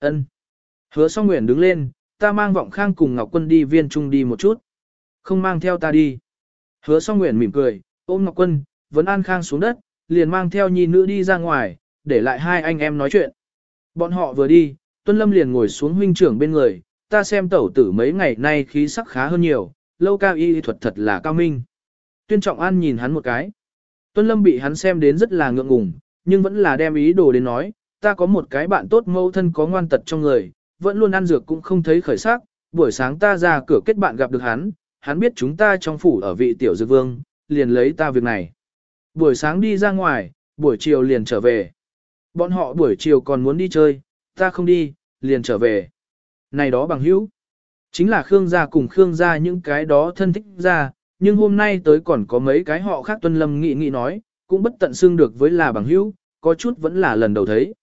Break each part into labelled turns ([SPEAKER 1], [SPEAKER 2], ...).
[SPEAKER 1] Ân. Hứa song nguyện đứng lên, ta mang vọng khang cùng Ngọc Quân đi viên trung đi một chút. Không mang theo ta đi. Hứa song nguyện mỉm cười, ôm Ngọc Quân, vẫn an khang xuống đất, liền mang theo nhi nữ đi ra ngoài, để lại hai anh em nói chuyện. Bọn họ vừa đi, Tuân Lâm liền ngồi xuống huynh trưởng bên người, ta xem tẩu tử mấy ngày nay khí sắc khá hơn nhiều, lâu cao y thuật thật là cao minh. Tuyên Trọng An nhìn hắn một cái. Tuân Lâm bị hắn xem đến rất là ngượng ngùng, nhưng vẫn là đem ý đồ đến nói, ta có một cái bạn tốt mâu thân có ngoan tật trong người, vẫn luôn ăn dược cũng không thấy khởi sắc, buổi sáng ta ra cửa kết bạn gặp được hắn, hắn biết chúng ta trong phủ ở vị tiểu dược vương, liền lấy ta việc này. Buổi sáng đi ra ngoài, buổi chiều liền trở về. Bọn họ buổi chiều còn muốn đi chơi, ta không đi, liền trở về. Này đó bằng hữu, chính là Khương gia cùng Khương gia những cái đó thân thích ra, nhưng hôm nay tới còn có mấy cái họ khác tuân lâm nghị nghị nói, cũng bất tận xương được với là bằng hữu, có chút vẫn là lần đầu thấy.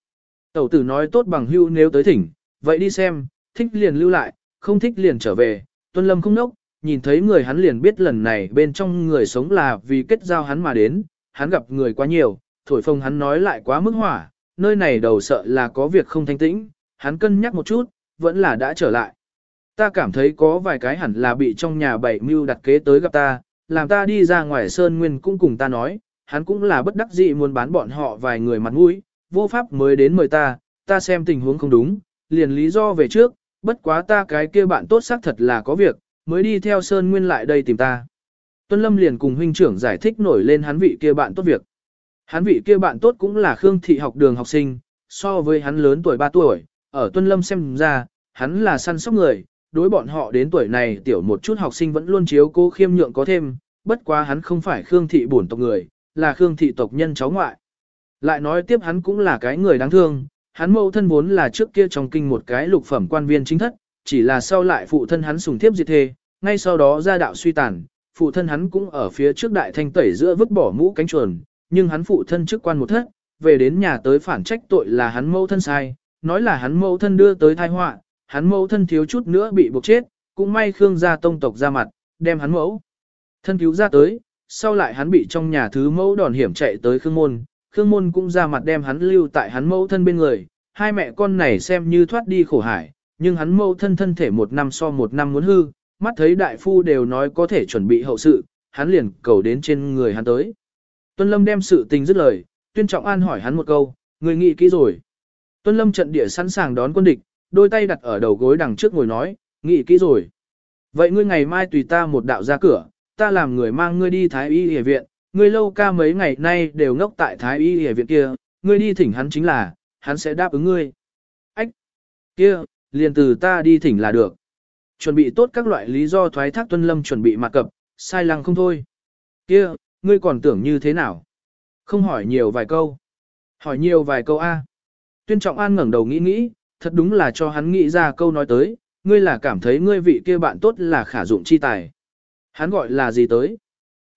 [SPEAKER 1] Tẩu tử nói tốt bằng hưu nếu tới thỉnh, vậy đi xem, thích liền lưu lại, không thích liền trở về, tuân lâm không nốc, nhìn thấy người hắn liền biết lần này bên trong người sống là vì kết giao hắn mà đến, hắn gặp người quá nhiều, thổi phồng hắn nói lại quá mức hỏa, nơi này đầu sợ là có việc không thanh tĩnh, hắn cân nhắc một chút, vẫn là đã trở lại. Ta cảm thấy có vài cái hẳn là bị trong nhà bảy mưu đặt kế tới gặp ta, làm ta đi ra ngoài sơn nguyên cũng cùng ta nói, hắn cũng là bất đắc dĩ muốn bán bọn họ vài người mặt mũi, vô pháp mới đến mời ta, ta xem tình huống không đúng, liền lý do về trước, bất quá ta cái kia bạn tốt xác thật là có việc, mới đi theo sơn nguyên lại đây tìm ta. Tuân Lâm liền cùng huynh trưởng giải thích nổi lên hắn vị kia bạn tốt việc. Hắn vị kia bạn tốt cũng là Khương thị học đường học sinh, so với hắn lớn tuổi 3 tuổi, ở Tuân Lâm xem ra, hắn là săn sóc người, đối bọn họ đến tuổi này tiểu một chút học sinh vẫn luôn chiếu cố khiêm nhượng có thêm, bất quá hắn không phải Khương thị bổn tộc người, là Khương thị tộc nhân cháu ngoại. Lại nói tiếp hắn cũng là cái người đáng thương, hắn mẫu thân vốn là trước kia trong kinh một cái lục phẩm quan viên chính thất, chỉ là sau lại phụ thân hắn sùng thiếp diệt thê, ngay sau đó ra đạo suy tàn, phụ thân hắn cũng ở phía trước đại thanh tẩy giữa vứt bỏ mũ cánh chuồn, nhưng hắn phụ thân chức quan một thất, về đến nhà tới phản trách tội là hắn mẫu thân sai, nói là hắn mẫu thân đưa tới tai họa, hắn mẫu thân thiếu chút nữa bị buộc chết, cũng may Khương gia tông tộc ra mặt, đem hắn mẫu thân cứu ra tới, sau lại hắn bị trong nhà thứ mẫu đòn hiểm chạy tới Khương môn, Khương môn cũng ra mặt đem hắn lưu tại hắn mẫu thân bên người, hai mẹ con này xem như thoát đi khổ hải, nhưng hắn mẫu thân thân thể một năm so một năm muốn hư, mắt thấy đại phu đều nói có thể chuẩn bị hậu sự, hắn liền cầu đến trên người hắn tới. Tuân Lâm đem sự tình dứt lời, Tuyên Trọng An hỏi hắn một câu, người nghĩ kỹ rồi. Tuân Lâm trận địa sẵn sàng đón quân địch, đôi tay đặt ở đầu gối đằng trước ngồi nói, nghĩ kỹ rồi. Vậy ngươi ngày mai tùy ta một đạo ra cửa, ta làm người mang ngươi đi Thái Y Y viện, ngươi lâu ca mấy ngày nay đều ngốc tại Thái Y Y viện kia, ngươi đi thỉnh hắn chính là, hắn sẽ đáp ứng ngươi. Ách! Kia, liền từ ta đi thỉnh là được. Chuẩn bị tốt các loại lý do thoái thác Tuân Lâm chuẩn bị mặc cập, sai lăng không thôi. Kia, ngươi còn tưởng như thế nào? Không hỏi nhiều vài câu. Hỏi nhiều vài câu A. Tuyên Trọng An ngẩng đầu nghĩ nghĩ, thật đúng là cho hắn nghĩ ra câu nói tới, ngươi là cảm thấy ngươi vị kia bạn tốt là khả dụng chi tài. Hắn gọi là gì tới?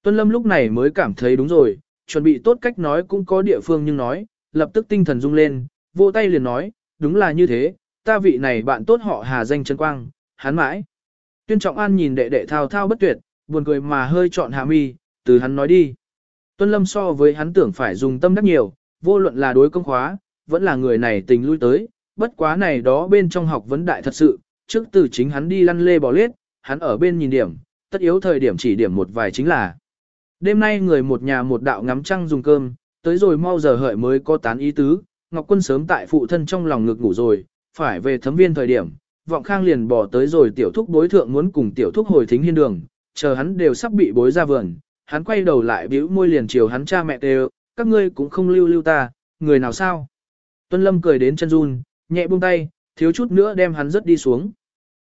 [SPEAKER 1] Tuân Lâm lúc này mới cảm thấy đúng rồi, chuẩn bị tốt cách nói cũng có địa phương nhưng nói, lập tức tinh thần rung lên, vỗ tay liền nói, đúng là như thế, ta vị này bạn tốt họ Hà danh Trấn quang, hắn mãi. Tuyên Trọng An nhìn đệ đệ thao thao bất tuyệt, buồn cười mà hơi trọn hạ mi, từ hắn nói đi. Tuân Lâm so với hắn tưởng phải dùng tâm đắc nhiều, vô luận là đối công khóa, vẫn là người này tình lui tới, bất quá này đó bên trong học vấn đại thật sự, trước từ chính hắn đi lăn lê bò lết, hắn ở bên nhìn điểm, tất yếu thời điểm chỉ điểm một vài chính là. Đêm nay người một nhà một đạo ngắm trăng dùng cơm, tới rồi mau giờ hợi mới có tán ý tứ, Ngọc Quân sớm tại phụ thân trong lòng ngực ngủ rồi, phải về thấm viên thời điểm, vọng khang liền bỏ tới rồi tiểu thúc bối thượng muốn cùng tiểu thúc hồi thính hiên đường, chờ hắn đều sắp bị bối ra vườn, hắn quay đầu lại bĩu môi liền chiều hắn cha mẹ đều, các ngươi cũng không lưu lưu ta, người nào sao? Tuân Lâm cười đến chân run, nhẹ buông tay, thiếu chút nữa đem hắn rớt đi xuống.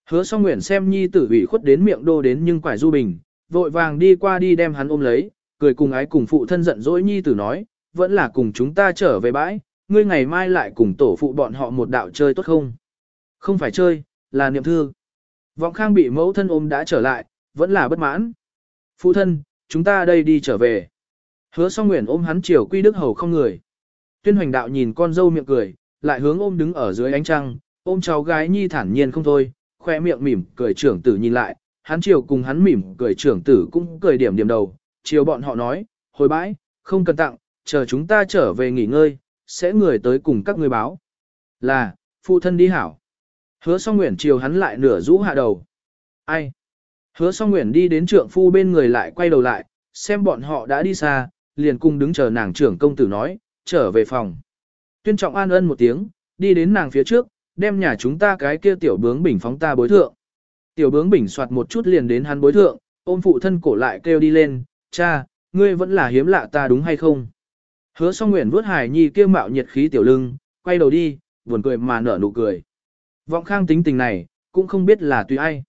[SPEAKER 1] Hứa song nguyện xem nhi tử ủy khuất đến miệng đô đến nhưng quải du bình, vội vàng đi qua đi đem hắn ôm lấy, cười cùng ái cùng phụ thân giận dỗi nhi tử nói, vẫn là cùng chúng ta trở về bãi, ngươi ngày mai lại cùng tổ phụ bọn họ một đạo chơi tốt không? Không phải chơi, là niệm thư. Vọng khang bị mẫu thân ôm đã trở lại, vẫn là bất mãn. Phụ thân, chúng ta đây đi trở về. Hứa song nguyện ôm hắn chiều quy đức hầu không người. Tuyên hoành đạo nhìn con dâu miệng cười, lại hướng ôm đứng ở dưới ánh trăng, ôm cháu gái nhi thản nhiên không thôi, khoe miệng mỉm cười trưởng tử nhìn lại, hắn chiều cùng hắn mỉm cười trưởng tử cũng cười điểm điểm đầu, chiều bọn họ nói, hồi bãi, không cần tặng, chờ chúng ta trở về nghỉ ngơi, sẽ người tới cùng các ngươi báo. Là, Phụ thân đi hảo. Hứa song nguyện chiều hắn lại nửa rũ hạ đầu. Ai? Hứa song nguyện đi đến trượng phu bên người lại quay đầu lại, xem bọn họ đã đi xa, liền cung đứng chờ nàng trưởng công tử nói, trở về phòng. Tuyên trọng an ân một tiếng, đi đến nàng phía trước, đem nhà chúng ta cái kia tiểu bướng bình phóng ta bối thượng. Tiểu bướng bình soạt một chút liền đến hắn bối thượng, ôm phụ thân cổ lại kêu đi lên, cha, ngươi vẫn là hiếm lạ ta đúng hay không? Hứa song nguyện vuốt hải nhi kêu mạo nhiệt khí tiểu lưng, quay đầu đi, buồn cười mà nở nụ cười. Vọng khang tính tình này, cũng không biết là tùy ai.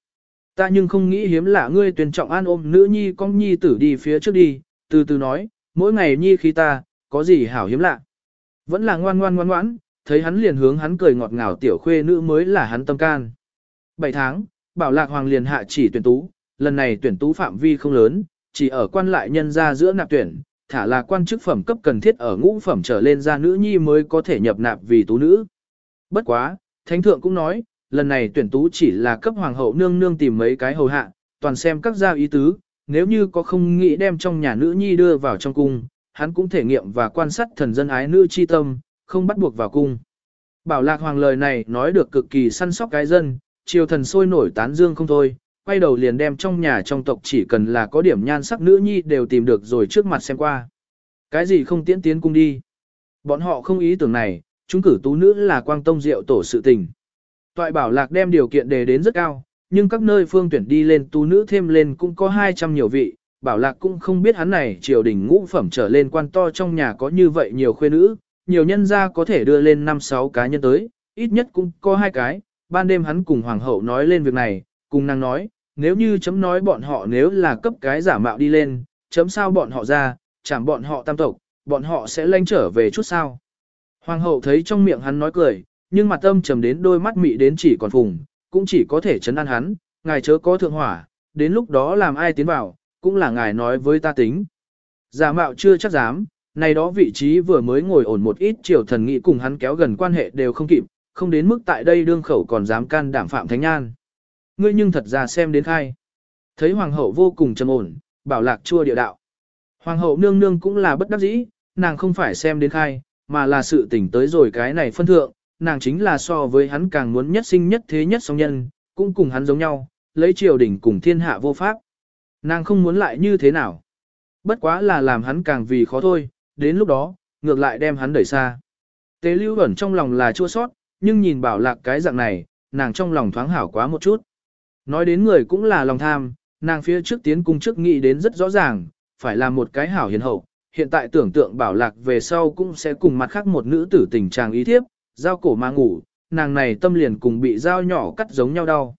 [SPEAKER 1] Ta nhưng không nghĩ hiếm lạ ngươi tuyển trọng an ôm nữ nhi con nhi tử đi phía trước đi, từ từ nói, mỗi ngày nhi khi ta, có gì hảo hiếm lạ. Vẫn là ngoan ngoan ngoan ngoãn, thấy hắn liền hướng hắn cười ngọt ngào tiểu khuê nữ mới là hắn tâm can. 7 tháng, bảo lạc hoàng liền hạ chỉ tuyển tú, lần này tuyển tú phạm vi không lớn, chỉ ở quan lại nhân ra giữa nạp tuyển, thả là quan chức phẩm cấp cần thiết ở ngũ phẩm trở lên ra nữ nhi mới có thể nhập nạp vì tú nữ. Bất quá, thánh thượng cũng nói, lần này tuyển tú chỉ là cấp hoàng hậu nương nương tìm mấy cái hầu hạ, toàn xem các gia ý tứ, nếu như có không nghĩ đem trong nhà nữ nhi đưa vào trong cung, hắn cũng thể nghiệm và quan sát thần dân ái nữ chi tâm, không bắt buộc vào cung. Bảo lạc hoàng lời này nói được cực kỳ săn sóc cái dân, triều thần sôi nổi tán dương không thôi, quay đầu liền đem trong nhà trong tộc chỉ cần là có điểm nhan sắc nữ nhi đều tìm được rồi trước mặt xem qua. Cái gì không tiễn tiến cung đi. Bọn họ không ý tưởng này, chúng cử tú nữ là quang tông diệu tổ sự tình. Toại bảo lạc đem điều kiện đề đến rất cao, nhưng các nơi phương tuyển đi lên tú nữ thêm lên cũng có 200 nhiều vị, bảo lạc cũng không biết hắn này triều đình ngũ phẩm trở lên quan to trong nhà có như vậy nhiều khuê nữ, nhiều nhân gia có thể đưa lên 5-6 cá nhân tới, ít nhất cũng có hai cái, ban đêm hắn cùng hoàng hậu nói lên việc này, cùng nàng nói, nếu như chấm nói bọn họ nếu là cấp cái giả mạo đi lên, chấm sao bọn họ ra, chẳng bọn họ tam tộc, bọn họ sẽ lanh trở về chút sao. Hoàng hậu thấy trong miệng hắn nói cười, nhưng mặt âm trầm đến đôi mắt mị đến chỉ còn phùng, cũng chỉ có thể chấn an hắn, ngài chớ có thượng hỏa, đến lúc đó làm ai tiến vào, cũng là ngài nói với ta tính. Giả mạo chưa chắc dám, này đó vị trí vừa mới ngồi ổn một ít triều thần nghị cùng hắn kéo gần quan hệ đều không kịp, không đến mức tại đây đương khẩu còn dám can đảm phạm thánh nhan. Ngươi nhưng thật ra xem đến khai. Thấy hoàng hậu vô cùng trầm ổn, bảo lạc chua địa đạo. Hoàng hậu nương nương cũng là bất đắc dĩ, nàng không phải xem đến khai, mà là sự tỉnh tới rồi cái này phân thượng, nàng chính là so với hắn càng muốn nhất sinh nhất thế nhất song nhân, cũng cùng hắn giống nhau, lấy triều đình cùng thiên hạ vô pháp. Nàng không muốn lại như thế nào. Bất quá là làm hắn càng vì khó thôi, đến lúc đó, ngược lại đem hắn đẩy xa. Tế lưu ẩn trong lòng là chua sót, nhưng nhìn bảo lạc cái dạng này, nàng trong lòng thoáng hảo quá một chút. Nói đến người cũng là lòng tham, nàng phía trước tiến cung trước nghĩ đến rất rõ ràng, phải là một cái hảo hiền hậu. Hiện tại tưởng tượng bảo lạc về sau cũng sẽ cùng mặt khác một nữ tử tình trạng ý thiếp, giao cổ mà ngủ, nàng này tâm liền cùng bị dao nhỏ cắt giống nhau đau.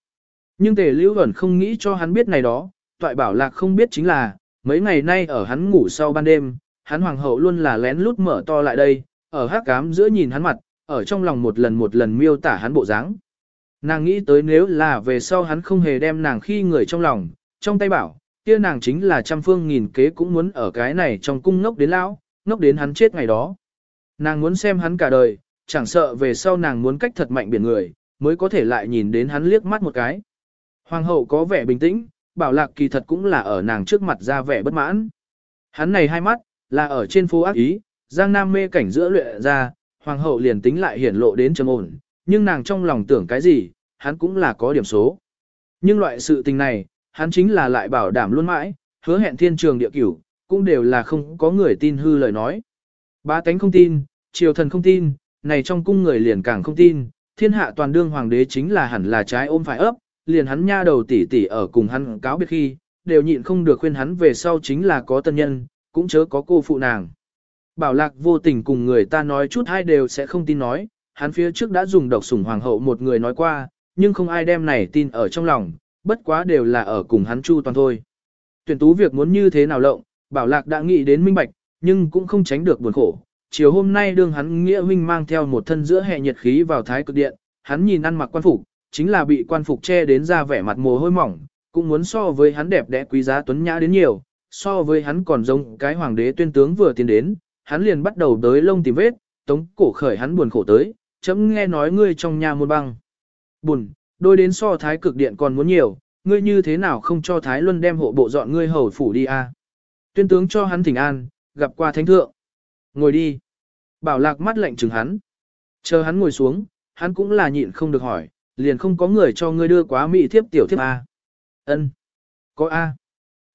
[SPEAKER 1] Nhưng tề lưu ẩn không nghĩ cho hắn biết này đó, toại bảo lạc không biết chính là, mấy ngày nay ở hắn ngủ sau ban đêm, hắn hoàng hậu luôn là lén lút mở to lại đây, ở hát cám giữa nhìn hắn mặt, ở trong lòng một lần một lần miêu tả hắn bộ dáng. Nàng nghĩ tới nếu là về sau hắn không hề đem nàng khi người trong lòng, trong tay bảo, kia nàng chính là trăm phương nghìn kế cũng muốn ở cái này trong cung ngốc đến lão, ngốc đến hắn chết ngày đó. Nàng muốn xem hắn cả đời, chẳng sợ về sau nàng muốn cách thật mạnh biển người, mới có thể lại nhìn đến hắn liếc mắt một cái. Hoàng hậu có vẻ bình tĩnh, bảo lạc kỳ thật cũng là ở nàng trước mặt ra vẻ bất mãn. Hắn này hai mắt, là ở trên phố ác ý, giang nam mê cảnh giữa luyện ra, hoàng hậu liền tính lại hiển lộ đến trầm ổn, nhưng nàng trong lòng tưởng cái gì, hắn cũng là có điểm số. Nhưng loại sự tình này, hắn chính là lại bảo đảm luôn mãi, hứa hẹn thiên trường địa cửu, cũng đều là không có người tin hư lời nói. Ba tánh không tin, triều thần không tin, này trong cung người liền càng không tin, thiên hạ toàn đương hoàng đế chính là hẳn là trái ôm phải ấp, liền hắn nha đầu tỷ tỷ ở cùng hắn cáo biệt khi, đều nhịn không được khuyên hắn về sau chính là có tân nhân, cũng chớ có cô phụ nàng. Bảo lạc vô tình cùng người ta nói chút hai đều sẽ không tin nói, hắn phía trước đã dùng độc sủng hoàng hậu một người nói qua, nhưng không ai đem này tin ở trong lòng, bất quá đều là ở cùng hắn chu toàn thôi. Tuyển tú việc muốn như thế nào lộng, bảo lạc đã nghĩ đến minh bạch, nhưng cũng không tránh được buồn khổ. Chiều hôm nay đương hắn nghĩa huynh mang theo một thân giữa hệ nhiệt khí vào thái cực điện, hắn nhìn ăn mặc quan phục, chính là bị quan phục che đến ra vẻ mặt mồ hôi mỏng, cũng muốn so với hắn đẹp đẽ quý giá tuấn nhã đến nhiều, so với hắn còn giống cái hoàng đế tuyên tướng vừa tiến đến, hắn liền bắt đầu đới lông tìm vết, tống cổ khởi hắn buồn khổ tới, chấm nghe nói ngươi trong nhà môn băng. Buồn, đôi đến so thái cực điện còn muốn nhiều, ngươi như thế nào không cho Thái Luân đem hộ bộ dọn ngươi hầu phủ đi a? Tuyên tướng cho hắn thỉnh an, gặp qua thánh thượng. Ngồi đi. Bảo lạc mắt lạnh chừng hắn. Chờ hắn ngồi xuống, hắn cũng là nhịn không được hỏi, liền không có người cho ngươi đưa quá mỹ thiếp tiểu thiếp A. ân Có A.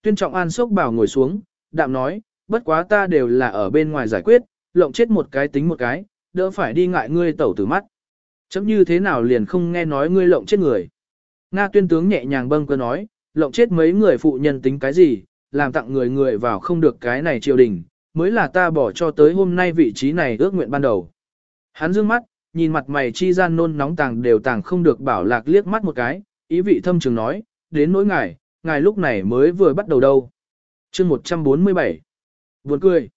[SPEAKER 1] Tuyên trọng an sốc bảo ngồi xuống, đạm nói, bất quá ta đều là ở bên ngoài giải quyết, lộng chết một cái tính một cái, đỡ phải đi ngại ngươi tẩu tử mắt. Chấm như thế nào liền không nghe nói ngươi lộng chết người. Nga tuyên tướng nhẹ nhàng bâng cơ nói, lộng chết mấy người phụ nhân tính cái gì, làm tặng người người vào không được cái này triều đình, mới là ta bỏ cho tới hôm nay vị trí này ước nguyện ban đầu. Hắn dương mắt, nhìn mặt mày chi gian nôn nóng tàng đều tàng không được bảo lạc liếc mắt một cái, ý vị thâm trường nói, đến nỗi ngài, ngài lúc này mới vừa bắt đầu đâu. chương 147 Buồn cười.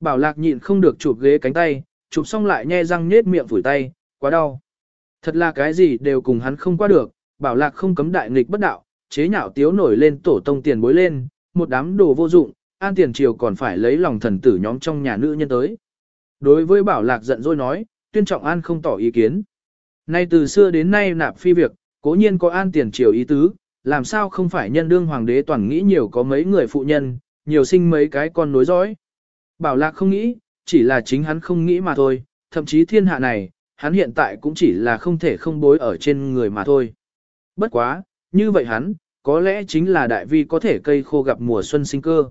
[SPEAKER 1] Bảo lạc nhịn không được chụp ghế cánh tay, chụp xong lại nhe răng nhết miệng phủi tay, quá đau. Thật là cái gì đều cùng hắn không qua được, bảo lạc không cấm đại nghịch bất đạo, chế nhạo tiếu nổi lên tổ tông tiền bối lên, một đám đồ vô dụng, an tiền triều còn phải lấy lòng thần tử nhóm trong nhà nữ nhân tới. Đối với bảo lạc giận dỗi nói, tuyên trọng an không tỏ ý kiến. Nay từ xưa đến nay nạp phi việc, cố nhiên có an tiền triều ý tứ, làm sao không phải nhân đương hoàng đế toàn nghĩ nhiều có mấy người phụ nhân, nhiều sinh mấy cái con nối dõi. Bảo lạc không nghĩ, chỉ là chính hắn không nghĩ mà thôi, thậm chí thiên hạ này, hắn hiện tại cũng chỉ là không thể không bối ở trên người mà thôi. Bất quá, như vậy hắn, có lẽ chính là đại vi có thể cây khô gặp mùa xuân sinh cơ.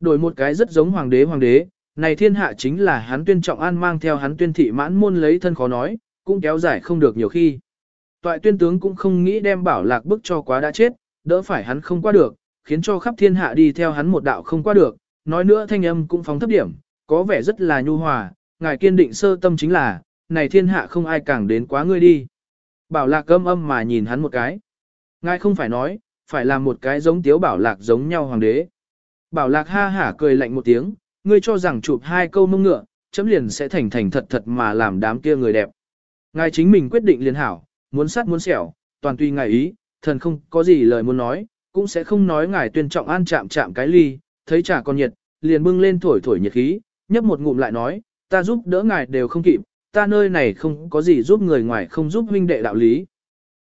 [SPEAKER 1] Đổi một cái rất giống hoàng đế hoàng đế, này thiên hạ chính là hắn tuyên trọng an mang theo hắn tuyên thị mãn môn lấy thân khó nói, cũng kéo dài không được nhiều khi. Toại tuyên tướng cũng không nghĩ đem bảo lạc bức cho quá đã chết, đỡ phải hắn không qua được, khiến cho khắp thiên hạ đi theo hắn một đạo không qua được, nói nữa thanh âm cũng phóng thấp điểm, có vẻ rất là nhu hòa, ngài kiên định sơ tâm chính là, này thiên hạ không ai càng đến quá ngươi đi. Bảo lạc âm âm mà nhìn hắn một cái. Ngài không phải nói, phải làm một cái giống tiếu bảo lạc giống nhau hoàng đế. Bảo lạc ha hả cười lạnh một tiếng, ngươi cho rằng chụp hai câu mông ngựa, chấm liền sẽ thành thành thật thật mà làm đám kia người đẹp. Ngài chính mình quyết định liền hảo, muốn sát muốn sẹo, toàn tùy ngài ý, thần không có gì lời muốn nói, cũng sẽ không nói ngài tuyên trọng an chạm chạm cái ly, thấy trà còn nhiệt, liền bưng lên thổi thổi nhiệt khí, nhấp một ngụm lại nói, ta giúp đỡ ngài đều không kịp, ta nơi này không có gì giúp người ngoài không giúp huynh đệ đạo lý.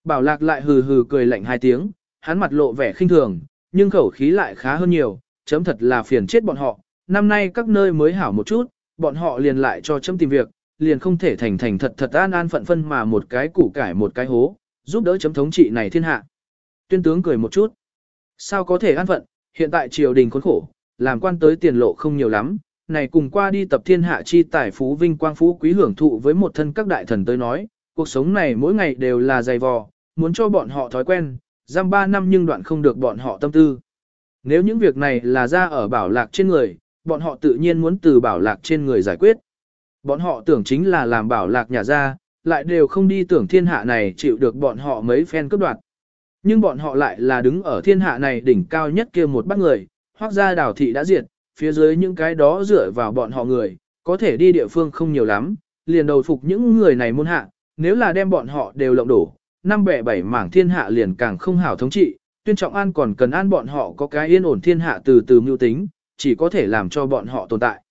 [SPEAKER 1] Bảo lạc lại hừ hừ cười lạnh hai tiếng, hắn mặt lộ vẻ khinh thường, nhưng khẩu khí lại khá hơn nhiều, chấm thật là phiền chết bọn họ, năm nay các nơi mới hảo một chút, bọn họ liền lại cho chấm tìm việc, liền không thể thành thành thật thật an an phận phân mà một cái củ cải một cái hố, giúp đỡ chấm thống trị này thiên hạ. Tuyên tướng cười một chút. Sao có thể an phận, hiện tại triều đình khốn khổ, làm quan tới tiền lộ không nhiều lắm, này cùng qua đi tập thiên hạ chi tài phú vinh quang phú quý hưởng thụ với một thân các đại thần tới nói, cuộc sống này mỗi ngày đều là dày vò, muốn cho bọn họ thói quen, giam ba năm nhưng đoạn không được bọn họ tâm tư. Nếu những việc này là ra ở bảo lạc trên người, bọn họ tự nhiên muốn từ bảo lạc trên người giải quyết. Bọn họ tưởng chính là làm bảo lạc nhà ra, lại đều không đi tưởng thiên hạ này chịu được bọn họ mấy phen cướp đoạt. Nhưng bọn họ lại là đứng ở thiên hạ này đỉnh cao nhất kia một bác người, hoác ra đảo thị đã diệt, phía dưới những cái đó dựa vào bọn họ người, có thể đi địa phương không nhiều lắm, liền đầu phục những người này môn hạ, nếu là đem bọn họ đều lộng đổ, năm bẻ bảy mảng thiên hạ liền càng không hảo thống trị, tuyên trọng an còn cần an bọn họ có cái yên ổn thiên hạ từ từ mưu tính, chỉ có thể làm cho bọn họ tồn tại.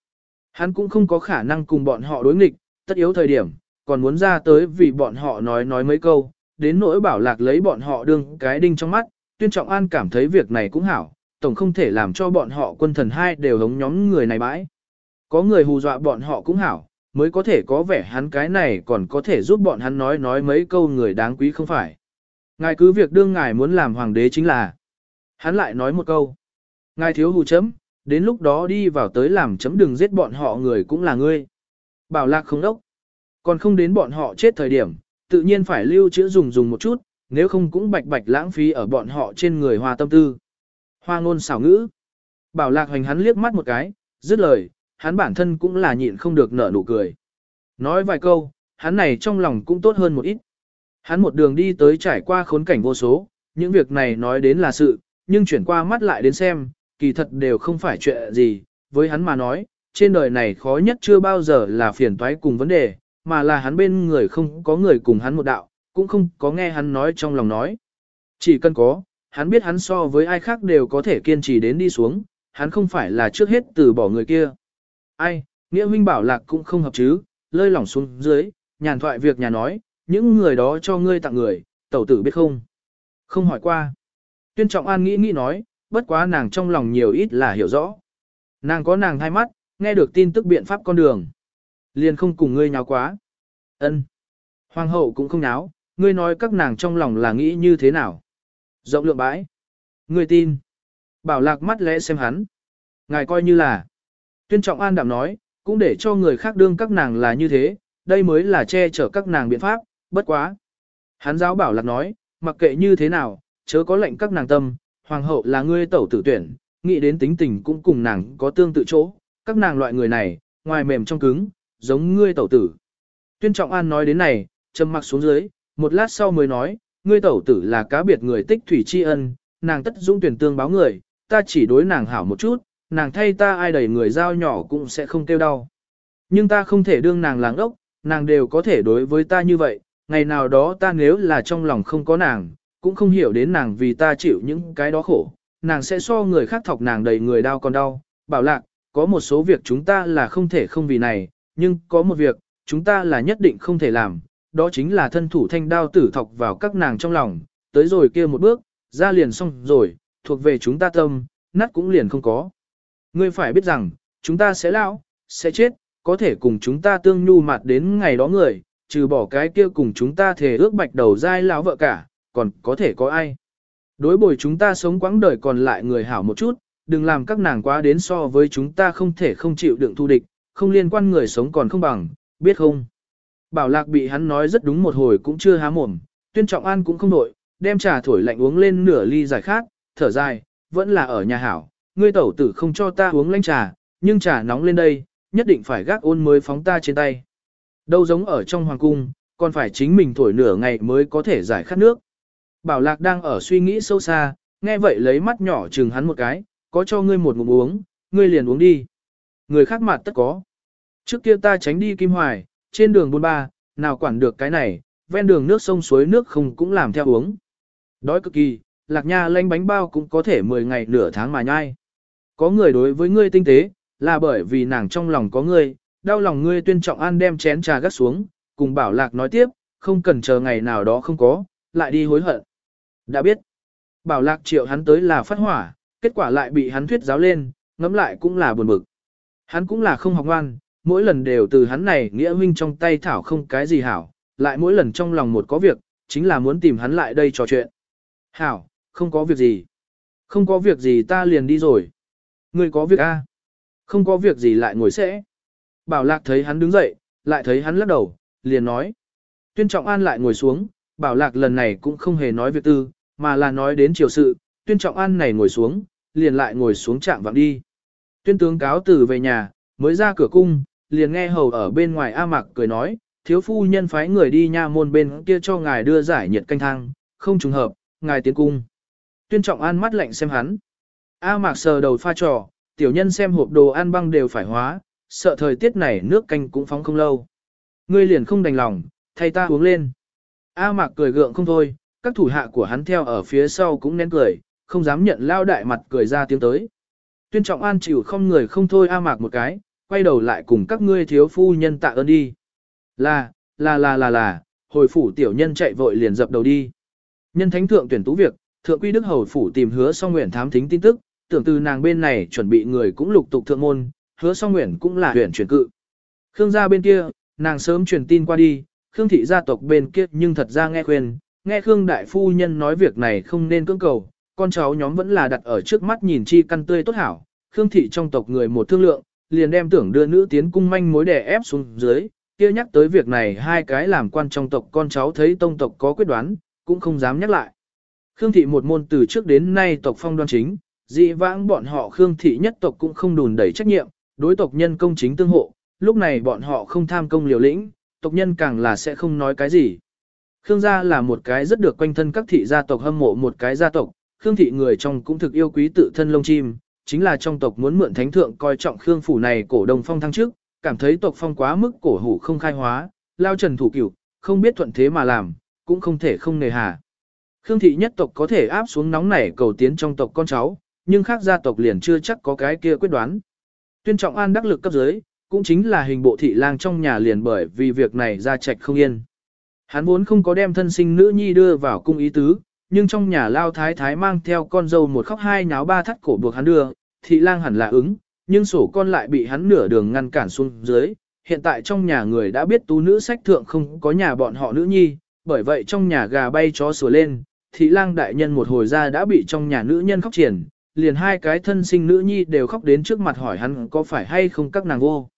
[SPEAKER 1] Hắn cũng không có khả năng cùng bọn họ đối nghịch, tất yếu thời điểm, còn muốn ra tới vì bọn họ nói nói mấy câu, đến nỗi bảo lạc lấy bọn họ đương cái đinh trong mắt, tuyên trọng an cảm thấy việc này cũng hảo, tổng không thể làm cho bọn họ quân thần hai đều hống nhóm người này bãi. Có người hù dọa bọn họ cũng hảo, mới có thể có vẻ hắn cái này còn có thể giúp bọn hắn nói nói mấy câu người đáng quý không phải. Ngài cứ việc đương ngài muốn làm hoàng đế chính là. Hắn lại nói một câu. Ngài thiếu hù chấm, đến lúc đó đi vào tới làm chấm đừng giết bọn họ người cũng là ngươi. Bảo lạc không đốc. Còn không đến bọn họ chết thời điểm, tự nhiên phải lưu trữ dùng dùng một chút, nếu không cũng bạch bạch lãng phí ở bọn họ trên người hoa tâm tư. Hoa ngôn xảo ngữ. Bảo lạc hoành hắn liếc mắt một cái, dứt lời, hắn bản thân cũng là nhịn không được nở nụ cười. Nói vài câu, hắn này trong lòng cũng tốt hơn một ít. Hắn một đường đi tới trải qua khốn cảnh vô số, những việc này nói đến là sự, nhưng chuyển qua mắt lại đến xem, kỳ thật đều không phải chuyện gì, với hắn mà nói, trên đời này khó nhất chưa bao giờ là phiền toái cùng vấn đề, mà là hắn bên người không có người cùng hắn một đạo, cũng không có nghe hắn nói trong lòng nói. Chỉ cần có, hắn biết hắn so với ai khác đều có thể kiên trì đến đi xuống, hắn không phải là trước hết từ bỏ người kia. Ai, nghĩa huynh bảo lạc cũng không hợp chứ, lơi lỏng xuống dưới, nhàn thoại việc nhà nói, những người đó cho ngươi tặng người, tẩu tử biết không? Không hỏi qua. Tuyên trọng an nghĩ nghĩ nói, bất quá nàng trong lòng nhiều ít là hiểu rõ. Nàng có nàng hai mắt, nghe được tin tức biện pháp con đường. Liền không cùng ngươi nháo quá. ân Hoàng hậu cũng không nháo, ngươi nói các nàng trong lòng là nghĩ như thế nào. Rộng lượng bãi. Ngươi tin. Bảo lạc mắt lẽ xem hắn. Ngài coi như là. Tuyên trọng an đạm nói, cũng để cho người khác đương các nàng là như thế, đây mới là che chở các nàng biện pháp, bất quá. Hắn giáo bảo lạc nói, mặc kệ như thế nào, chớ có lệnh các nàng tâm, hoàng hậu là ngươi tẩu tử tuyển, nghĩ đến tính tình cũng cùng nàng có tương tự chỗ, các nàng loại người này, ngoài mềm trong cứng, giống ngươi tẩu tử. Tuyên Trọng An nói đến này, trầm mặc xuống dưới, một lát sau mới nói, ngươi tẩu tử là cá biệt người tích thủy tri ân, nàng tất dung tuyển tương báo người, ta chỉ đối nàng hảo một chút, nàng thay ta ai đẩy người dao nhỏ cũng sẽ không kêu đau. Nhưng ta không thể đương nàng làng ốc, nàng đều có thể đối với ta như vậy, ngày nào đó ta nếu là trong lòng không có nàng, cũng không hiểu đến nàng vì ta chịu những cái đó khổ, nàng sẽ so người khác thọc nàng đầy người đau còn đau, bảo lạc, có một số việc chúng ta là không thể không vì này, nhưng có một việc, chúng ta là nhất định không thể làm, đó chính là thân thủ thanh đao tử thọc vào các nàng trong lòng, tới rồi kia một bước, ra liền xong rồi, thuộc về chúng ta tâm, nát cũng liền không có. Ngươi phải biết rằng, chúng ta sẽ lão, sẽ chết, có thể cùng chúng ta tương nhu mặt đến ngày đó người, trừ bỏ cái kia cùng chúng ta thể ước bạch đầu dai lão vợ cả, còn có thể có ai. Đối bồi chúng ta sống quãng đời còn lại người hảo một chút, đừng làm các nàng quá đến so với chúng ta không thể không chịu đựng thu địch, không liên quan người sống còn không bằng, biết không? Bảo lạc bị hắn nói rất đúng một hồi cũng chưa há mồm, tuyên trọng an cũng không đổi, đem trà thổi lạnh uống lên nửa ly giải khát, thở dài, vẫn là ở nhà hảo, ngươi tẩu tử không cho ta uống lanh trà, nhưng trà nóng lên đây, nhất định phải gác ôn mới phóng ta trên tay. Đâu giống ở trong hoàng cung, còn phải chính mình thổi nửa ngày mới có thể giải khát nước. Bảo lạc đang ở suy nghĩ sâu xa, nghe vậy lấy mắt nhỏ chừng hắn một cái, có cho ngươi một ngụm uống, ngươi liền uống đi. Người khác mặt tất có. Trước kia ta tránh đi Kim Hoài, trên đường buôn ba, nào quản được cái này, ven đường nước sông suối nước không cũng làm theo uống. Đói cực kỳ, lạc nha lanh bánh bao cũng có thể 10 ngày nửa tháng mà nhai. Có người đối với ngươi tinh tế, là bởi vì nàng trong lòng có ngươi, đau lòng ngươi tuyên trọng an đem chén trà gắt xuống, cùng bảo lạc nói tiếp, không cần chờ ngày nào đó không có, lại đi hối hận. Đã biết, bảo lạc triệu hắn tới là phát hỏa, kết quả lại bị hắn thuyết giáo lên, ngẫm lại cũng là buồn bực. Hắn cũng là không học ngoan, mỗi lần đều từ hắn này nghĩa huynh trong tay thảo không cái gì hảo, lại mỗi lần trong lòng một có việc, chính là muốn tìm hắn lại đây trò chuyện. Hảo, không có việc gì. Không có việc gì ta liền đi rồi. Ngươi có việc a? Không có việc gì lại ngồi sẽ. Bảo lạc thấy hắn đứng dậy, lại thấy hắn lắc đầu, liền nói. Tuyên trọng an lại ngồi xuống, bảo lạc lần này cũng không hề nói việc tư, mà là nói đến triều sự, tuyên trọng an này ngồi xuống, liền lại ngồi xuống chạm vạng đi. Tuyên tướng cáo từ về nhà, mới ra cửa cung, liền nghe hầu ở bên ngoài A Mạc cười nói, thiếu phu nhân phái người đi nha môn bên kia cho ngài đưa giải nhiệt canh thang, không trùng hợp, ngài tiến cung. Tuyên trọng an mắt lạnh xem hắn. A Mạc sờ đầu pha trò, tiểu nhân xem hộp đồ ăn băng đều phải hóa, sợ thời tiết này nước canh cũng phóng không lâu. Ngươi liền không đành lòng, thay ta uống lên. A Mạc cười gượng không thôi, các thủ hạ của hắn theo ở phía sau cũng nén cười, không dám nhận lao đại mặt cười ra tiếng tới. Tuyên trọng an chịu không người không thôi A Mạc một cái, quay đầu lại cùng các ngươi thiếu phu nhân tạ ơn đi. Là, là là là là, hồi phủ tiểu nhân chạy vội liền dập đầu đi. Nhân thánh thượng tuyển tú việc, thượng quy đức hầu phủ tìm hứa song nguyện thám thính tin tức, tưởng từ nàng bên này chuẩn bị người cũng lục tục thượng môn, hứa song nguyện cũng là huyện chuyển cự. Khương gia bên kia, nàng sớm truyền tin qua đi, Khương thị gia tộc bên kia nhưng thật ra nghe khuyên, nghe Khương đại phu nhân nói việc này không nên cưỡng cầu, con cháu nhóm vẫn là đặt ở trước mắt nhìn chi căn tươi tốt hảo. Khương thị trong tộc người một thương lượng, liền đem tưởng đưa nữ tiến cung manh mối đè ép xuống dưới, kia nhắc tới việc này hai cái làm quan trong tộc con cháu thấy tông tộc có quyết đoán, cũng không dám nhắc lại. Khương thị một môn từ trước đến nay tộc phong đoan chính, dị vãng bọn họ Khương thị nhất tộc cũng không đùn đẩy trách nhiệm, đối tộc nhân công chính tương hộ, lúc này bọn họ không tham công liều lĩnh, tộc nhân càng là sẽ không nói cái gì. Khương gia là một cái rất được quanh thân các thị gia tộc hâm mộ một cái gia tộc, Khương thị người trong cũng thực yêu quý tự thân lông chim, chính là trong tộc muốn mượn thánh thượng coi trọng Khương phủ này cổ đồng phong thăng trước, cảm thấy tộc phong quá mức cổ hủ không khai hóa, lao trần thủ cửu, không biết thuận thế mà làm, cũng không thể không nề hà. Khương thị nhất tộc có thể áp xuống nóng nảy cầu tiến trong tộc con cháu, nhưng khác gia tộc liền chưa chắc có cái kia quyết đoán. Tuyên trọng an đắc lực cấp dưới, cũng chính là hình bộ thị lang trong nhà liền bởi vì việc này ra trạch không yên. Hắn vốn không có đem thân sinh nữ nhi đưa vào cung ý tứ, nhưng trong nhà lao thái thái mang theo con dâu một khóc hai nháo ba thắt cổ buộc hắn đưa, thị lang hẳn là ứng, nhưng sổ con lại bị hắn nửa đường ngăn cản xuống dưới, hiện tại trong nhà người đã biết tú nữ sách thượng không có nhà bọn họ nữ nhi, bởi vậy trong nhà gà bay chó sủa lên, thị lang đại nhân một hồi ra đã bị trong nhà nữ nhân khóc triển, liền hai cái thân sinh nữ nhi đều khóc đến trước mặt hỏi hắn có phải hay không các nàng vô.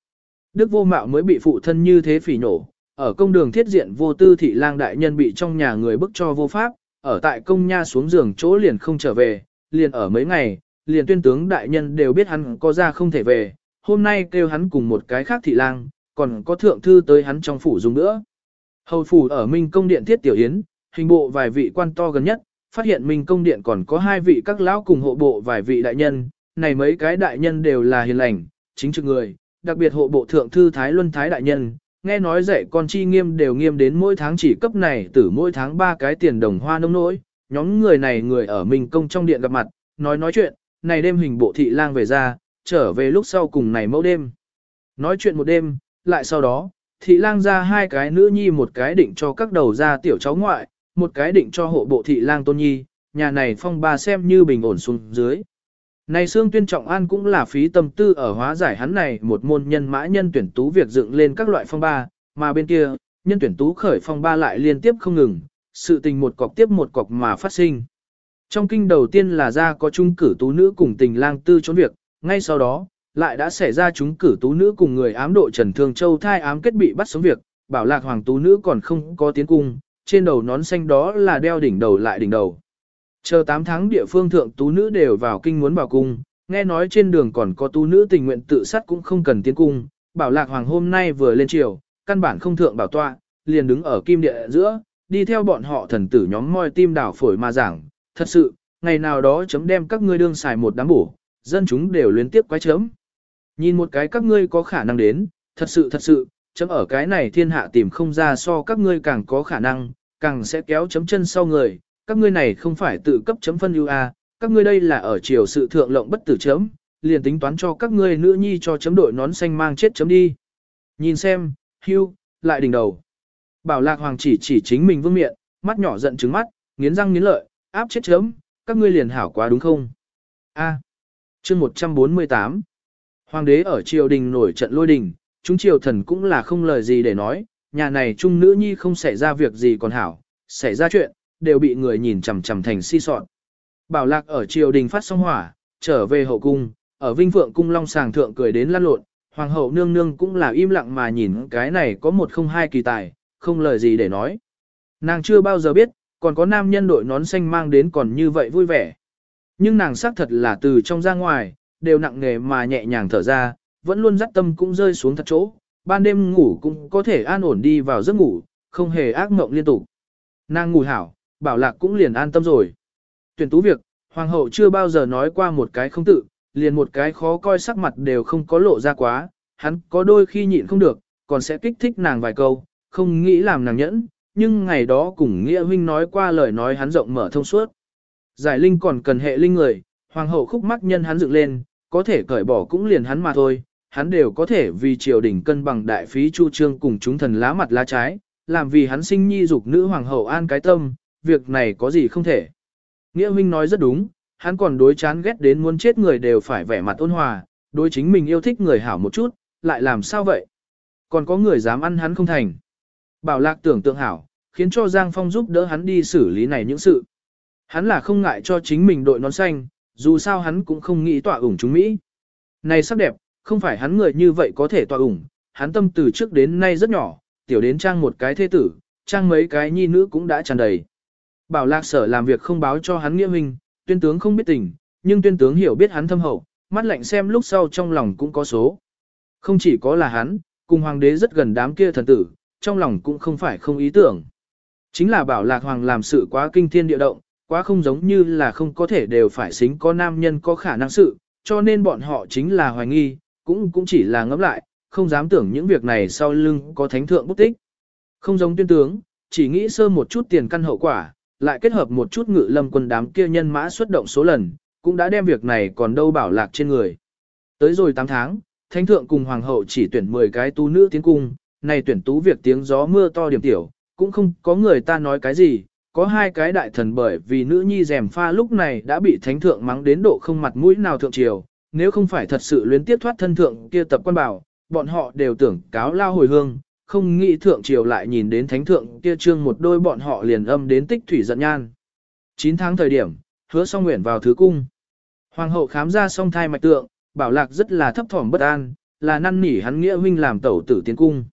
[SPEAKER 1] Đức vô mạo mới bị phụ thân như thế phỉ nổ, ở công đường thiết diện vô tư thị lang đại nhân bị trong nhà người bức cho vô pháp, ở tại công nha xuống giường chỗ liền không trở về, liền ở mấy ngày, liền tuyên tướng đại nhân đều biết hắn có ra không thể về, hôm nay kêu hắn cùng một cái khác thị lang, còn có thượng thư tới hắn trong phủ dùng nữa. Hầu phủ ở Minh Công Điện thiết tiểu yến, hình bộ vài vị quan to gần nhất, phát hiện Minh Công Điện còn có hai vị các lão cùng hộ bộ vài vị đại nhân, này mấy cái đại nhân đều là hiền lành, chính trực người, đặc biệt hộ bộ thượng thư Thái Luân Thái đại nhân, nghe nói dạy con chi nghiêm đều nghiêm đến mỗi tháng chỉ cấp này từ mỗi tháng ba cái tiền đồng hoa nông nỗi, nhóm người này người ở Minh Công trong điện gặp mặt, nói nói chuyện, này đêm hình bộ thị lang về ra, trở về lúc sau cùng này mẫu đêm. Nói chuyện một đêm, lại sau đó, thị lang ra hai cái nữ nhi một cái định cho các đầu ra tiểu cháu ngoại, một cái định cho hộ bộ thị lang tôn nhi, nhà này phong ba xem như bình ổn xuống dưới. Này Sương Tuyên Trọng An cũng là phí tâm tư ở hóa giải hắn này một môn nhân mã nhân tuyển tú việc dựng lên các loại phong ba, mà bên kia, nhân tuyển tú khởi phong ba lại liên tiếp không ngừng, sự tình một cọc tiếp một cọc mà phát sinh. Trong kinh đầu tiên là ra có trung cử tú nữ cùng tình lang tư trốn việc, ngay sau đó, lại đã xảy ra chúng cử tú nữ cùng người ám độ Trần Thương Châu thai ám kết bị bắt sống việc, bảo lạc hoàng tú nữ còn không có tiến cung, trên đầu nón xanh đó là đeo đỉnh đầu lại đỉnh đầu. Chờ 8 tháng địa phương thượng tú nữ đều vào kinh muốn vào cung, nghe nói trên đường còn có tú nữ tình nguyện tự sát cũng không cần tiến cung, bảo lạc hoàng hôm nay vừa lên triều, căn bản không thượng bảo tọa, liền đứng ở kim địa giữa, đi theo bọn họ thần tử nhóm moi tim đảo phổi mà giảng, thật sự, ngày nào đó chấm đem các ngươi đương xài một đám bổ, dân chúng đều liên tiếp quái chấm. Nhìn một cái các ngươi có khả năng đến, thật sự thật sự, chấm ở cái này thiên hạ tìm không ra so các ngươi càng có khả năng, càng sẽ kéo chấm chân sau người, các ngươi này không phải tự cấp chấm phân ưu a, các ngươi đây là ở triều sự thượng lộng bất tử chấm, liền tính toán cho các ngươi nữ nhi cho chấm đội nón xanh mang chết chấm đi. Nhìn xem, hưu, lại đỉnh đầu. Bảo lạc hoàng chỉ chỉ chính mình vương miệng, mắt nhỏ giận trứng mắt, nghiến răng nghiến lợi, áp chết chấm, các ngươi liền hảo quá đúng không? A. chương 148 Hoàng đế ở triều đình nổi trận lôi đình, chúng triều thần cũng là không lời gì để nói, nhà này trung nữ nhi không xảy ra việc gì còn hảo, xảy ra chuyện, đều bị người nhìn chằm chằm thành si sọn. Bảo lạc ở triều đình phát xong hỏa, trở về hậu cung, ở vinh phượng cung long sàng thượng cười đến lăn lộn, hoàng hậu nương nương cũng là im lặng mà nhìn cái này có một không hai kỳ tài, không lời gì để nói. Nàng chưa bao giờ biết, còn có nam nhân đội nón xanh mang đến còn như vậy vui vẻ. Nhưng nàng xác thật là từ trong ra ngoài, đều nặng nghề mà nhẹ nhàng thở ra, vẫn luôn dắt tâm cũng rơi xuống thật chỗ, ban đêm ngủ cũng có thể an ổn đi vào giấc ngủ, không hề ác mộng liên tục. Nàng ngủ hảo, bảo lạc cũng liền an tâm rồi. Tuyển tú việc, hoàng hậu chưa bao giờ nói qua một cái không tự, liền một cái khó coi sắc mặt đều không có lộ ra quá, hắn có đôi khi nhịn không được, còn sẽ kích thích nàng vài câu, không nghĩ làm nàng nhẫn, nhưng ngày đó cùng Nghĩa huynh nói qua lời nói hắn rộng mở thông suốt. Giải linh còn cần hệ linh người, hoàng hậu khúc mắc nhân hắn dựng lên, có thể cởi bỏ cũng liền hắn mà thôi, hắn đều có thể vì triều đình cân bằng đại phí chu trương cùng chúng thần lá mặt lá trái, làm vì hắn sinh nhi dục nữ hoàng hậu an cái tâm, việc này có gì không thể. Nghĩa huynh nói rất đúng, hắn còn đối chán ghét đến muốn chết người đều phải vẻ mặt ôn hòa, đối chính mình yêu thích người hảo một chút, lại làm sao vậy? Còn có người dám ăn hắn không thành. Bảo lạc tưởng tượng hảo, khiến cho Giang Phong giúp đỡ hắn đi xử lý này những sự. Hắn là không ngại cho chính mình đội nón xanh, dù sao hắn cũng không nghĩ tỏa ủng chúng Mỹ. Này sắc đẹp, không phải hắn người như vậy có thể tỏa ủng, hắn tâm từ trước đến nay rất nhỏ, tiểu đến trang một cái thế tử, trang mấy cái nhi nữ cũng đã tràn đầy. Bảo lạc sở làm việc không báo cho hắn nghĩa hình, tuyên tướng không biết tình, nhưng tuyên tướng hiểu biết hắn thâm hậu, mắt lạnh xem lúc sau trong lòng cũng có số. Không chỉ có là hắn, cùng hoàng đế rất gần đám kia thần tử, trong lòng cũng không phải không ý tưởng. Chính là bảo lạc hoàng làm sự quá kinh thiên địa động, quá không giống như là không có thể đều phải xính có nam nhân có khả năng sự, cho nên bọn họ chính là hoài nghi, cũng cũng chỉ là ngẫm lại, không dám tưởng những việc này sau lưng có thánh thượng bút tích. Không giống tuyên tướng, chỉ nghĩ sơ một chút tiền căn hậu quả, lại kết hợp một chút ngự lâm quân đám kia nhân mã xuất động số lần, cũng đã đem việc này còn đâu bảo lạc trên người. Tới rồi 8 tháng, thánh thượng cùng hoàng hậu chỉ tuyển 10 cái tu nữ tiến cung, này tuyển tú việc tiếng gió mưa to điểm tiểu, cũng không có người ta nói cái gì, có hai cái đại thần bởi vì nữ nhi rèm pha lúc này đã bị thánh thượng mắng đến độ không mặt mũi nào thượng triều, nếu không phải thật sự luyến tiếp thoát thân thượng kia tập quan bảo, bọn họ đều tưởng cáo lao hồi hương, không nghĩ thượng triều lại nhìn đến thánh thượng kia trương một đôi bọn họ liền âm đến tích thủy giận nhan. 9 tháng thời điểm, hứa song nguyện vào thứ cung. Hoàng hậu khám ra song thai mạch tượng, bảo lạc rất là thấp thỏm bất an, là năn nỉ hắn nghĩa huynh làm tẩu tử tiến cung.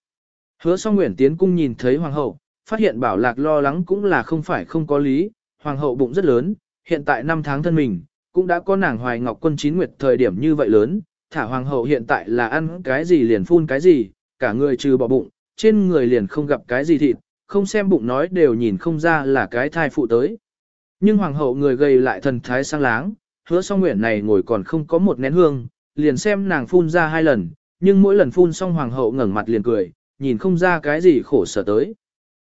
[SPEAKER 1] Hứa song nguyện tiến cung nhìn thấy hoàng hậu, phát hiện bảo lạc lo lắng cũng là không phải không có lý, hoàng hậu bụng rất lớn, hiện tại 5 tháng thân mình, cũng đã có nàng hoài ngọc quân chín nguyệt thời điểm như vậy lớn, thả hoàng hậu hiện tại là ăn cái gì liền phun cái gì, cả người trừ bỏ bụng, trên người liền không gặp cái gì thịt, không xem bụng nói đều nhìn không ra là cái thai phụ tới. Nhưng hoàng hậu người gầy lại thần thái sang láng, hứa song nguyện này ngồi còn không có một nén hương, liền xem nàng phun ra hai lần, nhưng mỗi lần phun xong hoàng hậu ngẩng mặt liền cười, nhìn không ra cái gì khổ sở tới.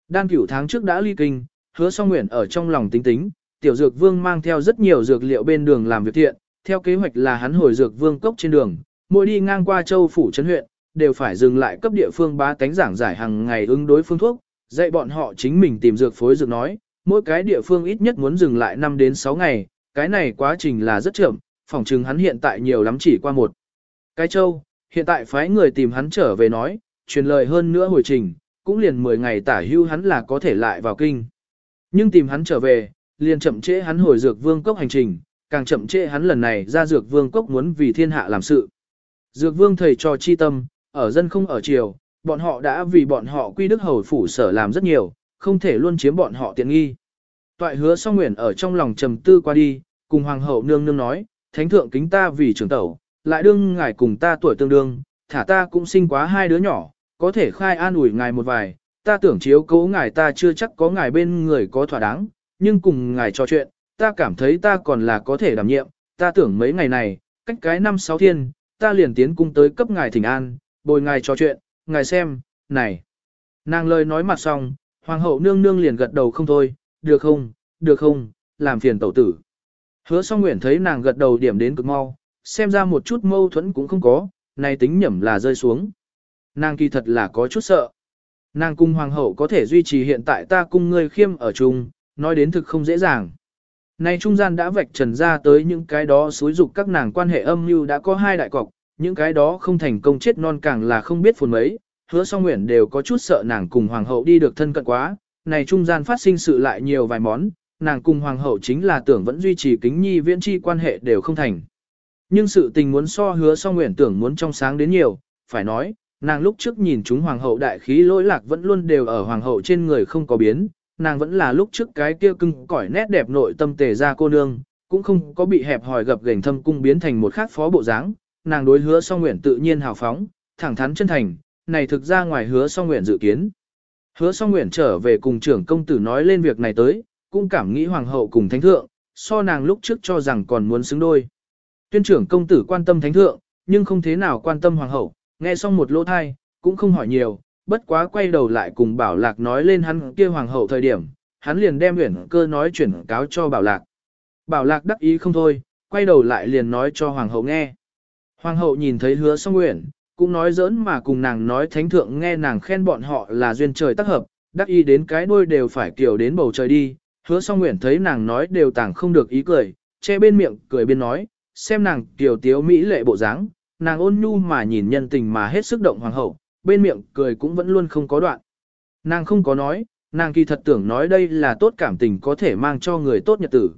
[SPEAKER 1] Đan cửu tháng trước đã ly kinh, hứa song nguyện ở trong lòng tính tính, tiểu dược vương mang theo rất nhiều dược liệu bên đường làm việc thiện, theo kế hoạch là hắn hồi dược vương cốc trên đường, mỗi đi ngang qua châu phủ trấn huyện, đều phải dừng lại cấp địa phương bá tánh giảng giải hàng ngày ứng đối phương thuốc, dạy bọn họ chính mình tìm dược phối dược nói, mỗi cái địa phương ít nhất muốn dừng lại 5 đến 6 ngày, cái này quá trình là rất chậm, phòng chừng hắn hiện tại nhiều lắm chỉ qua một. Cái châu, hiện tại phái người tìm hắn trở về nói, truyền lời hơn nữa hồi trình, cũng liền 10 ngày tả hưu hắn là có thể lại vào kinh. Nhưng tìm hắn trở về, liền chậm trễ hắn hồi dược vương cốc hành trình, càng chậm trễ hắn lần này ra dược vương cốc muốn vì thiên hạ làm sự. Dược vương thầy cho chi tâm, ở dân không ở triều, bọn họ đã vì bọn họ quy đức hầu phủ sở làm rất nhiều, không thể luôn chiếm bọn họ tiện nghi. Toại hứa song nguyện ở trong lòng trầm tư qua đi, cùng hoàng hậu nương nương nói, thánh thượng kính ta vì trưởng tẩu, lại đương ngài cùng ta tuổi tương đương, thả ta cũng sinh quá hai đứa nhỏ, có thể khai an ủi ngài một vài, ta tưởng chiếu cố ngài ta chưa chắc có ngài bên người có thỏa đáng, nhưng cùng ngài trò chuyện, ta cảm thấy ta còn là có thể đảm nhiệm, ta tưởng mấy ngày này, cách cái năm sáu thiên, ta liền tiến cung tới cấp ngài thỉnh an, bồi ngài trò chuyện, ngài xem, này. Nàng lời nói mặt xong, hoàng hậu nương nương liền gật đầu không thôi, được không, được không, làm phiền tẩu tử. Hứa song nguyện thấy nàng gật đầu điểm đến cực mau, xem ra một chút mâu thuẫn cũng không có, này tính nhẩm là rơi xuống. Nàng kỳ thật là có chút sợ. Nàng cung hoàng hậu có thể duy trì hiện tại ta cung ngươi khiêm ở chung, nói đến thực không dễ dàng. Này trung gian đã vạch trần ra tới những cái đó xúi dục các nàng quan hệ âm mưu đã có hai đại cọc, những cái đó không thành công chết non càng là không biết phồn mấy, hứa song nguyện đều có chút sợ nàng cùng hoàng hậu đi được thân cận quá, này trung gian phát sinh sự lại nhiều vài món, nàng cùng hoàng hậu chính là tưởng vẫn duy trì kính nhi viễn chi quan hệ đều không thành. Nhưng sự tình muốn so hứa song nguyện tưởng muốn trong sáng đến nhiều, phải nói, nàng lúc trước nhìn chúng hoàng hậu đại khí lỗi lạc vẫn luôn đều ở hoàng hậu trên người không có biến, nàng vẫn là lúc trước cái kia cưng cỏi nét đẹp nội tâm tề ra cô nương, cũng không có bị hẹp hòi gập gềnh thâm cung biến thành một khác phó bộ dáng. Nàng đối hứa song nguyện tự nhiên hào phóng, thẳng thắn chân thành, này thực ra ngoài hứa song nguyện dự kiến. Hứa song nguyện trở về cùng trưởng công tử nói lên việc này tới, cũng cảm nghĩ hoàng hậu cùng thánh thượng, so nàng lúc trước cho rằng còn muốn xứng đôi. Tuyên trưởng công tử quan tâm thánh thượng, nhưng không thế nào quan tâm hoàng hậu, nghe xong một lỗ thai, cũng không hỏi nhiều, bất quá quay đầu lại cùng bảo lạc nói lên hắn kia hoàng hậu thời điểm, hắn liền đem huyển cơ nói chuyển cáo cho bảo lạc. Bảo lạc đắc ý không thôi, quay đầu lại liền nói cho hoàng hậu nghe. Hoàng hậu nhìn thấy hứa song nguyện, cũng nói giỡn mà cùng nàng nói thánh thượng nghe nàng khen bọn họ là duyên trời tác hợp, đắc ý đến cái đuôi đều phải kiểu đến bầu trời đi. Hứa song nguyện thấy nàng nói đều tàng không được ý cười, che bên miệng cười bên nói, xem nàng tiểu tiếu mỹ lệ bộ dáng, nàng ôn nhu mà nhìn nhân tình mà hết sức động hoàng hậu, bên miệng cười cũng vẫn luôn không có đoạn. Nàng không có nói, nàng kỳ thật tưởng nói đây là tốt cảm tình có thể mang cho người tốt nhật tử.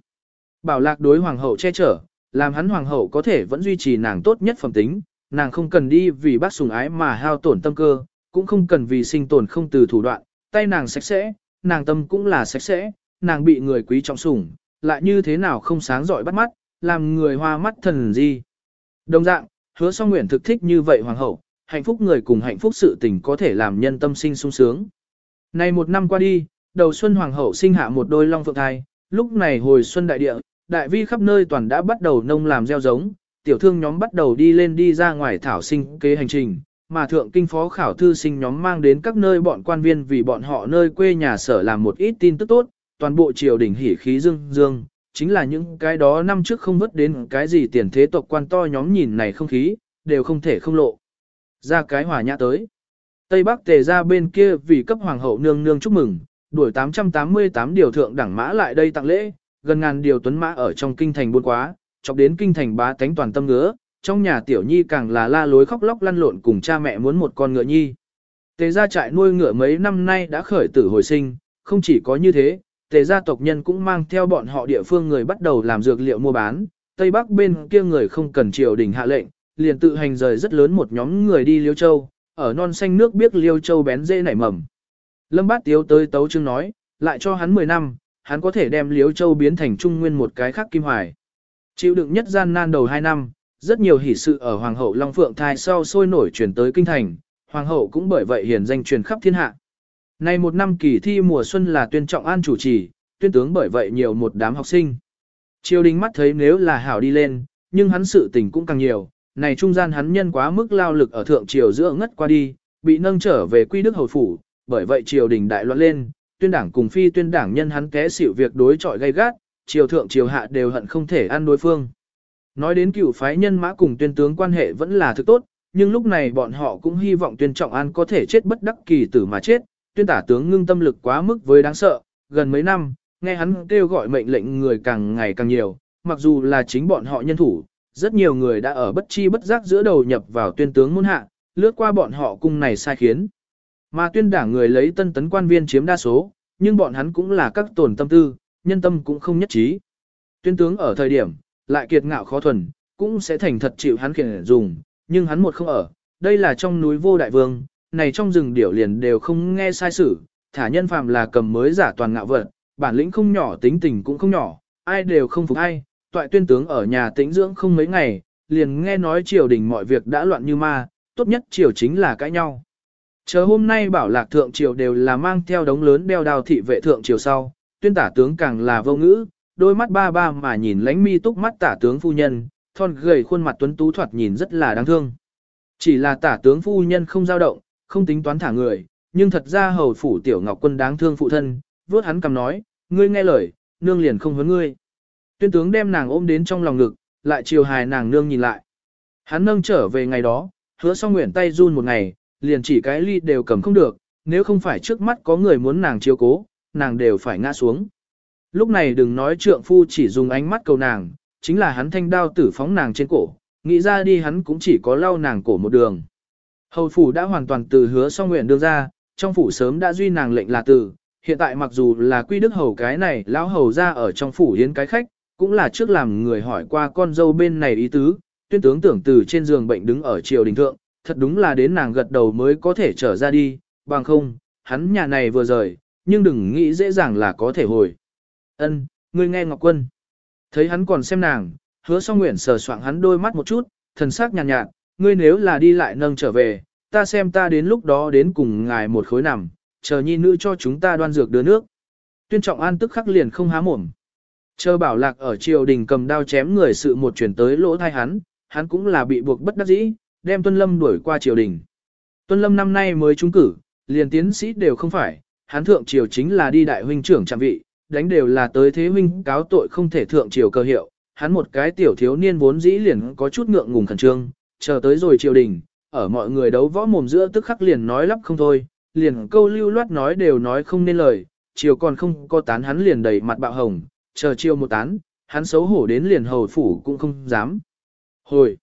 [SPEAKER 1] Bảo lạc đối hoàng hậu che chở, làm hắn hoàng hậu có thể vẫn duy trì nàng tốt nhất phẩm tính, nàng không cần đi vì bác sùng ái mà hao tổn tâm cơ, cũng không cần vì sinh tồn không từ thủ đoạn, tay nàng sạch sẽ, nàng tâm cũng là sạch sẽ, nàng bị người quý trọng sủng, lại như thế nào không sáng giỏi bắt mắt, làm người hoa mắt thần gì. Đồng dạng, hứa song nguyện thực thích như vậy hoàng hậu, hạnh phúc người cùng hạnh phúc sự tình có thể làm nhân tâm sinh sung sướng. Này một năm qua đi, đầu xuân hoàng hậu sinh hạ một đôi long phượng thai, lúc này hồi xuân đại địa, đại vi khắp nơi toàn đã bắt đầu nông làm gieo giống, tiểu thương nhóm bắt đầu đi lên đi ra ngoài thảo sinh kế hành trình, mà thượng kinh phó khảo thư sinh nhóm mang đến các nơi bọn quan viên vì bọn họ nơi quê nhà sở làm một ít tin tức tốt, toàn bộ triều đình hỉ khí dương dương, chính là những cái đó năm trước không vứt đến cái gì tiền thế tộc quan to nhóm nhìn này không khí, đều không thể không lộ. Ra cái hòa nhã tới. Tây Bắc tề ra bên kia vì cấp hoàng hậu nương nương chúc mừng, đuổi 888 điều thượng đẳng mã lại đây tặng lễ, gần ngàn điều tuấn mã ở trong kinh thành buôn quá, chọc đến kinh thành bá tánh toàn tâm ngứa, trong nhà tiểu nhi càng là la lối khóc lóc lăn lộn cùng cha mẹ muốn một con ngựa nhi. Tề gia trại nuôi ngựa mấy năm nay đã khởi tử hồi sinh, không chỉ có như thế, tề gia tộc nhân cũng mang theo bọn họ địa phương người bắt đầu làm dược liệu mua bán, Tây Bắc bên kia người không cần triều đình hạ lệnh, liền tự hành rời rất lớn một nhóm người đi Liêu Châu, ở non xanh nước biết Liêu Châu bén dễ nảy mầm. Lâm Bát Tiếu tới tấu chương nói, lại cho hắn 10 năm, hắn có thể đem liếu Châu biến thành trung nguyên một cái khác kim hoài. Chịu đựng nhất gian nan đầu 2 năm, rất nhiều hỷ sự ở Hoàng hậu Long Phượng thai sau sôi nổi chuyển tới kinh thành, Hoàng hậu cũng bởi vậy hiển danh truyền khắp thiên hạ. Này một năm kỳ thi mùa xuân là tuyên trọng an chủ trì, tuyên tướng bởi vậy nhiều một đám học sinh. Triều đình mắt thấy nếu là hảo đi lên, nhưng hắn sự tình cũng càng nhiều, này trung gian hắn nhân quá mức lao lực ở thượng triều giữa ngất qua đi, bị nâng trở về quy đức hầu phủ, bởi vậy triều đình đại loạn lên, tuyên đảng cùng phi tuyên đảng nhân hắn té xỉu việc đối chọi gay gắt, triều thượng triều hạ đều hận không thể ăn đối phương. Nói đến cựu phái nhân mã cùng tuyên tướng quan hệ vẫn là thực tốt, nhưng lúc này bọn họ cũng hy vọng tuyên trọng an có thể chết bất đắc kỳ tử mà chết, tuyên tả tướng ngưng tâm lực quá mức với đáng sợ, gần mấy năm, nghe hắn kêu gọi mệnh lệnh người càng ngày càng nhiều, mặc dù là chính bọn họ nhân thủ, rất nhiều người đã ở bất chi bất giác giữa đầu nhập vào tuyên tướng môn hạ, lướt qua bọn họ cung này sai khiến. Mà tuyên đảng người lấy tân tấn quan viên chiếm đa số, nhưng bọn hắn cũng là các tổn tâm tư, nhân tâm cũng không nhất trí. Tuyên tướng ở thời điểm, lại kiệt ngạo khó thuần, cũng sẽ thành thật chịu hắn khiển dùng, nhưng hắn một không ở, đây là trong núi vô đại vương, này trong rừng điểu liền đều không nghe sai sự, thả nhân phàm là cầm mới giả toàn ngạo vật, bản lĩnh không nhỏ tính tình cũng không nhỏ, ai đều không phục ai, toại tuyên tướng ở nhà tĩnh dưỡng không mấy ngày, liền nghe nói triều đình mọi việc đã loạn như ma, tốt nhất triều chính là cãi nhau. Chờ hôm nay bảo lạc thượng triều đều là mang theo đống lớn đeo đào thị vệ thượng triều sau, tuyên tả tướng càng là vô ngữ, đôi mắt ba ba mà nhìn lánh mi túc mắt tả tướng phu nhân, thon gầy khuôn mặt tuấn tú thoạt nhìn rất là đáng thương. Chỉ là tả tướng phu nhân không dao động, không tính toán thả người, nhưng thật ra hầu phủ tiểu ngọc quân đáng thương phụ thân, vớt hắn cầm nói, ngươi nghe lời, nương liền không hấn ngươi. Tuyên tướng đem nàng ôm đến trong lòng ngực, lại chiều hài nàng nương nhìn lại. Hắn nâng trở về ngày đó, hứa xong nguyện tay run một ngày, liền chỉ cái ly đều cầm không được, nếu không phải trước mắt có người muốn nàng chiếu cố, nàng đều phải ngã xuống. Lúc này đừng nói trượng phu chỉ dùng ánh mắt cầu nàng, chính là hắn thanh đao tử phóng nàng trên cổ, nghĩ ra đi hắn cũng chỉ có lau nàng cổ một đường. Hầu phủ đã hoàn toàn từ hứa song nguyện đưa ra, trong phủ sớm đã duy nàng lệnh là từ, hiện tại mặc dù là quy đức hầu cái này lão hầu ra ở trong phủ hiến cái khách, cũng là trước làm người hỏi qua con dâu bên này ý tứ, tuyên tướng tưởng từ trên giường bệnh đứng ở triều đình thượng, thật đúng là đến nàng gật đầu mới có thể trở ra đi, bằng không, hắn nhà này vừa rời, nhưng đừng nghĩ dễ dàng là có thể hồi. Ân, ngươi nghe Ngọc Quân. Thấy hắn còn xem nàng, hứa song nguyện sờ soạng hắn đôi mắt một chút, thần sắc nhàn nhạt, nhạt, ngươi nếu là đi lại nâng trở về, ta xem ta đến lúc đó đến cùng ngài một khối nằm, chờ nhi nữ cho chúng ta đoan dược đưa nước. Tuyên trọng an tức khắc liền không há mồm. Chờ bảo lạc ở triều đình cầm đao chém người sự một chuyển tới lỗ thai hắn, hắn cũng là bị buộc bất đắc dĩ, đem Tuân Lâm đuổi qua triều đình. Tuân Lâm năm nay mới trúng cử, liền tiến sĩ đều không phải, hắn thượng triều chính là đi đại huynh trưởng trạm vị, đánh đều là tới thế huynh cáo tội không thể thượng triều cơ hiệu, hắn một cái tiểu thiếu niên vốn dĩ liền có chút ngượng ngùng khẩn trương, chờ tới rồi triều đình, ở mọi người đấu võ mồm giữa tức khắc liền nói lắp không thôi, liền câu lưu loát nói đều nói không nên lời, triều còn không có tán hắn liền đầy mặt bạo hồng, chờ triều một tán, hắn xấu hổ đến liền hầu phủ cũng không dám. Hồi,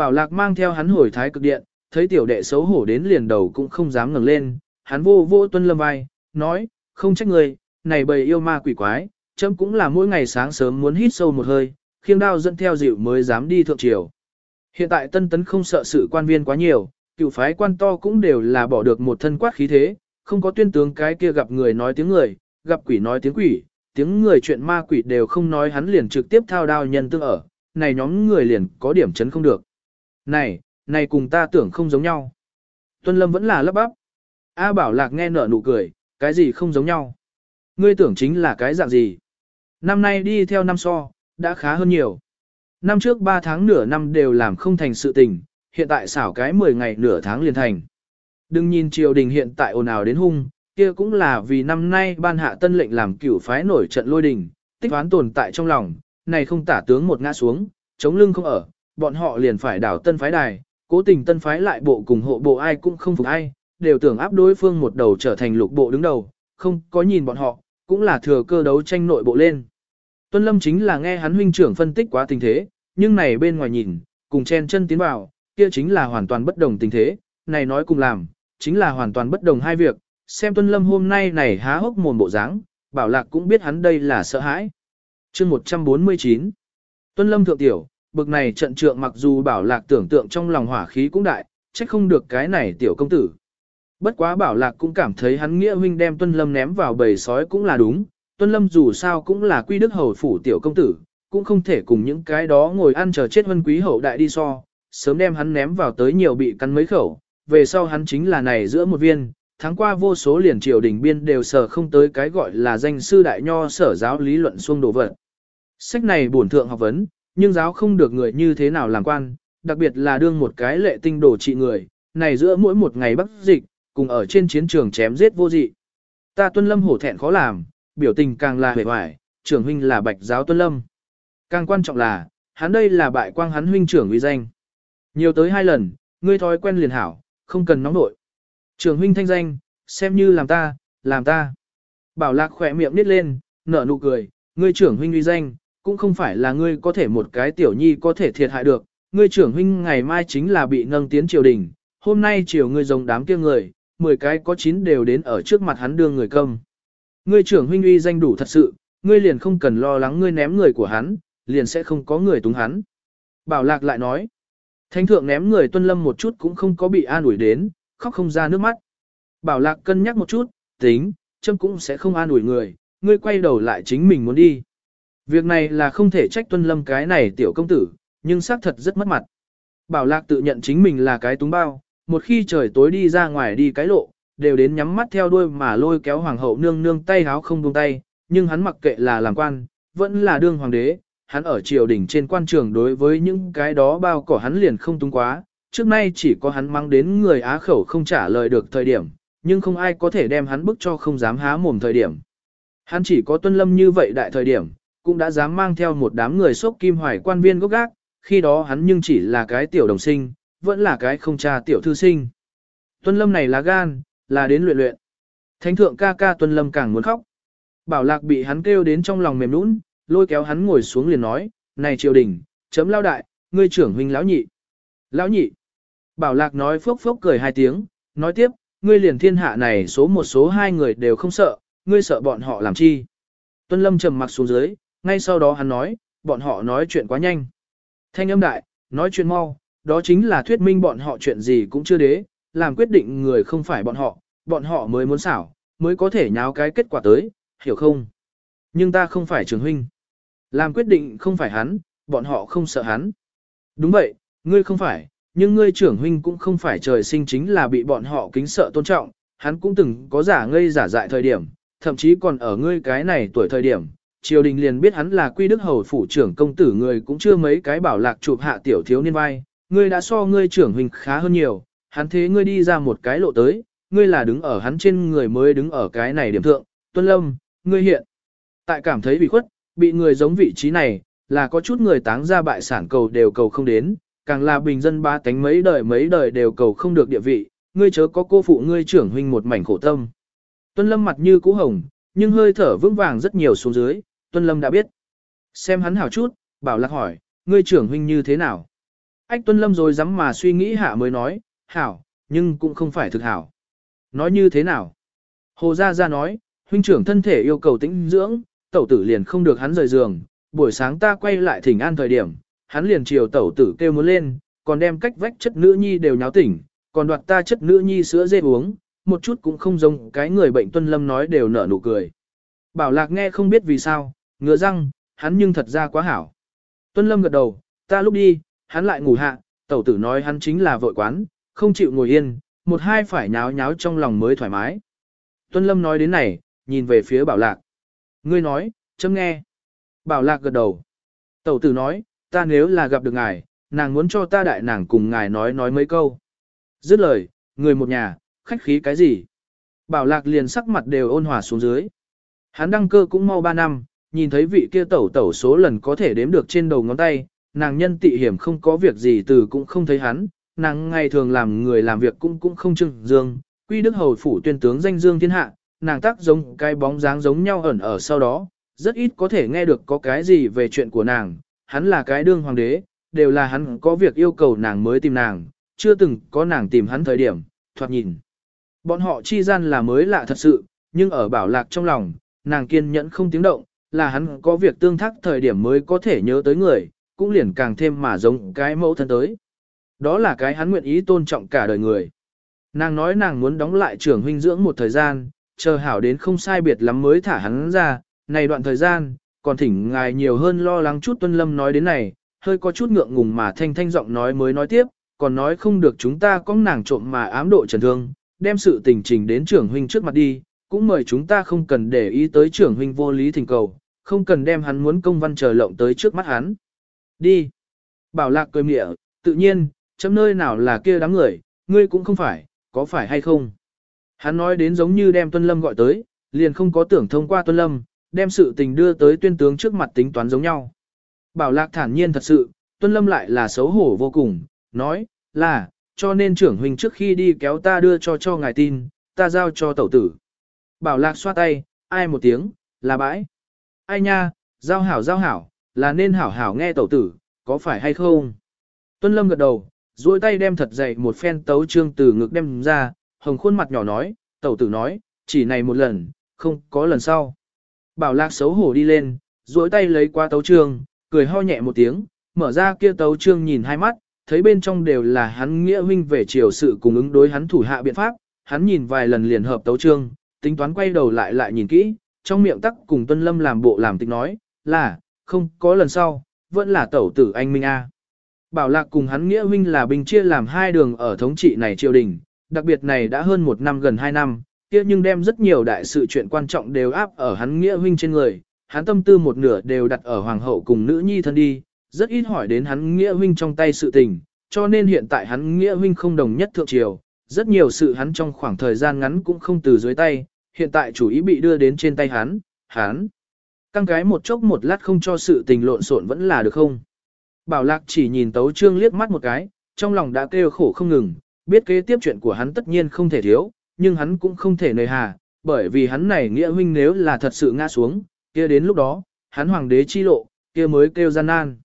[SPEAKER 1] bảo lạc mang theo hắn hồi thái cực điện, thấy tiểu đệ xấu hổ đến liền đầu cũng không dám ngẩng lên, hắn vô vô tuân lâm vai, nói, không trách người, này bầy yêu ma quỷ quái, chấm cũng là mỗi ngày sáng sớm muốn hít sâu một hơi, khiêng đao dẫn theo dịu mới dám đi thượng triều. Hiện tại tân tấn không sợ sự quan viên quá nhiều, cựu phái quan to cũng đều là bỏ được một thân quát khí thế, không có tuyên tướng cái kia gặp người nói tiếng người, gặp quỷ nói tiếng quỷ, tiếng người chuyện ma quỷ đều không nói hắn liền trực tiếp thao đao nhân tương ở, này nhóm người liền có điểm chấn không được. Này, này cùng ta tưởng không giống nhau. Tuân Lâm vẫn là lấp bắp. A Bảo Lạc nghe nở nụ cười, cái gì không giống nhau. Ngươi tưởng chính là cái dạng gì. Năm nay đi theo năm so, đã khá hơn nhiều. Năm trước 3 tháng nửa năm đều làm không thành sự tình, hiện tại xảo cái 10 ngày nửa tháng liền thành. Đừng nhìn triều đình hiện tại ồn ào đến hung, kia cũng là vì năm nay ban hạ tân lệnh làm cửu phái nổi trận lôi đình, tích toán tồn tại trong lòng, này không tả tướng một ngã xuống, chống lưng không ở, bọn họ liền phải đảo tân phái đài, cố tình tân phái lại bộ cùng hộ bộ ai cũng không phục ai, đều tưởng áp đối phương một đầu trở thành lục bộ đứng đầu, không có nhìn bọn họ, cũng là thừa cơ đấu tranh nội bộ lên. Tuân Lâm chính là nghe hắn huynh trưởng phân tích quá tình thế, nhưng này bên ngoài nhìn, cùng chen chân tiến vào, kia chính là hoàn toàn bất đồng tình thế, này nói cùng làm, chính là hoàn toàn bất đồng hai việc, xem Tuân Lâm hôm nay này há hốc mồm bộ dáng, Bảo Lạc cũng biết hắn đây là sợ hãi. Chương 149 Tuân Lâm thượng tiểu, bực này trận trượng mặc dù Bảo Lạc tưởng tượng trong lòng hỏa khí cũng đại, trách không được cái này tiểu công tử. Bất quá Bảo Lạc cũng cảm thấy hắn nghĩa huynh đem Tuân Lâm ném vào bầy sói cũng là đúng, Tuân Lâm dù sao cũng là quy đức hầu phủ tiểu công tử, cũng không thể cùng những cái đó ngồi ăn chờ chết vân quý hậu đại đi so, sớm đem hắn ném vào tới nhiều bị cắn mấy khẩu, về sau hắn chính là này giữa một viên, tháng qua vô số liền triều đình biên đều sở không tới cái gọi là danh sư đại nho sở giáo lý luận xuông đồ vật. Sách này bổn thượng học vấn, nhưng giáo không được người như thế nào làm quan, đặc biệt là đương một cái lệ tinh đổ trị người, này giữa mỗi một ngày bắc dịch, cùng ở trên chiến trường chém giết vô dị. Ta tuân lâm hổ thẹn khó làm, biểu tình càng là hề hoài, trưởng huynh là bạch giáo tuân lâm. Càng quan trọng là, hắn đây là bại quang hắn huynh trưởng uy danh. Nhiều tới hai lần, ngươi thói quen liền hảo, không cần nóng nội. Trưởng huynh thanh danh, xem như làm ta, làm ta. Bảo lạc khỏe miệng nít lên, nở nụ cười, ngươi trưởng huynh uy danh, cũng không phải là ngươi có thể một cái tiểu nhi có thể thiệt hại được. Ngươi trưởng huynh ngày mai chính là bị nâng tiến triều đình, hôm nay chiều ngươi giống đám kia người, 10 cái có 9 đều đến ở trước mặt hắn đưa người công. Ngươi trưởng huynh uy danh đủ thật sự, ngươi liền không cần lo lắng ngươi ném người của hắn, liền sẽ không có người túng hắn. Bảo lạc lại nói, thánh thượng ném người tuân lâm một chút cũng không có bị an ủi đến, khóc không ra nước mắt. Bảo lạc cân nhắc một chút, tính, châm cũng sẽ không an ủi người, ngươi quay đầu lại chính mình muốn đi. Việc này là không thể trách tuân lâm cái này tiểu công tử, nhưng xác thật rất mất mặt. Bảo lạc tự nhận chính mình là cái túng bao, một khi trời tối đi ra ngoài đi cái lộ, đều đến nhắm mắt theo đuôi mà lôi kéo hoàng hậu nương nương tay háo không buông tay, nhưng hắn mặc kệ là làm quan, vẫn là đương hoàng đế, hắn ở triều đình trên quan trường đối với những cái đó bao cỏ hắn liền không túng quá, trước nay chỉ có hắn mang đến người á khẩu không trả lời được thời điểm, nhưng không ai có thể đem hắn bức cho không dám há mồm thời điểm. Hắn chỉ có tuân lâm như vậy đại thời điểm, cũng đã dám mang theo một đám người sốc kim hoài quan viên gốc gác, khi đó hắn nhưng chỉ là cái tiểu đồng sinh, vẫn là cái không cha tiểu thư sinh. Tuân lâm này là gan, là đến luyện luyện. Thánh thượng ca ca tuân lâm càng muốn khóc. Bảo lạc bị hắn kêu đến trong lòng mềm nũng, lôi kéo hắn ngồi xuống liền nói, này triều đình, chấm lao đại, ngươi trưởng huynh lão nhị. Lão nhị. Bảo lạc nói phốc phốc cười hai tiếng, nói tiếp, ngươi liền thiên hạ này số một số hai người đều không sợ, ngươi sợ bọn họ làm chi. Tuân lâm trầm mặc xuống dưới, ngay sau đó hắn nói, bọn họ nói chuyện quá nhanh. Thanh âm đại, nói chuyện mau, đó chính là thuyết minh bọn họ chuyện gì cũng chưa đế, làm quyết định người không phải bọn họ, bọn họ mới muốn xảo, mới có thể nháo cái kết quả tới, hiểu không? Nhưng ta không phải trường huynh. Làm quyết định không phải hắn, bọn họ không sợ hắn. Đúng vậy, ngươi không phải, nhưng ngươi trưởng huynh cũng không phải trời sinh chính là bị bọn họ kính sợ tôn trọng, hắn cũng từng có giả ngây giả dại thời điểm, thậm chí còn ở ngươi cái này tuổi thời điểm, triều đình liền biết hắn là quy đức hầu phủ trưởng công tử người cũng chưa mấy cái bảo lạc chụp hạ tiểu thiếu niên vai, ngươi đã so ngươi trưởng huynh khá hơn nhiều, hắn thế ngươi đi ra một cái lộ tới, ngươi là đứng ở hắn trên người mới đứng ở cái này điểm thượng, tuân lâm, ngươi hiện. Tại cảm thấy bị khuất, bị người giống vị trí này, là có chút người táng ra bại sản cầu đều cầu không đến, càng là bình dân ba tánh mấy đời mấy đời đều cầu không được địa vị, ngươi chớ có cô phụ ngươi trưởng huynh một mảnh khổ tâm. Tuân lâm mặt như cũ hồng, nhưng hơi thở vững vàng rất nhiều xuống dưới, Tuân lâm đã biết. Xem hắn hảo chút, bảo lạc hỏi, ngươi trưởng huynh như thế nào? Ách Tuân lâm rồi dám mà suy nghĩ hạ mới nói, hảo, nhưng cũng không phải thực hảo. Nói như thế nào? Hồ Gia Gia nói, huynh trưởng thân thể yêu cầu tĩnh dưỡng, tẩu tử liền không được hắn rời giường, buổi sáng ta quay lại thỉnh an thời điểm, hắn liền chiều tẩu tử kêu muốn lên, còn đem cách vách chất nữ nhi đều nháo tỉnh, còn đoạt ta chất nữ nhi sữa dê uống, một chút cũng không giống cái người bệnh tuân lâm nói đều nở nụ cười. Bảo lạc nghe không biết vì sao, ngựa răng, hắn nhưng thật ra quá hảo. Tuân lâm gật đầu, ta lúc đi, hắn lại ngủ hạ, tẩu tử nói hắn chính là vội quán, không chịu ngồi yên, một hai phải nháo nháo trong lòng mới thoải mái. Tuân lâm nói đến này, nhìn về phía bảo lạc. Ngươi nói, chấm nghe. Bảo lạc gật đầu. Tẩu tử nói, ta nếu là gặp được ngài, nàng muốn cho ta đại nàng cùng ngài nói nói mấy câu. Dứt lời, người một nhà, khách khí cái gì? Bảo lạc liền sắc mặt đều ôn hòa xuống dưới. Hắn đăng cơ cũng mau 3 năm, nhìn thấy vị kia tẩu tẩu số lần có thể đếm được trên đầu ngón tay, nàng nhân tị hiểm không có việc gì từ cũng không thấy hắn, nàng ngày thường làm người làm việc cũng cũng không trưng dương, quy đức hầu phủ tuyên tướng danh dương thiên hạ, nàng tác giống cái bóng dáng giống nhau ẩn ở sau đó, rất ít có thể nghe được có cái gì về chuyện của nàng, hắn là cái đương hoàng đế, đều là hắn có việc yêu cầu nàng mới tìm nàng, chưa từng có nàng tìm hắn thời điểm, thoạt nhìn. Bọn họ chi gian là mới lạ thật sự, nhưng ở bảo lạc trong lòng, nàng kiên nhẫn không tiếng động, là hắn có việc tương thắc thời điểm mới có thể nhớ tới người, cũng liền càng thêm mà giống cái mẫu thân tới. Đó là cái hắn nguyện ý tôn trọng cả đời người. Nàng nói nàng muốn đóng lại trưởng huynh dưỡng một thời gian, chờ hảo đến không sai biệt lắm mới thả hắn ra, này đoạn thời gian, còn thỉnh ngài nhiều hơn lo lắng chút tuân lâm nói đến này, hơi có chút ngượng ngùng mà thanh thanh giọng nói mới nói tiếp, còn nói không được chúng ta có nàng trộm mà ám độ trần thương, đem sự tình trình đến trưởng huynh trước mặt đi, cũng mời chúng ta không cần để ý tới trưởng huynh vô lý thỉnh cầu, không cần đem hắn muốn công văn chờ lộng tới trước mắt hắn. Đi. Bảo lạc cười mịa, tự nhiên, chấm nơi nào là kia đám người, ngươi cũng không phải, có phải hay không? Hắn nói đến giống như đem Tuân Lâm gọi tới, liền không có tưởng thông qua Tuân Lâm, đem sự tình đưa tới tuyên tướng trước mặt tính toán giống nhau. Bảo lạc thản nhiên thật sự, Tuân Lâm lại là xấu hổ vô cùng, nói, là, cho nên trưởng huynh trước khi đi kéo ta đưa cho cho ngài tin, ta giao cho tẩu tử. Bảo lạc xoa tay, ai một tiếng, là bãi. Ai nha, giao hảo giao hảo, là nên hảo hảo nghe tẩu tử, có phải hay không? Tuân Lâm gật đầu, duỗi tay đem thật dày một phen tấu trương từ ngực đem ra, hồng khuôn mặt nhỏ nói, tẩu tử nói, chỉ này một lần, không có lần sau. Bảo lạc xấu hổ đi lên, duỗi tay lấy qua tấu trương, cười ho nhẹ một tiếng, mở ra kia tấu trương nhìn hai mắt, thấy bên trong đều là hắn nghĩa huynh về chiều sự cùng ứng đối hắn thủ hạ biện pháp, hắn nhìn vài lần liền hợp tấu trương, tính toán quay đầu lại lại nhìn kỹ, trong miệng tắc cùng Tuân Lâm làm bộ làm tịch nói, là, không có lần sau, vẫn là tẩu tử anh Minh A. Bảo lạc cùng hắn nghĩa huynh là binh chia làm hai đường ở thống trị này triều đình, đặc biệt này đã hơn một năm gần hai năm, kia nhưng đem rất nhiều đại sự chuyện quan trọng đều áp ở hắn nghĩa huynh trên người, hắn tâm tư một nửa đều đặt ở hoàng hậu cùng nữ nhi thân đi, rất ít hỏi đến hắn nghĩa huynh trong tay sự tình, cho nên hiện tại hắn nghĩa huynh không đồng nhất thượng triều, rất nhiều sự hắn trong khoảng thời gian ngắn cũng không từ dưới tay, hiện tại chủ ý bị đưa đến trên tay hắn, hắn. Căng cái một chốc một lát không cho sự tình lộn xộn vẫn là được không? Bảo lạc chỉ nhìn tấu trương liếc mắt một cái, trong lòng đã kêu khổ không ngừng, biết kế tiếp chuyện của hắn tất nhiên không thể thiếu, nhưng hắn cũng không thể nời hà, bởi vì hắn này nghĩa huynh nếu là thật sự ngã xuống, kia đến lúc đó, hắn hoàng đế chi lộ, kia mới kêu gian nan.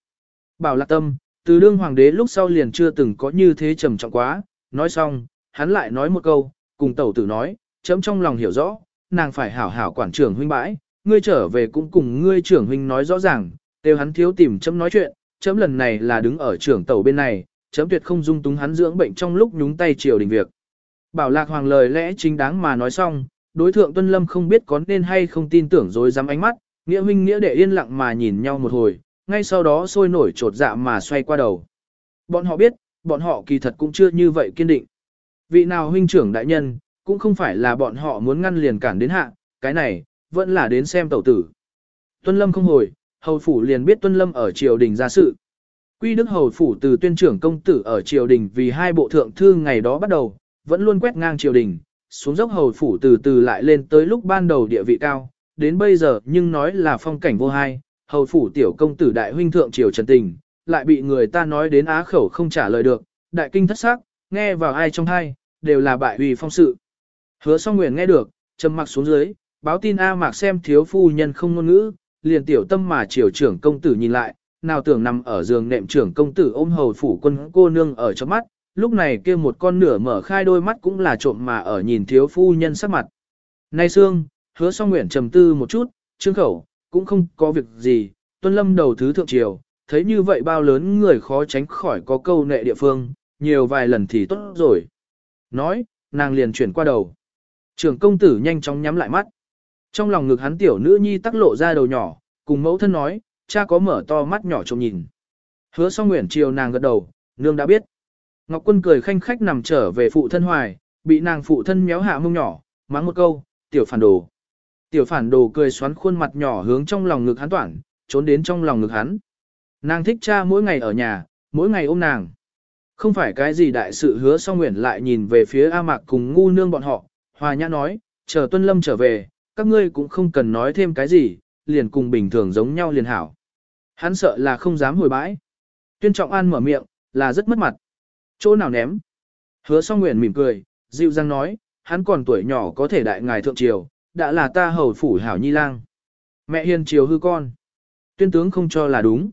[SPEAKER 1] Bảo lạc tâm, từ đương hoàng đế lúc sau liền chưa từng có như thế trầm trọng quá, nói xong, hắn lại nói một câu, cùng tẩu tử nói, chấm trong lòng hiểu rõ, nàng phải hảo hảo quản trưởng huynh bãi, ngươi trở về cũng cùng ngươi trưởng huynh nói rõ ràng, đều hắn thiếu tìm chấm nói chuyện, chấm lần này là đứng ở trưởng tàu bên này, chấm tuyệt không dung túng hắn dưỡng bệnh trong lúc nhúng tay triều đình việc. Bảo lạc hoàng lời lẽ chính đáng mà nói xong, đối thượng tuân lâm không biết có nên hay không tin tưởng rồi dám ánh mắt, nghĩa huynh nghĩa đệ yên lặng mà nhìn nhau một hồi, ngay sau đó sôi nổi trột dạ mà xoay qua đầu. Bọn họ biết, bọn họ kỳ thật cũng chưa như vậy kiên định. Vị nào huynh trưởng đại nhân, cũng không phải là bọn họ muốn ngăn liền cản đến hạ, cái này, vẫn là đến xem tẩu tử. Tuân Lâm không hồi, hầu phủ liền biết Tuân Lâm ở triều đình ra sự. Quy Đức hầu phủ từ tuyên trưởng công tử ở triều đình vì hai bộ thượng thư ngày đó bắt đầu, vẫn luôn quét ngang triều đình, xuống dốc hầu phủ từ từ lại lên tới lúc ban đầu địa vị cao, đến bây giờ nhưng nói là phong cảnh vô hai, hầu phủ tiểu công tử đại huynh thượng triều trần tình, lại bị người ta nói đến á khẩu không trả lời được, đại kinh thất xác, nghe vào ai trong hai, đều là bại uy phong sự. Hứa song nguyện nghe được, trầm mặc xuống dưới, báo tin A mạc xem thiếu phu nhân không ngôn ngữ, liền tiểu tâm mà triều trưởng công tử nhìn lại, nào tưởng nằm ở giường nệm trưởng công tử ôm hầu phủ quân cô nương ở trong mắt, lúc này kia một con nửa mở khai đôi mắt cũng là trộm mà ở nhìn thiếu phu nhân sắc mặt. Nay xương, hứa song nguyện trầm tư một chút, trương khẩu, cũng không có việc gì, tuân lâm đầu thứ thượng triều, thấy như vậy bao lớn người khó tránh khỏi có câu nệ địa phương, nhiều vài lần thì tốt rồi. Nói, nàng liền chuyển qua đầu. Trưởng công tử nhanh chóng nhắm lại mắt. Trong lòng ngực hắn tiểu nữ nhi tắc lộ ra đầu nhỏ, cùng mẫu thân nói, cha có mở to mắt nhỏ trông nhìn. Hứa song nguyện chiều nàng gật đầu, nương đã biết. Ngọc quân cười khanh khách nằm trở về phụ thân hoài, bị nàng phụ thân méo hạ mông nhỏ, mắng một câu, tiểu phản đồ. Tiểu phản đồ cười xoắn khuôn mặt nhỏ hướng trong lòng ngực hắn toản, trốn đến trong lòng ngực hắn. Nàng thích cha mỗi ngày ở nhà, mỗi ngày ôm nàng. Không phải cái gì đại sự hứa song nguyện lại nhìn về phía A Mạc cùng ngu nương bọn họ, hòa nhã nói, chờ Tuân Lâm trở về, các ngươi cũng không cần nói thêm cái gì, liền cùng bình thường giống nhau liền hảo. Hắn sợ là không dám hồi bãi. Tuyên Trọng An mở miệng, là rất mất mặt. Chỗ nào ném? Hứa song nguyện mỉm cười, dịu dàng nói, hắn còn tuổi nhỏ có thể đại ngài thượng triều, đã là ta hầu phủ hảo nhi lang. Mẹ hiền triều hư con. Tuyên tướng không cho là đúng.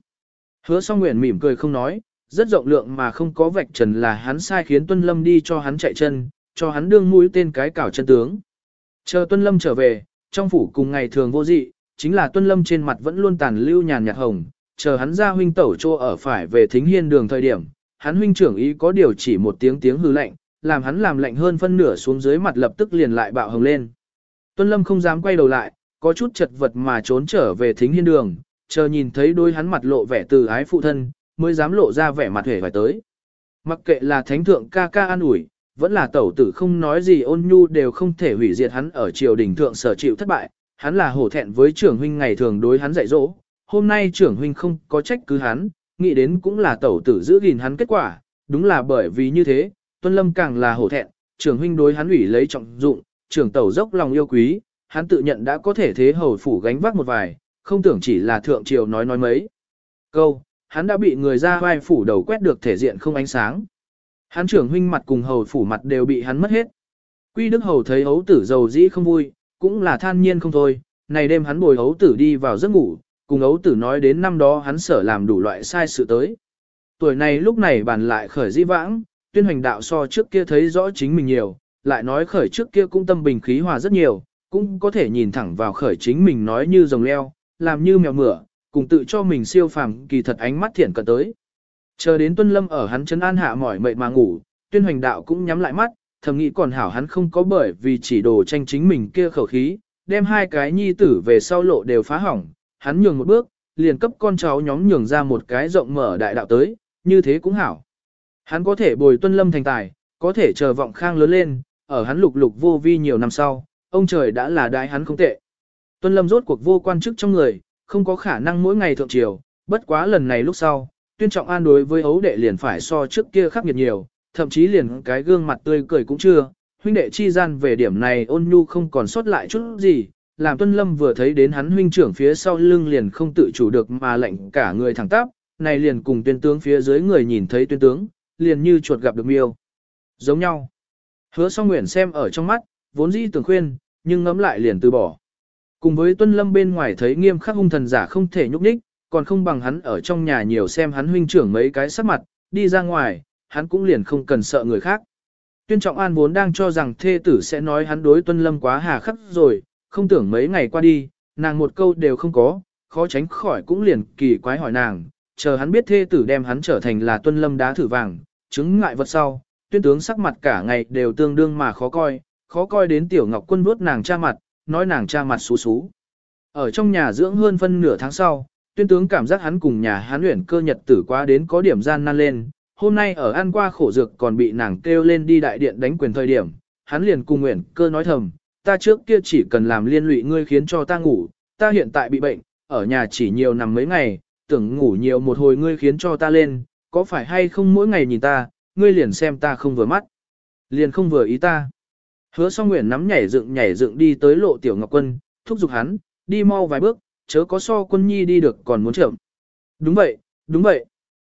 [SPEAKER 1] Hứa song nguyện mỉm cười không nói, rất rộng lượng mà không có vạch trần là hắn sai khiến Tuân Lâm đi cho hắn chạy chân, cho hắn đương mũi tên cái cảo chân tướng. Chờ Tuân Lâm trở về, trong phủ cùng ngày thường vô dị, chính là Tuân Lâm trên mặt vẫn luôn tàn lưu nhàn nhạt hồng, chờ hắn ra huynh tẩu trô ở phải về thính hiên đường thời điểm, hắn huynh trưởng ý có điều chỉ một tiếng tiếng hư lạnh, làm hắn làm lạnh hơn phân nửa xuống dưới mặt lập tức liền lại bạo hồng lên. Tuân Lâm không dám quay đầu lại, có chút chật vật mà trốn trở về thính hiên đường, chờ nhìn thấy đôi hắn mặt lộ vẻ từ ái phụ thân, mới dám lộ ra vẻ mặt hề phải tới. Mặc kệ là thánh thượng ca ca an ủi, vẫn là tẩu tử không nói gì ôn nhu đều không thể hủy diệt hắn ở triều đình thượng sở chịu thất bại, hắn là hổ thẹn với trưởng huynh ngày thường đối hắn dạy dỗ, hôm nay trưởng huynh không có trách cứ hắn, nghĩ đến cũng là tẩu tử giữ gìn hắn kết quả, đúng là bởi vì như thế, tuân lâm càng là hổ thẹn, trưởng huynh đối hắn ủy lấy trọng dụng, trưởng tẩu dốc lòng yêu quý, hắn tự nhận đã có thể thế hầu phủ gánh vác một vài, không tưởng chỉ là thượng triều nói nói mấy. Câu, hắn đã bị người ra vai phủ đầu quét được thể diện không ánh sáng. Hắn trưởng huynh mặt cùng hầu phủ mặt đều bị hắn mất hết. Quy Đức Hầu thấy ấu tử giàu dĩ không vui, cũng là than nhiên không thôi, này đêm hắn bồi ấu tử đi vào giấc ngủ, cùng ấu tử nói đến năm đó hắn sở làm đủ loại sai sự tới. Tuổi này lúc này bàn lại khởi di vãng, tuyên hoành đạo so trước kia thấy rõ chính mình nhiều, lại nói khởi trước kia cũng tâm bình khí hòa rất nhiều, cũng có thể nhìn thẳng vào khởi chính mình nói như rồng leo, làm như mèo mửa, cùng tự cho mình siêu phàm kỳ thật ánh mắt thiện cận tới. Chờ đến tuân lâm ở hắn chân an hạ mỏi mệt mà ngủ, tuyên hoành đạo cũng nhắm lại mắt, thầm nghĩ còn hảo hắn không có bởi vì chỉ đồ tranh chính mình kia khẩu khí, đem hai cái nhi tử về sau lộ đều phá hỏng, hắn nhường một bước, liền cấp con cháu nhóm nhường ra một cái rộng mở đại đạo tới, như thế cũng hảo. Hắn có thể bồi tuân lâm thành tài, có thể chờ vọng khang lớn lên, ở hắn lục lục vô vi nhiều năm sau, ông trời đã là đại hắn không tệ. Tuân lâm rốt cuộc vô quan chức trong người, không có khả năng mỗi ngày thượng triều, bất quá lần này lúc sau, tuyên trọng an đối với ấu đệ liền phải so trước kia khắc nghiệt nhiều, thậm chí liền cái gương mặt tươi cười cũng chưa, huynh đệ chi gian về điểm này ôn nhu không còn sót lại chút gì, làm tuân lâm vừa thấy đến hắn huynh trưởng phía sau lưng liền không tự chủ được mà lệnh cả người thẳng tắp, này liền cùng tuyên tướng phía dưới người nhìn thấy tuyên tướng, liền như chuột gặp được miêu. Giống nhau. Hứa song nguyện xem ở trong mắt, vốn dĩ tưởng khuyên, nhưng ngẫm lại liền từ bỏ. Cùng với tuân lâm bên ngoài thấy nghiêm khắc hung thần giả không thể nhúc nhích, còn không bằng hắn ở trong nhà nhiều xem hắn huynh trưởng mấy cái sắc mặt, đi ra ngoài, hắn cũng liền không cần sợ người khác. Tuyên Trọng An vốn đang cho rằng thê tử sẽ nói hắn đối tuân lâm quá hà khắc rồi, không tưởng mấy ngày qua đi, nàng một câu đều không có, khó tránh khỏi cũng liền kỳ quái hỏi nàng, chờ hắn biết thê tử đem hắn trở thành là tuân lâm đá thử vàng, chứng ngại vật sau, tuyên tướng sắc mặt cả ngày đều tương đương mà khó coi, khó coi đến tiểu ngọc quân vuốt nàng cha mặt, nói nàng cha mặt xú xú. Ở trong nhà dưỡng hơn phân nửa tháng sau, tuyên tướng cảm giác hắn cùng nhà hắn luyện cơ nhật tử quá đến có điểm gian nan lên, hôm nay ở ăn qua khổ dược còn bị nàng kêu lên đi đại điện đánh quyền thời điểm, hắn liền cùng nguyện cơ nói thầm, ta trước kia chỉ cần làm liên lụy ngươi khiến cho ta ngủ, ta hiện tại bị bệnh, ở nhà chỉ nhiều nằm mấy ngày, tưởng ngủ nhiều một hồi ngươi khiến cho ta lên, có phải hay không mỗi ngày nhìn ta, ngươi liền xem ta không vừa mắt, liền không vừa ý ta. Hứa song nguyện nắm nhảy dựng nhảy dựng đi tới lộ tiểu ngọc quân, thúc giục hắn, đi mau vài bước, chớ có so quân nhi đi được còn muốn chậm. Đúng vậy, đúng vậy.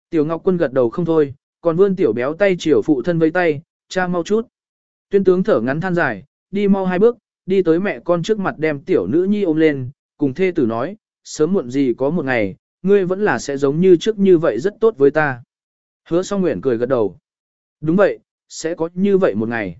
[SPEAKER 1] Tiểu ngọc quân gật đầu không thôi, còn vươn tiểu béo tay chiều phụ thân vây tay, cha mau chút. Tuyên tướng thở ngắn than dài, đi mau hai bước, đi tới mẹ con trước mặt đem tiểu nữ nhi ôm lên, cùng thê tử nói, sớm muộn gì có một ngày, ngươi vẫn là sẽ giống như trước như vậy rất tốt với ta. Hứa song nguyện cười gật đầu. Đúng vậy, sẽ có như vậy một ngày.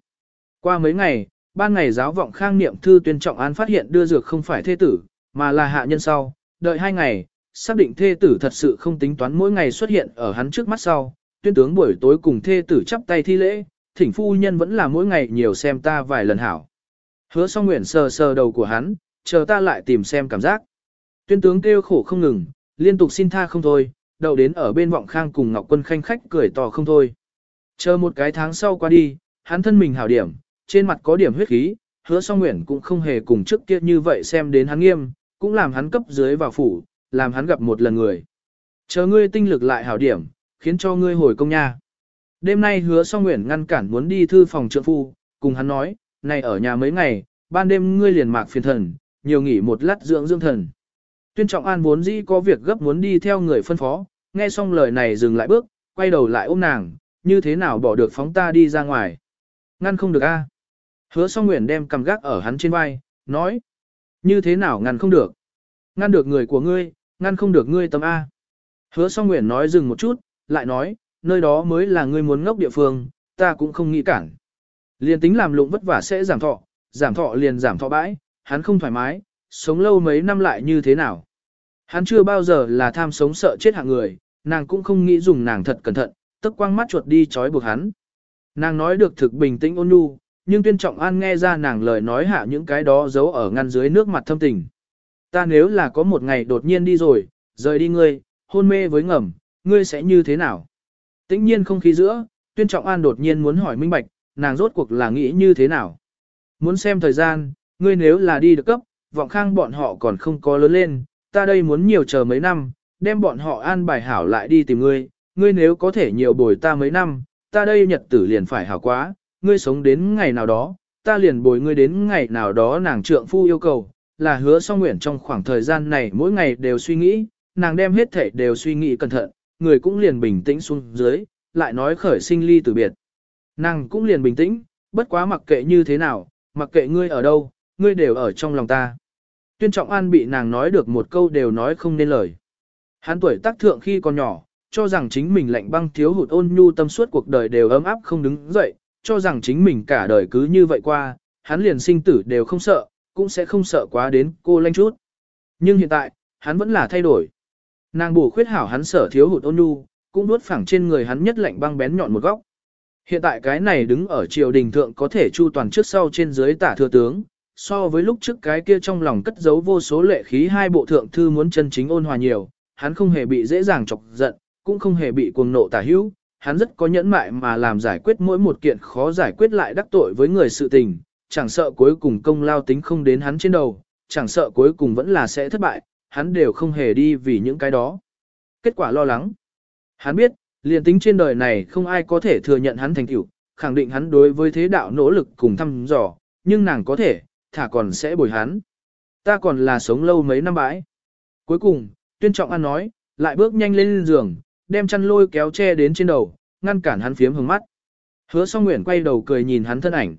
[SPEAKER 1] Qua mấy ngày, ban ngày giáo vọng khang niệm thư tuyên trọng an phát hiện đưa dược không phải thê tử, mà là hạ nhân sau, đợi hai ngày, xác định thê tử thật sự không tính toán mỗi ngày xuất hiện ở hắn trước mắt sau, tuyên tướng buổi tối cùng thê tử chắp tay thi lễ, thỉnh phu nhân vẫn là mỗi ngày nhiều xem ta vài lần hảo. Hứa song nguyện sờ sờ đầu của hắn, chờ ta lại tìm xem cảm giác. Tuyên tướng kêu khổ không ngừng, liên tục xin tha không thôi, đậu đến ở bên vọng khang cùng Ngọc Quân khanh khách cười to không thôi. Chờ một cái tháng sau qua đi, hắn thân mình hảo điểm, trên mặt có điểm huyết khí, hứa song nguyện cũng không hề cùng trước kia như vậy xem đến hắn nghiêm, cũng làm hắn cấp dưới vào phủ, làm hắn gặp một lần người. Chờ ngươi tinh lực lại hảo điểm, khiến cho ngươi hồi công nha. Đêm nay hứa song nguyện ngăn cản muốn đi thư phòng trượng phu, cùng hắn nói, này ở nhà mấy ngày, ban đêm ngươi liền mạc phiền thần, nhiều nghỉ một lát dưỡng dưỡng thần. Tuyên trọng an vốn dĩ có việc gấp muốn đi theo người phân phó, nghe xong lời này dừng lại bước, quay đầu lại ôm nàng, như thế nào bỏ được phóng ta đi ra ngoài. Ngăn không được a. Hứa song nguyện đem cầm gác ở hắn trên vai, nói. Như thế nào ngăn không được? Ngăn được người của ngươi, ngăn không được ngươi tâm A. Hứa song nguyện nói dừng một chút, lại nói, nơi đó mới là ngươi muốn ngốc địa phương, ta cũng không nghĩ cản. Liền tính làm lụng vất vả sẽ giảm thọ, giảm thọ liền giảm thọ bãi, hắn không thoải mái, sống lâu mấy năm lại như thế nào. Hắn chưa bao giờ là tham sống sợ chết hạng người, nàng cũng không nghĩ dùng nàng thật cẩn thận, tức quang mắt chuột đi trói buộc hắn. Nàng nói được thực bình tĩnh ôn nhu, nhưng tuyên trọng an nghe ra nàng lời nói hạ những cái đó giấu ở ngăn dưới nước mặt thâm tình. Ta nếu là có một ngày đột nhiên đi rồi, rời đi ngươi, hôn mê với ngầm, ngươi sẽ như thế nào? Tĩnh nhiên không khí giữa, tuyên trọng an đột nhiên muốn hỏi minh bạch, nàng rốt cuộc là nghĩ như thế nào? Muốn xem thời gian, ngươi nếu là đi được cấp, vọng khang bọn họ còn không có lớn lên, ta đây muốn nhiều chờ mấy năm, đem bọn họ an bài hảo lại đi tìm ngươi, ngươi nếu có thể nhiều bồi ta mấy năm, ta đây nhật tử liền phải hảo quá, ngươi sống đến ngày nào đó, ta liền bồi ngươi đến ngày nào đó nàng trượng phu yêu cầu, là hứa song nguyện trong khoảng thời gian này mỗi ngày đều suy nghĩ, nàng đem hết thể đều suy nghĩ cẩn thận, người cũng liền bình tĩnh xuống dưới, lại nói khởi sinh ly từ biệt. Nàng cũng liền bình tĩnh, bất quá mặc kệ như thế nào, mặc kệ ngươi ở đâu, ngươi đều ở trong lòng ta. Tuyên Trọng An bị nàng nói được một câu đều nói không nên lời. Hắn tuổi tác thượng khi còn nhỏ, cho rằng chính mình lạnh băng thiếu hụt ôn nhu tâm suốt cuộc đời đều ấm áp không đứng dậy, cho rằng chính mình cả đời cứ như vậy qua, hắn liền sinh tử đều không sợ, cũng sẽ không sợ quá đến cô lanh chút. Nhưng hiện tại, hắn vẫn là thay đổi. Nàng bổ khuyết hảo hắn sở thiếu hụt ôn nhu, cũng nuốt phẳng trên người hắn nhất lạnh băng bén nhọn một góc. Hiện tại cái này đứng ở triều đình thượng có thể chu toàn trước sau trên dưới tả thừa tướng, so với lúc trước cái kia trong lòng cất giấu vô số lệ khí hai bộ thượng thư muốn chân chính ôn hòa nhiều, hắn không hề bị dễ dàng chọc giận, cũng không hề bị cuồng nộ tả hữu, hắn rất có nhẫn mại mà làm giải quyết mỗi một kiện khó giải quyết lại đắc tội với người sự tình, chẳng sợ cuối cùng công lao tính không đến hắn trên đầu, chẳng sợ cuối cùng vẫn là sẽ thất bại, hắn đều không hề đi vì những cái đó. Kết quả lo lắng. Hắn biết, liền tính trên đời này không ai có thể thừa nhận hắn thành tựu, khẳng định hắn đối với thế đạo nỗ lực cùng thăm dò, nhưng nàng có thể, thả còn sẽ bồi hắn. Ta còn là sống lâu mấy năm bãi. Cuối cùng, tuyên trọng ăn nói, lại bước nhanh lên giường, đem chăn lôi kéo che đến trên đầu, ngăn cản hắn phiếm hướng mắt. Hứa song nguyện quay đầu cười nhìn hắn thân ảnh.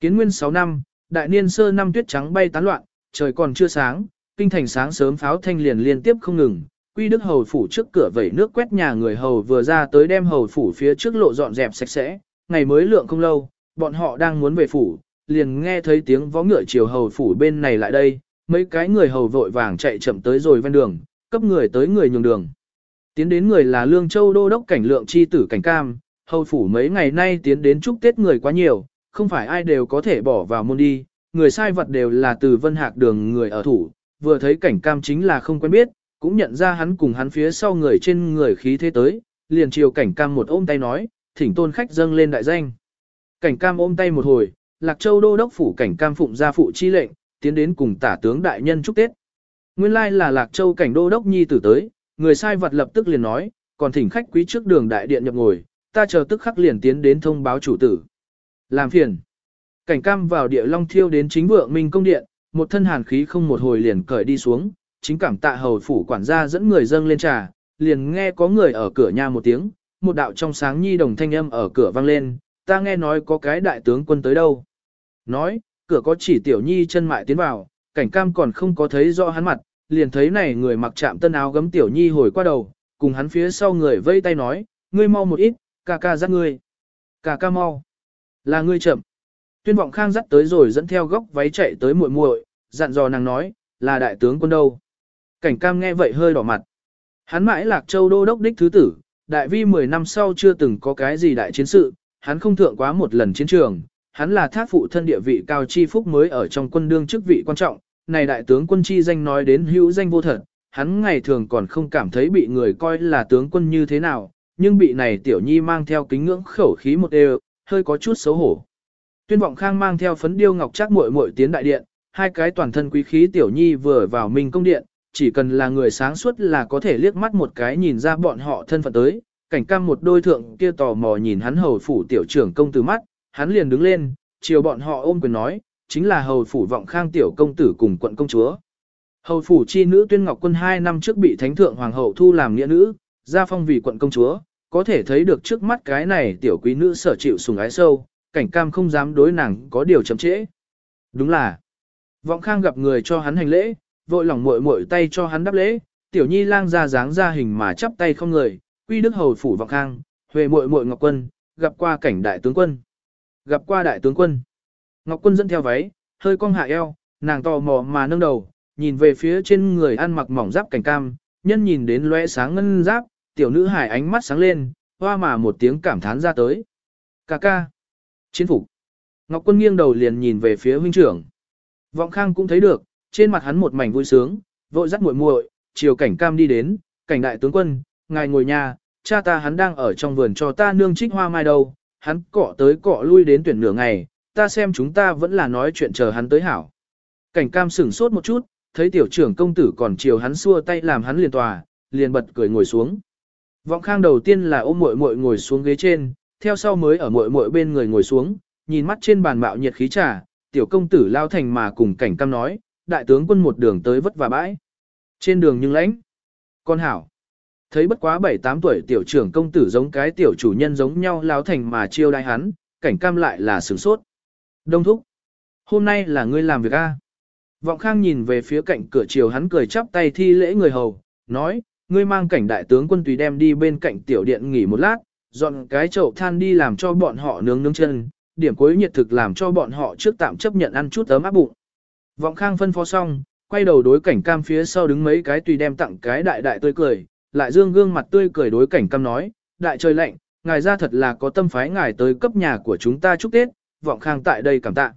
[SPEAKER 1] Kiến nguyên 6 năm, đại niên sơ năm tuyết trắng bay tán loạn, trời còn chưa sáng, kinh thành sáng sớm pháo thanh liền liên tiếp không ngừng. Quy Đức Hầu phủ trước cửa vẩy nước quét nhà người hầu vừa ra tới đem hầu phủ phía trước lộ dọn dẹp sạch sẽ, ngày mới lượng không lâu, bọn họ đang muốn về phủ, liền nghe thấy tiếng vó ngựa chiều hầu phủ bên này lại đây, mấy cái người hầu vội vàng chạy chậm tới rồi ven đường, cấp người tới người nhường đường. Tiến đến người là Lương Châu Đô Đốc Cảnh Lượng Chi Tử Cảnh Cam, hầu phủ mấy ngày nay tiến đến chúc Tết người quá nhiều, không phải ai đều có thể bỏ vào môn đi, người sai vật đều là từ Vân Hạc đường người ở thủ, vừa thấy Cảnh Cam chính là không quen biết, cũng nhận ra hắn cùng hắn phía sau người trên người khí thế tới, liền chiều Cảnh Cam một ôm tay nói, thỉnh tôn khách dâng lên đại danh. Cảnh Cam ôm tay một hồi, Lạc Châu Đô Đốc Phủ Cảnh Cam phụng gia phụ chi lệnh, tiến đến cùng tả tướng đại nhân chúc Tết. Nguyên lai là Lạc Châu Cảnh Đô Đốc Nhi tử tới, người sai vật lập tức liền nói, còn thỉnh khách quý trước đường đại điện nhập ngồi, ta chờ tức khắc liền tiến đến thông báo chủ tử. Làm phiền. Cảnh cam vào địa long thiêu đến chính vượng minh công điện, một thân hàn khí không một hồi liền cởi đi xuống, chính cảm tạ hầu phủ quản gia dẫn người dâng lên trà, liền nghe có người ở cửa nhà một tiếng, một đạo trong sáng nhi đồng thanh âm ở cửa vang lên, ta nghe nói có cái đại tướng quân tới đâu. Nói, cửa có chỉ tiểu nhi chân mại tiến vào, cảnh cam còn không có thấy rõ hắn mặt, liền thấy này người mặc chạm tân áo gấm tiểu nhi hồi qua đầu, cùng hắn phía sau người vây tay nói, ngươi mau một ít, ca ca dắt ngươi. Ca ca mau. Là ngươi chậm. Tuyên vọng khang dắt tới rồi dẫn theo góc váy chạy tới muội muội, dặn dò nàng nói, là đại tướng quân đâu. Cảnh cam nghe vậy hơi đỏ mặt. Hắn mãi lạc châu đô đốc đích thứ tử, đại vi 10 năm sau chưa từng có cái gì đại chiến sự, hắn không thượng quá một lần chiến trường, hắn là thác phụ thân địa vị cao chi phúc mới ở trong quân đương chức vị quan trọng, này đại tướng quân chi danh nói đến hữu danh vô thật, hắn ngày thường còn không cảm thấy bị người coi là tướng quân như thế nào, nhưng bị này tiểu nhi mang theo kính ngưỡng khẩu khí một đều, hơi có chút xấu hổ. Tuyên vọng khang mang theo phấn điêu ngọc chắc muội muội tiến đại điện, hai cái toàn thân quý khí tiểu nhi vừa vào minh công điện, chỉ cần là người sáng suốt là có thể liếc mắt một cái nhìn ra bọn họ thân phận tới, cảnh cam một đôi thượng kia tò mò nhìn hắn hầu phủ tiểu trưởng công từ mắt, hắn liền đứng lên, chiều bọn họ ôm quyền nói, chính là hầu phủ vọng khang tiểu công tử cùng quận công chúa. Hầu phủ chi nữ tuyên ngọc quân hai năm trước bị thánh thượng hoàng hậu thu làm nghĩa nữ, ra phong vì quận công chúa, có thể thấy được trước mắt cái này tiểu quý nữ sở chịu sùng ái sâu, cảnh cam không dám đối nàng có điều chậm trễ. Đúng là, vọng khang gặp người cho hắn hành lễ, vội lòng muội muội tay cho hắn đáp lễ, tiểu nhi lang ra dáng ra hình mà chắp tay không người, quy đức hầu phủ vọng khang, huệ muội muội ngọc quân, gặp qua cảnh đại tướng quân. Gặp qua đại tướng quân. Ngọc quân dẫn theo váy, hơi cong hạ eo, nàng tò mò mà nâng đầu, nhìn về phía trên người ăn mặc mỏng giáp cảnh cam, nhân nhìn đến lóe sáng ngân giáp, tiểu nữ hải ánh mắt sáng lên, hoa mà một tiếng cảm thán ra tới. Cà ca. Chiến phục. Ngọc quân nghiêng đầu liền nhìn về phía huynh trưởng. Vọng khang cũng thấy được, trên mặt hắn một mảnh vui sướng, vội dắt muội muội, chiều cảnh cam đi đến, cảnh đại tướng quân, ngài ngồi nhà, cha ta hắn đang ở trong vườn cho ta nương trích hoa mai đâu, hắn cọ tới cọ lui đến tuyển nửa ngày, ta xem chúng ta vẫn là nói chuyện chờ hắn tới hảo. Cảnh cam sửng sốt một chút, thấy tiểu trưởng công tử còn chiều hắn xua tay làm hắn liền tòa, liền bật cười ngồi xuống. Vọng khang đầu tiên là ôm muội muội ngồi xuống ghế trên, theo sau mới ở muội muội bên người ngồi xuống, nhìn mắt trên bàn mạo nhiệt khí trà, tiểu công tử lao thành mà cùng cảnh cam nói, đại tướng quân một đường tới vất vả bãi. Trên đường nhưng lãnh. Con hảo. Thấy bất quá 7-8 tuổi tiểu trưởng công tử giống cái tiểu chủ nhân giống nhau lao thành mà chiêu đai hắn, cảnh cam lại là sửng sốt. Đông thúc. Hôm nay là ngươi làm việc a Vọng Khang nhìn về phía cạnh cửa chiều hắn cười chắp tay thi lễ người hầu, nói, ngươi mang cảnh đại tướng quân tùy đem đi bên cạnh tiểu điện nghỉ một lát, dọn cái chậu than đi làm cho bọn họ nướng nướng chân, điểm cuối nhiệt thực làm cho bọn họ trước tạm chấp nhận ăn chút ấm áp bụng. Vọng Khang phân phó xong, quay đầu đối cảnh cam phía sau đứng mấy cái tùy đem tặng cái đại đại tươi cười, lại dương gương mặt tươi cười đối cảnh cam nói, đại trời lạnh, ngài ra thật là có tâm phái ngài tới cấp nhà của chúng ta chúc Tết, Vọng Khang tại đây cảm tạ.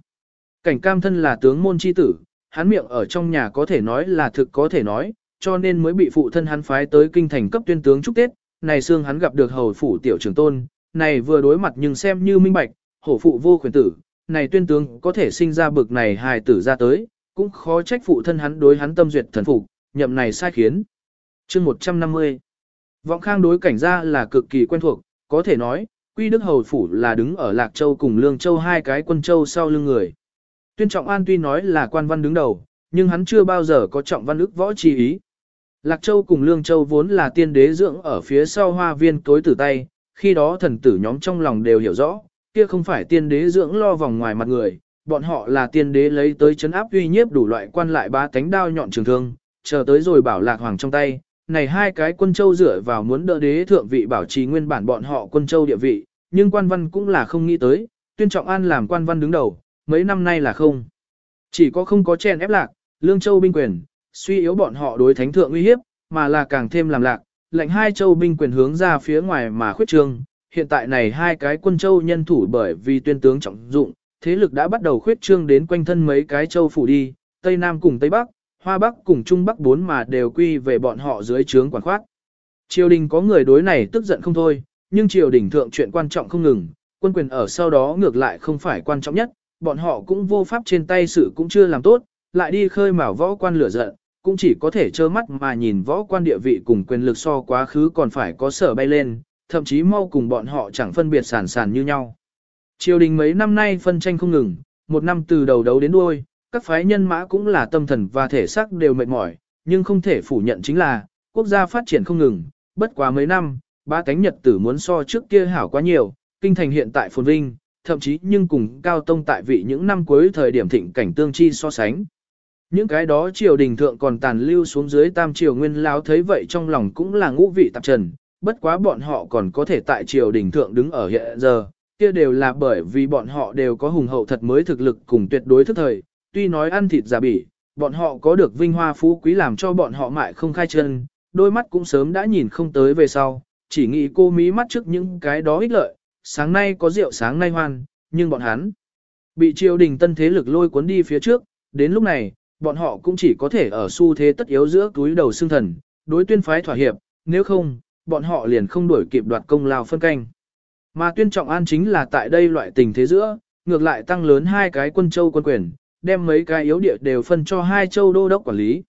[SPEAKER 1] Cảnh cam thân là tướng môn chi tử, hắn miệng ở trong nhà có thể nói là thực có thể nói, cho nên mới bị phụ thân hắn phái tới kinh thành cấp tuyên tướng chúc Tết, này xương hắn gặp được hầu phủ tiểu trưởng tôn, này vừa đối mặt nhưng xem như minh bạch, hổ phụ vô quyền tử, này tuyên tướng có thể sinh ra bực này hài tử ra tới, cũng khó trách phụ thân hắn đối hắn tâm duyệt thần phục, nhậm này sai khiến. Chương 150 Vọng khang đối cảnh gia là cực kỳ quen thuộc, có thể nói, Quy Đức Hầu Phủ là đứng ở Lạc Châu cùng Lương Châu hai cái quân châu sau lưng người. Tuyên Trọng An tuy nói là quan văn đứng đầu, nhưng hắn chưa bao giờ có trọng văn ức võ chi ý. Lạc Châu cùng Lương Châu vốn là tiên đế dưỡng ở phía sau hoa viên tối tử tay, khi đó thần tử nhóm trong lòng đều hiểu rõ, kia không phải tiên đế dưỡng lo vòng ngoài mặt người, bọn họ là tiên đế lấy tới chấn áp uy nhiếp đủ loại quan lại ba tánh đao nhọn trường thương, chờ tới rồi bảo lạc hoàng trong tay. Này hai cái quân châu dựa vào muốn đỡ đế thượng vị bảo trì nguyên bản bọn họ quân châu địa vị, nhưng quan văn cũng là không nghĩ tới, tuyên trọng an làm quan văn đứng đầu, mấy năm nay là không. Chỉ có không có chen ép lạc, lương châu binh quyền, suy yếu bọn họ đối thánh thượng uy hiếp, mà là càng thêm làm lạc, lệnh hai châu binh quyền hướng ra phía ngoài mà khuyết trương. Hiện tại này hai cái quân châu nhân thủ bởi vì tuyên tướng trọng dụng, thế lực đã bắt đầu khuyết trương đến quanh thân mấy cái châu phủ đi, Tây Nam cùng Tây Bắc, Hoa Bắc cùng Trung Bắc bốn mà đều quy về bọn họ dưới trướng quản khoát. Triều đình có người đối này tức giận không thôi, nhưng triều đình thượng chuyện quan trọng không ngừng, quân quyền ở sau đó ngược lại không phải quan trọng nhất, bọn họ cũng vô pháp trên tay sự cũng chưa làm tốt, lại đi khơi mào võ quan lửa giận, cũng chỉ có thể trơ mắt mà nhìn võ quan địa vị cùng quyền lực so quá khứ còn phải có sở bay lên, thậm chí mau cùng bọn họ chẳng phân biệt sản sản như nhau. Triều đình mấy năm nay phân tranh không ngừng, một năm từ đầu đấu đến đuôi, các phái nhân mã cũng là tâm thần và thể xác đều mệt mỏi, nhưng không thể phủ nhận chính là, quốc gia phát triển không ngừng, bất quá mấy năm, ba cánh nhật tử muốn so trước kia hảo quá nhiều, kinh thành hiện tại phồn vinh, thậm chí nhưng cùng cao tông tại vị những năm cuối thời điểm thịnh cảnh tương chi so sánh. Những cái đó triều đình thượng còn tàn lưu xuống dưới tam triều nguyên lao thấy vậy trong lòng cũng là ngũ vị tạp trần, bất quá bọn họ còn có thể tại triều đình thượng đứng ở hiện giờ, kia đều là bởi vì bọn họ đều có hùng hậu thật mới thực lực cùng tuyệt đối thức thời, tuy nói ăn thịt giả bỉ, bọn họ có được vinh hoa phú quý làm cho bọn họ mại không khai chân, đôi mắt cũng sớm đã nhìn không tới về sau, chỉ nghĩ cô mí mắt trước những cái đó ích lợi, sáng nay có rượu sáng nay hoan, nhưng bọn hắn bị triều đình tân thế lực lôi cuốn đi phía trước, đến lúc này, bọn họ cũng chỉ có thể ở xu thế tất yếu giữa túi đầu xương thần, đối tuyên phái thỏa hiệp, nếu không, bọn họ liền không đuổi kịp đoạt công lao phân canh. Mà tuyên trọng an chính là tại đây loại tình thế giữa, ngược lại tăng lớn hai cái quân châu quân quyền, đem mấy cái yếu địa đều phân cho hai châu đô đốc quản lý.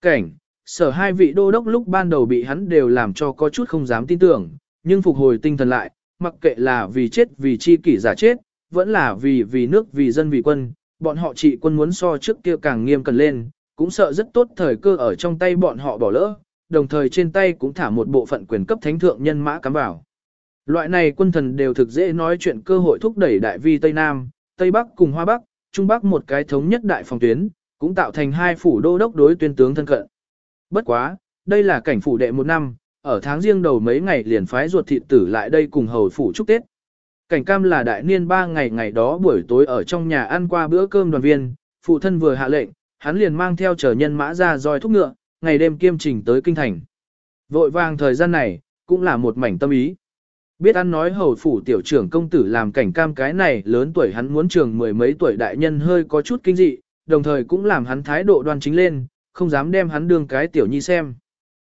[SPEAKER 1] Cảnh, sở hai vị đô đốc lúc ban đầu bị hắn đều làm cho có chút không dám tin tưởng, nhưng phục hồi tinh thần lại, mặc kệ là vì chết vì chi kỷ giả chết, vẫn là vì vì nước vì dân vì quân, bọn họ trị quân muốn so trước kia càng nghiêm cần lên, cũng sợ rất tốt thời cơ ở trong tay bọn họ bỏ lỡ, đồng thời trên tay cũng thả một bộ phận quyền cấp thánh thượng nhân mã cắm vào. Loại này quân thần đều thực dễ nói chuyện cơ hội thúc đẩy đại vi Tây Nam, Tây Bắc cùng Hoa Bắc, Trung Bắc một cái thống nhất đại phòng tuyến, cũng tạo thành hai phủ đô đốc đối tuyên tướng thân cận. Bất quá, đây là cảnh phủ đệ một năm, ở tháng riêng đầu mấy ngày liền phái ruột thịt tử lại đây cùng hầu phủ chúc Tết. Cảnh cam là đại niên ba ngày ngày đó buổi tối ở trong nhà ăn qua bữa cơm đoàn viên, phụ thân vừa hạ lệnh, hắn liền mang theo chờ nhân mã ra roi thúc ngựa, ngày đêm kiêm trình tới kinh thành. Vội vàng thời gian này, cũng là một mảnh tâm ý. Biết ăn nói hầu phủ tiểu trưởng công tử làm cảnh cam cái này lớn tuổi hắn muốn trường mười mấy tuổi đại nhân hơi có chút kinh dị, đồng thời cũng làm hắn thái độ đoan chính lên, không dám đem hắn đương cái tiểu nhi xem.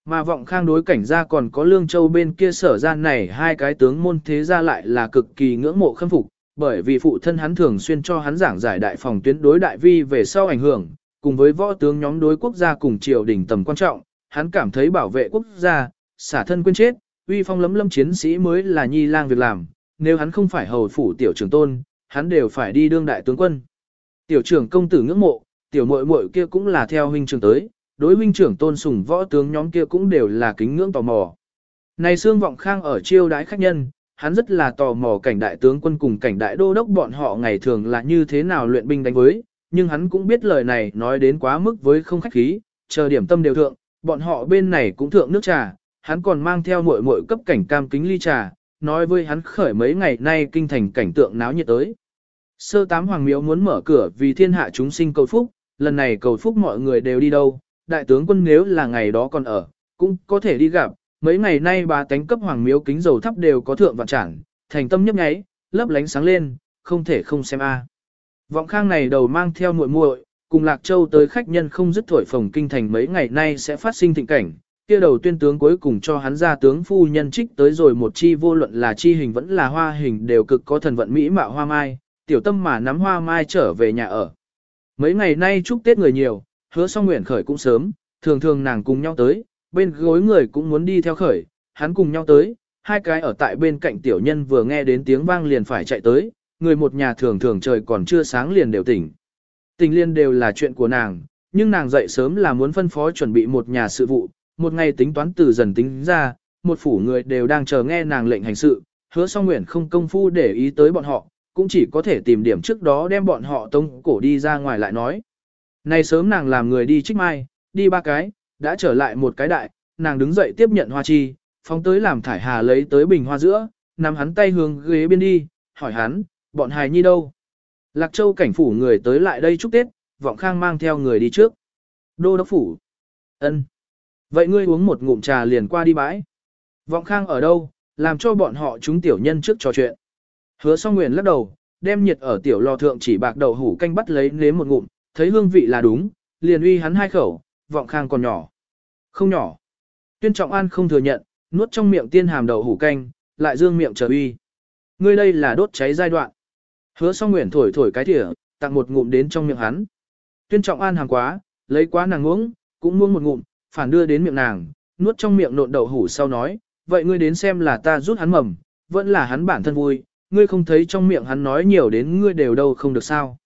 [SPEAKER 1] Mà vọng khang đối cảnh ra còn có lương châu bên kia sở gian này hai cái tướng môn thế ra lại là cực kỳ ngưỡng mộ khâm phục, bởi vì phụ thân hắn thường xuyên cho hắn giảng giải đại phòng tuyến đối đại vi về sau ảnh hưởng, cùng với võ tướng nhóm đối quốc gia cùng triều đình tầm quan trọng, hắn cảm thấy bảo vệ quốc gia, xả thân quên chết, uy phong lấm lâm chiến sĩ mới là nhi lang việc làm, nếu hắn không phải hầu phủ tiểu trưởng tôn, hắn đều phải đi đương đại tướng quân. Tiểu trưởng công tử ngưỡng mộ, tiểu muội muội kia cũng là theo huynh trưởng tới, đối huynh trưởng tôn sùng võ tướng nhóm kia cũng đều là kính ngưỡng tò mò. Này xương vọng khang ở chiêu đái khách nhân, hắn rất là tò mò cảnh đại tướng quân cùng cảnh đại đô đốc bọn họ ngày thường là như thế nào luyện binh đánh với, nhưng hắn cũng biết lời này nói đến quá mức với không khách khí, chờ điểm tâm đều thượng, bọn họ bên này cũng thượng nước trà, hắn còn mang theo muội muội cấp cảnh cam kính ly trà, nói với hắn khởi mấy ngày nay kinh thành cảnh tượng náo nhiệt tới. Sơ tám hoàng miếu muốn mở cửa vì thiên hạ chúng sinh cầu phúc, lần này cầu phúc mọi người đều đi đâu, đại tướng quân nếu là ngày đó còn ở, cũng có thể đi gặp, mấy ngày nay bà tánh cấp hoàng miếu kính dầu thắp đều có thượng vạn trản, thành tâm nhấp nháy, lấp lánh sáng lên, không thể không xem a. À. Vọng khang này đầu mang theo muội muội, cùng Lạc Châu tới khách nhân không dứt thổi phồng kinh thành mấy ngày nay sẽ phát sinh thịnh cảnh, kia đầu tuyên tướng cuối cùng cho hắn ra tướng phu nhân trích tới rồi một chi vô luận là chi hình vẫn là hoa hình đều cực có thần vận mỹ mạo hoa mai, tiểu tâm mà nắm hoa mai trở về nhà ở. Mấy ngày nay chúc Tết người nhiều, hứa song nguyện khởi cũng sớm, thường thường nàng cùng nhau tới, bên gối người cũng muốn đi theo khởi, hắn cùng nhau tới, hai cái ở tại bên cạnh tiểu nhân vừa nghe đến tiếng vang liền phải chạy tới, người một nhà thường thường trời còn chưa sáng liền đều tỉnh. Tình liên đều là chuyện của nàng, nhưng nàng dậy sớm là muốn phân phó chuẩn bị một nhà sự vụ, một ngày tính toán từ dần tính ra, một phủ người đều đang chờ nghe nàng lệnh hành sự, hứa song nguyện không công phu để ý tới bọn họ, cũng chỉ có thể tìm điểm trước đó đem bọn họ tông cổ đi ra ngoài lại nói. Này sớm nàng làm người đi trích mai, đi ba cái, đã trở lại một cái đại, nàng đứng dậy tiếp nhận hoa chi, phóng tới làm thải hà lấy tới bình hoa giữa, nắm hắn tay hướng ghế bên đi, hỏi hắn, bọn hài nhi đâu? Lạc Châu cảnh phủ người tới lại đây chúc Tết, vọng khang mang theo người đi trước. Đô đốc phủ. ân Vậy ngươi uống một ngụm trà liền qua đi bãi. Vọng khang ở đâu, làm cho bọn họ chúng tiểu nhân trước trò chuyện. Hứa song nguyện lắc đầu, đem nhiệt ở tiểu lò thượng chỉ bạc đậu hủ canh bắt lấy nếm một ngụm, thấy hương vị là đúng, liền uy hắn hai khẩu, vọng khang còn nhỏ. Không nhỏ. Tuyên trọng an không thừa nhận, nuốt trong miệng tiên hàm đậu hủ canh, lại dương miệng chờ uy. Ngươi đây là đốt cháy giai đoạn. Hứa song nguyện thổi thổi cái thìa, tặng một ngụm đến trong miệng hắn. Tuyên trọng an hàng quá, lấy quá nàng uống, cũng uống một ngụm, phản đưa đến miệng nàng, nuốt trong miệng nộn đậu hủ sau nói, vậy ngươi đến xem là ta rút hắn mầm, vẫn là hắn bản thân vui, ngươi không thấy trong miệng hắn nói nhiều đến ngươi đều đâu không được sao.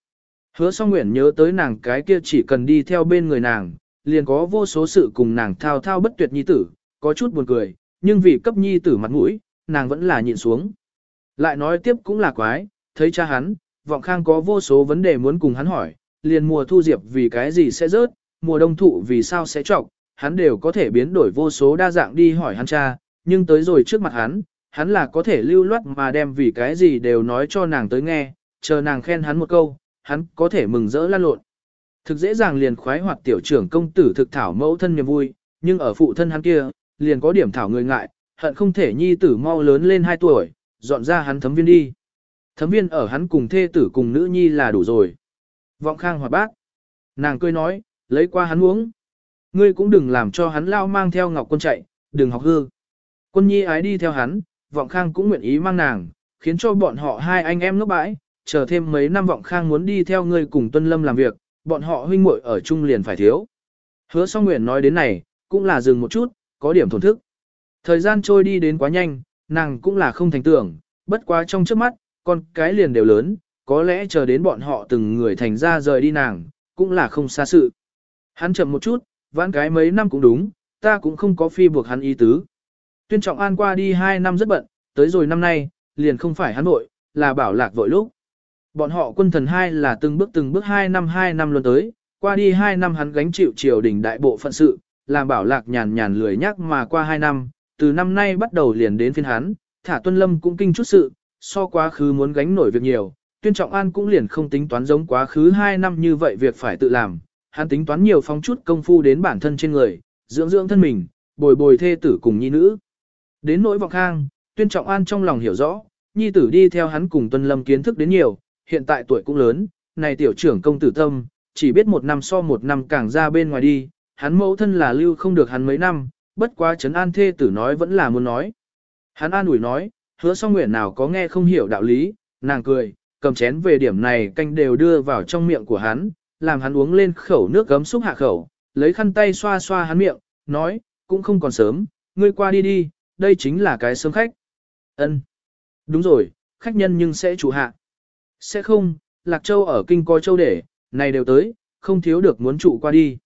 [SPEAKER 1] Hứa song nguyện nhớ tới nàng cái kia chỉ cần đi theo bên người nàng, liền có vô số sự cùng nàng thao thao bất tuyệt nhi tử, có chút buồn cười, nhưng vì cấp nhi tử mặt mũi, nàng vẫn là nhịn xuống. Lại nói tiếp cũng là quái, thấy cha hắn, vọng khang có vô số vấn đề muốn cùng hắn hỏi, liền mùa thu diệp vì cái gì sẽ rớt, mùa đông thụ vì sao sẽ trọc, hắn đều có thể biến đổi vô số đa dạng đi hỏi hắn cha, nhưng tới rồi trước mặt hắn, hắn là có thể lưu loát mà đem vì cái gì đều nói cho nàng tới nghe, chờ nàng khen hắn một câu, hắn có thể mừng rỡ lan lộn. Thực dễ dàng liền khoái hoạt tiểu trưởng công tử thực thảo mẫu thân niềm vui, nhưng ở phụ thân hắn kia, liền có điểm thảo người ngại, hận không thể nhi tử mau lớn lên 2 tuổi, dọn ra hắn thấm viên đi. Thấm viên ở hắn cùng thê tử cùng nữ nhi là đủ rồi. Vọng khang hoạt bác. Nàng cười nói, lấy qua hắn uống. Ngươi cũng đừng làm cho hắn lao mang theo ngọc quân chạy, đừng học hư. Quân nhi ái đi theo hắn, vọng khang cũng nguyện ý mang nàng, khiến cho bọn họ hai anh em ngốc bãi, chờ thêm mấy năm vọng khang muốn đi theo ngươi cùng tuân lâm làm việc, bọn họ huynh muội ở chung liền phải thiếu. Hứa song nguyện nói đến này, cũng là dừng một chút, có điểm thổn thức. Thời gian trôi đi đến quá nhanh, nàng cũng là không thành tưởng, bất quá trong trước mắt, con cái liền đều lớn, có lẽ chờ đến bọn họ từng người thành ra rời đi nàng, cũng là không xa sự. Hắn chậm một chút, vãn cái mấy năm cũng đúng, ta cũng không có phi buộc hắn ý tứ. Tuyên trọng an qua đi 2 năm rất bận, tới rồi năm nay, liền không phải hắn vội, là bảo lạc vội lúc. Bọn họ quân thần hai là từng bước từng bước 2 năm 2 năm luôn tới, qua đi 2 năm hắn gánh chịu triều đình đại bộ phận sự, làm bảo lạc nhàn nhàn lười nhắc mà qua 2 năm, từ năm nay bắt đầu liền đến phiên hắn, thả tuân lâm cũng kinh chút sự, so quá khứ muốn gánh nổi việc nhiều, tuyên trọng an cũng liền không tính toán giống quá khứ 2 năm như vậy việc phải tự làm, hắn tính toán nhiều phong chút công phu đến bản thân trên người, dưỡng dưỡng thân mình, bồi bồi thê tử cùng nhi nữ. Đến nỗi vọng khang, tuyên trọng an trong lòng hiểu rõ, nhi tử đi theo hắn cùng tuân lâm kiến thức đến nhiều, hiện tại tuổi cũng lớn, này tiểu trưởng công tử tâm, chỉ biết một năm so một năm càng ra bên ngoài đi, hắn mẫu thân là lưu không được hắn mấy năm, bất quá chấn an thê tử nói vẫn là muốn nói. Hắn an ủi nói, hứa song nguyện nào có nghe không hiểu đạo lý, nàng cười, cầm chén về điểm này canh đều đưa vào trong miệng của hắn, làm hắn uống lên khẩu nước gấm xúc hạ khẩu, lấy khăn tay xoa xoa hắn miệng, nói, cũng không còn sớm, ngươi qua đi đi, đây chính là cái sớm khách. Ân, Đúng rồi, khách nhân nhưng sẽ chủ hạ. Sẽ không, Lạc Châu ở kinh coi châu để, này đều tới, không thiếu được muốn trụ qua đi.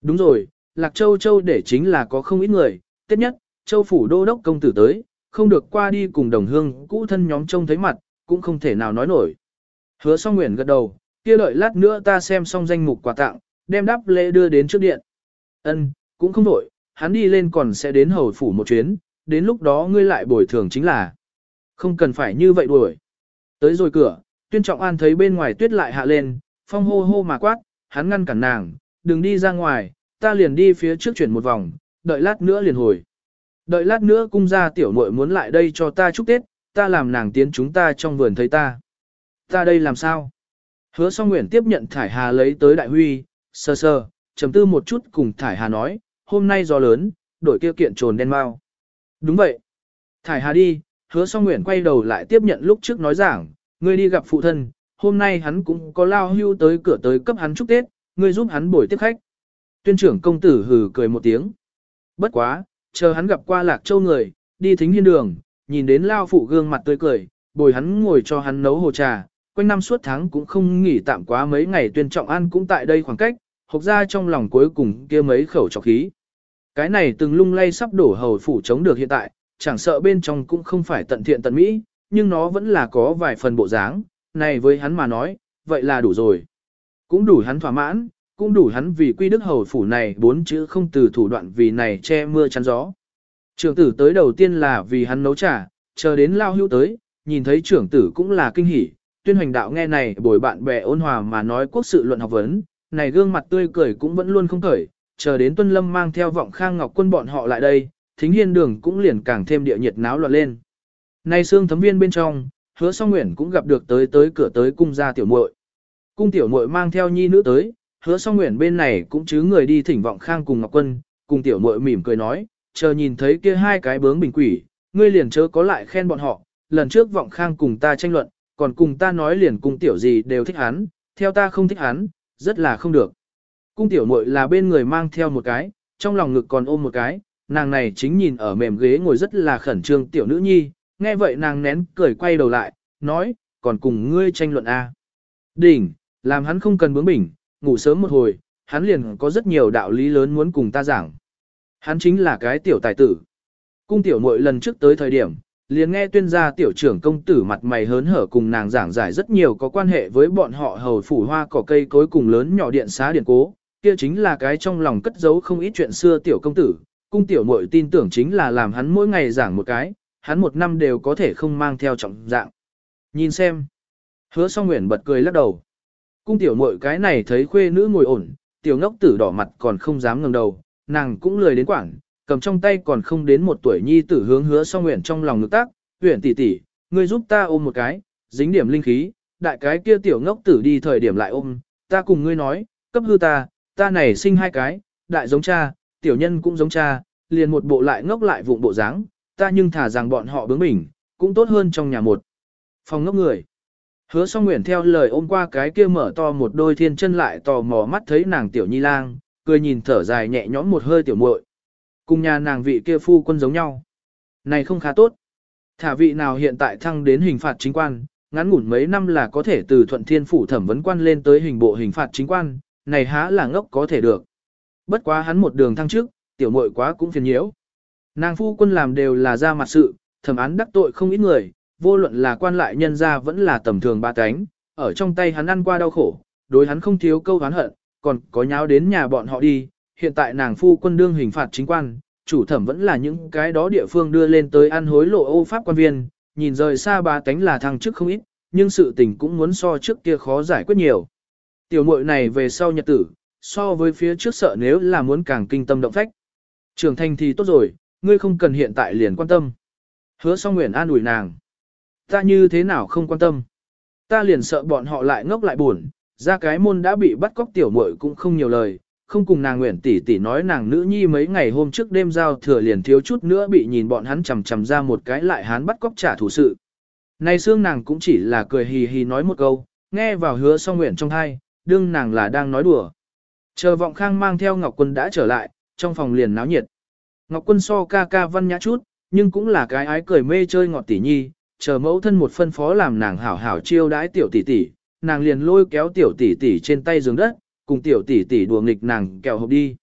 [SPEAKER 1] Đúng rồi, Lạc Châu Châu để chính là có không ít người, tiếp nhất, Châu Phủ Đô Đốc Công Tử tới, không được qua đi cùng đồng hương cũ thân nhóm trông thấy mặt, cũng không thể nào nói nổi. Hứa song nguyện gật đầu, kia đợi lát nữa ta xem xong danh mục quà tặng, đem đáp lễ đưa đến trước điện. Ân, cũng không đổi, hắn đi lên còn sẽ đến hầu phủ một chuyến, đến lúc đó ngươi lại bồi thường chính là. Không cần phải như vậy đuổi. Tới rồi cửa, tuyên trọng an thấy bên ngoài tuyết lại hạ lên, phong hô hô mà quát, hắn ngăn cản nàng, đừng đi ra ngoài, ta liền đi phía trước chuyển một vòng, đợi lát nữa liền hồi. Đợi lát nữa cung gia tiểu muội muốn lại đây cho ta chúc Tết, ta làm nàng tiến chúng ta trong vườn thấy ta. Ta đây làm sao? Hứa song nguyện tiếp nhận Thải Hà lấy tới đại huy, sơ sơ, trầm tư một chút cùng Thải Hà nói, hôm nay gió lớn, đổi kia kiện trồn đen mau. Đúng vậy. Thải Hà đi, hứa song nguyện quay đầu lại tiếp nhận lúc trước nói giảng, ngươi đi gặp phụ thân, hôm nay hắn cũng có lao hưu tới cửa tới cấp hắn chúc Tết, ngươi giúp hắn bồi tiếp khách. Tuyên trưởng công tử hừ cười một tiếng. Bất quá, chờ hắn gặp qua lạc châu người, đi thính hiên đường, nhìn đến lao phụ gương mặt tươi cười, bồi hắn ngồi cho hắn nấu hồ trà, quanh năm suốt tháng cũng không nghỉ tạm quá mấy ngày tuyên trọng an cũng tại đây khoảng cách, hộc ra trong lòng cuối cùng kia mấy khẩu trọc khí. Cái này từng lung lay sắp đổ hầu phủ chống được hiện tại, chẳng sợ bên trong cũng không phải tận thiện tận mỹ, nhưng nó vẫn là có vài phần bộ dáng, này với hắn mà nói, vậy là đủ rồi. Cũng đủ hắn thỏa mãn, cũng đủ hắn vì quy đức hầu phủ này bốn chữ không từ thủ đoạn vì này che mưa chắn gió. Trưởng tử tới đầu tiên là vì hắn nấu trà, chờ đến lao hưu tới, nhìn thấy trưởng tử cũng là kinh hỉ, tuyên hoành đạo nghe này bồi bạn bè ôn hòa mà nói quốc sự luận học vấn, này gương mặt tươi cười cũng vẫn luôn không cởi, chờ đến tuân lâm mang theo vọng khang ngọc quân bọn họ lại đây, thính hiên đường cũng liền càng thêm địa nhiệt náo loạn lên. Này xương thấm viên bên trong, hứa song nguyện cũng gặp được tới tới cửa tới cung gia tiểu muội Cung tiểu muội mang theo nhi nữ tới, hứa song nguyện bên này cũng chứ người đi thỉnh vọng khang cùng ngọc quân, cùng tiểu muội mỉm cười nói, chờ nhìn thấy kia hai cái bướng bình quỷ, ngươi liền chớ có lại khen bọn họ, lần trước vọng khang cùng ta tranh luận, còn cùng ta nói liền cung tiểu gì đều thích hắn, theo ta không thích hắn, rất là không được. Cung tiểu muội là bên người mang theo một cái, trong lòng ngực còn ôm một cái, nàng này chính nhìn ở mềm ghế ngồi rất là khẩn trương tiểu nữ nhi, nghe vậy nàng nén cười quay đầu lại, nói, còn cùng ngươi tranh luận a? Đỉnh, làm hắn không cần bướng bỉnh, ngủ sớm một hồi, hắn liền có rất nhiều đạo lý lớn muốn cùng ta giảng. Hắn chính là cái tiểu tài tử. Cung tiểu muội lần trước tới thời điểm, liền nghe tuyên gia tiểu trưởng công tử mặt mày hớn hở cùng nàng giảng giải rất nhiều có quan hệ với bọn họ hầu phủ hoa cỏ cây cối cùng lớn nhỏ điện xá điện cố, kia chính là cái trong lòng cất giấu không ít chuyện xưa tiểu công tử, cung tiểu muội tin tưởng chính là làm hắn mỗi ngày giảng một cái, hắn một năm đều có thể không mang theo trọng dạng. Nhìn xem. Hứa song nguyện bật cười lắc đầu. Cung tiểu muội cái này thấy khuê nữ ngồi ổn, tiểu ngốc tử đỏ mặt còn không dám ngẩng đầu, nàng cũng lười đến quảng, cầm trong tay còn không đến một tuổi nhi tử hướng hứa song nguyện trong lòng ngực tác, nguyện tỷ tỷ, ngươi giúp ta ôm một cái, dính điểm linh khí, đại cái kia tiểu ngốc tử đi thời điểm lại ôm, ta cùng ngươi nói, cấp hư ta, ta này sinh hai cái, đại giống cha, tiểu nhân cũng giống cha, liền một bộ lại ngốc lại vụng bộ dáng, ta nhưng thả rằng bọn họ bướng bỉnh, cũng tốt hơn trong nhà một. Phòng ngốc người. Hứa song nguyện theo lời ôm qua cái kia mở to một đôi thiên chân lại tò mò mắt thấy nàng tiểu nhi lang, cười nhìn thở dài nhẹ nhõm một hơi tiểu muội. Cùng nhà nàng vị kia phu quân giống nhau. Này không khá tốt. Thả vị nào hiện tại thăng đến hình phạt chính quan, ngắn ngủn mấy năm là có thể từ thuận thiên phủ thẩm vấn quan lên tới hình bộ hình phạt chính quan, này há là ngốc có thể được. Bất quá hắn một đường thăng trước, tiểu muội quá cũng phiền nhiễu. Nàng phu quân làm đều là ra mặt sự, thẩm án đắc tội không ít người, vô luận là quan lại nhân ra vẫn là tầm thường ba cánh, ở trong tay hắn ăn qua đau khổ, đối hắn không thiếu câu hán hận, còn có nháo đến nhà bọn họ đi, hiện tại nàng phu quân đương hình phạt chính quan, chủ thẩm vẫn là những cái đó địa phương đưa lên tới ăn hối lộ ô pháp quan viên, nhìn rời xa ba tánh là thăng chức không ít, nhưng sự tình cũng muốn so trước kia khó giải quyết nhiều. Tiểu muội này về sau nhật tử, so với phía trước sợ nếu là muốn càng kinh tâm động phách. Trưởng thành thì tốt rồi, ngươi không cần hiện tại liền quan tâm. Hứa song nguyện an ủi nàng. Ta như thế nào không quan tâm. Ta liền sợ bọn họ lại ngốc lại buồn, ra cái môn đã bị bắt cóc tiểu muội cũng không nhiều lời, không cùng nàng nguyện tỷ tỷ nói nàng nữ nhi mấy ngày hôm trước đêm giao thừa liền thiếu chút nữa bị nhìn bọn hắn chầm chầm ra một cái lại hắn bắt cóc trả thù sự. Này xương nàng cũng chỉ là cười hì hì nói một câu, nghe vào hứa song nguyện trong thai, đương nàng là đang nói đùa. Chờ vọng khang mang theo Ngọc Quân đã trở lại, trong phòng liền náo nhiệt. Ngọc Quân so ca ca văn nhã chút, nhưng cũng là cái ái cười mê chơi ngọt tỷ nhi, chờ mẫu thân một phân phó làm nàng hảo hảo chiêu đãi tiểu tỷ tỷ, nàng liền lôi kéo tiểu tỷ tỷ trên tay giường đất, cùng tiểu tỷ tỷ đùa nghịch nàng kẹo hộp đi.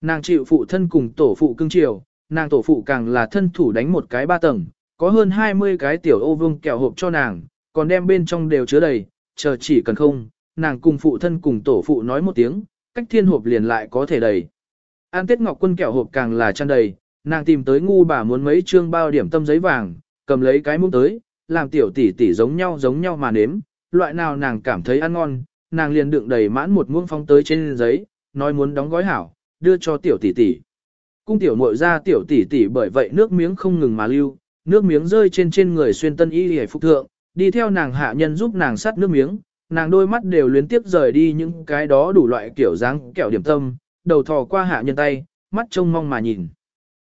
[SPEAKER 1] Nàng chịu phụ thân cùng tổ phụ cưng chiều, nàng tổ phụ càng là thân thủ đánh một cái ba tầng, có hơn 20 cái tiểu ô vương kẹo hộp cho nàng, còn đem bên trong đều chứa đầy, chờ chỉ cần không, nàng cùng phụ thân cùng tổ phụ nói một tiếng, cách thiên hộp liền lại có thể đầy. An Tết Ngọc Quân kẹo hộp càng là tràn đầy, nàng tìm tới ngu bà muốn mấy trương bao điểm tâm giấy vàng, cầm lấy cái muỗng tới, làm tiểu tỷ tỷ giống nhau giống nhau mà nếm, loại nào nàng cảm thấy ăn ngon, nàng liền đựng đầy mãn một muỗng phong tới trên giấy, nói muốn đóng gói hảo, đưa cho tiểu tỷ tỷ. Cung tiểu muội ra tiểu tỷ tỷ bởi vậy nước miếng không ngừng mà lưu, nước miếng rơi trên trên người xuyên tân y hề phục thượng, đi theo nàng hạ nhân giúp nàng sắt nước miếng, nàng đôi mắt đều luyến tiếp rời đi những cái đó đủ loại kiểu dáng kẹo điểm tâm, đầu thò qua hạ nhân tay, mắt trông mong mà nhìn.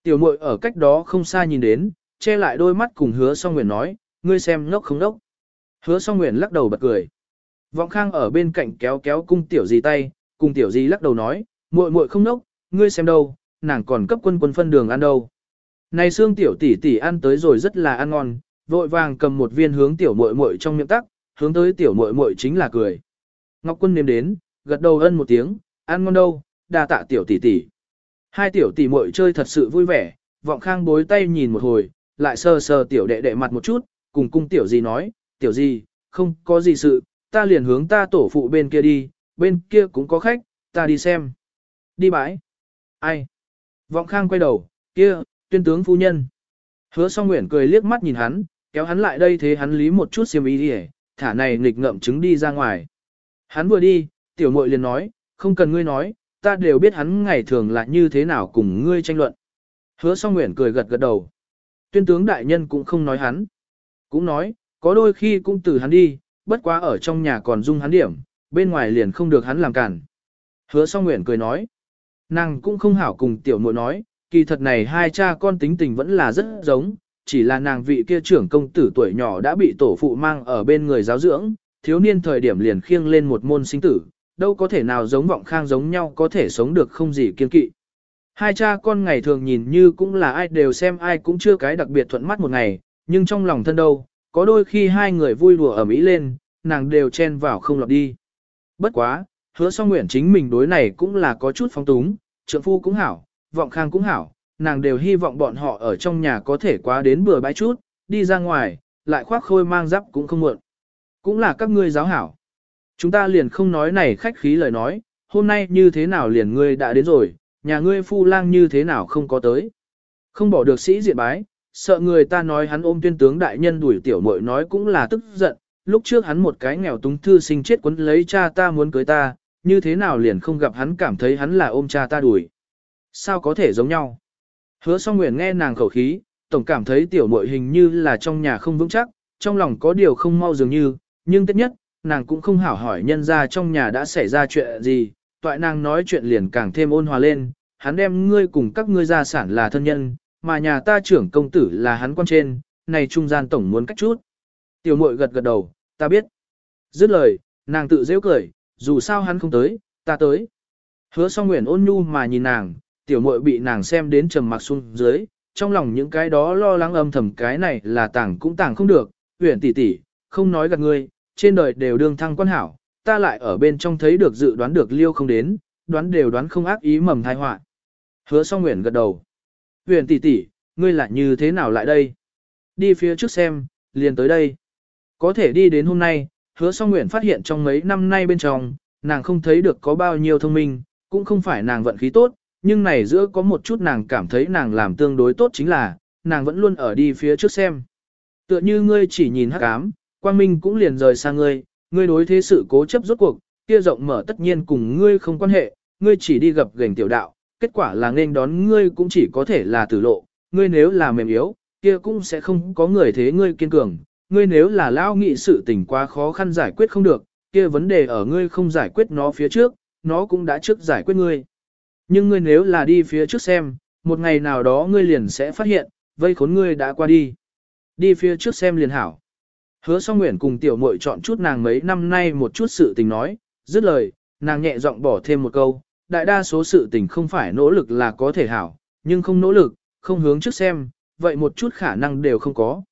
[SPEAKER 1] Tiểu muội ở cách đó không xa nhìn đến, che lại đôi mắt cùng hứa song nguyện nói, ngươi xem ngốc không ngốc. Hứa song nguyện lắc đầu bật cười. Vọng khang ở bên cạnh kéo kéo cung tiểu gì tay, cung tiểu gì lắc đầu nói, muội muội không nốc, ngươi xem đâu, nàng còn cấp quân quân phân đường ăn đâu. Này xương tiểu tỷ tỷ ăn tới rồi rất là ăn ngon, vội vàng cầm một viên hướng tiểu muội muội trong miệng tắc, hướng tới tiểu muội muội chính là cười. Ngọc Quân nếm đến, gật đầu ân một tiếng, ăn ngon đâu, đa tạ tiểu tỷ tỷ. Hai tiểu tỷ muội chơi thật sự vui vẻ, vọng khang bối tay nhìn một hồi, lại sờ sờ tiểu đệ đệ mặt một chút, cùng cung tiểu gì nói, tiểu gì, không có gì sự, ta liền hướng ta tổ phụ bên kia đi, bên kia cũng có khách, ta đi xem. Đi bãi. Ai? Vọng khang quay đầu, kia, tuyên tướng phu nhân. Hứa song nguyện cười liếc mắt nhìn hắn, kéo hắn lại đây thế hắn lý một chút xiêm ý đi thả này nghịch ngậm trứng đi ra ngoài. Hắn vừa đi, tiểu muội liền nói, không cần ngươi nói, ta đều biết hắn ngày thường là như thế nào cùng ngươi tranh luận. Hứa song nguyện cười gật gật đầu. Tuyên tướng đại nhân cũng không nói hắn. Cũng nói, có đôi khi cũng từ hắn đi, bất quá ở trong nhà còn dung hắn điểm, bên ngoài liền không được hắn làm cản. Hứa song nguyện cười nói. Nàng cũng không hảo cùng tiểu muội nói, kỳ thật này hai cha con tính tình vẫn là rất giống, chỉ là nàng vị kia trưởng công tử tuổi nhỏ đã bị tổ phụ mang ở bên người giáo dưỡng, thiếu niên thời điểm liền khiêng lên một môn sinh tử, đâu có thể nào giống vọng khang giống nhau có thể sống được không gì kiên kỵ. Hai cha con ngày thường nhìn như cũng là ai đều xem ai cũng chưa cái đặc biệt thuận mắt một ngày, nhưng trong lòng thân đâu, có đôi khi hai người vui đùa ở mỹ lên, nàng đều chen vào không lọt đi. Bất quá, hứa song nguyện chính mình đối này cũng là có chút phong túng, trượng phu cũng hảo, vọng khang cũng hảo, nàng đều hy vọng bọn họ ở trong nhà có thể quá đến bừa bãi chút, đi ra ngoài, lại khoác khôi mang giáp cũng không muộn. Cũng là các ngươi giáo hảo. Chúng ta liền không nói này khách khí lời nói, hôm nay như thế nào liền ngươi đã đến rồi, nhà ngươi phu lang như thế nào không có tới. Không bỏ được sĩ diện bái, sợ người ta nói hắn ôm tuyên tướng đại nhân đuổi tiểu muội nói cũng là tức giận, lúc trước hắn một cái nghèo túng thư sinh chết quấn lấy cha ta muốn cưới ta, như thế nào liền không gặp hắn cảm thấy hắn là ôm cha ta đuổi. Sao có thể giống nhau? Hứa song nguyện nghe nàng khẩu khí, tổng cảm thấy tiểu muội hình như là trong nhà không vững chắc, trong lòng có điều không mau dường như, nhưng tất nhất, nàng cũng không hảo hỏi nhân ra trong nhà đã xảy ra chuyện gì, toại nàng nói chuyện liền càng thêm ôn hòa lên, hắn đem ngươi cùng các ngươi gia sản là thân nhân, mà nhà ta trưởng công tử là hắn quan trên, này trung gian tổng muốn cách chút. Tiểu muội gật gật đầu, ta biết. Dứt lời, nàng tự dễ cười, dù sao hắn không tới, ta tới. Hứa song nguyện ôn nhu mà nhìn nàng, tiểu muội bị nàng xem đến trầm mặc xuống dưới, trong lòng những cái đó lo lắng âm thầm cái này là tảng cũng tảng không được, huyền tỷ tỷ, không nói gạt ngươi, trên đời đều đương thăng quan hảo, ta lại ở bên trong thấy được dự đoán được liêu không đến, đoán đều đoán không ác ý mầm thai họa. Hứa song nguyện gật đầu. Huyền tỷ tỷ, ngươi lại như thế nào lại đây? Đi phía trước xem, liền tới đây. Có thể đi đến hôm nay, hứa song nguyện phát hiện trong mấy năm nay bên trong, nàng không thấy được có bao nhiêu thông minh, cũng không phải nàng vận khí tốt, nhưng này giữa có một chút nàng cảm thấy nàng làm tương đối tốt chính là, nàng vẫn luôn ở đi phía trước xem. Tựa như ngươi chỉ nhìn hắc ám, quang minh cũng liền rời xa ngươi, ngươi đối thế sự cố chấp rốt cuộc, kia rộng mở tất nhiên cùng ngươi không quan hệ, ngươi chỉ đi gặp gành tiểu đạo, kết quả là nên đón ngươi cũng chỉ có thể là tử lộ, ngươi nếu là mềm yếu, kia cũng sẽ không có người thế ngươi kiên cường, ngươi nếu là lao nghị sự tình quá khó khăn giải quyết không được, kia vấn đề ở ngươi không giải quyết nó phía trước, nó cũng đã trước giải quyết ngươi. Nhưng ngươi nếu là đi phía trước xem, một ngày nào đó ngươi liền sẽ phát hiện, vây khốn ngươi đã qua đi. Đi phía trước xem liền hảo. Hứa song nguyện cùng tiểu muội chọn chút nàng mấy năm nay một chút sự tình nói, dứt lời, nàng nhẹ giọng bỏ thêm một câu, đại đa số sự tình không phải nỗ lực là có thể hảo, nhưng không nỗ lực, không hướng trước xem, vậy một chút khả năng đều không có.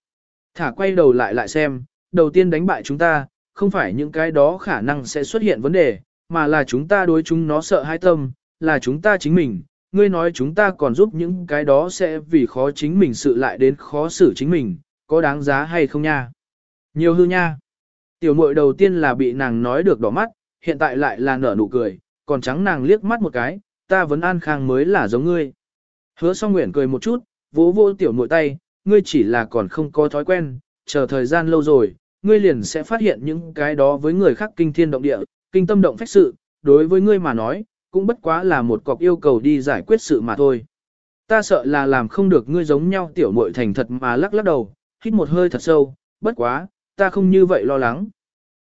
[SPEAKER 1] Thả quay đầu lại lại xem, đầu tiên đánh bại chúng ta, không phải những cái đó khả năng sẽ xuất hiện vấn đề, mà là chúng ta đối chúng nó sợ hai tâm, là chúng ta chính mình. Ngươi nói chúng ta còn giúp những cái đó sẽ vì khó chính mình sự lại đến khó xử chính mình, có đáng giá hay không nha? Nhiều hư nha. Tiểu muội đầu tiên là bị nàng nói được đỏ mắt, hiện tại lại là nở nụ cười, còn trắng nàng liếc mắt một cái, ta vẫn an khang mới là giống ngươi. Hứa song nguyện cười một chút, vỗ vỗ tiểu muội tay, ngươi chỉ là còn không có thói quen, chờ thời gian lâu rồi, ngươi liền sẽ phát hiện những cái đó với người khác kinh thiên động địa, kinh tâm động phách sự, đối với ngươi mà nói, cũng bất quá là một cọc yêu cầu đi giải quyết sự mà thôi. Ta sợ là làm không được ngươi giống nhau tiểu muội thành thật mà lắc lắc đầu, hít một hơi thật sâu, bất quá, ta không như vậy lo lắng.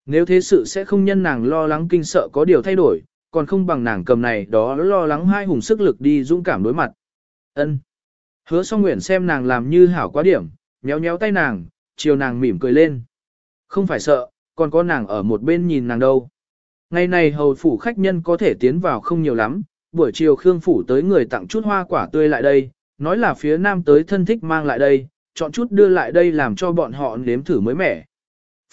[SPEAKER 1] Nếu thế sự sẽ không nhân nàng lo lắng kinh sợ có điều thay đổi, còn không bằng nàng cầm này đó lo lắng hai hùng sức lực đi dũng cảm đối mặt. Ân. Hứa song nguyện xem nàng làm như hảo quá điểm, nhéo nhéo tay nàng, chiều nàng mỉm cười lên. Không phải sợ, còn có nàng ở một bên nhìn nàng đâu. Ngày này hầu phủ khách nhân có thể tiến vào không nhiều lắm, buổi chiều Khương phủ tới người tặng chút hoa quả tươi lại đây, nói là phía nam tới thân thích mang lại đây, chọn chút đưa lại đây làm cho bọn họ nếm thử mới mẻ.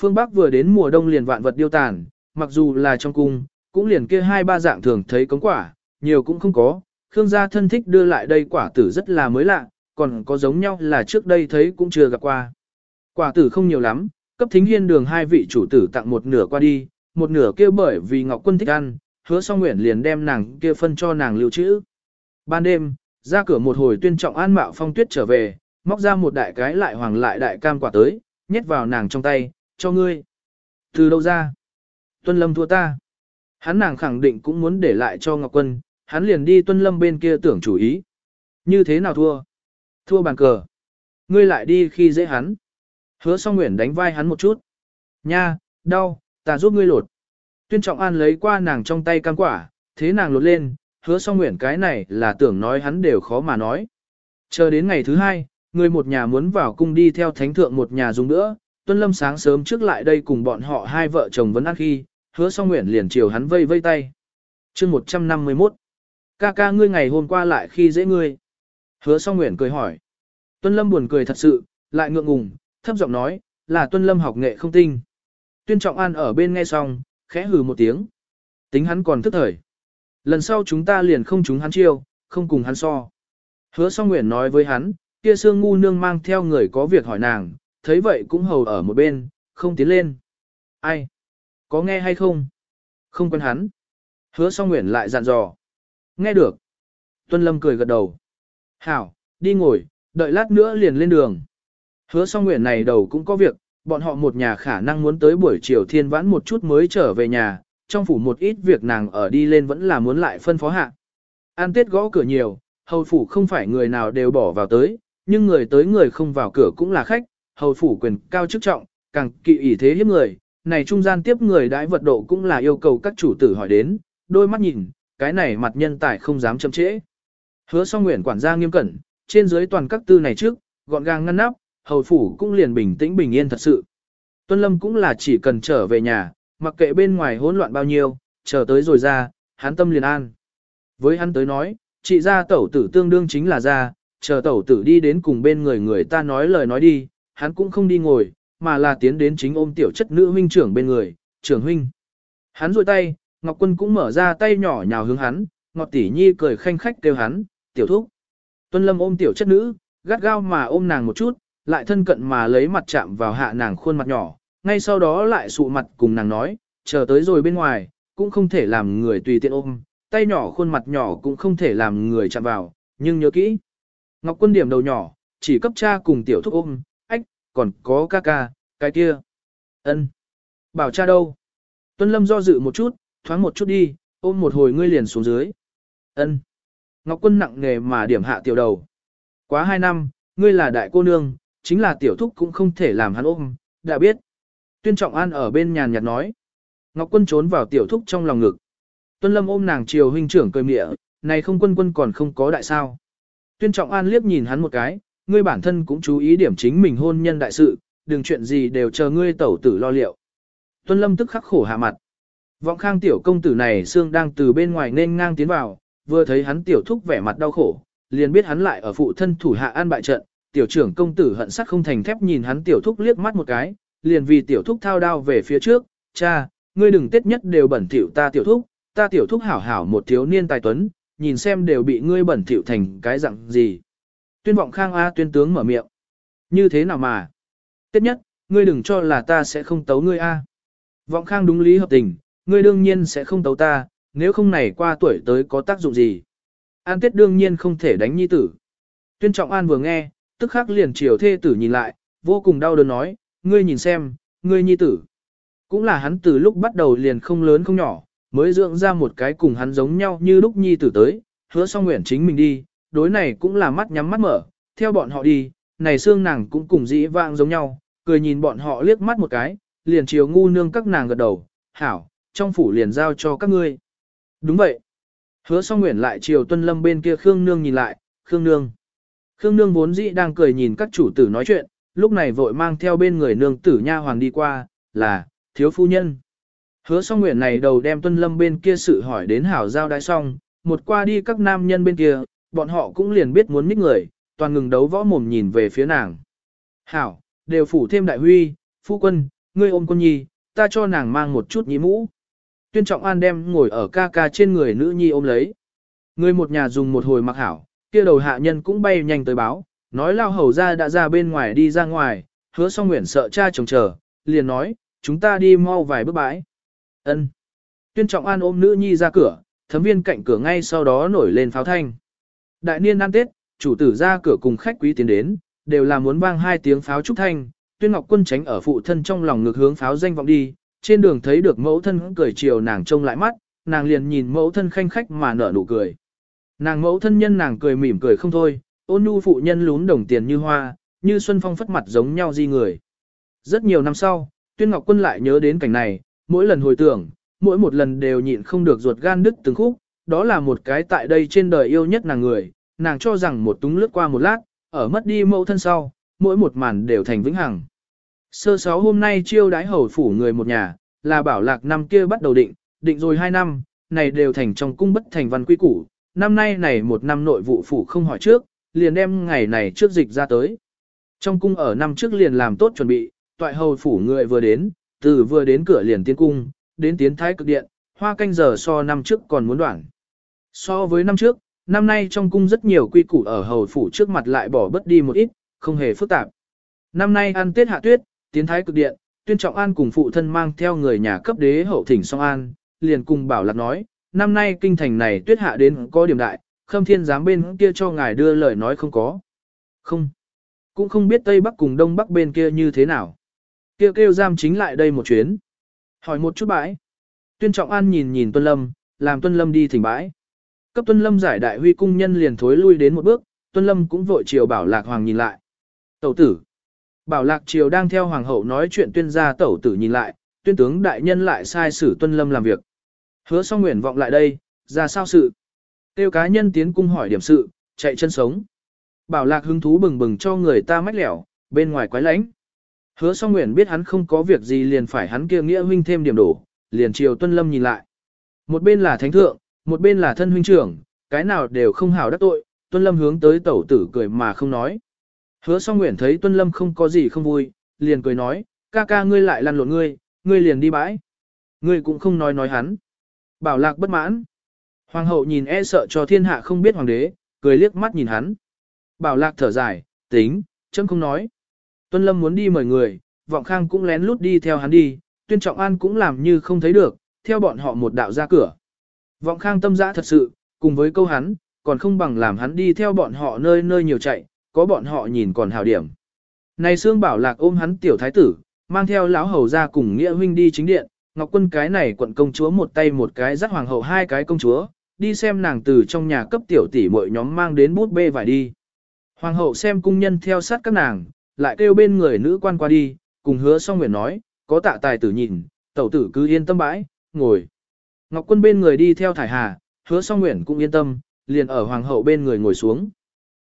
[SPEAKER 1] Phương Bắc vừa đến mùa đông liền vạn vật điêu tàn, mặc dù là trong cung, cũng liền kia hai ba dạng thường thấy cống quả, nhiều cũng không có, Khương gia thân thích đưa lại đây quả tử rất là mới lạ, còn có giống nhau là trước đây thấy cũng chưa gặp qua. Quả tử không nhiều lắm, cấp thính hiên đường hai vị chủ tử tặng một nửa qua đi, một nửa kia bởi vì Ngọc Quân thích ăn, hứa song nguyện liền đem nàng kia phân cho nàng lưu trữ. Ban đêm, ra cửa một hồi tuyên trọng an mạo phong tuyết trở về, móc ra một đại cái lại hoàng lại đại cam quả tới, nhét vào nàng trong tay, cho ngươi. Từ đâu ra? Tuân lâm thua ta. Hắn nàng khẳng định cũng muốn để lại cho Ngọc Quân, hắn liền đi tuân lâm bên kia tưởng chủ ý. Như thế nào thua? Thua bàn cờ. Ngươi lại đi khi dễ hắn. Hứa song nguyện đánh vai hắn một chút. Nha, đau, ta giúp ngươi lột. Tuyên trọng an lấy qua nàng trong tay cam quả, thế nàng lột lên, hứa song nguyện cái này là tưởng nói hắn đều khó mà nói. Chờ đến ngày thứ hai, người một nhà muốn vào cung đi theo thánh thượng một nhà dùng nữa, tuân lâm sáng sớm trước lại đây cùng bọn họ hai vợ chồng vẫn ăn khi, hứa song nguyện liền chiều hắn vây vây tay. chương 151 Ca ca ngươi ngày hôm qua lại khi dễ ngươi. Hứa song nguyện cười hỏi. Tuân lâm buồn cười thật sự, lại ngượng ngùng, thấp giọng nói, là tuân lâm học nghệ không tinh. Tuyên trọng an ở bên nghe xong, khẽ hừ một tiếng. Tính hắn còn thức thời. Lần sau chúng ta liền không chúng hắn chiêu, không cùng hắn so. Hứa song nguyện nói với hắn, kia sương ngu nương mang theo người có việc hỏi nàng, thấy vậy cũng hầu ở một bên, không tiến lên. Ai? Có nghe hay không? Không quen hắn. Hứa song nguyện lại dặn dò. Nghe được. Tuân Lâm cười gật đầu. Hảo, đi ngồi, đợi lát nữa liền lên đường. Hứa song nguyện này đầu cũng có việc, bọn họ một nhà khả năng muốn tới buổi chiều thiên vãn một chút mới trở về nhà, trong phủ một ít việc nàng ở đi lên vẫn là muốn lại phân phó hạ. An tết gõ cửa nhiều, hầu phủ không phải người nào đều bỏ vào tới, nhưng người tới người không vào cửa cũng là khách, hầu phủ quyền cao chức trọng, càng kỵ ý thế hiếp người, này trung gian tiếp người đãi vật độ cũng là yêu cầu các chủ tử hỏi đến, đôi mắt nhìn, cái này mặt nhân tài không dám chậm trễ. Hứa song nguyện quản gia nghiêm cẩn, trên dưới toàn các tư này trước, gọn gàng ngăn nắp, hầu phủ cũng liền bình tĩnh bình yên thật sự. Tuân Lâm cũng là chỉ cần trở về nhà, mặc kệ bên ngoài hỗn loạn bao nhiêu, chờ tới rồi ra, hắn tâm liền an. Với hắn tới nói, chị ra tẩu tử tương đương chính là ra, chờ tẩu tử đi đến cùng bên người người ta nói lời nói đi, hắn cũng không đi ngồi, mà là tiến đến chính ôm tiểu chất nữ huynh trưởng bên người, trưởng huynh. Hắn rôi tay, Ngọc Quân cũng mở ra tay nhỏ nhào hướng hắn, Ngọc Tỷ Nhi cười khanh khách kêu hắn, tiểu thúc. Tuân Lâm ôm tiểu chất nữ, gắt gao mà ôm nàng một chút, lại thân cận mà lấy mặt chạm vào hạ nàng khuôn mặt nhỏ, ngay sau đó lại sụ mặt cùng nàng nói, chờ tới rồi bên ngoài, cũng không thể làm người tùy tiện ôm, tay nhỏ khuôn mặt nhỏ cũng không thể làm người chạm vào, nhưng nhớ kỹ. Ngọc Quân điểm đầu nhỏ, chỉ cấp cha cùng tiểu thúc ôm, còn có ca ca, cái kia. ân Bảo cha đâu? Tuân Lâm do dự một chút, thoáng một chút đi, ôm một hồi ngươi liền xuống dưới. ân Ngọc Quân nặng nề mà điểm hạ tiểu đầu. Quá hai năm, ngươi là đại cô nương, chính là tiểu thúc cũng không thể làm hắn ôm, đã biết. Tuyên Trọng An ở bên nhàn nhạt nói. Ngọc Quân trốn vào tiểu thúc trong lòng ngực. Tuân Lâm ôm nàng chiều huynh trưởng cười mịa, này không quân quân còn không có đại sao. Tuyên Trọng An liếc nhìn hắn một cái, ngươi bản thân cũng chú ý điểm chính mình hôn nhân đại sự, đừng chuyện gì đều chờ ngươi tẩu tử lo liệu. Tuân Lâm tức khắc khổ hạ mặt. Vọng khang tiểu công tử này xương đang từ bên ngoài nên ngang tiến vào, vừa thấy hắn tiểu thúc vẻ mặt đau khổ, liền biết hắn lại ở phụ thân thủ hạ an bại trận, tiểu trưởng công tử hận sắt không thành thép nhìn hắn tiểu thúc liếc mắt một cái, liền vì tiểu thúc thao đao về phía trước, cha, ngươi đừng tết nhất đều bẩn thỉu ta tiểu thúc, ta tiểu thúc hảo hảo một thiếu niên tài tuấn, nhìn xem đều bị ngươi bẩn thỉu thành cái dạng gì. Tuyên vọng khang A tuyên tướng mở miệng. Như thế nào mà? Tết nhất, ngươi đừng cho là ta sẽ không tấu ngươi A. Vọng khang đúng lý hợp tình, ngươi đương nhiên sẽ không tấu ta, nếu không này qua tuổi tới có tác dụng gì. An tiết đương nhiên không thể đánh nhi tử. Tuyên Trọng An vừa nghe, tức khắc liền chiều thê tử nhìn lại, vô cùng đau đớn nói, ngươi nhìn xem, ngươi nhi tử. Cũng là hắn từ lúc bắt đầu liền không lớn không nhỏ, mới dưỡng ra một cái cùng hắn giống nhau như lúc nhi tử tới, hứa xong nguyện chính mình đi, đối này cũng là mắt nhắm mắt mở, theo bọn họ đi, này xương nàng cũng cùng dĩ vãng giống nhau, cười nhìn bọn họ liếc mắt một cái, liền chiều ngu nương các nàng gật đầu, hảo, trong phủ liền giao cho các ngươi. Đúng vậy. Hứa song nguyện lại chiều tuân lâm bên kia Khương Nương nhìn lại, Khương Nương. Khương Nương vốn dĩ đang cười nhìn các chủ tử nói chuyện, lúc này vội mang theo bên người nương tử nha hoàng đi qua, là, thiếu phu nhân. Hứa song nguyện này đầu đem tuân lâm bên kia sự hỏi đến hảo giao đái xong, một qua đi các nam nhân bên kia, bọn họ cũng liền biết muốn nhích người, toàn ngừng đấu võ mồm nhìn về phía nàng. Hảo, đều phủ thêm đại huy, phu quân, ngươi ôm con nhi, ta cho nàng mang một chút nhí mũ. Tuyên Trọng An đem ngồi ở ca ca trên người nữ nhi ôm lấy. Người một nhà dùng một hồi mặc hảo, kia đầu hạ nhân cũng bay nhanh tới báo, nói lao hầu ra đã ra bên ngoài đi ra ngoài, hứa song nguyện sợ cha chồng chờ, liền nói, chúng ta đi mau vài bước bãi. ân Tuyên Trọng An ôm nữ nhi ra cửa, thấm viên cạnh cửa ngay sau đó nổi lên pháo thanh. Đại niên ăn Tết, chủ tử ra cửa cùng khách quý tiến đến, đều là muốn vang hai tiếng pháo trúc thanh, Tuyên Ngọc Quân tránh ở phụ thân trong lòng ngược hướng pháo danh vọng đi, trên đường thấy được mẫu thân cười chiều nàng trông lại mắt, nàng liền nhìn mẫu thân khanh khách mà nở nụ cười. Nàng mẫu thân nhân nàng cười mỉm cười không thôi, ôn nhu phụ nhân lún đồng tiền như hoa, như xuân phong phất mặt giống nhau di người. Rất nhiều năm sau, Tuyên Ngọc Quân lại nhớ đến cảnh này, mỗi lần hồi tưởng, mỗi một lần đều nhịn không được ruột gan đứt từng khúc, đó là một cái tại đây trên đời yêu nhất nàng người, nàng cho rằng một túng lướt qua một lát, ở mất đi mẫu thân sau, mỗi một màn đều thành vĩnh hằng. Sơ sáu hôm nay chiêu đái hầu phủ người một nhà, là bảo lạc năm kia bắt đầu định, định rồi hai năm, này đều thành trong cung bất thành văn quy củ, năm nay này một năm nội vụ phủ không hỏi trước, liền đem ngày này trước dịch ra tới. Trong cung ở năm trước liền làm tốt chuẩn bị, toại hầu phủ người vừa đến, từ vừa đến cửa liền tiến cung, đến tiến thái cực điện, hoa canh giờ so năm trước còn muốn đoạn. So với năm trước, năm nay trong cung rất nhiều quy củ ở hầu phủ trước mặt lại bỏ bớt đi một ít, không hề phức tạp. Năm nay ăn Tết hạ tuyết, tiến thái cực điện, tuyên trọng an cùng phụ thân mang theo người nhà cấp đế hậu thỉnh song an, liền cùng bảo lạc nói, năm nay kinh thành này tuyết hạ đến có điểm đại, khâm thiên giám bên kia cho ngài đưa lời nói không có. Không. Cũng không biết Tây Bắc cùng Đông Bắc bên kia như thế nào. Kêu kêu giam chính lại đây một chuyến. Hỏi một chút bãi. Tuyên Trọng An nhìn nhìn Tuân Lâm, làm Tuân Lâm đi thỉnh bãi. Cấp Tuân Lâm giải đại huy cung nhân liền thối lui đến một bước, Tuân Lâm cũng vội chiều bảo lạc hoàng nhìn lại. Tẩu tử. Bảo lạc triều đang theo hoàng hậu nói chuyện tuyên gia tẩu tử nhìn lại, tuyên tướng đại nhân lại sai sử Tuân Lâm làm việc. Hứa song nguyện vọng lại đây, ra sao sự? Tiêu cá nhân tiến cung hỏi điểm sự, chạy chân sống. Bảo lạc hứng thú bừng bừng cho người ta mách lẻo, bên ngoài quái lánh. Hứa song nguyện biết hắn không có việc gì liền phải hắn kia nghĩa huynh thêm điểm đổ, liền chiều tuân lâm nhìn lại. Một bên là thánh thượng, một bên là thân huynh trưởng, cái nào đều không hảo đắc tội, tuân lâm hướng tới tẩu tử cười mà không nói. Hứa song nguyện thấy tuân lâm không có gì không vui, liền cười nói, ca ca ngươi lại lăn lộn ngươi, ngươi liền đi bãi. Ngươi cũng không nói nói hắn. Bảo lạc bất mãn. Hoàng hậu nhìn e sợ cho thiên hạ không biết hoàng đế, cười liếc mắt nhìn hắn. Bảo lạc thở dài, tính, chấm không nói. Tuân Lâm muốn đi mời người, vọng khang cũng lén lút đi theo hắn đi, tuyên trọng an cũng làm như không thấy được, theo bọn họ một đạo ra cửa. Vọng khang tâm giã thật sự, cùng với câu hắn, còn không bằng làm hắn đi theo bọn họ nơi nơi nhiều chạy, có bọn họ nhìn còn hảo điểm. Này Sương Bảo Lạc ôm hắn tiểu thái tử, mang theo lão hầu ra cùng nghĩa huynh đi chính điện, Ngọc Quân cái này quận công chúa một tay một cái dắt hoàng hậu hai cái công chúa, đi xem nàng từ trong nhà cấp tiểu tỷ mọi nhóm mang đến bút bê vải đi. Hoàng hậu xem cung nhân theo sát các nàng, lại kêu bên người nữ quan qua đi, cùng hứa song nguyện nói, có tạ tài tử nhìn, tẩu tử cứ yên tâm bãi, ngồi. Ngọc Quân bên người đi theo thải hà, hứa song nguyện cũng yên tâm, liền ở hoàng hậu bên người ngồi xuống.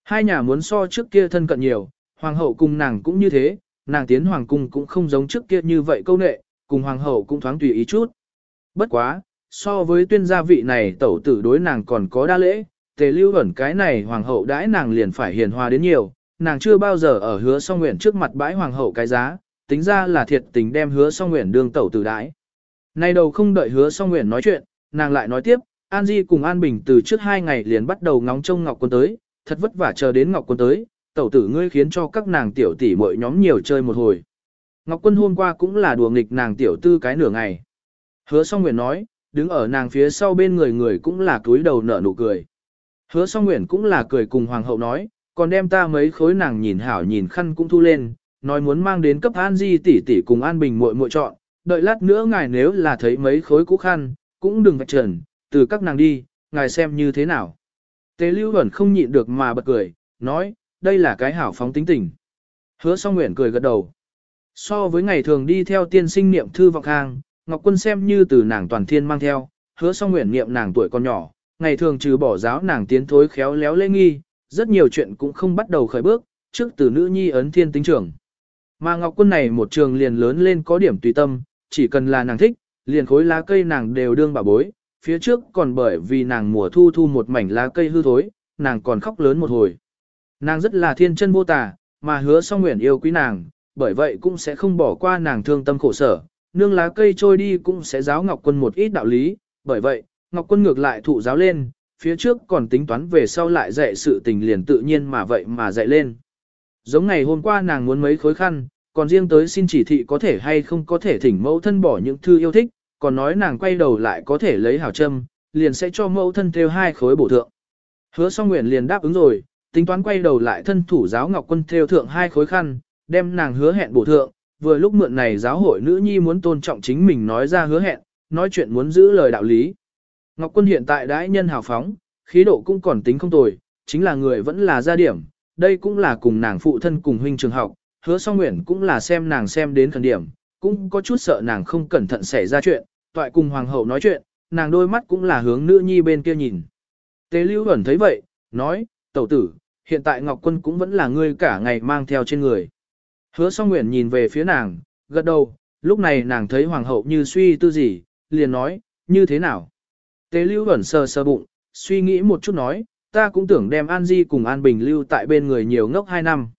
[SPEAKER 1] Hai nhà muốn so trước kia thân cận nhiều, hoàng hậu cùng nàng cũng như thế, nàng tiến hoàng cung cũng không giống trước kia như vậy câu nệ, cùng hoàng hậu cũng thoáng tùy ý chút. Bất quá, so với tuyên gia vị này tẩu tử đối nàng còn có đa lễ, tề lưu ẩn cái này hoàng hậu đãi nàng liền phải hiền hòa đến nhiều, nàng chưa bao giờ ở hứa song nguyện trước mặt bãi hoàng hậu cái giá, tính ra là thiệt tình đem hứa song nguyện đương tẩu tử đãi. Nay đầu không đợi hứa song nguyện nói chuyện, nàng lại nói tiếp, An Di cùng An Bình từ trước hai ngày liền bắt đầu ngóng trông Ngọc Quân tới, thật vất vả chờ đến Ngọc Quân tới, tẩu tử ngươi khiến cho các nàng tiểu tỷ muội nhóm nhiều chơi một hồi. Ngọc Quân hôm qua cũng là đùa nghịch nàng tiểu tư cái nửa ngày. Hứa song nguyện nói, đứng ở nàng phía sau bên người người cũng là túi đầu nở nụ cười. Hứa song nguyện cũng là cười cùng hoàng hậu nói, còn đem ta mấy khối nàng nhìn hảo nhìn khăn cũng thu lên, nói muốn mang đến cấp An Di tỷ tỷ cùng An Bình muội muội chọn, đợi lát nữa ngài nếu là thấy mấy khối cũ khăn, cũng đừng vạch trần, từ các nàng đi, ngài xem như thế nào. Tế Lưu vẫn không nhịn được mà bật cười, nói, đây là cái hảo phóng tính tình. Hứa song nguyện cười gật đầu. So với ngày thường đi theo tiên sinh niệm thư vọng hàng, Ngọc Quân xem như từ nàng toàn thiên mang theo, hứa song nguyện niệm nàng tuổi còn nhỏ, ngày thường trừ bỏ giáo nàng tiến thối khéo léo lê nghi, rất nhiều chuyện cũng không bắt đầu khởi bước, trước từ nữ nhi ấn thiên tính trưởng. Mà Ngọc Quân này một trường liền lớn lên có điểm tùy tâm, chỉ cần là nàng thích, liền khối lá cây nàng đều đương bà bối, phía trước còn bởi vì nàng mùa thu thu một mảnh lá cây hư thối, nàng còn khóc lớn một hồi. Nàng rất là thiên chân vô tà, mà hứa song nguyện yêu quý nàng, bởi vậy cũng sẽ không bỏ qua nàng thương tâm khổ sở, nương lá cây trôi đi cũng sẽ giáo Ngọc Quân một ít đạo lý, bởi vậy, Ngọc Quân ngược lại thụ giáo lên, phía trước còn tính toán về sau lại dạy sự tình liền tự nhiên mà vậy mà dạy lên. Giống ngày hôm qua nàng muốn mấy khối khăn, còn riêng tới xin chỉ thị có thể hay không có thể thỉnh mẫu thân bỏ những thư yêu thích, còn nói nàng quay đầu lại có thể lấy hảo châm, liền sẽ cho mẫu thân theo hai khối bổ thượng. Hứa song nguyện liền đáp ứng rồi, tính toán quay đầu lại thân thủ giáo ngọc quân theo thượng hai khối khăn, đem nàng hứa hẹn bổ thượng, vừa lúc mượn này giáo hội nữ nhi muốn tôn trọng chính mình nói ra hứa hẹn, nói chuyện muốn giữ lời đạo lý. Ngọc quân hiện tại đãi nhân hào phóng, khí độ cũng còn tính không tồi, chính là người vẫn là gia điểm, đây cũng là cùng nàng phụ thân cùng huynh trường học, hứa song nguyện cũng là xem nàng xem đến khẩn điểm, cũng có chút sợ nàng không cẩn thận xảy ra chuyện, toại cùng hoàng hậu nói chuyện, nàng đôi mắt cũng là hướng nữ nhi bên kia nhìn. Tế lưu ẩn thấy vậy, nói, tẩu tử, hiện tại Ngọc Quân cũng vẫn là ngươi cả ngày mang theo trên người. Hứa song nguyện nhìn về phía nàng, gật đầu, lúc này nàng thấy hoàng hậu như suy tư gì, liền nói, như thế nào. Tế lưu ẩn sờ sờ bụng, suy nghĩ một chút nói, ta cũng tưởng đem An Di cùng An Bình lưu tại bên người nhiều ngốc hai năm.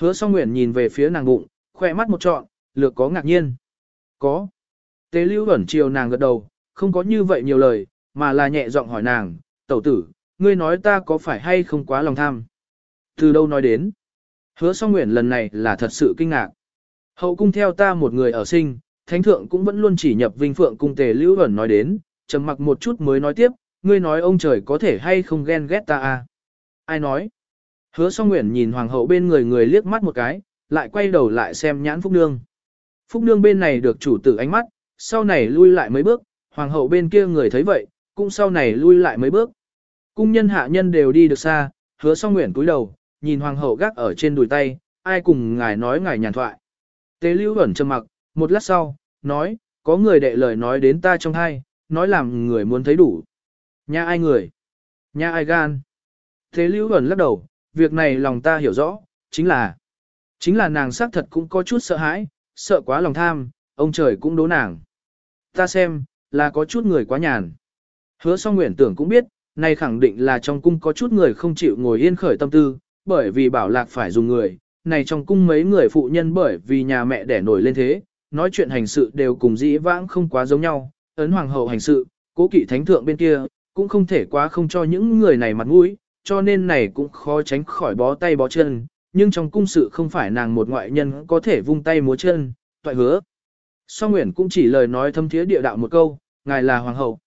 [SPEAKER 1] Hứa song nguyện nhìn về phía nàng bụng, khỏe mắt một trọn, lược có ngạc nhiên. Có. Tế lưu ẩn chiều nàng gật đầu, không có như vậy nhiều lời, mà là nhẹ giọng hỏi nàng, tẩu tử, ngươi nói ta có phải hay không quá lòng tham. Từ đâu nói đến? Hứa song nguyện lần này là thật sự kinh ngạc. Hậu cung theo ta một người ở sinh, thánh thượng cũng vẫn luôn chỉ nhập vinh phượng cung tề lưu ẩn nói đến, trầm mặc một chút mới nói tiếp, ngươi nói ông trời có thể hay không ghen ghét ta à? Ai nói? Hứa song nguyện nhìn hoàng hậu bên người người liếc mắt một cái, lại quay đầu lại xem nhãn phúc nương. Phúc nương bên này được chủ tử ánh mắt, sau này lui lại mấy bước, hoàng hậu bên kia người thấy vậy, cũng sau này lui lại mấy bước. Cung nhân hạ nhân đều đi được xa, hứa song nguyện cúi đầu, nhìn hoàng hậu gác ở trên đùi tay, ai cùng ngài nói ngài nhàn thoại. Tế lưu ẩn trầm mặc, một lát sau, nói, có người đệ lời nói đến ta trong hai, nói làm người muốn thấy đủ. Nhà ai người? Nhà ai gan? Tế lưu ẩn lắc đầu, việc này lòng ta hiểu rõ, chính là, chính là nàng xác thật cũng có chút sợ hãi, sợ quá lòng tham, ông trời cũng đố nàng. Ta xem, là có chút người quá nhàn. Hứa song nguyện tưởng cũng biết, này khẳng định là trong cung có chút người không chịu ngồi yên khởi tâm tư, bởi vì bảo lạc phải dùng người, này trong cung mấy người phụ nhân bởi vì nhà mẹ đẻ nổi lên thế, nói chuyện hành sự đều cùng dĩ vãng không quá giống nhau, ấn hoàng hậu hành sự, cố kỵ thánh thượng bên kia, cũng không thể quá không cho những người này mặt mũi, cho nên này cũng khó tránh khỏi bó tay bó chân, nhưng trong cung sự không phải nàng một ngoại nhân có thể vung tay múa chân, toại hứa. Song Nguyễn cũng chỉ lời nói thâm thiế địa đạo một câu, ngài là hoàng hậu.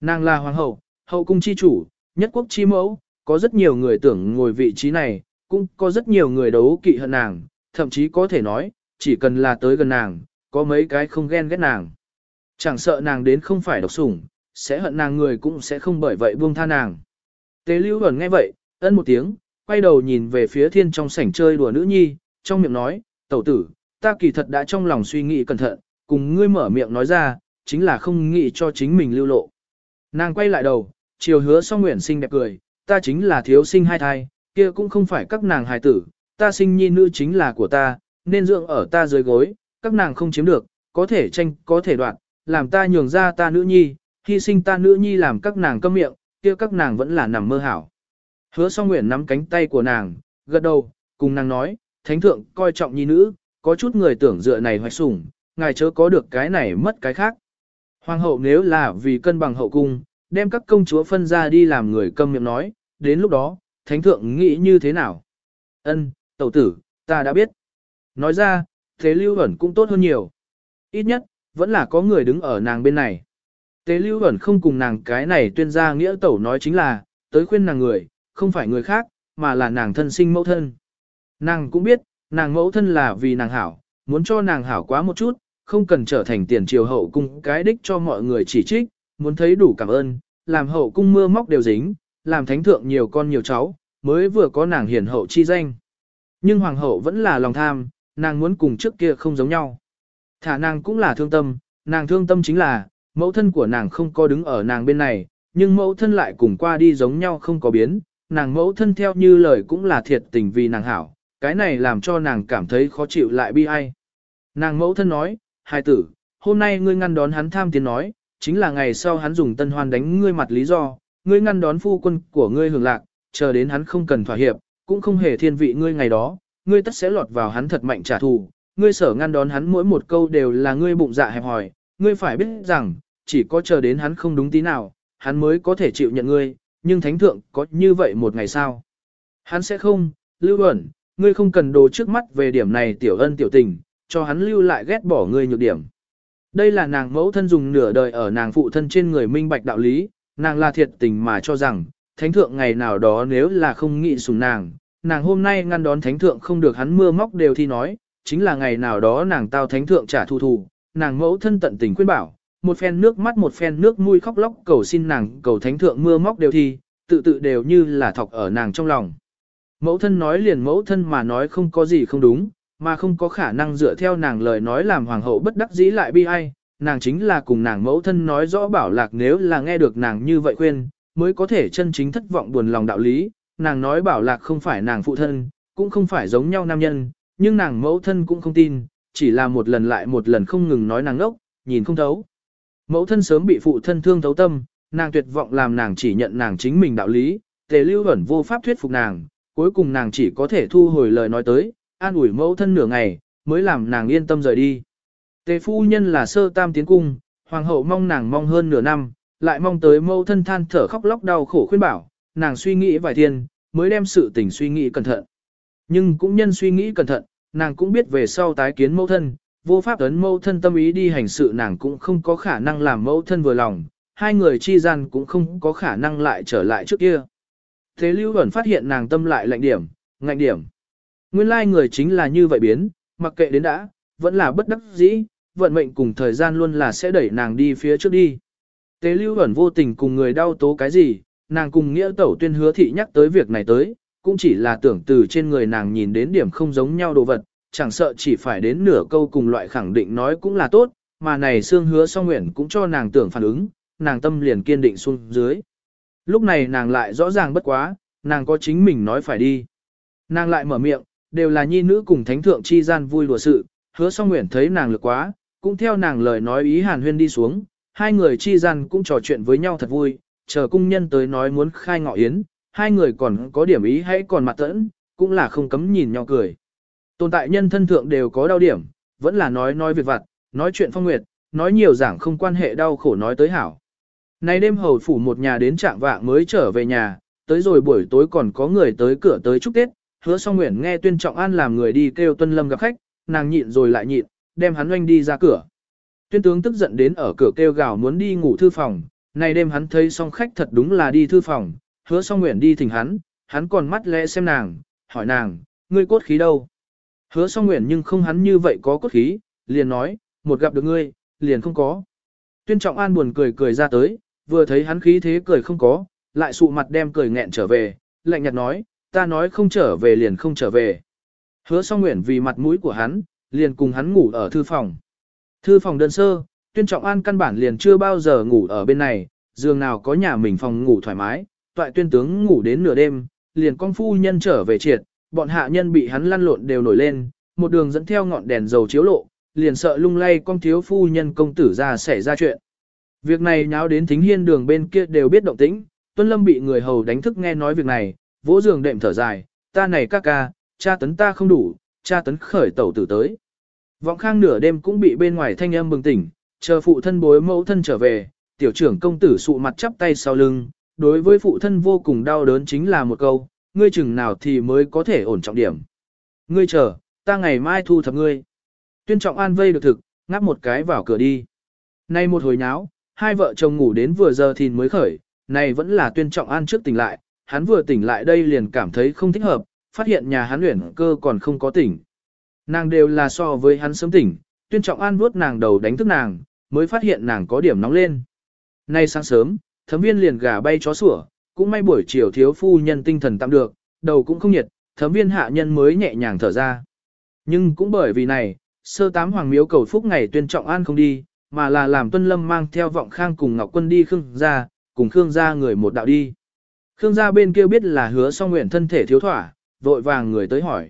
[SPEAKER 1] Nàng là hoàng hậu, hậu cung chi chủ, nhất quốc chi mẫu, có rất nhiều người tưởng ngồi vị trí này, cũng có rất nhiều người đấu kỵ hận nàng, thậm chí có thể nói, chỉ cần là tới gần nàng, có mấy cái không ghen ghét nàng. Chẳng sợ nàng đến không phải độc sủng, sẽ hận nàng người cũng sẽ không bởi vậy buông tha nàng. Tế lưu ẩn nghe vậy, ân một tiếng, quay đầu nhìn về phía thiên trong sảnh chơi đùa nữ nhi, trong miệng nói, tẩu tử, ta kỳ thật đã trong lòng suy nghĩ cẩn thận, cùng ngươi mở miệng nói ra, chính là không nghĩ cho chính mình lưu lộ. Nàng quay lại đầu, chiều hứa song nguyện sinh đẹp cười, ta chính là thiếu sinh hai thai, kia cũng không phải các nàng hài tử, ta sinh nhi nữ chính là của ta, nên dưỡng ở ta dưới gối, các nàng không chiếm được, có thể tranh, có thể đoạt, làm ta nhường ra ta nữ nhi, hy sinh ta nữ nhi làm các nàng câm miệng, kia các nàng vẫn là nằm mơ hảo. Hứa song nguyện nắm cánh tay của nàng, gật đầu, cùng nàng nói, thánh thượng coi trọng nhi nữ, có chút người tưởng dựa này hoạch sủng, ngài chớ có được cái này mất cái khác. Hoàng hậu nếu là vì cân bằng hậu cung, đem các công chúa phân ra đi làm người câm miệng nói, đến lúc đó, thánh thượng nghĩ như thế nào? Ân, tẩu tử, ta đã biết. Nói ra, thế lưu ẩn cũng tốt hơn nhiều. Ít nhất, vẫn là có người đứng ở nàng bên này. Tế lưu ẩn không cùng nàng cái này tuyên ra nghĩa tẩu nói chính là, tới khuyên nàng người, không phải người khác, mà là nàng thân sinh mẫu thân. Nàng cũng biết, nàng mẫu thân là vì nàng hảo, muốn cho nàng hảo quá một chút, không cần trở thành tiền triều hậu cung cái đích cho mọi người chỉ trích, muốn thấy đủ cảm ơn, làm hậu cung mưa móc đều dính, làm thánh thượng nhiều con nhiều cháu, mới vừa có nàng hiển hậu chi danh. Nhưng hoàng hậu vẫn là lòng tham, nàng muốn cùng trước kia không giống nhau. Thả nàng cũng là thương tâm, nàng thương tâm chính là, mẫu thân của nàng không có đứng ở nàng bên này, nhưng mẫu thân lại cùng qua đi giống nhau không có biến, nàng mẫu thân theo như lời cũng là thiệt tình vì nàng hảo, cái này làm cho nàng cảm thấy khó chịu lại bi ai. Nàng mẫu thân nói, hai tử, hôm nay ngươi ngăn đón hắn tham tiền nói, chính là ngày sau hắn dùng tân hoan đánh ngươi mặt lý do, ngươi ngăn đón phu quân của ngươi hưởng lạc, chờ đến hắn không cần thỏa hiệp, cũng không hề thiên vị ngươi ngày đó, ngươi tất sẽ lọt vào hắn thật mạnh trả thù, ngươi sở ngăn đón hắn mỗi một câu đều là ngươi bụng dạ hẹp hòi, ngươi phải biết rằng, chỉ có chờ đến hắn không đúng tí nào, hắn mới có thể chịu nhận ngươi, nhưng thánh thượng có như vậy một ngày sao? Hắn sẽ không, lưu ẩn, ngươi không cần đồ trước mắt về điểm này tiểu ân tiểu tình, cho hắn lưu lại ghét bỏ ngươi nhược điểm. Đây là nàng mẫu thân dùng nửa đời ở nàng phụ thân trên người minh bạch đạo lý, nàng là thiệt tình mà cho rằng, thánh thượng ngày nào đó nếu là không nghĩ sùng nàng, nàng hôm nay ngăn đón thánh thượng không được hắn mưa móc đều thi nói, chính là ngày nào đó nàng tao thánh thượng trả thù thù, nàng mẫu thân tận tình khuyên bảo, một phen nước mắt một phen nước mũi khóc lóc cầu xin nàng cầu thánh thượng mưa móc đều thi, tự tự đều như là thọc ở nàng trong lòng. Mẫu thân nói liền mẫu thân mà nói không có gì không đúng, mà không có khả năng dựa theo nàng lời nói làm hoàng hậu bất đắc dĩ lại bi ai, nàng chính là cùng nàng mẫu thân nói rõ bảo lạc nếu là nghe được nàng như vậy khuyên, mới có thể chân chính thất vọng buồn lòng đạo lý, nàng nói bảo lạc không phải nàng phụ thân, cũng không phải giống nhau nam nhân, nhưng nàng mẫu thân cũng không tin, chỉ là một lần lại một lần không ngừng nói nàng ngốc, nhìn không thấu. Mẫu thân sớm bị phụ thân thương thấu tâm, nàng tuyệt vọng làm nàng chỉ nhận nàng chính mình đạo lý, tề lưu ẩn vô pháp thuyết phục nàng, cuối cùng nàng chỉ có thể thu hồi lời nói tới, an ủi mẫu thân nửa ngày, mới làm nàng yên tâm rời đi. Tề phu nhân là sơ tam tiến cung, hoàng hậu mong nàng mong hơn nửa năm, lại mong tới mẫu thân than thở khóc lóc đau khổ khuyên bảo, nàng suy nghĩ vài thiên, mới đem sự tình suy nghĩ cẩn thận. Nhưng cũng nhân suy nghĩ cẩn thận, nàng cũng biết về sau tái kiến mẫu thân, vô pháp ấn mẫu thân tâm ý đi hành sự nàng cũng không có khả năng làm mẫu thân vừa lòng, hai người chi gian cũng không có khả năng lại trở lại trước kia. Thế Lưu Bẩn phát hiện nàng tâm lại lạnh điểm, ngạnh điểm. Nguyên lai người chính là như vậy biến, mặc kệ đến đã, vẫn là bất đắc dĩ, vận mệnh cùng thời gian luôn là sẽ đẩy nàng đi phía trước đi. Tế Lưu Bẩn vô tình cùng người đau tố cái gì, nàng cùng nghĩa tẩu tuyên hứa thị nhắc tới việc này tới, cũng chỉ là tưởng từ trên người nàng nhìn đến điểm không giống nhau đồ vật, chẳng sợ chỉ phải đến nửa câu cùng loại khẳng định nói cũng là tốt, mà này xương hứa song nguyện cũng cho nàng tưởng phản ứng, nàng tâm liền kiên định xuống dưới. Lúc này nàng lại rõ ràng bất quá, nàng có chính mình nói phải đi. Nàng lại mở miệng, đều là nhi nữ cùng thánh thượng chi gian vui đùa sự, hứa song nguyện thấy nàng lực quá, cũng theo nàng lời nói ý hàn huyên đi xuống, hai người chi gian cũng trò chuyện với nhau thật vui, chờ cung nhân tới nói muốn khai ngọ yến, hai người còn có điểm ý hãy còn mặt tẫn, cũng là không cấm nhìn nhau cười. Tồn tại nhân thân thượng đều có đau điểm, vẫn là nói nói việc vặt, nói chuyện phong nguyệt, nói nhiều giảng không quan hệ đau khổ nói tới hảo. Nay đêm hầu phủ một nhà đến trạng vạng mới trở về nhà, tới rồi buổi tối còn có người tới cửa tới chúc Tết, hứa song nguyện nghe tuyên trọng an làm người đi kêu tuân lâm gặp khách, nàng nhịn rồi lại nhịn, đem hắn oanh đi ra cửa. Tuyên tướng tức giận đến ở cửa kêu gào muốn đi ngủ thư phòng, nay đêm hắn thấy song khách thật đúng là đi thư phòng, hứa song nguyện đi thỉnh hắn, hắn còn mắt lẽ xem nàng, hỏi nàng, ngươi cốt khí đâu? Hứa song nguyện nhưng không hắn như vậy có cốt khí, liền nói, một gặp được ngươi, liền không có. Tuyên trọng an buồn cười cười ra tới, vừa thấy hắn khí thế cười không có, lại sụ mặt đem cười nghẹn trở về, lạnh nhạt nói, ta nói không trở về liền không trở về. Hứa song nguyện vì mặt mũi của hắn, liền cùng hắn ngủ ở thư phòng. Thư phòng đơn sơ, tuyên trọng an căn bản liền chưa bao giờ ngủ ở bên này, giường nào có nhà mình phòng ngủ thoải mái, toại tuyên tướng ngủ đến nửa đêm, liền con phu nhân trở về triệt, bọn hạ nhân bị hắn lăn lộn đều nổi lên, một đường dẫn theo ngọn đèn dầu chiếu lộ, liền sợ lung lay con thiếu phu nhân công tử ra xảy ra chuyện. Việc này nháo đến thính hiên đường bên kia đều biết động tĩnh, Tuân Lâm bị người hầu đánh thức nghe nói việc này, vỗ giường đệm thở dài, ta này ca ca, cha tấn ta không đủ, cha tấn khởi tẩu tử tới. Vọng khang nửa đêm cũng bị bên ngoài thanh âm bừng tỉnh, chờ phụ thân bối mẫu thân trở về, tiểu trưởng công tử sụ mặt chắp tay sau lưng, đối với phụ thân vô cùng đau đớn chính là một câu, ngươi chừng nào thì mới có thể ổn trọng điểm. Ngươi chờ, ta ngày mai thu thập ngươi. Tuyên trọng an vây được thực, ngáp một cái vào cửa đi. Nay một hồi nháo, hai vợ chồng ngủ đến vừa giờ thì mới khởi, này vẫn là tuyên trọng an trước tỉnh lại, hắn vừa tỉnh lại đây liền cảm thấy không thích hợp, phát hiện nhà hắn luyện cơ còn không có tỉnh. Nàng đều là so với hắn sớm tỉnh, tuyên trọng an vuốt nàng đầu đánh thức nàng, mới phát hiện nàng có điểm nóng lên. Nay sáng sớm, thấm viên liền gà bay chó sủa, cũng may buổi chiều thiếu phu nhân tinh thần tạm được, đầu cũng không nhiệt, thấm viên hạ nhân mới nhẹ nhàng thở ra. Nhưng cũng bởi vì này, sơ tám hoàng miếu cầu phúc ngày tuyên trọng an không đi, mà là làm tuân lâm mang theo vọng khang cùng ngọc quân đi khương gia, cùng khương gia người một đạo đi. Khương gia bên kia biết là hứa song nguyện thân thể thiếu thỏa, vội vàng người tới hỏi.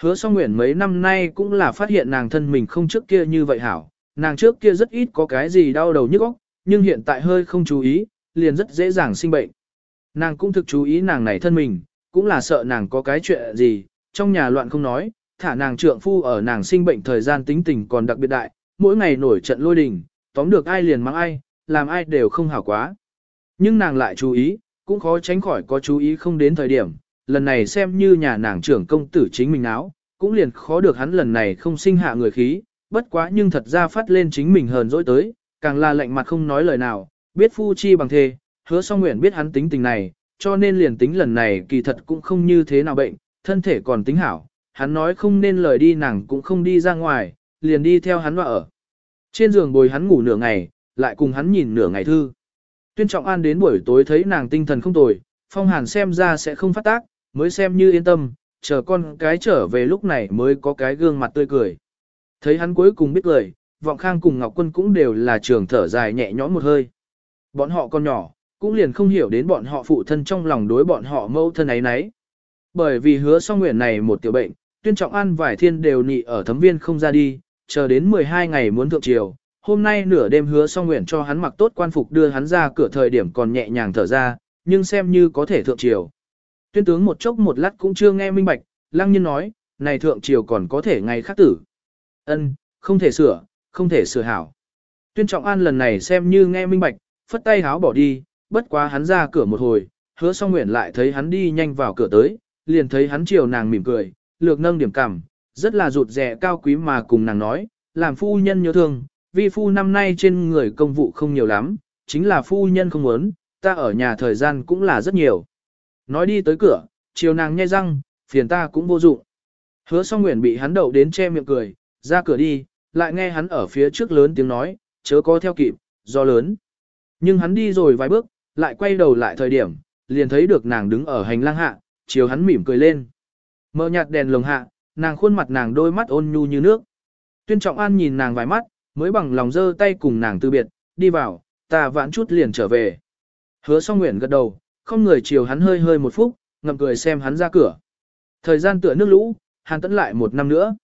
[SPEAKER 1] Hứa song nguyện mấy năm nay cũng là phát hiện nàng thân mình không trước kia như vậy hảo, nàng trước kia rất ít có cái gì đau đầu nhức óc, nhưng hiện tại hơi không chú ý, liền rất dễ dàng sinh bệnh. Nàng cũng thực chú ý nàng này thân mình, cũng là sợ nàng có cái chuyện gì, trong nhà loạn không nói, thả nàng trượng phu ở nàng sinh bệnh thời gian tính tình còn đặc biệt đại, mỗi ngày nổi trận lôi đình, tóm được ai liền mắng ai, làm ai đều không hảo quá. Nhưng nàng lại chú ý, cũng khó tránh khỏi có chú ý không đến thời điểm, lần này xem như nhà nàng trưởng công tử chính mình áo, cũng liền khó được hắn lần này không sinh hạ người khí, bất quá nhưng thật ra phát lên chính mình hờn dỗi tới, càng là lạnh mặt không nói lời nào, biết phu chi bằng thề, hứa song nguyện biết hắn tính tình này, cho nên liền tính lần này kỳ thật cũng không như thế nào bệnh, thân thể còn tính hảo, hắn nói không nên lời đi nàng cũng không đi ra ngoài, liền đi theo hắn và ở. Trên giường bồi hắn ngủ nửa ngày, lại cùng hắn nhìn nửa ngày thư. Tuyên Trọng An đến buổi tối thấy nàng tinh thần không tồi, Phong Hàn xem ra sẽ không phát tác, mới xem như yên tâm, chờ con cái trở về lúc này mới có cái gương mặt tươi cười. Thấy hắn cuối cùng biết cười, Vọng Khang cùng Ngọc Quân cũng đều là trường thở dài nhẹ nhõm một hơi. Bọn họ còn nhỏ, cũng liền không hiểu đến bọn họ phụ thân trong lòng đối bọn họ mâu thân ấy nấy. Bởi vì hứa song nguyện này một tiểu bệnh, tuyên trọng an vài thiên đều nị ở thấm viên không ra đi, chờ đến 12 ngày muốn thượng triều. Hôm nay nửa đêm hứa song nguyện cho hắn mặc tốt quan phục đưa hắn ra cửa thời điểm còn nhẹ nhàng thở ra, nhưng xem như có thể thượng triều. Tuyên tướng một chốc một lát cũng chưa nghe minh bạch, lăng nhiên nói, này thượng triều còn có thể ngày khác tử. ân không thể sửa, không thể sửa hảo. Tuyên trọng an lần này xem như nghe minh bạch, phất tay háo bỏ đi, bất quá hắn ra cửa một hồi, hứa song nguyện lại thấy hắn đi nhanh vào cửa tới, liền thấy hắn chiều nàng mỉm cười, lược nâng điểm cảm, rất là rụt rẻ cao quý mà cùng nàng nói, làm phu nhân nhớ thương, Vi phu năm nay trên người công vụ không nhiều lắm, chính là phu nhân không muốn, ta ở nhà thời gian cũng là rất nhiều. Nói đi tới cửa, chiều nàng nhai răng, phiền ta cũng vô dụng. Hứa song nguyện bị hắn đậu đến che miệng cười, ra cửa đi, lại nghe hắn ở phía trước lớn tiếng nói, chớ có theo kịp, do lớn. Nhưng hắn đi rồi vài bước, lại quay đầu lại thời điểm, liền thấy được nàng đứng ở hành lang hạ, chiều hắn mỉm cười lên. Mở nhạt đèn lồng hạ, nàng khuôn mặt nàng đôi mắt ôn nhu như nước. Tuyên Trọng An nhìn nàng vài mắt, mới bằng lòng giơ tay cùng nàng từ biệt, đi vào, ta vãn chút liền trở về. Hứa song nguyện gật đầu, không người chiều hắn hơi hơi một phút, ngậm cười xem hắn ra cửa. Thời gian tựa nước lũ, hàn tẫn lại một năm nữa.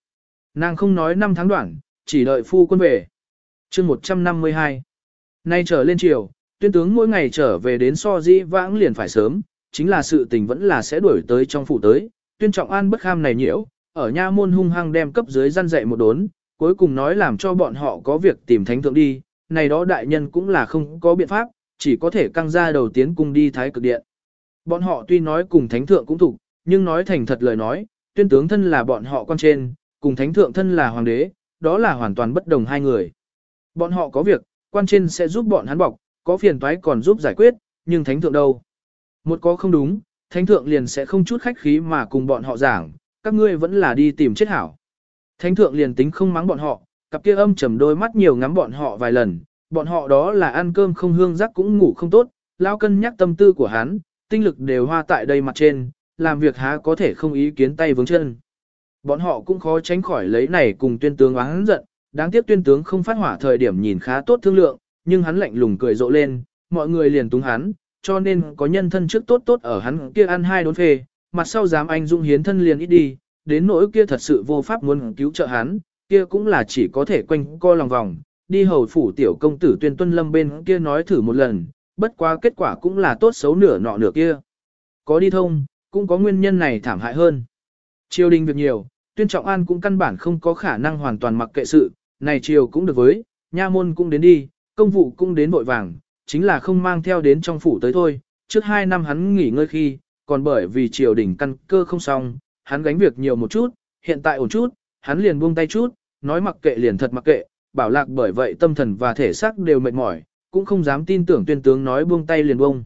[SPEAKER 1] Nàng không nói năm tháng đoạn, chỉ đợi phu quân về. chương 152. Nay trở lên chiều, tuyên tướng mỗi ngày trở về đến so di vãng liền phải sớm, chính là sự tình vẫn là sẽ đuổi tới trong phủ tới. Tuyên trọng an bất kham này nhiễu, ở nha môn hung hăng đem cấp dưới gian dạy một đốn, cuối cùng nói làm cho bọn họ có việc tìm thánh thượng đi, này đó đại nhân cũng là không có biện pháp, chỉ có thể căng ra đầu tiến cung đi thái cực điện. Bọn họ tuy nói cùng thánh thượng cũng thủ, nhưng nói thành thật lời nói, tuyên tướng thân là bọn họ quan trên, cùng thánh thượng thân là hoàng đế, đó là hoàn toàn bất đồng hai người. Bọn họ có việc, quan trên sẽ giúp bọn hắn bọc, có phiền toái còn giúp giải quyết, nhưng thánh thượng đâu? Một có không đúng, thánh thượng liền sẽ không chút khách khí mà cùng bọn họ giảng, các ngươi vẫn là đi tìm chết hảo. Thánh thượng liền tính không mắng bọn họ, cặp kia âm trầm đôi mắt nhiều ngắm bọn họ vài lần, bọn họ đó là ăn cơm không hương rắc cũng ngủ không tốt, lao cân nhắc tâm tư của hắn, tinh lực đều hoa tại đây mặt trên, làm việc há có thể không ý kiến tay vướng chân. Bọn họ cũng khó tránh khỏi lấy này cùng tuyên tướng oán giận, đáng tiếc tuyên tướng không phát hỏa thời điểm nhìn khá tốt thương lượng, nhưng hắn lạnh lùng cười rộ lên, mọi người liền túng hắn, cho nên có nhân thân trước tốt tốt ở hắn kia ăn hai đốn phê, mặt sau dám anh dung hiến thân liền ít đi, đến nỗi kia thật sự vô pháp muốn cứu trợ hắn, kia cũng là chỉ có thể quanh co lòng vòng, đi hầu phủ tiểu công tử tuyên tuân lâm bên kia nói thử một lần, bất quá kết quả cũng là tốt xấu nửa nọ nửa kia. Có đi thông, cũng có nguyên nhân này thảm hại hơn. Triều đình việc nhiều, tuyên trọng an cũng căn bản không có khả năng hoàn toàn mặc kệ sự, này triều cũng được với, nha môn cũng đến đi, công vụ cũng đến vội vàng, chính là không mang theo đến trong phủ tới thôi, trước hai năm hắn nghỉ ngơi khi, còn bởi vì triều đình căn cơ không xong, hắn gánh việc nhiều một chút, hiện tại ổn chút, hắn liền buông tay chút, nói mặc kệ liền thật mặc kệ, bảo lạc bởi vậy tâm thần và thể xác đều mệt mỏi, cũng không dám tin tưởng tuyên tướng nói buông tay liền buông.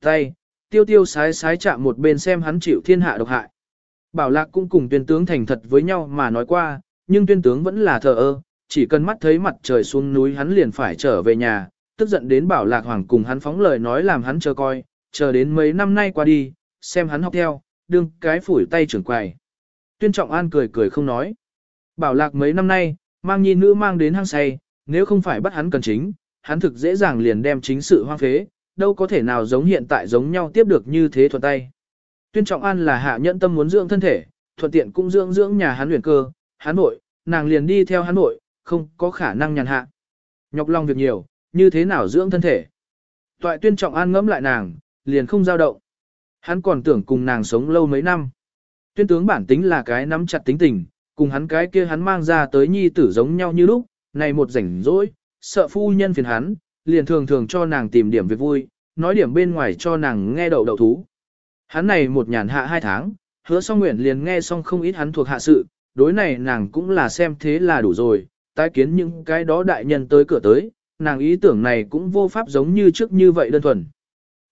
[SPEAKER 1] Tay, tiêu tiêu sái sái chạm một bên xem hắn chịu thiên hạ độc hại. Bảo lạc cũng cùng tuyên tướng thành thật với nhau mà nói qua, nhưng tuyên tướng vẫn là thờ ơ, chỉ cần mắt thấy mặt trời xuống núi hắn liền phải trở về nhà, tức giận đến bảo lạc hoàng cùng hắn phóng lời nói làm hắn chờ coi, chờ đến mấy năm nay qua đi, xem hắn học theo, đương cái phủi tay trưởng quài. Tuyên trọng an cười cười không nói. Bảo lạc mấy năm nay, mang nhi nữ mang đến hang say, nếu không phải bắt hắn cần chính, hắn thực dễ dàng liền đem chính sự hoang phế, đâu có thể nào giống hiện tại giống nhau tiếp được như thế thuận tay. Tuyên trọng an là hạ nhẫn tâm muốn dưỡng thân thể, thuận tiện cũng dưỡng dưỡng nhà hắn luyện cơ, hắn nội, nàng liền đi theo hắn nội, không có khả năng nhàn hạ. Nhọc lòng việc nhiều, như thế nào dưỡng thân thể. Toại tuyên trọng an ngẫm lại nàng, liền không giao động. Hắn còn tưởng cùng nàng sống lâu mấy năm. Tuyên tướng bản tính là cái nắm chặt tính tình, cùng hắn cái kia hắn mang ra tới nhi tử giống nhau như lúc, này một rảnh rỗi, sợ phu nhân phiền hắn, liền thường thường cho nàng tìm điểm việc vui, nói điểm bên ngoài cho nàng nghe đầu đầu thú. Hắn này một nhàn hạ hai tháng, hứa song nguyện liền nghe xong không ít hắn thuộc hạ sự, đối này nàng cũng là xem thế là đủ rồi, tái kiến những cái đó đại nhân tới cửa tới, nàng ý tưởng này cũng vô pháp giống như trước như vậy đơn thuần.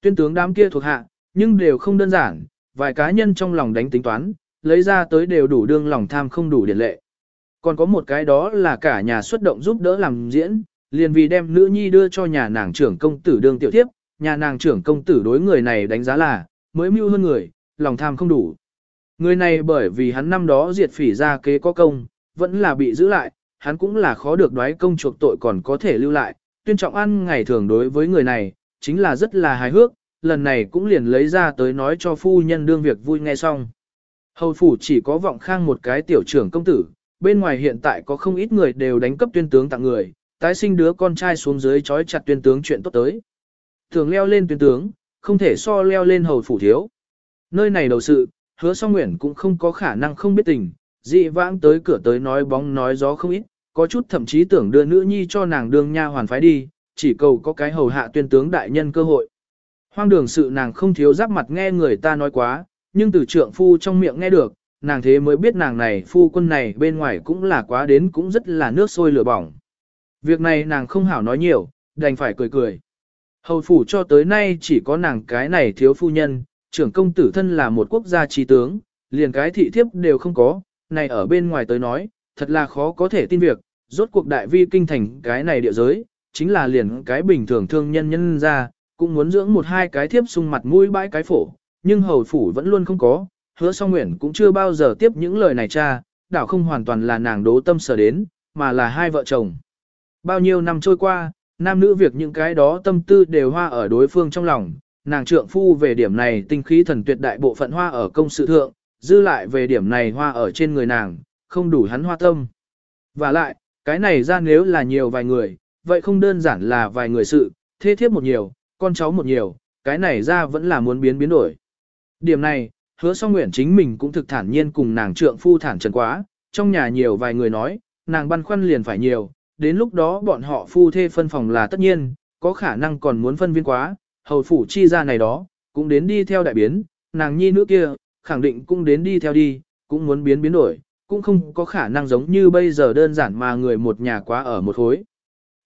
[SPEAKER 1] Tuyên tướng đám kia thuộc hạ, nhưng đều không đơn giản, vài cá nhân trong lòng đánh tính toán, lấy ra tới đều đủ đương lòng tham không đủ điển lệ. Còn có một cái đó là cả nhà xuất động giúp đỡ làm diễn, liền vì đem nữ nhi đưa cho nhà nàng trưởng công tử đương tiểu thiếp, nhà nàng trưởng công tử đối người này đánh giá là, mới mưu hơn người, lòng tham không đủ. Người này bởi vì hắn năm đó diệt phỉ ra kế có công, vẫn là bị giữ lại, hắn cũng là khó được đoái công chuộc tội còn có thể lưu lại, tuyên trọng ăn ngày thường đối với người này, chính là rất là hài hước, lần này cũng liền lấy ra tới nói cho phu nhân đương việc vui nghe xong. Hầu phủ chỉ có vọng khang một cái tiểu trưởng công tử, bên ngoài hiện tại có không ít người đều đánh cấp tuyên tướng tặng người, tái sinh đứa con trai xuống dưới trói chặt tuyên tướng chuyện tốt tới. Thường leo lên tuyên tướng, không thể so leo lên hầu phủ thiếu. Nơi này đầu sự, hứa song nguyện cũng không có khả năng không biết tình, dị vãng tới cửa tới nói bóng nói gió không ít, có chút thậm chí tưởng đưa nữ nhi cho nàng đương nha hoàn phái đi, chỉ cầu có cái hầu hạ tuyên tướng đại nhân cơ hội. Hoang đường sự nàng không thiếu giáp mặt nghe người ta nói quá, nhưng từ trượng phu trong miệng nghe được, nàng thế mới biết nàng này phu quân này bên ngoài cũng là quá đến cũng rất là nước sôi lửa bỏng. Việc này nàng không hảo nói nhiều, đành phải cười cười. Hầu phủ cho tới nay chỉ có nàng cái này thiếu phu nhân, trưởng công tử thân là một quốc gia trí tướng, liền cái thị thiếp đều không có, này ở bên ngoài tới nói, thật là khó có thể tin việc, rốt cuộc đại vi kinh thành cái này địa giới, chính là liền cái bình thường thương nhân nhân ra, cũng muốn dưỡng một hai cái thiếp sung mặt mũi bãi cái phổ, nhưng hầu phủ vẫn luôn không có, hứa song nguyện cũng chưa bao giờ tiếp những lời này cha, đảo không hoàn toàn là nàng đố tâm sở đến, mà là hai vợ chồng. Bao nhiêu năm trôi qua, nam nữ việc những cái đó tâm tư đều hoa ở đối phương trong lòng, nàng trượng phu về điểm này tinh khí thần tuyệt đại bộ phận hoa ở công sự thượng, dư lại về điểm này hoa ở trên người nàng, không đủ hắn hoa tâm. Và lại, cái này ra nếu là nhiều vài người, vậy không đơn giản là vài người sự, thế thiếp một nhiều, con cháu một nhiều, cái này ra vẫn là muốn biến biến đổi. Điểm này, hứa song nguyện chính mình cũng thực thản nhiên cùng nàng trượng phu thản trần quá, trong nhà nhiều vài người nói, nàng băn khoăn liền phải nhiều, đến lúc đó bọn họ phu thê phân phòng là tất nhiên, có khả năng còn muốn phân viên quá, hầu phủ chi ra này đó, cũng đến đi theo đại biến, nàng nhi nữ kia, khẳng định cũng đến đi theo đi, cũng muốn biến biến đổi, cũng không có khả năng giống như bây giờ đơn giản mà người một nhà quá ở một khối.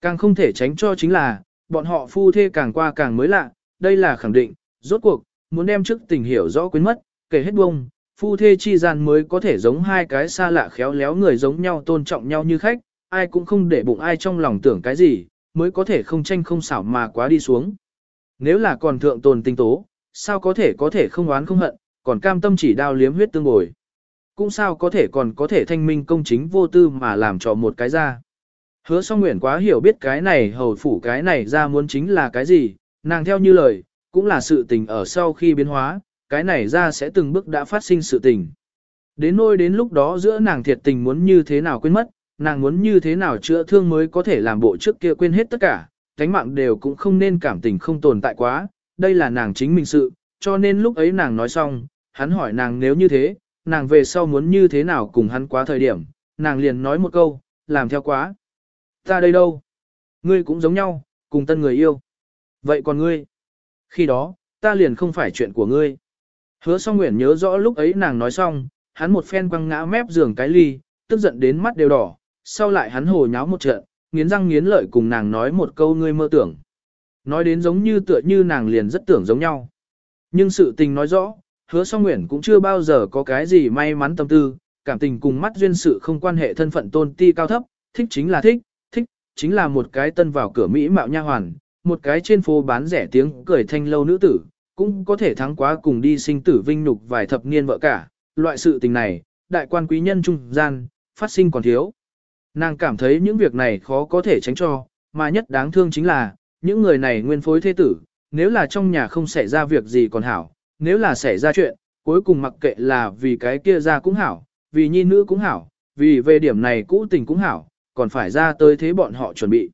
[SPEAKER 1] Càng không thể tránh cho chính là, bọn họ phu thê càng qua càng mới lạ, đây là khẳng định, rốt cuộc, muốn đem trước tình hiểu rõ quên mất, kể hết bông, phu thê chi gian mới có thể giống hai cái xa lạ khéo léo người giống nhau tôn trọng nhau như khách, ai cũng không để bụng ai trong lòng tưởng cái gì, mới có thể không tranh không xảo mà quá đi xuống. Nếu là còn thượng tồn tinh tố, sao có thể có thể không oán không hận, còn cam tâm chỉ đao liếm huyết tương bồi. Cũng sao có thể còn có thể thanh minh công chính vô tư mà làm cho một cái ra. Hứa song nguyện quá hiểu biết cái này hầu phủ cái này ra muốn chính là cái gì, nàng theo như lời, cũng là sự tình ở sau khi biến hóa, cái này ra sẽ từng bước đã phát sinh sự tình. Đến nôi đến lúc đó giữa nàng thiệt tình muốn như thế nào quên mất, nàng muốn như thế nào chữa thương mới có thể làm bộ trước kia quên hết tất cả, cánh mạng đều cũng không nên cảm tình không tồn tại quá, đây là nàng chính mình sự, cho nên lúc ấy nàng nói xong, hắn hỏi nàng nếu như thế, nàng về sau muốn như thế nào cùng hắn quá thời điểm, nàng liền nói một câu, làm theo quá. Ta đây đâu? Ngươi cũng giống nhau, cùng tân người yêu. Vậy còn ngươi? Khi đó, ta liền không phải chuyện của ngươi. Hứa song nguyện nhớ rõ lúc ấy nàng nói xong, hắn một phen quăng ngã mép giường cái ly, tức giận đến mắt đều đỏ, sau lại hắn hồ nháo một trận, nghiến răng nghiến lợi cùng nàng nói một câu ngươi mơ tưởng. Nói đến giống như tựa như nàng liền rất tưởng giống nhau. Nhưng sự tình nói rõ, hứa song nguyện cũng chưa bao giờ có cái gì may mắn tâm tư, cảm tình cùng mắt duyên sự không quan hệ thân phận tôn ti cao thấp, thích chính là thích, thích, chính là một cái tân vào cửa Mỹ mạo nha hoàn, một cái trên phố bán rẻ tiếng cười thanh lâu nữ tử, cũng có thể thắng quá cùng đi sinh tử vinh nhục vài thập niên vợ cả, loại sự tình này, đại quan quý nhân trung gian, phát sinh còn thiếu. Nàng cảm thấy những việc này khó có thể tránh cho, mà nhất đáng thương chính là, những người này nguyên phối thế tử, nếu là trong nhà không xảy ra việc gì còn hảo, nếu là xảy ra chuyện, cuối cùng mặc kệ là vì cái kia ra cũng hảo, vì nhi nữ cũng hảo, vì về điểm này cũ tình cũng hảo, còn phải ra tới thế bọn họ chuẩn bị.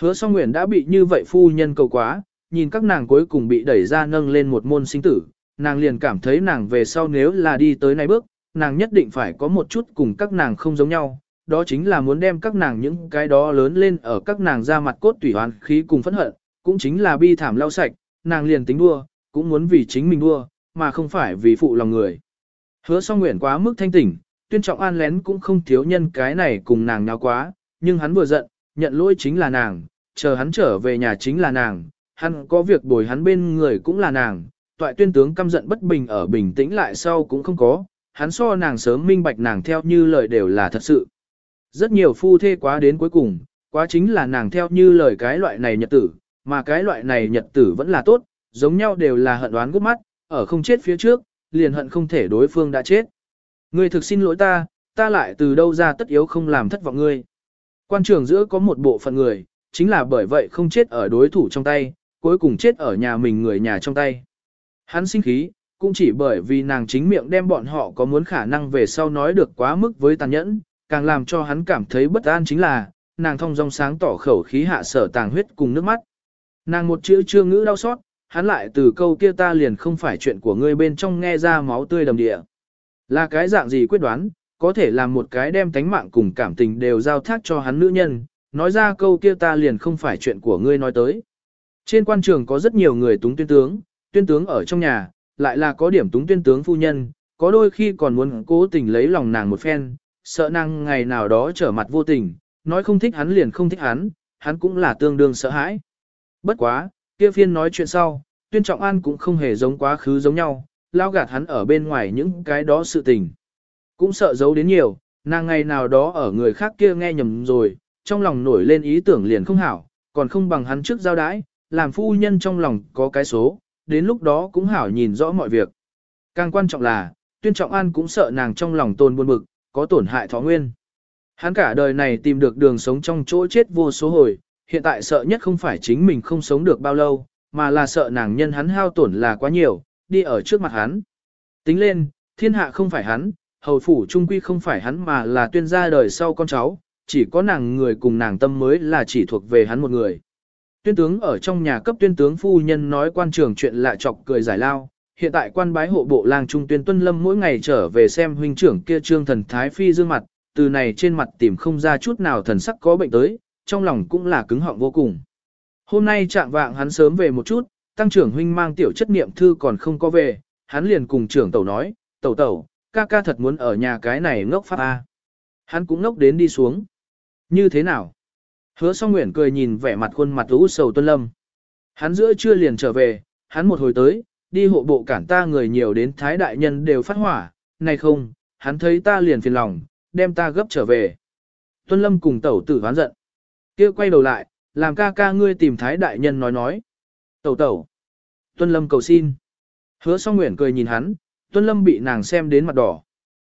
[SPEAKER 1] Hứa song nguyện đã bị như vậy phu nhân cầu quá, nhìn các nàng cuối cùng bị đẩy ra nâng lên một môn sinh tử, nàng liền cảm thấy nàng về sau nếu là đi tới này bước, nàng nhất định phải có một chút cùng các nàng không giống nhau, đó chính là muốn đem các nàng những cái đó lớn lên ở các nàng ra mặt cốt tủy hoàn khí cùng phẫn hận, cũng chính là bi thảm lau sạch, nàng liền tính đua, cũng muốn vì chính mình đua, mà không phải vì phụ lòng người. Hứa song nguyện quá mức thanh tỉnh, tuyên trọng an lén cũng không thiếu nhân cái này cùng nàng nào quá, nhưng hắn vừa giận, nhận lỗi chính là nàng, chờ hắn trở về nhà chính là nàng, hắn có việc bồi hắn bên người cũng là nàng, toại tuyên tướng căm giận bất bình ở bình tĩnh lại sau cũng không có, hắn so nàng sớm minh bạch nàng theo như lời đều là thật sự. Rất nhiều phu thê quá đến cuối cùng, quá chính là nàng theo như lời cái loại này nhật tử, mà cái loại này nhật tử vẫn là tốt, giống nhau đều là hận đoán gút mắt, ở không chết phía trước, liền hận không thể đối phương đã chết. Ngươi thực xin lỗi ta, ta lại từ đâu ra tất yếu không làm thất vọng ngươi. Quan trường giữa có một bộ phận người, chính là bởi vậy không chết ở đối thủ trong tay, cuối cùng chết ở nhà mình người nhà trong tay. Hắn sinh khí, cũng chỉ bởi vì nàng chính miệng đem bọn họ có muốn khả năng về sau nói được quá mức với tàn nhẫn, càng làm cho hắn cảm thấy bất an chính là, nàng thông dong sáng tỏ khẩu khí hạ sở tàng huyết cùng nước mắt. Nàng một chữ chưa ngữ đau xót, hắn lại từ câu kia ta liền không phải chuyện của ngươi bên trong nghe ra máu tươi đầm địa. Là cái dạng gì quyết đoán, có thể làm một cái đem tánh mạng cùng cảm tình đều giao thác cho hắn nữ nhân, nói ra câu kia ta liền không phải chuyện của ngươi nói tới. Trên quan trường có rất nhiều người túng tuyên tướng, tuyên tướng ở trong nhà, lại là có điểm túng tuyên tướng phu nhân, có đôi khi còn muốn cố tình lấy lòng nàng một phen, sợ nàng ngày nào đó trở mặt vô tình, nói không thích hắn liền không thích hắn, hắn cũng là tương đương sợ hãi. Bất quá, kia phiên nói chuyện sau, tuyên trọng an cũng không hề giống quá khứ giống nhau, lao gạt hắn ở bên ngoài những cái đó sự tình. Cũng sợ giấu đến nhiều, nàng ngày nào đó ở người khác kia nghe nhầm rồi, trong lòng nổi lên ý tưởng liền không hảo, còn không bằng hắn trước giao đãi, làm phu nhân trong lòng có cái số, đến lúc đó cũng hảo nhìn rõ mọi việc. Càng quan trọng là, tuyên trọng an cũng sợ nàng trong lòng tồn buồn bực, có tổn hại thọ nguyên. Hắn cả đời này tìm được đường sống trong chỗ chết vô số hồi, hiện tại sợ nhất không phải chính mình không sống được bao lâu, mà là sợ nàng nhân hắn hao tổn là quá nhiều, đi ở trước mặt hắn. Tính lên, thiên hạ không phải hắn, hầu phủ trung quy không phải hắn mà là tuyên gia đời sau con cháu, chỉ có nàng người cùng nàng tâm mới là chỉ thuộc về hắn một người. Tuyên tướng ở trong nhà cấp tuyên tướng phu nhân nói quan trường chuyện lạ chọc cười giải lao, hiện tại quan bái hộ bộ lang trung tuyên tuân lâm mỗi ngày trở về xem huynh trưởng kia trương thần thái phi dương mặt, từ này trên mặt tìm không ra chút nào thần sắc có bệnh tới, trong lòng cũng là cứng họng vô cùng. Hôm nay trạng vạng hắn sớm về một chút, tăng trưởng huynh mang tiểu chất niệm thư còn không có về, hắn liền cùng trưởng tẩu nói, tẩu tẩu, ca ca thật muốn ở nhà cái này ngốc phát A. Hắn cũng ngốc đến đi xuống. Như thế nào? Hứa song nguyện cười nhìn vẻ mặt khuôn mặt u sầu Tuân Lâm. Hắn giữa trưa liền trở về, hắn một hồi tới, đi hộ bộ cản ta người nhiều đến thái đại nhân đều phát hỏa, này không, hắn thấy ta liền phiền lòng, đem ta gấp trở về. Tuân Lâm cùng tẩu tử hoán giận kia quay đầu lại, làm ca ca ngươi tìm thái đại nhân nói nói. Tẩu tẩu. Tuân Lâm cầu xin. Hứa song nguyện cười nhìn hắn, Tuân Lâm bị nàng xem đến mặt đỏ.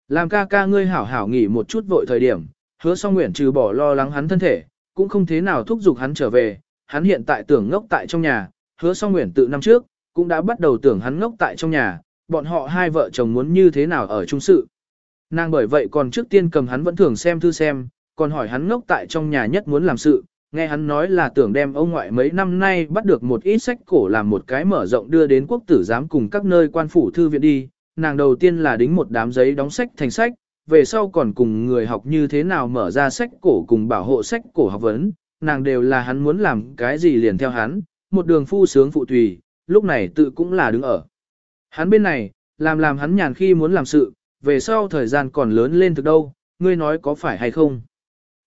[SPEAKER 1] Làm ca ca ngươi hảo hảo nghỉ một chút vội thời điểm, hứa song nguyện trừ bỏ lo lắng hắn thân thể, cũng không thế nào thúc giục hắn trở về, hắn hiện tại tưởng ngốc tại trong nhà, hứa song nguyện tự năm trước, cũng đã bắt đầu tưởng hắn ngốc tại trong nhà, bọn họ hai vợ chồng muốn như thế nào ở chung sự. Nàng bởi vậy còn trước tiên cầm hắn vẫn thường xem thư xem, còn hỏi hắn ngốc tại trong nhà nhất muốn làm sự, nghe hắn nói là tưởng đem ông ngoại mấy năm nay bắt được một ít sách cổ làm một cái mở rộng đưa đến quốc tử giám cùng các nơi quan phủ thư viện đi, nàng đầu tiên là đính một đám giấy đóng sách thành sách, về sau còn cùng người học như thế nào mở ra sách cổ cùng bảo hộ sách cổ học vấn, nàng đều là hắn muốn làm cái gì liền theo hắn, một đường phu sướng phụ tùy, lúc này tự cũng là đứng ở. Hắn bên này, làm làm hắn nhàn khi muốn làm sự, về sau thời gian còn lớn lên từ đâu, ngươi nói có phải hay không.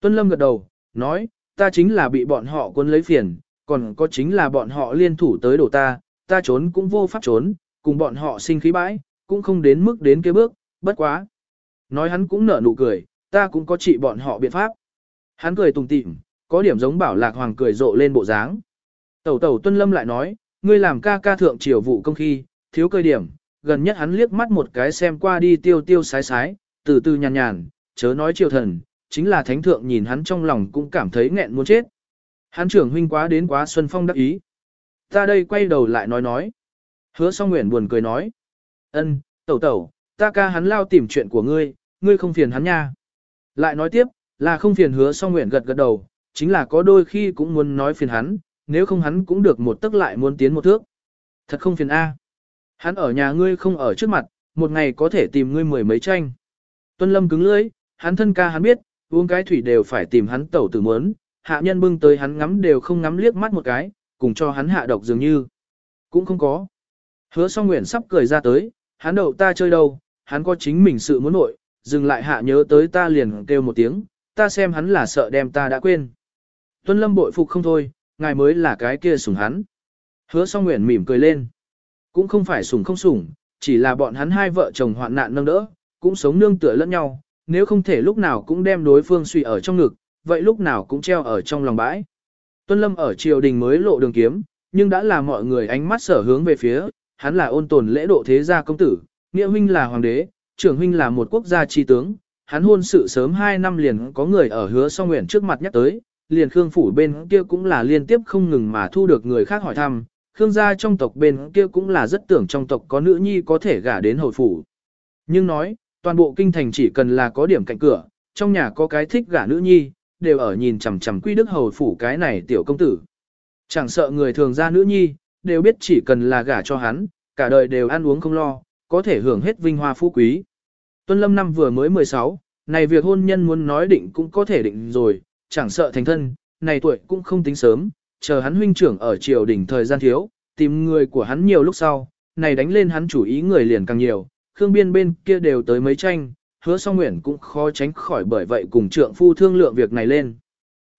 [SPEAKER 1] Tuân Lâm gật đầu, nói, ta chính là bị bọn họ quân lấy phiền, còn có chính là bọn họ liên thủ tới đổ ta, ta trốn cũng vô pháp trốn, cùng bọn họ sinh khí bãi, cũng không đến mức đến cái bước, bất quá. Nói hắn cũng nở nụ cười, ta cũng có trị bọn họ biện pháp. Hắn cười tùng tịm, có điểm giống bảo lạc hoàng cười rộ lên bộ dáng. Tẩu tẩu tuân lâm lại nói, ngươi làm ca ca thượng triều vụ công khi, thiếu cơ điểm, gần nhất hắn liếc mắt một cái xem qua đi tiêu tiêu sái sái, từ từ nhàn nhàn, chớ nói triều thần, chính là thánh thượng nhìn hắn trong lòng cũng cảm thấy nghẹn muốn chết. Hắn trưởng huynh quá đến quá xuân phong đắc ý. Ta đây quay đầu lại nói nói. Hứa song nguyện buồn cười nói. ân tẩu tẩu, ta ca hắn lao tìm chuyện của ngươi, ngươi không phiền hắn nha. Lại nói tiếp, là không phiền hứa song nguyện gật gật đầu, chính là có đôi khi cũng muốn nói phiền hắn, nếu không hắn cũng được một tức lại muốn tiến một thước. Thật không phiền A. Hắn ở nhà ngươi không ở trước mặt, một ngày có thể tìm ngươi mười mấy tranh. Tuân lâm cứng lưỡi, hắn thân ca hắn biết, uống cái thủy đều phải tìm hắn tẩu tử muốn, hạ nhân bưng tới hắn ngắm đều không ngắm liếc mắt một cái, cùng cho hắn hạ độc dường như. Cũng không có. Hứa song nguyện sắp cười ra tới, hắn đậu ta chơi đâu, hắn có chính mình sự muốn nội, dừng lại hạ nhớ tới ta liền kêu một tiếng, ta xem hắn là sợ đem ta đã quên. Tuân lâm bội phục không thôi, ngài mới là cái kia sủng hắn. Hứa song nguyện mỉm cười lên. Cũng không phải sủng không sủng, chỉ là bọn hắn hai vợ chồng hoạn nạn nâng đỡ, cũng sống nương tựa lẫn nhau, nếu không thể lúc nào cũng đem đối phương suy ở trong ngực, vậy lúc nào cũng treo ở trong lòng bãi. Tuân Lâm ở triều đình mới lộ đường kiếm, nhưng đã là mọi người ánh mắt sở hướng về phía, hắn là ôn tồn lễ độ thế gia công tử, nghĩa huynh là hoàng đế, trưởng huynh là một quốc gia chi tướng, hắn hôn sự sớm 2 năm liền có người ở hứa song nguyện trước mặt nhắc tới, liền Khương phủ bên kia cũng là liên tiếp không ngừng mà thu được người khác hỏi thăm, Khương gia trong tộc bên kia cũng là rất tưởng trong tộc có nữ nhi có thể gả đến hồi phủ. Nhưng nói, toàn bộ kinh thành chỉ cần là có điểm cạnh cửa, trong nhà có cái thích gả nữ nhi, đều ở nhìn chằm chằm quy đức hầu phủ cái này tiểu công tử. Chẳng sợ người thường ra nữ nhi, đều biết chỉ cần là gả cho hắn, cả đời đều ăn uống không lo, có thể hưởng hết vinh hoa phú quý. Tuân Lâm năm vừa mới 16, này việc hôn nhân muốn nói định cũng có thể định rồi, chẳng sợ thành thân, này tuổi cũng không tính sớm, chờ hắn huynh trưởng ở triều đình thời gian thiếu, tìm người của hắn nhiều lúc sau, này đánh lên hắn chủ ý người liền càng nhiều, Khương Biên bên kia đều tới mấy tranh, hứa song nguyện cũng khó tránh khỏi bởi vậy cùng trượng phu thương lượng việc này lên.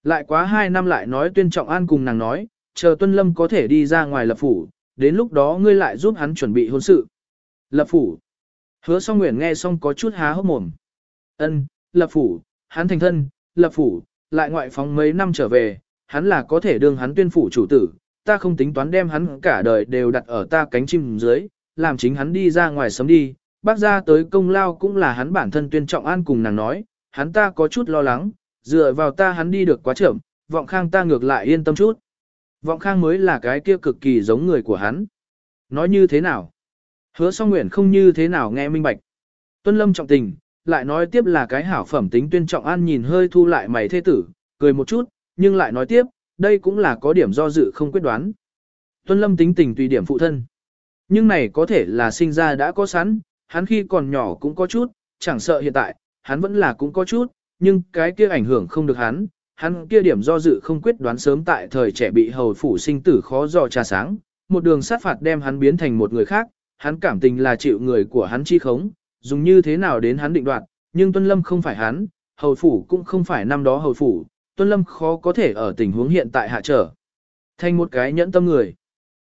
[SPEAKER 1] Lại quá hai năm lại nói tuyên trọng an cùng nàng nói, chờ tuân lâm có thể đi ra ngoài lập phủ, đến lúc đó ngươi lại giúp hắn chuẩn bị hôn sự. Lập phủ. Hứa song nguyện nghe xong có chút há hốc mồm. Ân, lập phủ, hắn thành thân, lập phủ, lại ngoại phóng mấy năm trở về, hắn là có thể đương hắn tuyên phủ chủ tử, ta không tính toán đem hắn cả đời đều đặt ở ta cánh chim dưới, làm chính hắn đi ra ngoài sớm đi, bác ra tới công lao cũng là hắn bản thân tuyên trọng an cùng nàng nói, hắn ta có chút lo lắng, dựa vào ta hắn đi được quá chậm, vọng khang ta ngược lại yên tâm chút. Vọng khang mới là cái kia cực kỳ giống người của hắn. Nói như thế nào? Hứa song nguyện không như thế nào nghe minh bạch. Tuân lâm trọng tình, lại nói tiếp là cái hảo phẩm tính tuyên trọng an nhìn hơi thu lại mày thê tử, cười một chút, nhưng lại nói tiếp, đây cũng là có điểm do dự không quyết đoán. Tuân lâm tính tình tùy điểm phụ thân. Nhưng này có thể là sinh ra đã có sẵn, hắn khi còn nhỏ cũng có chút, chẳng sợ hiện tại, hắn vẫn là cũng có chút, nhưng cái kia ảnh hưởng không được hắn, hắn kia điểm do dự không quyết đoán sớm tại thời trẻ bị hầu phủ sinh tử khó dò trà sáng, một đường sát phạt đem hắn biến thành một người khác, hắn cảm tình là chịu người của hắn chi khống, dùng như thế nào đến hắn định đoạt, nhưng Tuân Lâm không phải hắn, hầu phủ cũng không phải năm đó hầu phủ, Tuân Lâm khó có thể ở tình huống hiện tại hạ trở. Thành một cái nhẫn tâm người.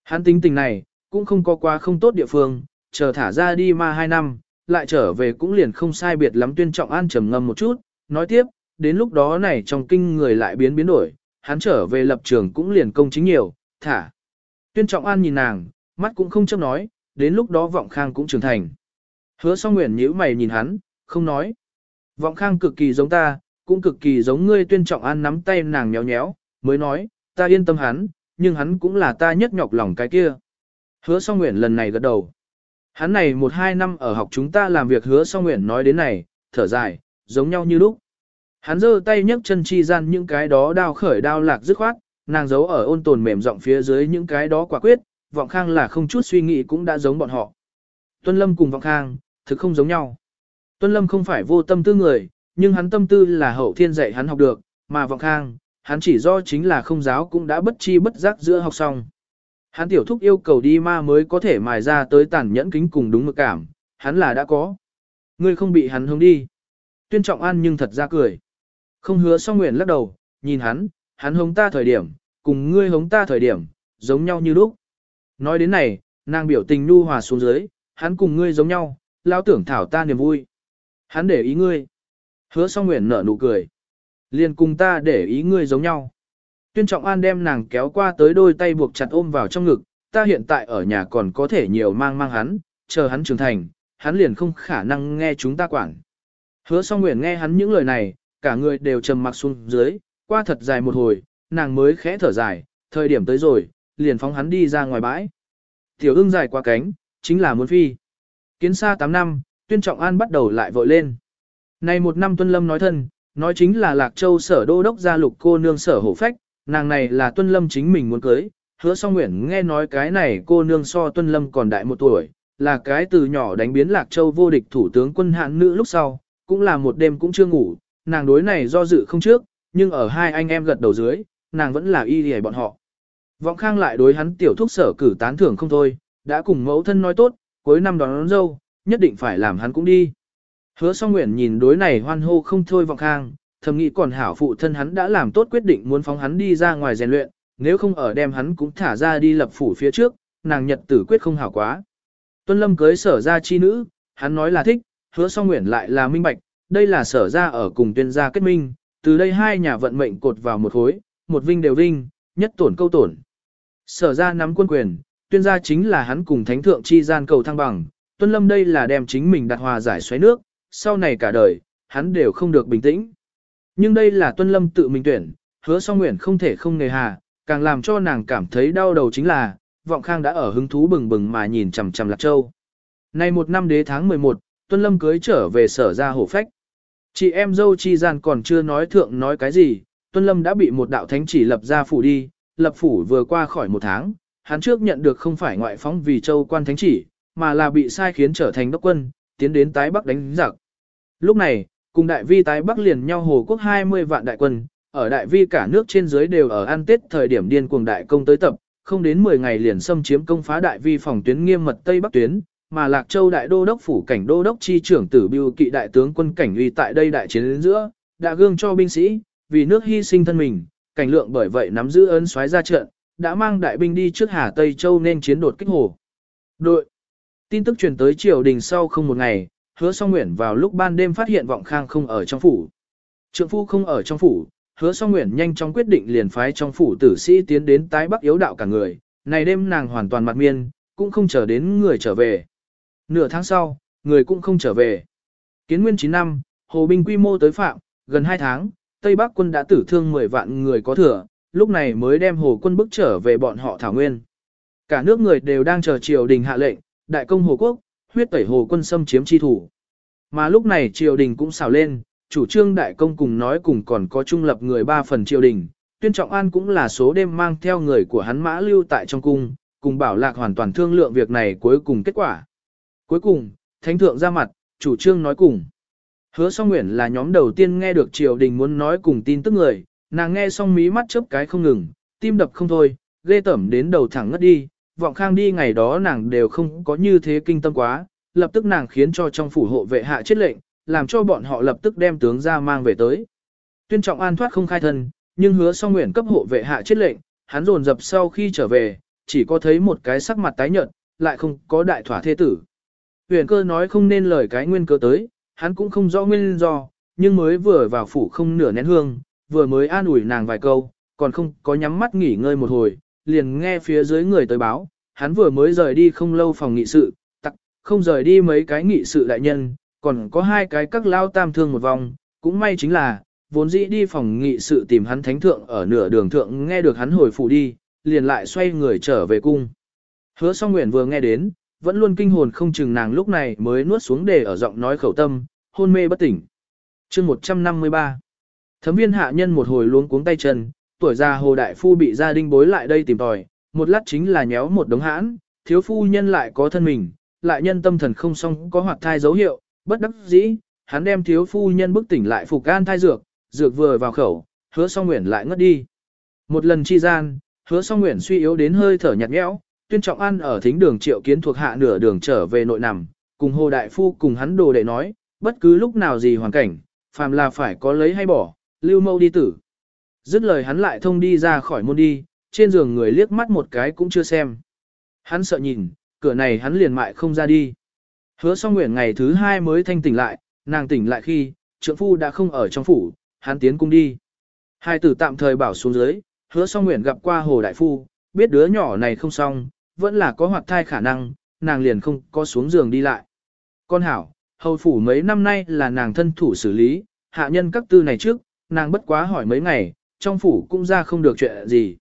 [SPEAKER 1] Hắn tính tình này, cũng không có quá không tốt địa phương, chờ thả ra đi ma hai năm, lại trở về cũng liền không sai biệt lắm tuyên trọng an trầm ngâm một chút, nói tiếp, đến lúc đó này trong kinh người lại biến biến đổi, hắn trở về lập trường cũng liền công chính nhiều, thả. Tuyên trọng an nhìn nàng, mắt cũng không chấp nói, đến lúc đó vọng khang cũng trưởng thành. Hứa song nguyện nhíu mày nhìn hắn, không nói. Vọng khang cực kỳ giống ta, cũng cực kỳ giống ngươi tuyên trọng an nắm tay nàng nhéo nhéo, mới nói, ta yên tâm hắn, nhưng hắn cũng là ta nhất nhọc lòng cái kia. Hứa song nguyện lần này gật đầu. Hắn này một hai năm ở học chúng ta làm việc hứa song nguyện nói đến này, thở dài, giống nhau như lúc. Hắn giơ tay nhấc chân chi gian những cái đó đao khởi đao lạc dứt khoát, nàng giấu ở ôn tồn mềm giọng phía dưới những cái đó quả quyết, vọng khang là không chút suy nghĩ cũng đã giống bọn họ. Tuân Lâm cùng vọng khang, thực không giống nhau. Tuân Lâm không phải vô tâm tư người, nhưng hắn tâm tư là hậu thiên dạy hắn học được, mà vọng khang, hắn chỉ do chính là không giáo cũng đã bất chi bất giác giữa học xong. Hắn tiểu thúc yêu cầu đi ma mới có thể mài ra tới tàn nhẫn kính cùng đúng mực cảm, hắn là đã có. Ngươi không bị hắn hướng đi. Tuyên trọng an nhưng thật ra cười. Không hứa song nguyện lắc đầu, nhìn hắn, hắn hống ta thời điểm, cùng ngươi hống ta thời điểm, giống nhau như lúc. Nói đến này, nàng biểu tình nu hòa xuống dưới, hắn cùng ngươi giống nhau, lao tưởng thảo ta niềm vui. Hắn để ý ngươi. Hứa song nguyện nở nụ cười. Liền cùng ta để ý ngươi giống nhau. Tuyên trọng an đem nàng kéo qua tới đôi tay buộc chặt ôm vào trong ngực, ta hiện tại ở nhà còn có thể nhiều mang mang hắn, chờ hắn trưởng thành, hắn liền không khả năng nghe chúng ta quản. Hứa song nguyện nghe hắn những lời này, cả người đều trầm mặc xuống dưới, qua thật dài một hồi, nàng mới khẽ thở dài, thời điểm tới rồi, liền phóng hắn đi ra ngoài bãi. Tiểu ưng dài qua cánh, chính là muốn phi. Kiến xa 8 năm, tuyên trọng an bắt đầu lại vội lên. Này một năm tuân lâm nói thân, nói chính là Lạc Châu sở đô đốc gia lục cô nương sở hổ phách, nàng này là tuân lâm chính mình muốn cưới. Hứa song nguyện nghe nói cái này cô nương so tuân lâm còn đại một tuổi, là cái từ nhỏ đánh biến Lạc Châu vô địch thủ tướng quân hạn nữ lúc sau, cũng là một đêm cũng chưa ngủ, nàng đối này do dự không trước, nhưng ở hai anh em gật đầu dưới, nàng vẫn là y hề bọn họ. Vọng Khang lại đối hắn tiểu thúc sở cử tán thưởng không thôi, đã cùng mẫu thân nói tốt, cuối năm đón, đón dâu, nhất định phải làm hắn cũng đi. Hứa song nguyện nhìn đối này hoan hô không thôi Vọng Khang, thầm nghĩ còn hảo phụ thân hắn đã làm tốt quyết định muốn phóng hắn đi ra ngoài rèn luyện, nếu không ở đem hắn cũng thả ra đi lập phủ phía trước, nàng nhật tử quyết không hảo quá. Tuân Lâm cưới sở ra chi nữ, hắn nói là thích, hứa song nguyện lại là minh bạch, đây là sở ra ở cùng tuyên gia kết minh, từ đây hai nhà vận mệnh cột vào một khối, một vinh đều vinh, nhất tổn câu tổn. Sở ra nắm quân quyền, tuyên gia chính là hắn cùng thánh thượng chi gian cầu thăng bằng, tuân lâm đây là đem chính mình đặt hòa giải xoáy nước, sau này cả đời, hắn đều không được bình tĩnh. Nhưng đây là tuân lâm tự mình tuyển, hứa song nguyện không thể không nề hà, càng làm cho nàng cảm thấy đau đầu chính là, vọng khang đã ở hứng thú bừng bừng mà nhìn chằm chằm lạc châu. Nay một năm đế tháng 11, tuân lâm cưới trở về sở ra hổ phách. Chị em dâu chi gian còn chưa nói thượng nói cái gì, Tuân Lâm đã bị một đạo thánh chỉ lập ra phủ đi, lập phủ vừa qua khỏi một tháng, hắn trước nhận được không phải ngoại phóng vì châu quan thánh chỉ, mà là bị sai khiến trở thành đốc quân, tiến đến tái bắc đánh giặc. Lúc này, cùng đại vi tái bắc liền nhau hồ quốc 20 vạn đại quân, ở đại vi cả nước trên dưới đều ở ăn tết thời điểm điên cuồng đại công tới tập, không đến 10 ngày liền xâm chiếm công phá đại vi phòng tuyến nghiêm mật Tây Bắc tuyến, mà Lạc Châu đại đô đốc phủ cảnh đô đốc chi trưởng tử Biêu kỵ đại tướng quân cảnh uy tại đây đại chiến đến giữa, đã gương cho binh sĩ, vì nước hy sinh thân mình, cảnh lượng bởi vậy nắm giữ ấn xoáy ra trận, đã mang đại binh đi trước Hà Tây Châu nên chiến đột kích hồ. Đội Tin tức truyền tới triều đình sau không một ngày, hứa song nguyện vào lúc ban đêm phát hiện vọng khang không ở trong phủ. Trượng phu không ở trong phủ, hứa song nguyện nhanh chóng quyết định liền phái trong phủ tử sĩ tiến đến tái bắc yếu đạo cả người, này đêm nàng hoàn toàn mặt miên, cũng không chờ đến người trở về. Nửa tháng sau, người cũng không trở về. Kiến nguyên 9 năm, hồ binh quy mô tới phạm, gần 2 tháng, Tây Bắc quân đã tử thương 10 vạn người có thừa, lúc này mới đem hồ quân bức trở về bọn họ thảo nguyên. Cả nước người đều đang chờ triều đình hạ lệnh, đại công hồ quốc, huyết tẩy hồ quân xâm chiếm chi thủ. Mà lúc này triều đình cũng xào lên, chủ trương đại công cùng nói cùng còn có trung lập người ba phần triều đình, tuyên trọng an cũng là số đêm mang theo người của hắn mã lưu tại trong cung, cùng bảo lạc hoàn toàn thương lượng việc này cuối cùng kết quả. Cuối cùng, thánh thượng ra mặt, chủ trương nói cùng. Hứa song nguyện là nhóm đầu tiên nghe được triều đình muốn nói cùng tin tức người, nàng nghe xong mí mắt chớp cái không ngừng, tim đập không thôi, ghê tẩm đến đầu thẳng ngất đi, vọng khang đi ngày đó nàng đều không có như thế kinh tâm quá, lập tức nàng khiến cho trong phủ hộ vệ hạ chết lệnh, làm cho bọn họ lập tức đem tướng ra mang về tới. Tuyên Trọng An thoát không khai thân, nhưng hứa song nguyện cấp hộ vệ hạ chết lệnh, hắn dồn dập sau khi trở về, chỉ có thấy một cái sắc mặt tái nhợt, lại không có đại thỏa thế tử. Huyền cơ nói không nên lời cái nguyên cơ tới, hắn cũng không rõ nguyên do, nhưng mới vừa vào phủ không nửa nén hương, vừa mới an ủi nàng vài câu, còn không có nhắm mắt nghỉ ngơi một hồi, liền nghe phía dưới người tới báo, hắn vừa mới rời đi không lâu phòng nghị sự, tặc, không rời đi mấy cái nghị sự đại nhân, còn có hai cái các lao tam thương một vòng, cũng may chính là, vốn dĩ đi phòng nghị sự tìm hắn thánh thượng ở nửa đường thượng nghe được hắn hồi phủ đi, liền lại xoay người trở về cung. Hứa song nguyện vừa nghe đến, vẫn luôn kinh hồn không chừng nàng lúc này mới nuốt xuống để ở giọng nói khẩu tâm, hôn mê bất tỉnh. chương 153 Thấm viên hạ nhân một hồi luống cuống tay chân, tuổi già hồ đại phu bị gia đình bối lại đây tìm tòi, một lát chính là nhéo một đống hãn, thiếu phu nhân lại có thân mình, lại nhân tâm thần không xong có hoạt thai dấu hiệu, bất đắc dĩ, hắn đem thiếu phu nhân bức tỉnh lại phục an thai dược, dược vừa vào khẩu, hứa song nguyện lại ngất đi. Một lần chi gian, hứa song nguyện suy yếu đến hơi thở nhạt nhẽo, tuyên trọng ăn ở thính đường triệu kiến thuộc hạ nửa đường trở về nội nằm, cùng hồ đại phu cùng hắn đồ đệ nói, bất cứ lúc nào gì hoàn cảnh, phàm là phải có lấy hay bỏ, lưu mâu đi tử. Dứt lời hắn lại thông đi ra khỏi môn đi, trên giường người liếc mắt một cái cũng chưa xem. Hắn sợ nhìn, cửa này hắn liền mại không ra đi. Hứa song nguyện ngày thứ hai mới thanh tỉnh lại, nàng tỉnh lại khi, trượng phu đã không ở trong phủ, hắn tiến cung đi. Hai tử tạm thời bảo xuống dưới, hứa song nguyện gặp qua hồ đại phu, biết đứa nhỏ này không xong, vẫn là có hoạt thai khả năng, nàng liền không có xuống giường đi lại. Con hảo, hầu phủ mấy năm nay là nàng thân thủ xử lý, hạ nhân các tư này trước, nàng bất quá hỏi mấy ngày, trong phủ cũng ra không được chuyện gì.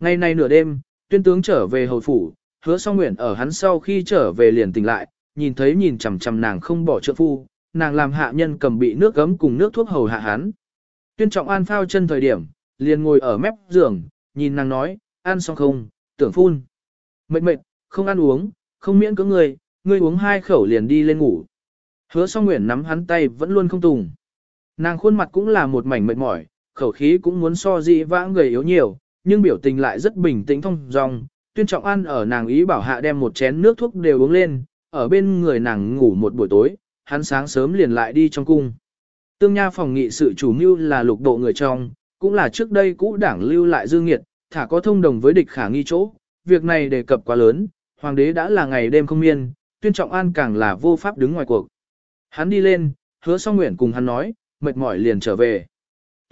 [SPEAKER 1] Ngày nay nửa đêm, tuyên tướng trở về hồi phủ, hứa song nguyện ở hắn sau khi trở về liền tỉnh lại, nhìn thấy nhìn chằm chằm nàng không bỏ trợ phu, nàng làm hạ nhân cầm bị nước gấm cùng nước thuốc hầu hạ hắn. Tuyên trọng an phao chân thời điểm, liền ngồi ở mép giường, nhìn nàng nói, ăn xong không, tưởng phun. Mệt mệt, không ăn uống, không miễn cưỡng người, ngươi uống hai khẩu liền đi lên ngủ. Hứa song nguyện nắm hắn tay vẫn luôn không tùng. Nàng khuôn mặt cũng là một mảnh mệt mỏi, khẩu khí cũng muốn so dị vãng gầy yếu nhiều, nhưng biểu tình lại rất bình tĩnh thông dong. Tuyên trọng ăn ở nàng ý bảo hạ đem một chén nước thuốc đều uống lên, ở bên người nàng ngủ một buổi tối, hắn sáng sớm liền lại đi trong cung. Tương Nha phòng nghị sự chủ mưu là lục độ người trong, cũng là trước đây cũ đảng lưu lại dương nghiệt, thả có thông đồng với địch khả nghi chỗ. Việc này đề cập quá lớn, hoàng đế đã là ngày đêm không yên. tuyên trọng an càng là vô pháp đứng ngoài cuộc. Hắn đi lên, hứa song nguyện cùng hắn nói, mệt mỏi liền trở về.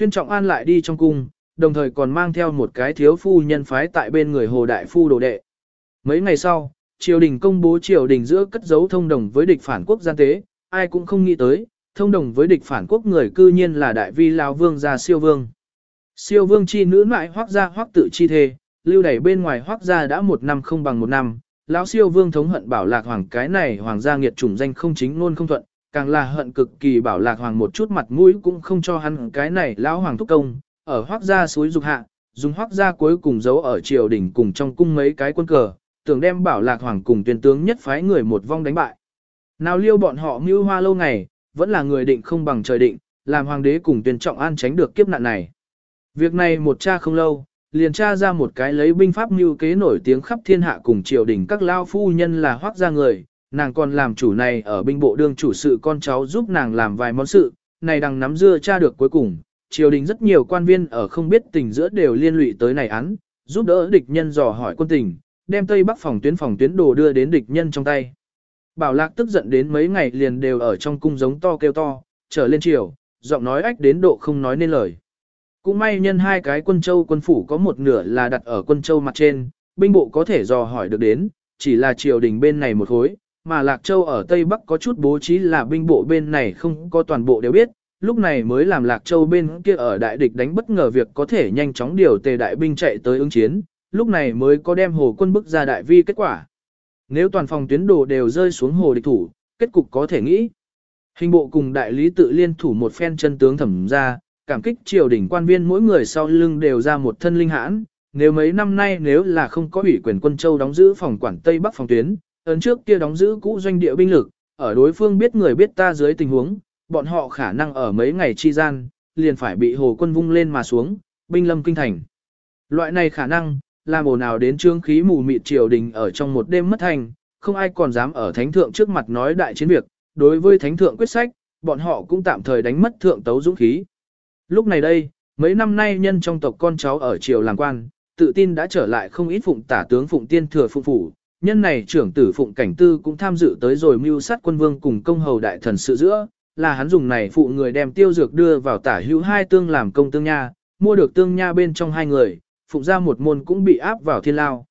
[SPEAKER 1] Tuyên trọng an lại đi trong cung, đồng thời còn mang theo một cái thiếu phu nhân phái tại bên người hồ đại phu đồ đệ. Mấy ngày sau, triều đình công bố triều đình giữa cất giấu thông đồng với địch phản quốc gian tế, ai cũng không nghĩ tới, thông đồng với địch phản quốc người cư nhiên là đại vi lao vương gia siêu vương. Siêu vương chi nữ mại hoác gia hoác tự chi thề, lưu đẩy bên ngoài hoác gia đã một năm không bằng một năm, lão siêu vương thống hận bảo lạc hoàng cái này hoàng gia nghiệt chủng danh không chính luôn không thuận, càng là hận cực kỳ bảo lạc hoàng một chút mặt mũi cũng không cho hắn cái này lão hoàng thúc công, ở hoác gia suối dục hạ, dùng hoác gia cuối cùng giấu ở triều đình cùng trong cung mấy cái quân cờ, tưởng đem bảo lạc hoàng cùng tuyên tướng nhất phái người một vong đánh bại. Nào liêu bọn họ mưu hoa lâu ngày, vẫn là người định không bằng trời định, làm hoàng đế cùng tuyên trọng an tránh được kiếp nạn này. Việc này một cha không lâu, liền tra ra một cái lấy binh pháp mưu kế nổi tiếng khắp thiên hạ cùng triều đình các lao phu nhân là hoác gia người, nàng còn làm chủ này ở binh bộ đương chủ sự con cháu giúp nàng làm vài món sự, này đằng nắm dưa tra được cuối cùng, triều đình rất nhiều quan viên ở không biết tình giữa đều liên lụy tới này án, giúp đỡ địch nhân dò hỏi quân tình, đem Tây Bắc phòng tuyến phòng tuyến đồ đưa đến địch nhân trong tay. Bảo Lạc tức giận đến mấy ngày liền đều ở trong cung giống to kêu to, trở lên triều, giọng nói ách đến độ không nói nên lời. Cũng may nhân hai cái quân châu quân phủ có một nửa là đặt ở quân châu mặt trên, binh bộ có thể dò hỏi được đến, chỉ là triều đình bên này một khối, mà Lạc Châu ở Tây Bắc có chút bố trí là binh bộ bên này không có toàn bộ đều biết, lúc này mới làm Lạc Châu bên kia ở đại địch đánh bất ngờ việc có thể nhanh chóng điều tề đại binh chạy tới ứng chiến, lúc này mới có đem hồ quân bức ra đại vi kết quả. Nếu toàn phòng tuyến đồ đều rơi xuống hồ địch thủ, kết cục có thể nghĩ. Hình bộ cùng đại lý tự liên thủ một phen chân tướng thẩm ra, cảm kích triều đình quan viên mỗi người sau lưng đều ra một thân linh hãn. Nếu mấy năm nay nếu là không có ủy quyền quân châu đóng giữ phòng quản Tây Bắc phòng tuyến, ấn trước kia đóng giữ cũ doanh địa binh lực, ở đối phương biết người biết ta dưới tình huống, bọn họ khả năng ở mấy ngày chi gian, liền phải bị hồ quân vung lên mà xuống, binh lâm kinh thành. Loại này khả năng, làm ồn nào đến trương khí mù mịt triều đình ở trong một đêm mất thành, không ai còn dám ở thánh thượng trước mặt nói đại chiến việc, đối với thánh thượng quyết sách, bọn họ cũng tạm thời đánh mất thượng tấu dũng khí. Lúc này đây, mấy năm nay nhân trong tộc con cháu ở triều làm quan, tự tin đã trở lại không ít phụng tả tướng phụng tiên thừa phụng phủ. Nhân này trưởng tử phụng cảnh tư cũng tham dự tới rồi mưu sát quân vương cùng công hầu đại thần sự giữa, là hắn dùng này phụ người đem tiêu dược đưa vào tả hữu hai tương làm công tương nha, mua được tương nha bên trong hai người, phụng ra một môn cũng bị áp vào thiên lao.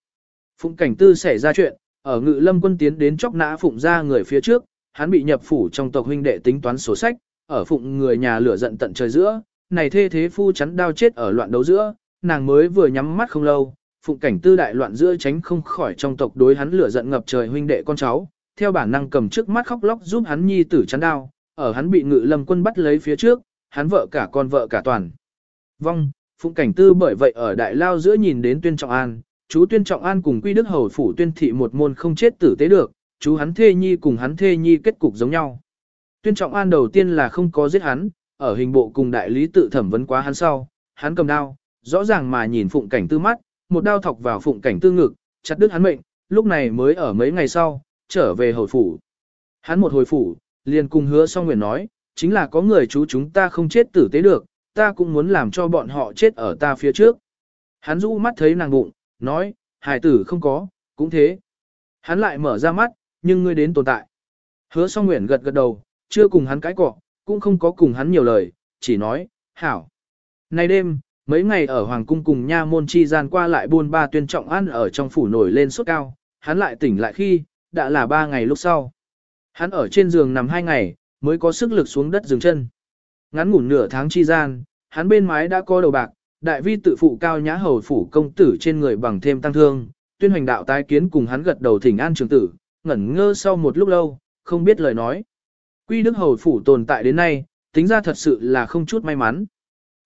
[SPEAKER 1] Phụng cảnh tư xảy ra chuyện, ở ngự lâm quân tiến đến chóc nã phụng ra người phía trước, hắn bị nhập phủ trong tộc huynh đệ tính toán sổ sách, ở phụng người nhà lửa giận tận trời giữa, này thê thế phu chắn đao chết ở loạn đấu giữa, nàng mới vừa nhắm mắt không lâu, phụng cảnh tư đại loạn giữa tránh không khỏi trong tộc đối hắn lửa giận ngập trời huynh đệ con cháu, theo bản năng cầm trước mắt khóc lóc giúp hắn nhi tử chắn đao, ở hắn bị ngự lâm quân bắt lấy phía trước, hắn vợ cả con vợ cả toàn. Vong, phụng cảnh tư bởi vậy ở đại lao giữa nhìn đến tuyên trọng an, chú tuyên trọng an cùng quy đức hầu phủ tuyên thị một môn không chết tử tế được, chú hắn thê nhi cùng hắn thê nhi kết cục giống nhau. Tuyên trọng an đầu tiên là không có giết hắn, ở hình bộ cùng đại lý tự thẩm vấn quá hắn sau, hắn cầm đao, rõ ràng mà nhìn phụng cảnh tư mắt, một đao thọc vào phụng cảnh tư ngực, chặt đứt hắn mệnh, lúc này mới ở mấy ngày sau, trở về hồi phủ. Hắn một hồi phủ, liền cùng hứa song nguyện nói, chính là có người chú chúng ta không chết tử tế được, ta cũng muốn làm cho bọn họ chết ở ta phía trước. Hắn rũ mắt thấy nàng bụng, nói, hài tử không có, cũng thế. Hắn lại mở ra mắt, nhưng ngươi đến tồn tại. Hứa song nguyện gật gật đầu, chưa cùng hắn cãi cọ, cũng không có cùng hắn nhiều lời, chỉ nói, hảo. Nay đêm, mấy ngày ở Hoàng cung cùng nha môn chi gian qua lại buôn ba tuyên trọng ăn ở trong phủ nổi lên sốt cao, hắn lại tỉnh lại khi, đã là ba ngày lúc sau. Hắn ở trên giường nằm hai ngày, mới có sức lực xuống đất dừng chân. Ngắn ngủn nửa tháng chi gian, hắn bên mái đã có đầu bạc, đại vi tự phụ cao nhã hầu phủ công tử trên người bằng thêm tăng thương, tuyên hoành đạo tái kiến cùng hắn gật đầu thỉnh an trường tử, ngẩn ngơ sau một lúc lâu, không biết lời nói. Quy đức hầu phủ tồn tại đến nay, tính ra thật sự là không chút may mắn.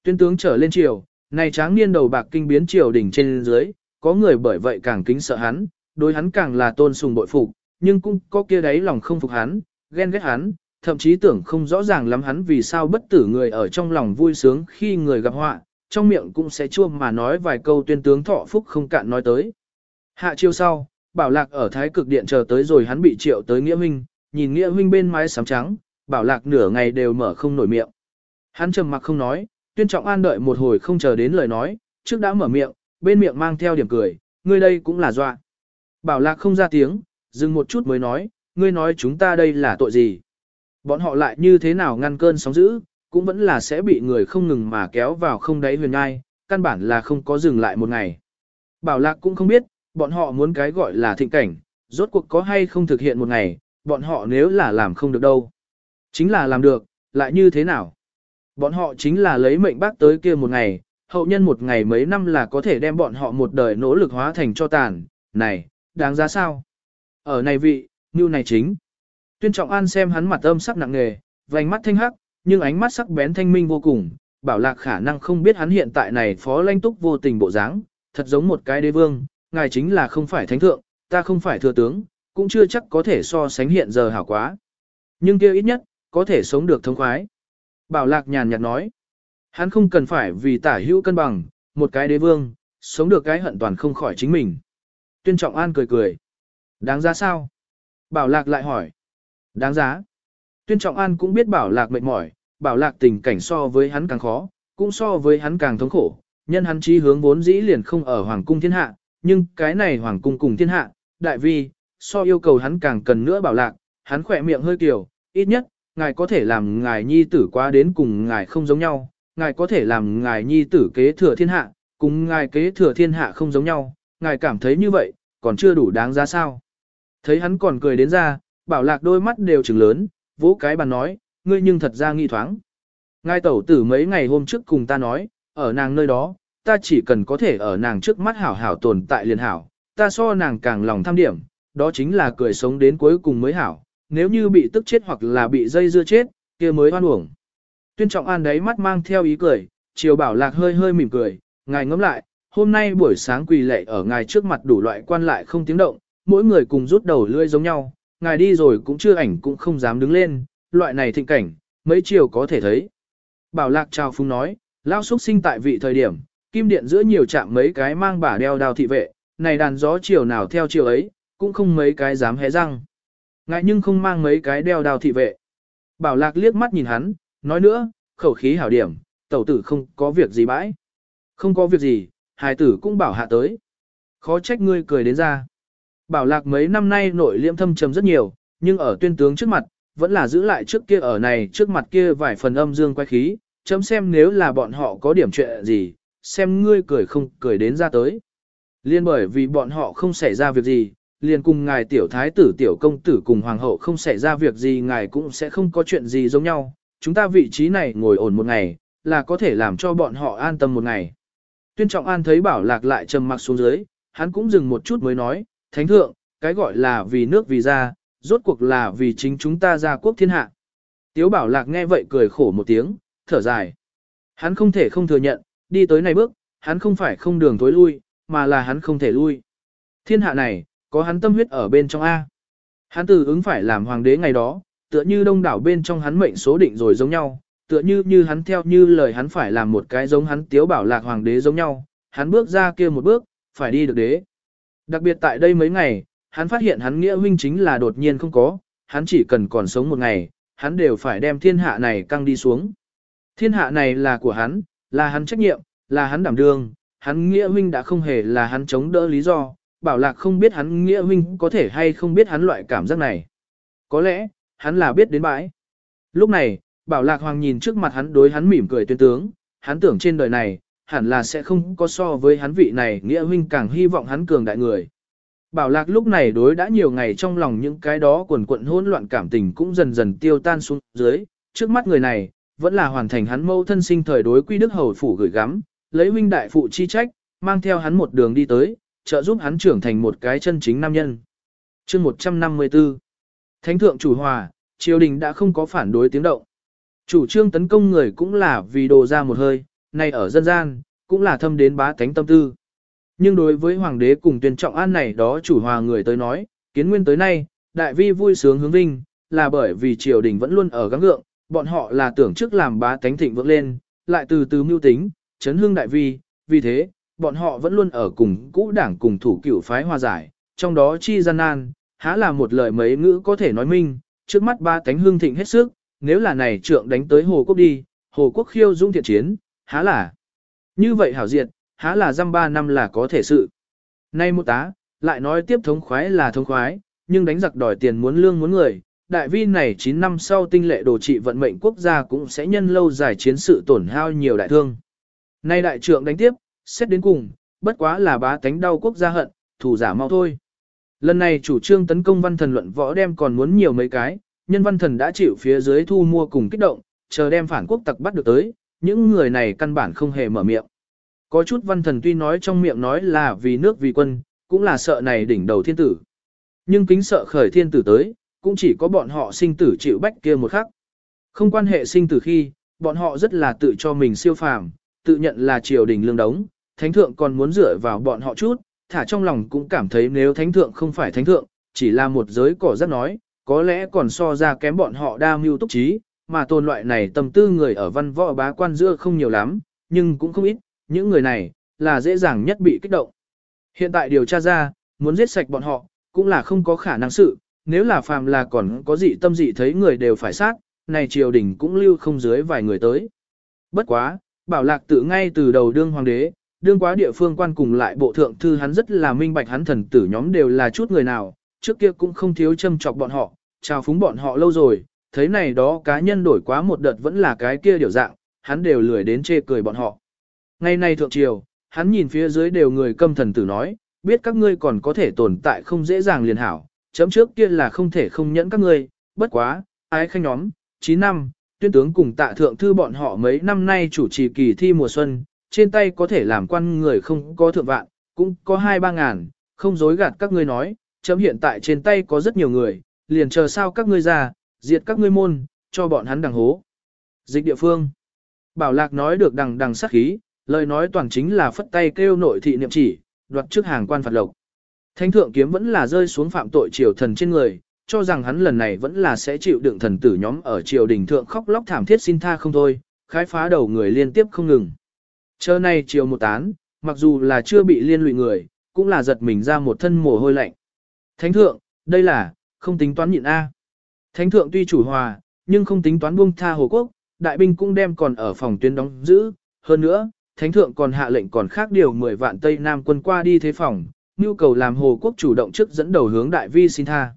[SPEAKER 1] Tuyên tướng trở lên triều, này tráng niên đầu bạc kinh biến triều đỉnh trên dưới, có người bởi vậy càng kính sợ hắn, đối hắn càng là tôn sùng bội phục, nhưng cũng có kia đấy lòng không phục hắn, ghen ghét hắn, thậm chí tưởng không rõ ràng lắm hắn vì sao bất tử người ở trong lòng vui sướng khi người gặp họa, trong miệng cũng sẽ chua mà nói vài câu tuyên tướng thọ phúc không cạn nói tới. Hạ chiêu sau, bảo lạc ở thái cực điện chờ tới rồi hắn bị triệu tới nghĩa huynh, nhìn nghĩa huynh bên mái sám trắng, bảo lạc nửa ngày đều mở không nổi miệng. Hắn trầm mặc không nói, tuyên trọng an đợi một hồi không chờ đến lời nói, trước đã mở miệng, bên miệng mang theo điểm cười, ngươi đây cũng là dọa. Bảo lạc không ra tiếng, dừng một chút mới nói, ngươi nói chúng ta đây là tội gì. Bọn họ lại như thế nào ngăn cơn sóng dữ, cũng vẫn là sẽ bị người không ngừng mà kéo vào không đáy huyền ngai, căn bản là không có dừng lại một ngày. Bảo lạc cũng không biết, bọn họ muốn cái gọi là thịnh cảnh, rốt cuộc có hay không thực hiện một ngày, bọn họ nếu là làm không được đâu. Chính là làm được, lại như thế nào? Bọn họ chính là lấy mệnh bác tới kia một ngày, hậu nhân một ngày mấy năm là có thể đem bọn họ một đời nỗ lực hóa thành cho tàn, này, đáng giá sao? Ở này vị, như này chính. Tuyên Trọng An xem hắn mặt âm sắc nặng nề, vành mắt thanh hắc, nhưng ánh mắt sắc bén thanh minh vô cùng, bảo lạc khả năng không biết hắn hiện tại này phó lanh túc vô tình bộ dáng, thật giống một cái đế vương, ngài chính là không phải thánh thượng, ta không phải thừa tướng, cũng chưa chắc có thể so sánh hiện giờ hảo quá. Nhưng kia ít nhất, có thể sống được thông khoái. Bảo lạc nhàn nhạt nói, hắn không cần phải vì tả hữu cân bằng, một cái đế vương, sống được cái hận toàn không khỏi chính mình. Tuyên Trọng An cười cười. Đáng giá sao? Bảo lạc lại hỏi. Đáng giá. Tuyên Trọng An cũng biết bảo lạc mệt mỏi, bảo lạc tình cảnh so với hắn càng khó, cũng so với hắn càng thống khổ, nhân hắn chí hướng vốn dĩ liền không ở hoàng cung thiên hạ, nhưng cái này hoàng cung cùng thiên hạ, đại vi, so yêu cầu hắn càng cần nữa bảo lạc, hắn khỏe miệng hơi kiểu, ít nhất, ngài có thể làm ngài nhi tử quá đến cùng ngài không giống nhau, ngài có thể làm ngài nhi tử kế thừa thiên hạ, cùng ngài kế thừa thiên hạ không giống nhau, ngài cảm thấy như vậy, còn chưa đủ đáng giá sao. Thấy hắn còn cười đến ra, bảo lạc đôi mắt đều trừng lớn, vỗ cái bàn nói, ngươi nhưng thật ra nghi thoáng. Ngài tẩu tử mấy ngày hôm trước cùng ta nói, ở nàng nơi đó, ta chỉ cần có thể ở nàng trước mắt hảo hảo tồn tại liền hảo, ta so nàng càng lòng tham điểm, đó chính là cười sống đến cuối cùng mới hảo, nếu như bị tức chết hoặc là bị dây dưa chết, kia mới oan uổng. Tuyên trọng an đấy mắt mang theo ý cười, triều bảo lạc hơi hơi mỉm cười, ngài ngẫm lại, hôm nay buổi sáng quỳ lệ ở ngài trước mặt đủ loại quan lại không tiếng động, mỗi người cùng rút đầu lưỡi giống nhau, ngài đi rồi cũng chưa ảnh cũng không dám đứng lên, loại này thịnh cảnh, mấy chiều có thể thấy. Bảo lạc chào phúng nói, lao xuất sinh tại vị thời điểm, kim điện giữa nhiều chạm mấy cái mang bả đeo đao thị vệ, này đàn gió chiều nào theo chiều ấy, cũng không mấy cái dám hé răng. Ngại nhưng không mang mấy cái đeo đao thị vệ. Bảo lạc liếc mắt nhìn hắn, nói nữa, khẩu khí hảo điểm, tẩu tử không có việc gì bãi. Không có việc gì, hài tử cũng bảo hạ tới. Khó trách ngươi cười đến ra. Bảo lạc mấy năm nay nội liêm thâm trầm rất nhiều, nhưng ở tuyên tướng trước mặt, vẫn là giữ lại trước kia ở này trước mặt kia vài phần âm dương quay khí, chấm xem nếu là bọn họ có điểm chuyện gì, xem ngươi cười không cười đến ra tới. Liên bởi vì bọn họ không xảy ra việc gì, liền cùng ngài tiểu thái tử tiểu công tử cùng hoàng hậu không xảy ra việc gì ngài cũng sẽ không có chuyện gì giống nhau. Chúng ta vị trí này ngồi ổn một ngày, là có thể làm cho bọn họ an tâm một ngày. Tuyên trọng an thấy bảo lạc lại trầm mặc xuống dưới, hắn cũng dừng một chút mới nói, thánh thượng, cái gọi là vì nước vì gia, rốt cuộc là vì chính chúng ta gia quốc thiên hạ. Tiếu bảo lạc nghe vậy cười khổ một tiếng, thở dài. Hắn không thể không thừa nhận, đi tới này bước, hắn không phải không đường tối lui, mà là hắn không thể lui. Thiên hạ này, có hắn tâm huyết ở bên trong A. Hắn từ ứng phải làm hoàng đế ngày đó, tựa như đông đảo bên trong hắn mệnh số định rồi giống nhau, tựa như như hắn theo như lời hắn phải làm một cái giống hắn tiếu bảo lạc hoàng đế giống nhau, hắn bước ra kia một bước, phải đi được đế. Đặc biệt tại đây mấy ngày, hắn phát hiện hắn nghĩa huynh chính là đột nhiên không có, hắn chỉ cần còn sống một ngày, hắn đều phải đem thiên hạ này căng đi xuống. Thiên hạ này là của hắn, là hắn trách nhiệm, là hắn đảm đương, hắn nghĩa huynh đã không hề là hắn chống đỡ lý do, bảo lạc không biết hắn nghĩa huynh có thể hay không biết hắn loại cảm giác này. Có lẽ, hắn là biết đến bãi. Lúc này, bảo lạc hoàng nhìn trước mặt hắn đối hắn mỉm cười tuyên tướng, hắn tưởng trên đời này, hẳn là sẽ không có so với hắn vị này nghĩa huynh càng hy vọng hắn cường đại người. Bảo lạc lúc này đối đã nhiều ngày trong lòng những cái đó quần quận hỗn loạn cảm tình cũng dần dần tiêu tan xuống dưới, trước mắt người này, vẫn là hoàn thành hắn mâu thân sinh thời đối quy đức hầu phủ gửi gắm, lấy huynh đại phụ chi trách, mang theo hắn một đường đi tới, trợ giúp hắn trưởng thành một cái chân chính nam nhân. chương 154 Thánh thượng chủ hòa, triều đình đã không có phản đối tiếng động. Chủ trương tấn công người cũng là vì đồ ra một hơi, này ở dân gian, cũng là thâm đến bá tánh tâm tư. Nhưng đối với hoàng đế cùng tuyên trọng an này đó chủ hòa người tới nói, kiến nguyên tới nay, đại vi vui sướng hướng vinh, là bởi vì triều đình vẫn luôn ở gắng gượng, bọn họ là tưởng trước làm bá tánh thịnh vượng lên, lại từ từ mưu tính, chấn hương đại vi, vì thế, bọn họ vẫn luôn ở cùng cũ đảng cùng thủ cựu phái hòa giải, trong đó chi gian nan, há là một lời mấy ngữ có thể nói minh, trước mắt ba tánh hương thịnh hết sức, nếu là này trượng đánh tới Hồ Quốc đi, Hồ Quốc khiêu dung thiện chiến, há là. Như vậy hảo diệt, há là dăm ba năm là có thể sự. Nay một tá, lại nói tiếp thống khoái là thống khoái, nhưng đánh giặc đòi tiền muốn lương muốn người, đại vi này 9 năm sau tinh lệ đồ trị vận mệnh quốc gia cũng sẽ nhân lâu dài chiến sự tổn hao nhiều đại thương. Nay đại trượng đánh tiếp, xét đến cùng, bất quá là bá tánh đau quốc gia hận, thủ giả mau thôi. Lần này chủ trương tấn công văn thần luận võ đem còn muốn nhiều mấy cái, nhân văn thần đã chịu phía dưới thu mua cùng kích động, chờ đem phản quốc tặc bắt được tới, những người này căn bản không hề mở miệng. Có chút văn thần tuy nói trong miệng nói là vì nước vì quân, cũng là sợ này đỉnh đầu thiên tử. Nhưng kính sợ khởi thiên tử tới, cũng chỉ có bọn họ sinh tử chịu bách kia một khắc. Không quan hệ sinh tử khi, bọn họ rất là tự cho mình siêu phàm, tự nhận là triều đình lương đống, thánh thượng còn muốn dựa vào bọn họ chút, thả trong lòng cũng cảm thấy nếu thánh thượng không phải thánh thượng, chỉ là một giới cỏ rất nói, có lẽ còn so ra kém bọn họ đa mưu túc trí, mà tồn loại này tâm tư người ở văn võ bá quan giữa không nhiều lắm, nhưng cũng không ít, những người này, là dễ dàng nhất bị kích động. Hiện tại điều tra ra, muốn giết sạch bọn họ, cũng là không có khả năng sự, nếu là phàm là còn có dị tâm dị thấy người đều phải sát, này triều đình cũng lưu không dưới vài người tới. Bất quá, bảo lạc tự ngay từ đầu đương hoàng đế, đương quá địa phương quan cùng lại bộ thượng thư hắn rất là minh bạch hắn thần tử nhóm đều là chút người nào, trước kia cũng không thiếu châm chọc bọn họ, chào phúng bọn họ lâu rồi, thấy này đó cá nhân đổi quá một đợt vẫn là cái kia điều dạng, hắn đều lười đến chê cười bọn họ. Ngày nay thượng triều, hắn nhìn phía dưới đều người câm thần tử nói, biết các ngươi còn có thể tồn tại không dễ dàng liền hảo, chấm trước kia là không thể không nhẫn các ngươi, bất quá, ái khanh nhóm, 9 năm, tuyên tướng cùng tạ thượng thư bọn họ mấy năm nay chủ trì kỳ thi mùa xuân, trên tay có thể làm quan người không có thượng vạn, cũng có hai ba ngàn, không dối gạt các ngươi nói, chấm hiện tại trên tay có rất nhiều người, liền chờ sao các ngươi ra, diệt các ngươi môn, cho bọn hắn đằng hố. Dịch địa phương. Bảo lạc nói được đằng đằng sát khí, lời nói toàn chính là phất tay kêu nội thị niệm chỉ, đoạt trước hàng quan phạt lộc. Thánh thượng kiếm vẫn là rơi xuống phạm tội triều thần trên người, cho rằng hắn lần này vẫn là sẽ chịu đựng thần tử nhóm ở triều đình thượng khóc lóc thảm thiết xin tha không thôi, khái phá đầu người liên tiếp không ngừng. Chờ này chiều một tán, mặc dù là chưa bị liên lụy người, cũng là giật mình ra một thân mồ hôi lạnh. Thánh thượng, đây là, không tính toán nhịn A. Thánh thượng tuy chủ hòa, nhưng không tính toán buông tha Hồ Quốc, đại binh cũng đem còn ở phòng tuyến đóng giữ, hơn nữa, thánh thượng còn hạ lệnh còn khác điều 10 vạn Tây Nam quân qua đi thế phòng, nhu cầu làm Hồ Quốc chủ động trước dẫn đầu hướng đại vi xin tha.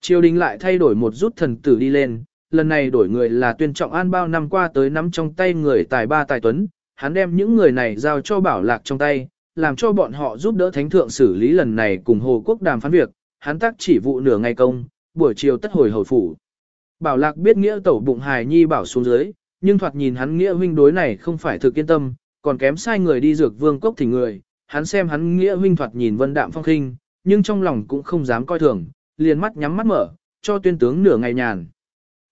[SPEAKER 1] Triều đình lại thay đổi một rút thần tử đi lên, lần này đổi người là tuyên trọng an bao năm qua tới nắm trong tay người tài ba tài tuấn, hắn đem những người này giao cho bảo lạc trong tay, làm cho bọn họ giúp đỡ thánh thượng xử lý lần này cùng Hồ Quốc đàm phán việc, hắn tác chỉ vụ nửa ngày công, buổi chiều tất hồi hồi phủ. Bảo lạc biết nghĩa tẩu bụng hài nhi bảo xuống dưới, nhưng thoạt nhìn hắn nghĩa huynh đối này không phải thực yên tâm, còn kém sai người đi dược vương cốc thỉnh người, hắn xem hắn nghĩa huynh thoạt nhìn vân đạm phong khinh, nhưng trong lòng cũng không dám coi thường, liền mắt nhắm mắt mở, cho tuyên tướng nửa ngày nhàn.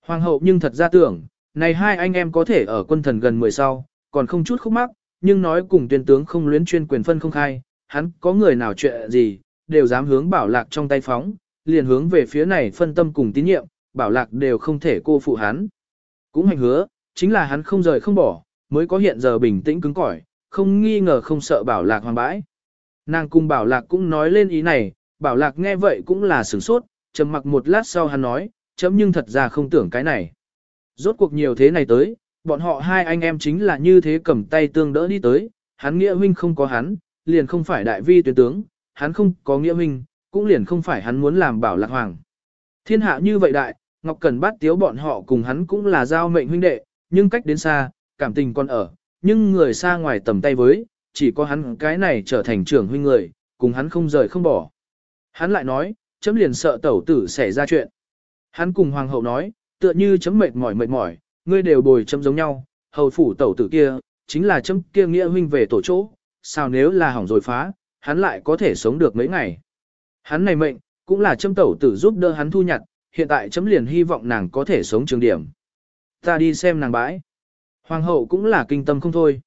[SPEAKER 1] Hoàng hậu nhưng thật ra tưởng, này hai anh em có thể ở quân thần gần 10 sau, còn không chút khúc mắc, nhưng nói cùng tuyên tướng không luyến chuyên quyền phân không khai, hắn có người nào chuyện gì, đều dám hướng bảo lạc trong tay phóng, liền hướng về phía này phân tâm cùng tín nhiệm, bảo lạc đều không thể cô phụ hắn. Cũng hành hứa, chính là hắn không rời không bỏ, mới có hiện giờ bình tĩnh cứng cỏi, không nghi ngờ không sợ bảo lạc hoàng bãi. Nàng cùng bảo lạc cũng nói lên ý này, bảo lạc nghe vậy cũng là sửng sốt, trầm mặc một lát sau hắn nói, chấm nhưng thật ra không tưởng cái này. Rốt cuộc nhiều thế này tới, bọn họ hai anh em chính là như thế cầm tay tương đỡ đi tới, hắn nghĩa huynh không có hắn, liền không phải đại vi tuyến tướng, hắn không có nghĩa huynh, cũng liền không phải hắn muốn làm bảo lạc hoàng. Thiên hạ như vậy đại, Ngọc Cần bắt tiếu bọn họ cùng hắn cũng là giao mệnh huynh đệ, nhưng cách đến xa, cảm tình còn ở, nhưng người xa ngoài tầm tay với, chỉ có hắn cái này trở thành trưởng huynh người, cùng hắn không rời không bỏ. Hắn lại nói, chấm liền sợ tẩu tử xảy ra chuyện. Hắn cùng hoàng hậu nói, tựa như chấm mệt mỏi mệt mỏi, ngươi đều bồi chấm giống nhau, hầu phủ tẩu tử kia, chính là chấm kia nghĩa huynh về tổ chỗ, sao nếu là hỏng rồi phá, hắn lại có thể sống được mấy ngày. Hắn này mệnh, cũng là chấm tẩu tử giúp đỡ hắn thu nhặt, hiện tại chấm liền hy vọng nàng có thể sống trường điểm. Ta đi xem nàng bãi. Hoàng hậu cũng là kinh tâm không thôi.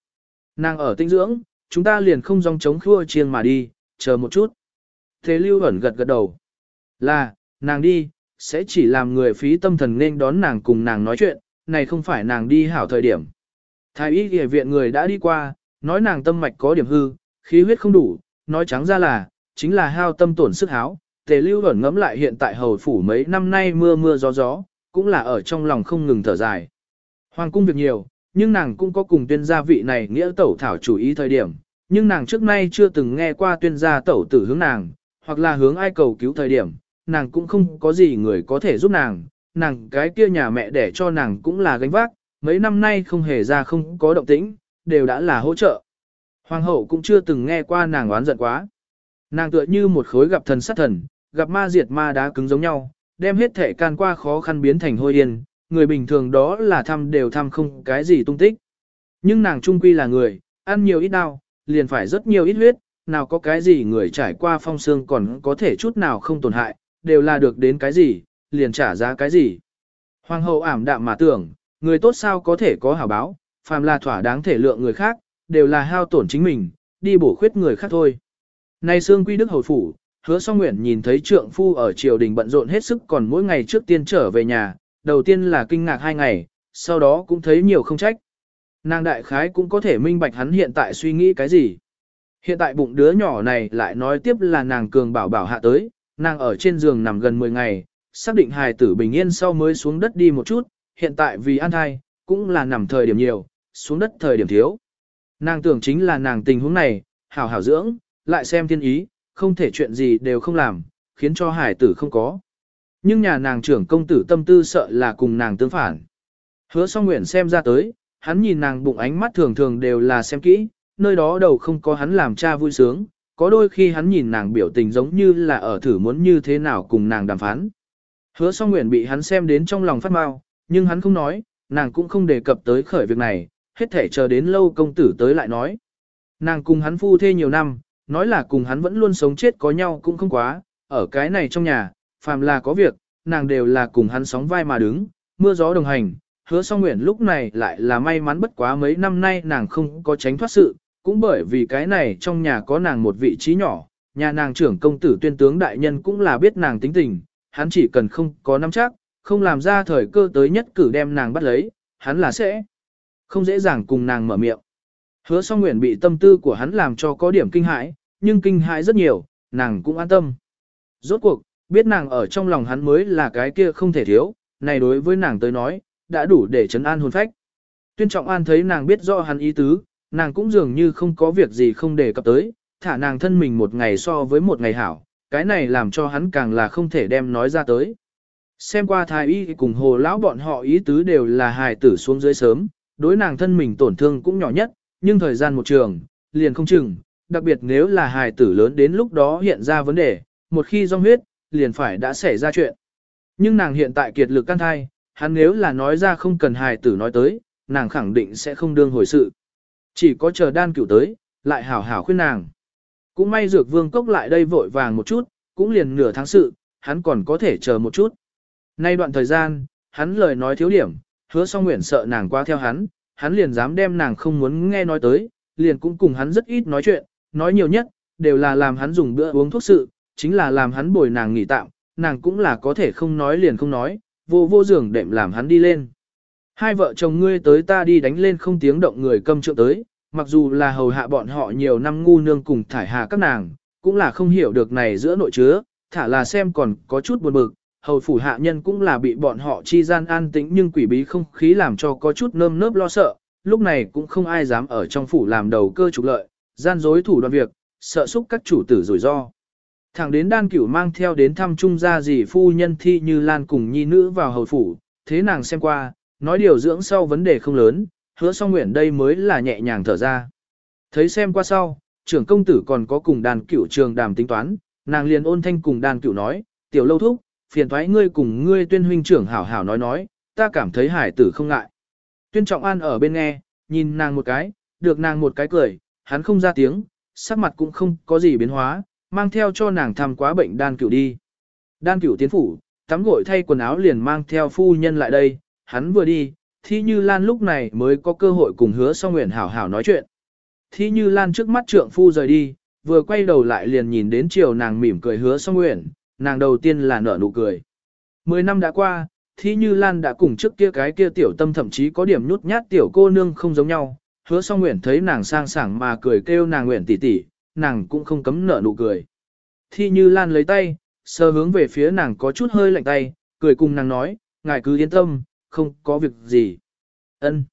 [SPEAKER 1] Nàng ở tinh dưỡng, chúng ta liền không dòng chống khua chiêng mà đi, chờ một chút. Thế lưu ẩn gật gật đầu. Là, nàng đi, sẽ chỉ làm người phí tâm thần nên đón nàng cùng nàng nói chuyện, này không phải nàng đi hảo thời điểm. Thái y y viện người đã đi qua, nói nàng tâm mạch có điểm hư, khí huyết không đủ, nói trắng ra là, chính là hao tâm tổn sức háo. Tề lưu ẩn ngẫm lại hiện tại hầu phủ mấy năm nay mưa mưa gió gió, cũng là ở trong lòng không ngừng thở dài. Hoàng cung việc nhiều, nhưng nàng cũng có cùng tuyên gia vị này nghĩa tẩu thảo chủ ý thời điểm, nhưng nàng trước nay chưa từng nghe qua tuyên gia tẩu tử hướng nàng, hoặc là hướng ai cầu cứu thời điểm, nàng cũng không có gì người có thể giúp nàng, nàng cái kia nhà mẹ để cho nàng cũng là gánh vác, mấy năm nay không hề ra không có động tĩnh, đều đã là hỗ trợ. Hoàng hậu cũng chưa từng nghe qua nàng oán giận quá. Nàng tựa như một khối gặp thần sát thần, gặp ma diệt ma đá cứng giống nhau, đem hết thể can qua khó khăn biến thành hôi yên, người bình thường đó là thăm đều thăm không cái gì tung tích. Nhưng nàng trung quy là người, ăn nhiều ít đau, liền phải rất nhiều ít huyết, nào có cái gì người trải qua phong xương còn có thể chút nào không tổn hại, đều là được đến cái gì, liền trả giá cái gì. Hoàng hậu ảm đạm mà tưởng, người tốt sao có thể có hảo báo, phàm là thỏa đáng thể lượng người khác, đều là hao tổn chính mình, đi bổ khuyết người khác thôi. Nay xương quy đức hầu phủ, hứa song nguyện nhìn thấy trượng phu ở triều đình bận rộn hết sức còn mỗi ngày trước tiên trở về nhà, đầu tiên là kinh ngạc hai ngày, sau đó cũng thấy nhiều không trách. Nàng đại khái cũng có thể minh bạch hắn hiện tại suy nghĩ cái gì. Hiện tại bụng đứa nhỏ này lại nói tiếp là nàng cường bảo bảo hạ tới, nàng ở trên giường nằm gần 10 ngày, xác định hài tử bình yên sau mới xuống đất đi một chút, hiện tại vì an thai, cũng là nằm thời điểm nhiều, xuống đất thời điểm thiếu. Nàng tưởng chính là nàng tình huống này, hảo hảo dưỡng, lại xem thiên ý, không thể chuyện gì đều không làm, khiến cho hài tử không có. Nhưng nhà nàng trưởng công tử tâm tư sợ là cùng nàng tương phản. Hứa song nguyện xem ra tới, hắn nhìn nàng bụng ánh mắt thường thường đều là xem kỹ, nơi đó đầu không có hắn làm cha vui sướng, có đôi khi hắn nhìn nàng biểu tình giống như là ở thử muốn như thế nào cùng nàng đàm phán. Hứa song nguyện bị hắn xem đến trong lòng phát mau, nhưng hắn không nói, nàng cũng không đề cập tới khởi việc này, hết thể chờ đến lâu công tử tới lại nói. Nàng cùng hắn phu thê nhiều năm, nói là cùng hắn vẫn luôn sống chết có nhau cũng không quá, ở cái này trong nhà, phàm là có việc, nàng đều là cùng hắn sóng vai mà đứng, mưa gió đồng hành. Hứa song nguyện lúc này lại là may mắn bất quá mấy năm nay nàng không có tránh thoát sự, cũng bởi vì cái này trong nhà có nàng một vị trí nhỏ, nhà nàng trưởng công tử tuyên tướng đại nhân cũng là biết nàng tính tình, hắn chỉ cần không có nắm chắc, không làm ra thời cơ tới nhất cử đem nàng bắt lấy, hắn là sẽ không dễ dàng cùng nàng mở miệng. Hứa song nguyện bị tâm tư của hắn làm cho có điểm kinh hãi, nhưng kinh hãi rất nhiều, nàng cũng an tâm. Rốt cuộc, biết nàng ở trong lòng hắn mới là cái kia không thể thiếu, này đối với nàng tới nói, đã đủ để chấn an hồn phách. Tuyên Trọng An thấy nàng biết rõ hắn ý tứ, nàng cũng dường như không có việc gì không để cập tới, thả nàng thân mình một ngày so với một ngày hảo, cái này làm cho hắn càng là không thể đem nói ra tới. Xem qua thái y cùng hồ lão bọn họ ý tứ đều là hài tử xuống dưới sớm, đối nàng thân mình tổn thương cũng nhỏ nhất, nhưng thời gian một trường, liền không chừng, đặc biệt nếu là hài tử lớn đến lúc đó hiện ra vấn đề, một khi rong huyết, liền phải đã xảy ra chuyện. Nhưng nàng hiện tại kiệt lực can thai, hắn nếu là nói ra không cần hài tử nói tới, nàng khẳng định sẽ không đương hồi sự. Chỉ có chờ đan cửu tới, lại hảo hảo khuyên nàng. Cũng may dược vương cốc lại đây vội vàng một chút, cũng liền nửa tháng sự, hắn còn có thể chờ một chút. Nay đoạn thời gian, hắn lời nói thiếu điểm, hứa song nguyện sợ nàng qua theo hắn, hắn liền dám đem nàng không muốn nghe nói tới, liền cũng cùng hắn rất ít nói chuyện, nói nhiều nhất, đều là làm hắn dùng bữa uống thuốc sự, chính là làm hắn bồi nàng nghỉ tạm, nàng cũng là có thể không nói liền không nói, vô vô giường đệm làm hắn đi lên. Hai vợ chồng ngươi tới ta đi đánh lên không tiếng động người câm trượng tới, mặc dù là hầu hạ bọn họ nhiều năm ngu nương cùng thải hà các nàng, cũng là không hiểu được này giữa nội chứa, thả là xem còn có chút buồn bực, hầu phủ hạ nhân cũng là bị bọn họ chi gian an tĩnh nhưng quỷ bí không khí làm cho có chút nơm nớp lo sợ, lúc này cũng không ai dám ở trong phủ làm đầu cơ trục lợi, gian dối thủ đoạn việc, sợ xúc các chủ tử rủi ro. Thẳng đến đan cửu mang theo đến thăm trung gia dì phu nhân thi như lan cùng nhi nữ vào hầu phủ, thế nàng xem qua, nói điều dưỡng sau vấn đề không lớn, hứa song nguyện đây mới là nhẹ nhàng thở ra. Thấy xem qua sau, trưởng công tử còn có cùng đàn cửu trường đàm tính toán, nàng liền ôn thanh cùng đàn cửu nói, tiểu lâu thúc, phiền thoái ngươi cùng ngươi tuyên huynh trưởng hảo hảo nói nói, ta cảm thấy hải tử không ngại. Tuyên trọng an ở bên nghe, nhìn nàng một cái, được nàng một cái cười, hắn không ra tiếng, sắc mặt cũng không có gì biến hóa, mang theo cho nàng thăm quá bệnh đan cửu đi. Đan cửu tiến phủ, tắm gội thay quần áo liền mang theo phu nhân lại đây, hắn vừa đi, Thi Như Lan lúc này mới có cơ hội cùng hứa song nguyện hảo hảo nói chuyện. Thi Như Lan trước mắt trượng phu rời đi, vừa quay đầu lại liền nhìn đến chiều nàng mỉm cười hứa song nguyện, nàng đầu tiên là nở nụ cười. Mười năm đã qua, Thi Như Lan đã cùng trước kia cái kia tiểu tâm thậm chí có điểm nhút nhát tiểu cô nương không giống nhau. Hứa song nguyện thấy nàng sang sảng mà cười kêu nàng nguyện tỷ tỷ, nàng cũng không cấm nở nụ cười. Thi Như Lan lấy tay, sơ hướng về phía nàng có chút hơi lạnh tay, cười cùng nàng nói, ngài cứ yên tâm, không có việc gì. Ân.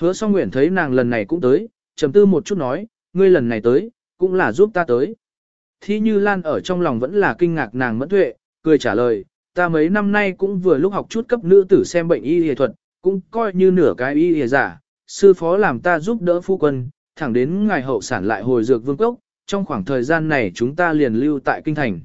[SPEAKER 1] Hứa song nguyện thấy nàng lần này cũng tới, trầm tư một chút nói, ngươi lần này tới, cũng là giúp ta tới. Thi Như Lan ở trong lòng vẫn là kinh ngạc nàng mẫn tuệ, cười trả lời, ta mấy năm nay cũng vừa lúc học chút cấp nữ tử xem bệnh y y thuật, cũng coi như nửa cái y y giả, sư phó làm ta giúp đỡ phu quân, thẳng đến ngày hậu sản lại hồi dược vương cốc, trong khoảng thời gian này chúng ta liền lưu tại kinh thành.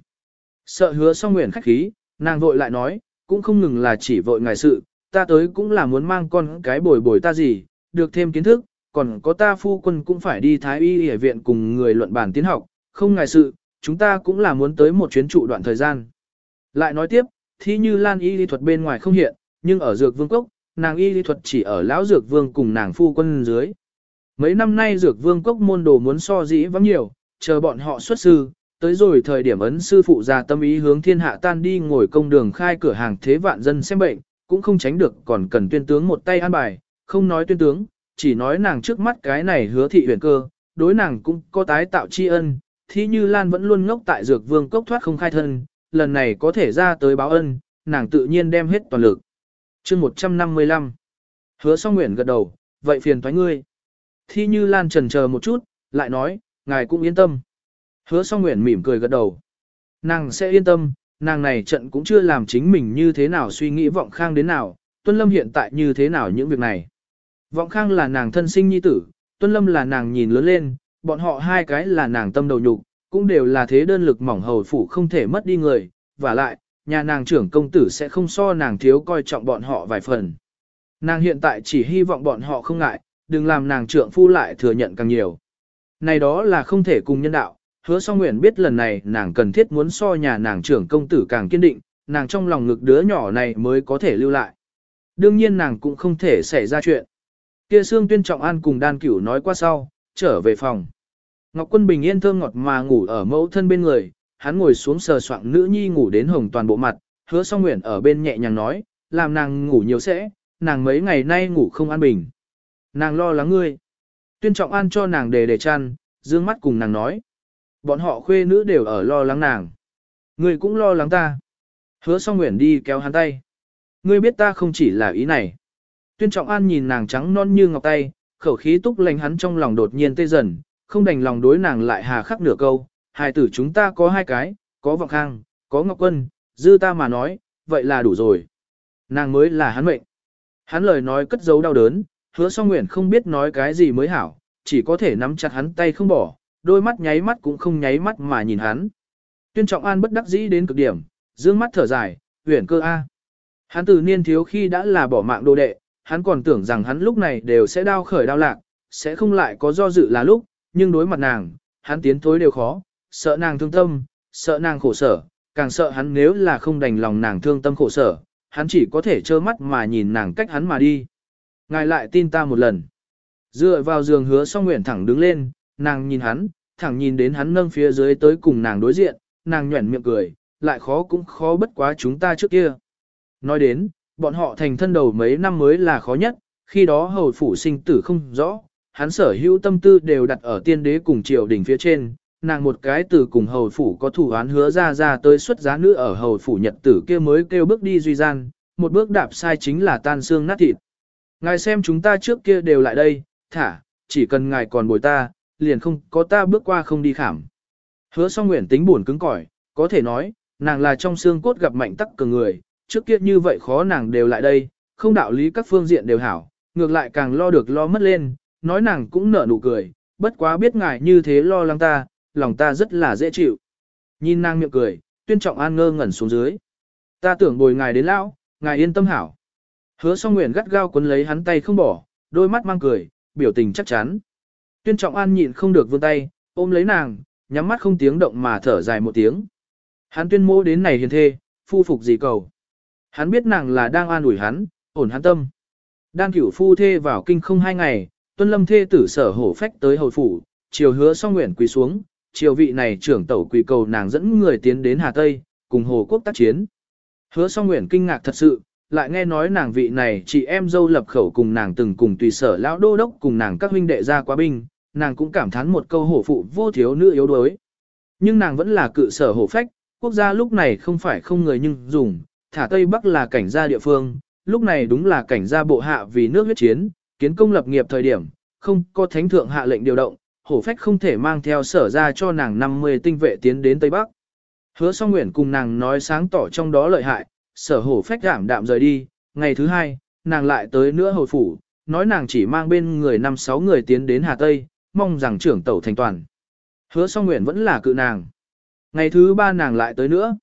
[SPEAKER 1] Sợ hứa song nguyện khách khí, nàng vội lại nói, cũng không ngừng là chỉ vội ngài sự, ta tới cũng là muốn mang con cái bồi bồi ta gì, được thêm kiến thức, còn có ta phu quân cũng phải đi thái y y viện cùng người luận bản tiến học, không ngại sự, chúng ta cũng là muốn tới một chuyến trụ đoạn thời gian. Lại nói tiếp, thi như lan y lý thuật bên ngoài không hiện, nhưng ở dược vương cốc, nàng y lý thuật chỉ ở lão dược vương cùng nàng phu quân dưới. Mấy năm nay dược vương cốc môn đồ muốn so dĩ vắng nhiều, chờ bọn họ xuất sư, tới rồi thời điểm ấn sư phụ già tâm ý hướng thiên hạ tan đi ngồi công đường khai cửa hàng thế vạn dân xem bệnh, cũng không tránh được còn cần tuyên tướng một tay an bài, không nói tuyên tướng, chỉ nói nàng trước mắt cái này hứa thị huyền cơ, đối nàng cũng có tái tạo tri ân, thi như Lan vẫn luôn ngốc tại dược vương cốc thoát không khai thân, lần này có thể ra tới báo ân, nàng tự nhiên đem hết toàn lực. chương 155 Hứa song nguyện gật đầu, vậy phiền thoái ngươi. Thi như Lan trần chờ một chút, lại nói, ngài cũng yên tâm. Hứa song nguyện mỉm cười gật đầu. Nàng sẽ yên tâm, nàng này trận cũng chưa làm chính mình như thế nào suy nghĩ vọng khang đến nào, Tuân Lâm hiện tại như thế nào những việc này. Vọng khang là nàng thân sinh nhi tử, Tuân Lâm là nàng nhìn lớn lên, bọn họ hai cái là nàng tâm đầu nhục, cũng đều là thế đơn lực mỏng hầu phủ không thể mất đi người, và lại, nhà nàng trưởng công tử sẽ không so nàng thiếu coi trọng bọn họ vài phần. Nàng hiện tại chỉ hy vọng bọn họ không ngại, đừng làm nàng trưởng phu lại thừa nhận càng nhiều. Này đó là không thể cùng nhân đạo, Hứa song nguyện biết lần này nàng cần thiết muốn so nhà nàng trưởng công tử càng kiên định, nàng trong lòng ngực đứa nhỏ này mới có thể lưu lại. Đương nhiên nàng cũng không thể xảy ra chuyện. Kia Sương Tuyên Trọng An cùng đan cửu nói qua sau, trở về phòng. Ngọc Quân bình yên thơm ngọt mà ngủ ở mẫu thân bên người, hắn ngồi xuống sờ soạng nữ nhi ngủ đến hồng toàn bộ mặt, hứa song nguyện ở bên nhẹ nhàng nói, làm nàng ngủ nhiều sẽ, nàng mấy ngày nay ngủ không an bình. Nàng lo lắng ngươi. Tuyên Trọng An cho nàng đề đề chăn, dương mắt cùng nàng nói. Bọn họ khuê nữ đều ở lo lắng nàng. Ngươi cũng lo lắng ta. Hứa song nguyện đi kéo hắn tay. Ngươi biết ta không chỉ là ý này. Tuyên Trọng An nhìn nàng trắng non như ngọc tay, khẩu khí túc lành hắn trong lòng đột nhiên tê dần, không đành lòng đối nàng lại hà khắc nửa câu. Hai tử chúng ta có hai cái, có vọng khang, có ngọc quân, dư ta mà nói, vậy là đủ rồi. Nàng mới là hắn mệnh. Hắn lời nói cất giấu đau đớn, hứa song nguyện không biết nói cái gì mới hảo, chỉ có thể nắm chặt hắn tay không bỏ, đôi mắt nháy mắt cũng không nháy mắt mà nhìn hắn. Tuyên Trọng An bất đắc dĩ đến cực điểm, dương mắt thở dài, huyền cơ A. Hắn từ niên thiếu khi đã là bỏ mạng đồ đệ, hắn còn tưởng rằng hắn lúc này đều sẽ đau khởi đau lạc, sẽ không lại có do dự là lúc, nhưng đối mặt nàng, hắn tiến thối đều khó, sợ nàng thương tâm, sợ nàng khổ sở, càng sợ hắn nếu là không đành lòng nàng thương tâm khổ sở, hắn chỉ có thể trơ mắt mà nhìn nàng cách hắn mà đi. Ngài lại tin ta một lần. Dựa vào giường hứa song nguyện thẳng đứng lên, nàng nhìn hắn, thẳng nhìn đến hắn nâng phía dưới tới cùng nàng đối diện, nàng nhuẩn miệng cười, lại khó cũng khó bất quá chúng ta trước kia. Nói đến, bọn họ thành thân đầu mấy năm mới là khó nhất, khi đó hầu phủ sinh tử không rõ, hắn sở hữu tâm tư đều đặt ở tiên đế cùng triều đỉnh phía trên, nàng một cái từ cùng hầu phủ có thủ án hứa ra ra tới xuất giá nữ ở hầu phủ nhật tử kia mới kêu bước đi duy gian, một bước đạp sai chính là tan xương nát thịt. Ngài xem chúng ta trước kia đều lại đây, thả, chỉ cần ngài còn bồi ta, liền không có ta bước qua không đi khảm. Hứa song nguyện tính buồn cứng cỏi, có thể nói, nàng là trong xương cốt gặp mạnh tắc cường người, trước kia như vậy khó nàng đều lại đây, không đạo lý các phương diện đều hảo, ngược lại càng lo được lo mất lên, nói nàng cũng nở nụ cười, bất quá biết ngài như thế lo lắng ta, lòng ta rất là dễ chịu. Nhìn nàng miệng cười, tuyên trọng an ngơ ngẩn xuống dưới. Ta tưởng bồi ngài đến lão, ngài yên tâm hảo. Hứa song nguyện gắt gao quấn lấy hắn tay không bỏ, đôi mắt mang cười, biểu tình chắc chắn. Tuyên trọng an nhịn không được vươn tay, ôm lấy nàng, nhắm mắt không tiếng động mà thở dài một tiếng. Hắn tuyên mô đến này hiền thê, phu phục gì cầu. Hắn biết nàng là đang an ủi hắn, ổn hắn tâm. Đang cửu phu thê vào kinh không hai ngày, tuân lâm thê tử sở hổ phách tới hồi phủ, chiều hứa song nguyện quỳ xuống, chiều vị này trưởng tẩu quỳ cầu nàng dẫn người tiến đến Hà Tây, cùng hồ quốc tác chiến. Hứa song nguyện kinh ngạc thật sự, lại nghe nói nàng vị này chị em dâu lập khẩu cùng nàng từng cùng tùy sở lão đô đốc cùng nàng các huynh đệ ra quá binh, nàng cũng cảm thán một câu hổ phụ vô thiếu nữ yếu đuối. Nhưng nàng vẫn là cự sở hổ phách, quốc gia lúc này không phải không người nhưng dùng, thả Tây Bắc là cảnh gia địa phương, lúc này đúng là cảnh gia bộ hạ vì nước huyết chiến, kiến công lập nghiệp thời điểm, không có thánh thượng hạ lệnh điều động, hổ phách không thể mang theo sở ra cho nàng 50 tinh vệ tiến đến Tây Bắc. Hứa song nguyện cùng nàng nói sáng tỏ trong đó lợi hại, sở hổ phách giảm đạm rời đi, ngày thứ hai, nàng lại tới nữa hồi phủ, nói nàng chỉ mang bên người năm sáu người tiến đến Hà Tây, mong rằng trưởng tẩu thành toàn. Hứa song nguyện vẫn là cự nàng. Ngày thứ ba nàng lại tới nữa.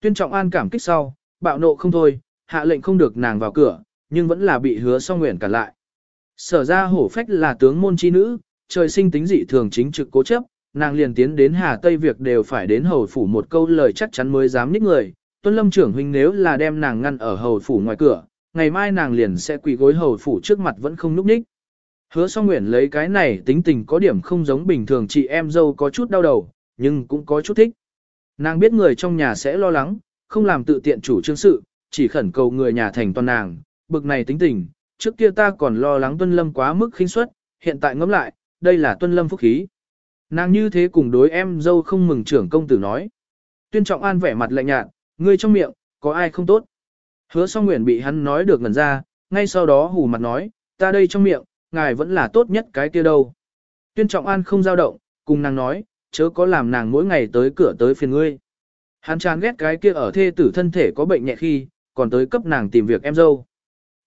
[SPEAKER 1] Tuyên trọng an cảm kích sau, bạo nộ không thôi, hạ lệnh không được nàng vào cửa, nhưng vẫn là bị hứa song nguyện cản lại. Sở ra hổ phách là tướng môn chi nữ, trời sinh tính dị thường chính trực cố chấp, nàng liền tiến đến Hà Tây việc đều phải đến hầu phủ một câu lời chắc chắn mới dám nít người. Tuân lâm trưởng huynh nếu là đem nàng ngăn ở hầu phủ ngoài cửa, ngày mai nàng liền sẽ quỳ gối hầu phủ trước mặt vẫn không núp ních. Hứa song nguyện lấy cái này tính tình có điểm không giống bình thường chị em dâu có chút đau đầu, nhưng cũng có chút thích. Nàng biết người trong nhà sẽ lo lắng, không làm tự tiện chủ trương sự, chỉ khẩn cầu người nhà thành toàn nàng, bực này tính tình, trước kia ta còn lo lắng tuân lâm quá mức khinh suất, hiện tại ngẫm lại, đây là tuân lâm phúc khí. Nàng như thế cùng đối em dâu không mừng trưởng công tử nói. Tuyên trọng an vẻ mặt lạnh nhạt, ngươi trong miệng, có ai không tốt. Hứa song nguyện bị hắn nói được ngần ra, ngay sau đó hù mặt nói, ta đây trong miệng, ngài vẫn là tốt nhất cái kia đâu. Tuyên trọng an không dao động, cùng nàng nói, chớ có làm nàng mỗi ngày tới cửa tới phiền ngươi. Hắn chán ghét cái kia ở thê tử thân thể có bệnh nhẹ khi, còn tới cấp nàng tìm việc em dâu.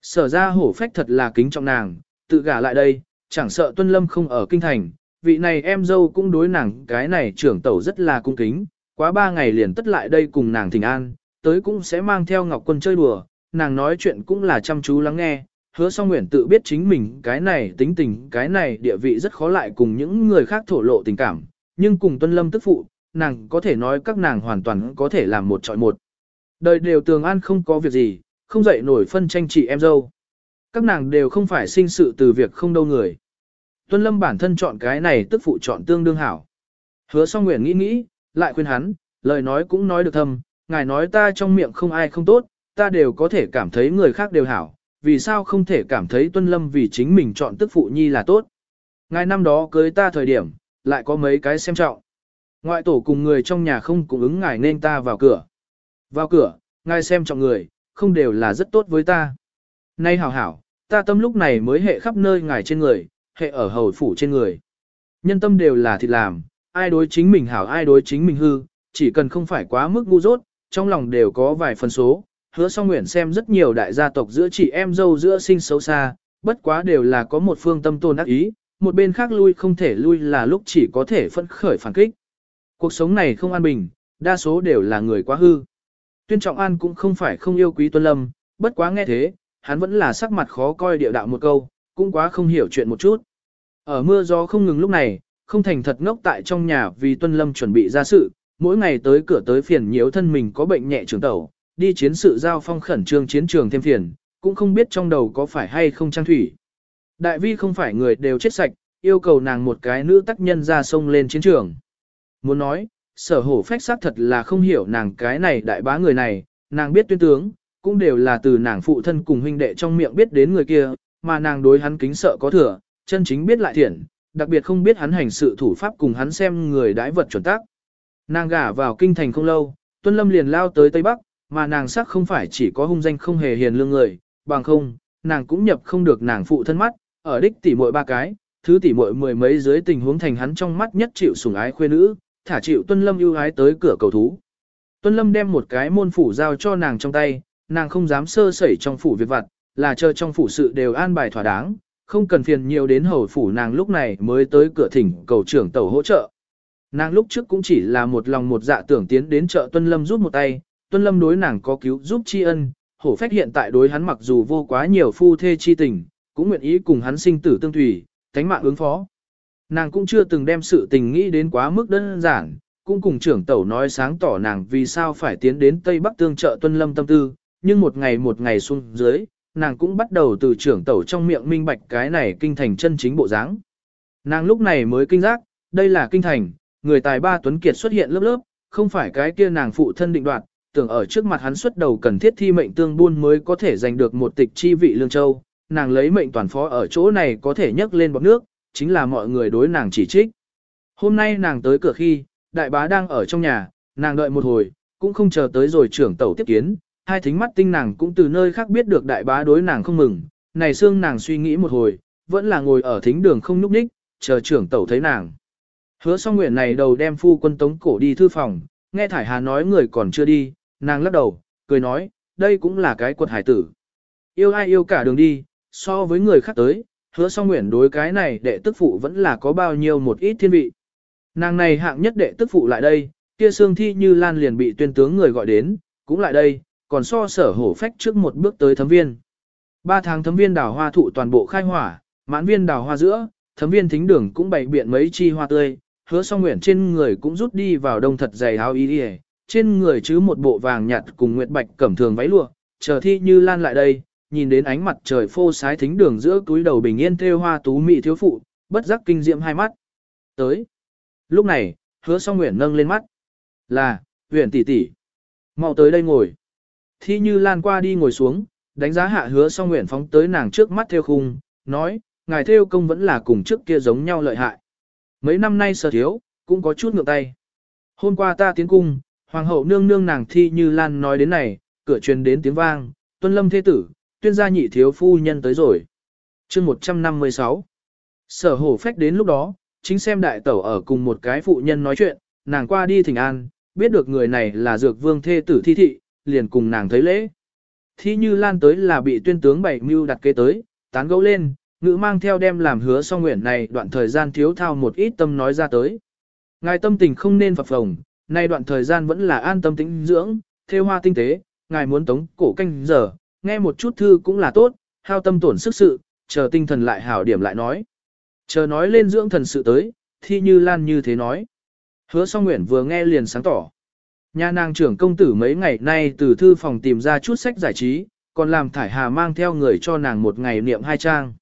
[SPEAKER 1] Sở ra hổ phách thật là kính trọng nàng, tự gả lại đây, chẳng sợ tuân lâm không ở kinh thành, vị này em dâu cũng đối nàng cái này trưởng tẩu rất là cung kính, quá ba ngày liền tất lại đây cùng nàng thỉnh an, tới cũng sẽ mang theo ngọc quân chơi đùa, nàng nói chuyện cũng là chăm chú lắng nghe, hứa song nguyện tự biết chính mình cái này tính tình cái này địa vị rất khó lại cùng những người khác thổ lộ tình cảm, nhưng cùng tuân lâm tức phụ, nàng có thể nói các nàng hoàn toàn có thể làm một trọi một. Đời đều tường an không có việc gì, không dậy nổi phân tranh chị em dâu. Các nàng đều không phải sinh sự từ việc không đâu người. Tuân Lâm bản thân chọn cái này tức phụ chọn tương đương hảo. Hứa song nguyện nghĩ nghĩ, lại khuyên hắn, lời nói cũng nói được thầm, ngài nói ta trong miệng không ai không tốt, ta đều có thể cảm thấy người khác đều hảo, vì sao không thể cảm thấy Tuân Lâm vì chính mình chọn tức phụ nhi là tốt. Ngài năm đó cưới ta thời điểm, lại có mấy cái xem trọng. Ngoại tổ cùng người trong nhà không cũng ứng ngài nên ta vào cửa. Vào cửa, ngài xem trọng người, không đều là rất tốt với ta. Nay hảo hảo, ta tâm lúc này mới hệ khắp nơi ngài trên người, hệ ở hầu phủ trên người. Nhân tâm đều là thịt làm, ai đối chính mình hảo ai đối chính mình hư, chỉ cần không phải quá mức ngu dốt, trong lòng đều có vài phần số. Hứa song nguyện xem rất nhiều đại gia tộc giữa chị em dâu giữa sinh xấu xa, bất quá đều là có một phương tâm tôn ác ý, một bên khác lui không thể lui là lúc chỉ có thể phẫn khởi phản kích. Cuộc sống này không an bình, đa số đều là người quá hư. Tuyên Trọng An cũng không phải không yêu quý Tuân Lâm, bất quá nghe thế, hắn vẫn là sắc mặt khó coi địa đạo một câu, cũng quá không hiểu chuyện một chút. Ở mưa gió không ngừng lúc này, không thành thật ngốc tại trong nhà vì Tuân Lâm chuẩn bị ra sự, mỗi ngày tới cửa tới phiền nhiễu thân mình có bệnh nhẹ trường tẩu, đi chiến sự giao phong khẩn trương chiến trường thêm phiền, cũng không biết trong đầu có phải hay không trang thủy. Đại vi không phải người đều chết sạch, yêu cầu nàng một cái nữ tác nhân ra sông lên chiến trường. Muốn nói, sở hổ phách xác thật là không hiểu nàng cái này đại bá người này, nàng biết tuyên tướng, cũng đều là từ nàng phụ thân cùng huynh đệ trong miệng biết đến người kia, mà nàng đối hắn kính sợ có thừa, chân chính biết lại thiện, đặc biệt không biết hắn hành sự thủ pháp cùng hắn xem người đãi vật chuẩn tác. Nàng gả vào kinh thành không lâu, Tuân Lâm liền lao tới Tây Bắc, mà nàng sắc không phải chỉ có hung danh không hề hiền lương người, bằng không, nàng cũng nhập không được nàng phụ thân mắt, ở đích tỷ muội ba cái, thứ tỷ muội mười mấy dưới tình huống thành hắn trong mắt nhất chịu sủng ái khuê nữ, thả chịu Tuân Lâm ưu ái tới cửa cầu thú. Tuân Lâm đem một cái môn phủ giao cho nàng trong tay, nàng không dám sơ sẩy trong phủ việc vặt, là chờ trong phủ sự đều an bài thỏa đáng, không cần phiền nhiều đến hầu phủ nàng lúc này mới tới cửa thỉnh cầu trưởng tàu hỗ trợ. Nàng lúc trước cũng chỉ là một lòng một dạ tưởng tiến đến chợ Tuân Lâm giúp một tay, Tuân Lâm đối nàng có cứu giúp tri ân, hổ phách hiện tại đối hắn mặc dù vô quá nhiều phu thê chi tình, cũng nguyện ý cùng hắn sinh tử tương thủy, thánh mạng ứng phó. Nàng cũng chưa từng đem sự tình nghĩ đến quá mức đơn giản, cũng cùng trưởng tẩu nói sáng tỏ nàng vì sao phải tiến đến Tây Bắc tương trợ Tuân Lâm tâm tư, nhưng một ngày một ngày xuống dưới, nàng cũng bắt đầu từ trưởng tẩu trong miệng minh bạch cái này kinh thành chân chính bộ dáng. Nàng lúc này mới kinh giác, đây là kinh thành, người tài ba tuấn kiệt xuất hiện lớp lớp, không phải cái kia nàng phụ thân định đoạt, tưởng ở trước mặt hắn xuất đầu cần thiết thi mệnh tương buôn mới có thể giành được một tịch chi vị lương châu, nàng lấy mệnh toàn phó ở chỗ này có thể nhấc lên bọc nước, chính là mọi người đối nàng chỉ trích. Hôm nay nàng tới cửa khi, đại bá đang ở trong nhà, nàng đợi một hồi, cũng không chờ tới rồi trưởng tẩu tiếp kiến, hai thính mắt tinh nàng cũng từ nơi khác biết được đại bá đối nàng không mừng, này xương nàng suy nghĩ một hồi, vẫn là ngồi ở thính đường không núp đích chờ trưởng tẩu thấy nàng. Hứa song nguyện này đầu đem phu quân tống cổ đi thư phòng, nghe Thải Hà nói người còn chưa đi, nàng lắc đầu, cười nói, đây cũng là cái quật hải tử. Yêu ai yêu cả đường đi, so với người khác tới, hứa song nguyện đối cái này đệ tức phụ vẫn là có bao nhiêu một ít thiên vị. Nàng này hạng nhất đệ tức phụ lại đây, kia xương thi như lan liền bị tuyên tướng người gọi đến, cũng lại đây, còn so sở hổ phách trước một bước tới thấm viên. Ba tháng thấm viên đào hoa thụ toàn bộ khai hỏa, mãn viên đào hoa giữa, thấm viên thính đường cũng bày biện mấy chi hoa tươi, hứa song nguyện trên người cũng rút đi vào đông thật dày áo y trên người chứ một bộ vàng nhạt cùng nguyệt bạch cẩm thường váy lụa, chờ thi như lan lại đây, nhìn đến ánh mặt trời phô sái thính đường giữa túi đầu bình yên thêu hoa tú mỹ thiếu phụ, bất giác kinh diệm hai mắt. Tới. Lúc này, hứa song nguyện nâng lên mắt. Là, huyện tỷ tỷ. mau tới đây ngồi. Thi như lan qua đi ngồi xuống, đánh giá hạ hứa song nguyện phóng tới nàng trước mắt theo khung, nói, ngài theo công vẫn là cùng trước kia giống nhau lợi hại. Mấy năm nay sở thiếu, cũng có chút ngược tay. Hôm qua ta tiến cung, hoàng hậu nương nương nàng thi như lan nói đến này, cửa truyền đến tiếng vang, tuân lâm thế tử, tuyên gia nhị thiếu phu nhân tới rồi. chương 156 Sở hổ phách đến lúc đó, chính xem đại tẩu ở cùng một cái phụ nhân nói chuyện, nàng qua đi thỉnh an, biết được người này là dược vương thê tử thi thị, liền cùng nàng thấy lễ. Thi như lan tới là bị tuyên tướng bảy mưu đặt kế tới, tán gẫu lên, ngữ mang theo đem làm hứa song nguyện này đoạn thời gian thiếu thao một ít tâm nói ra tới. Ngài tâm tình không nên phập phồng, nay đoạn thời gian vẫn là an tâm tĩnh dưỡng, theo hoa tinh tế, ngài muốn tống cổ canh giờ, nghe một chút thư cũng là tốt, hao tâm tổn sức sự, chờ tinh thần lại hảo điểm lại nói. Chờ nói lên dưỡng thần sự tới, thi như lan như thế nói. Hứa song nguyện vừa nghe liền sáng tỏ. Nhà nàng trưởng công tử mấy ngày nay từ thư phòng tìm ra chút sách giải trí, còn làm thải hà mang theo người cho nàng một ngày niệm hai trang.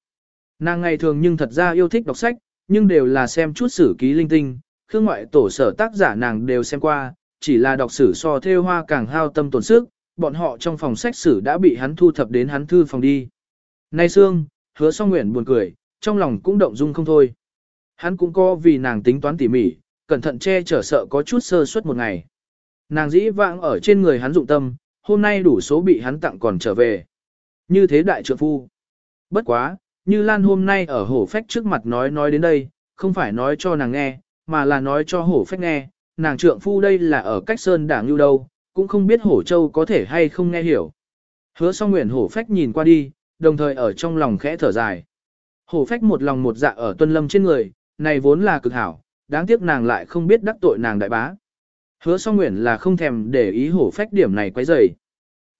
[SPEAKER 1] Nàng ngày thường nhưng thật ra yêu thích đọc sách, nhưng đều là xem chút sử ký linh tinh, khương ngoại tổ sở tác giả nàng đều xem qua, chỉ là đọc sử so theo hoa càng hao tâm tổn sức, bọn họ trong phòng sách sử đã bị hắn thu thập đến hắn thư phòng đi. Nay Sương, hứa song nguyện buồn cười, trong lòng cũng động dung không thôi. Hắn cũng có vì nàng tính toán tỉ mỉ, cẩn thận che chở sợ có chút sơ suất một ngày. Nàng dĩ vãng ở trên người hắn dụng tâm, hôm nay đủ số bị hắn tặng còn trở về. Như thế đại trượng phu. Bất quá, như Lan hôm nay ở hổ phách trước mặt nói nói đến đây, không phải nói cho nàng nghe, mà là nói cho hổ phách nghe, nàng trượng phu đây là ở cách sơn đảng lưu đâu, cũng không biết hổ châu có thể hay không nghe hiểu. Hứa song nguyện hổ phách nhìn qua đi, đồng thời ở trong lòng khẽ thở dài. Hổ phách một lòng một dạ ở tuân lâm trên người, này vốn là cực hảo, đáng tiếc nàng lại không biết đắc tội nàng đại bá. Hứa song nguyện là không thèm để ý hổ phách điểm này quấy rầy.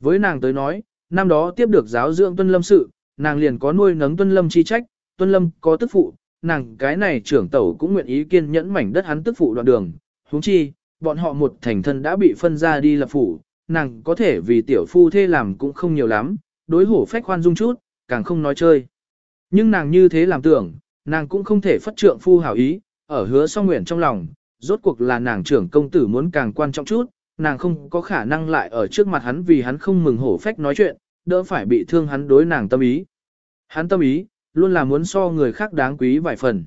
[SPEAKER 1] Với nàng tới nói, năm đó tiếp được giáo dưỡng tuân lâm sự, nàng liền có nuôi nấng tuân lâm chi trách, tuân lâm có tức phụ, nàng cái này trưởng tẩu cũng nguyện ý kiên nhẫn mảnh đất hắn tức phụ đoạn đường. huống chi, bọn họ một thành thân đã bị phân ra đi lập phủ, nàng có thể vì tiểu phu thê làm cũng không nhiều lắm, đối hổ phách khoan dung chút, càng không nói chơi. Nhưng nàng như thế làm tưởng, nàng cũng không thể phất trượng phu hảo ý, ở hứa song nguyện trong lòng, rốt cuộc là nàng trưởng công tử muốn càng quan trọng chút, nàng không có khả năng lại ở trước mặt hắn vì hắn không mừng hổ phách nói chuyện, đỡ phải bị thương hắn đối nàng tâm ý. Hắn tâm ý, luôn là muốn so người khác đáng quý vài phần.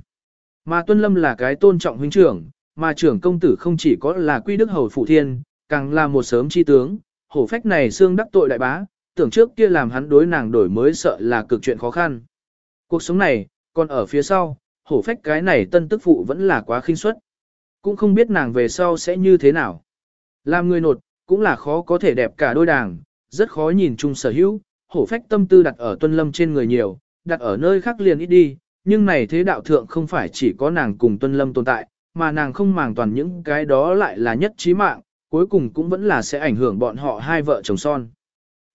[SPEAKER 1] Mà Tuân Lâm là cái tôn trọng huynh trưởng, mà trưởng công tử không chỉ có là quy đức hầu phụ thiên, càng là một sớm chi tướng, hổ phách này xương đắc tội đại bá, tưởng trước kia làm hắn đối nàng đổi mới sợ là cực chuyện khó khăn. Cuộc sống này, còn ở phía sau, hổ phách cái này tân tức phụ vẫn là quá khinh suất. Cũng không biết nàng về sau sẽ như thế nào. Làm người nột, cũng là khó có thể đẹp cả đôi đảng, rất khó nhìn chung sở hữu, hổ phách tâm tư đặt ở tuân lâm trên người nhiều, đặt ở nơi khác liền ít đi, nhưng này thế đạo thượng không phải chỉ có nàng cùng tuân lâm tồn tại, mà nàng không màng toàn những cái đó lại là nhất trí mạng, cuối cùng cũng vẫn là sẽ ảnh hưởng bọn họ hai vợ chồng son.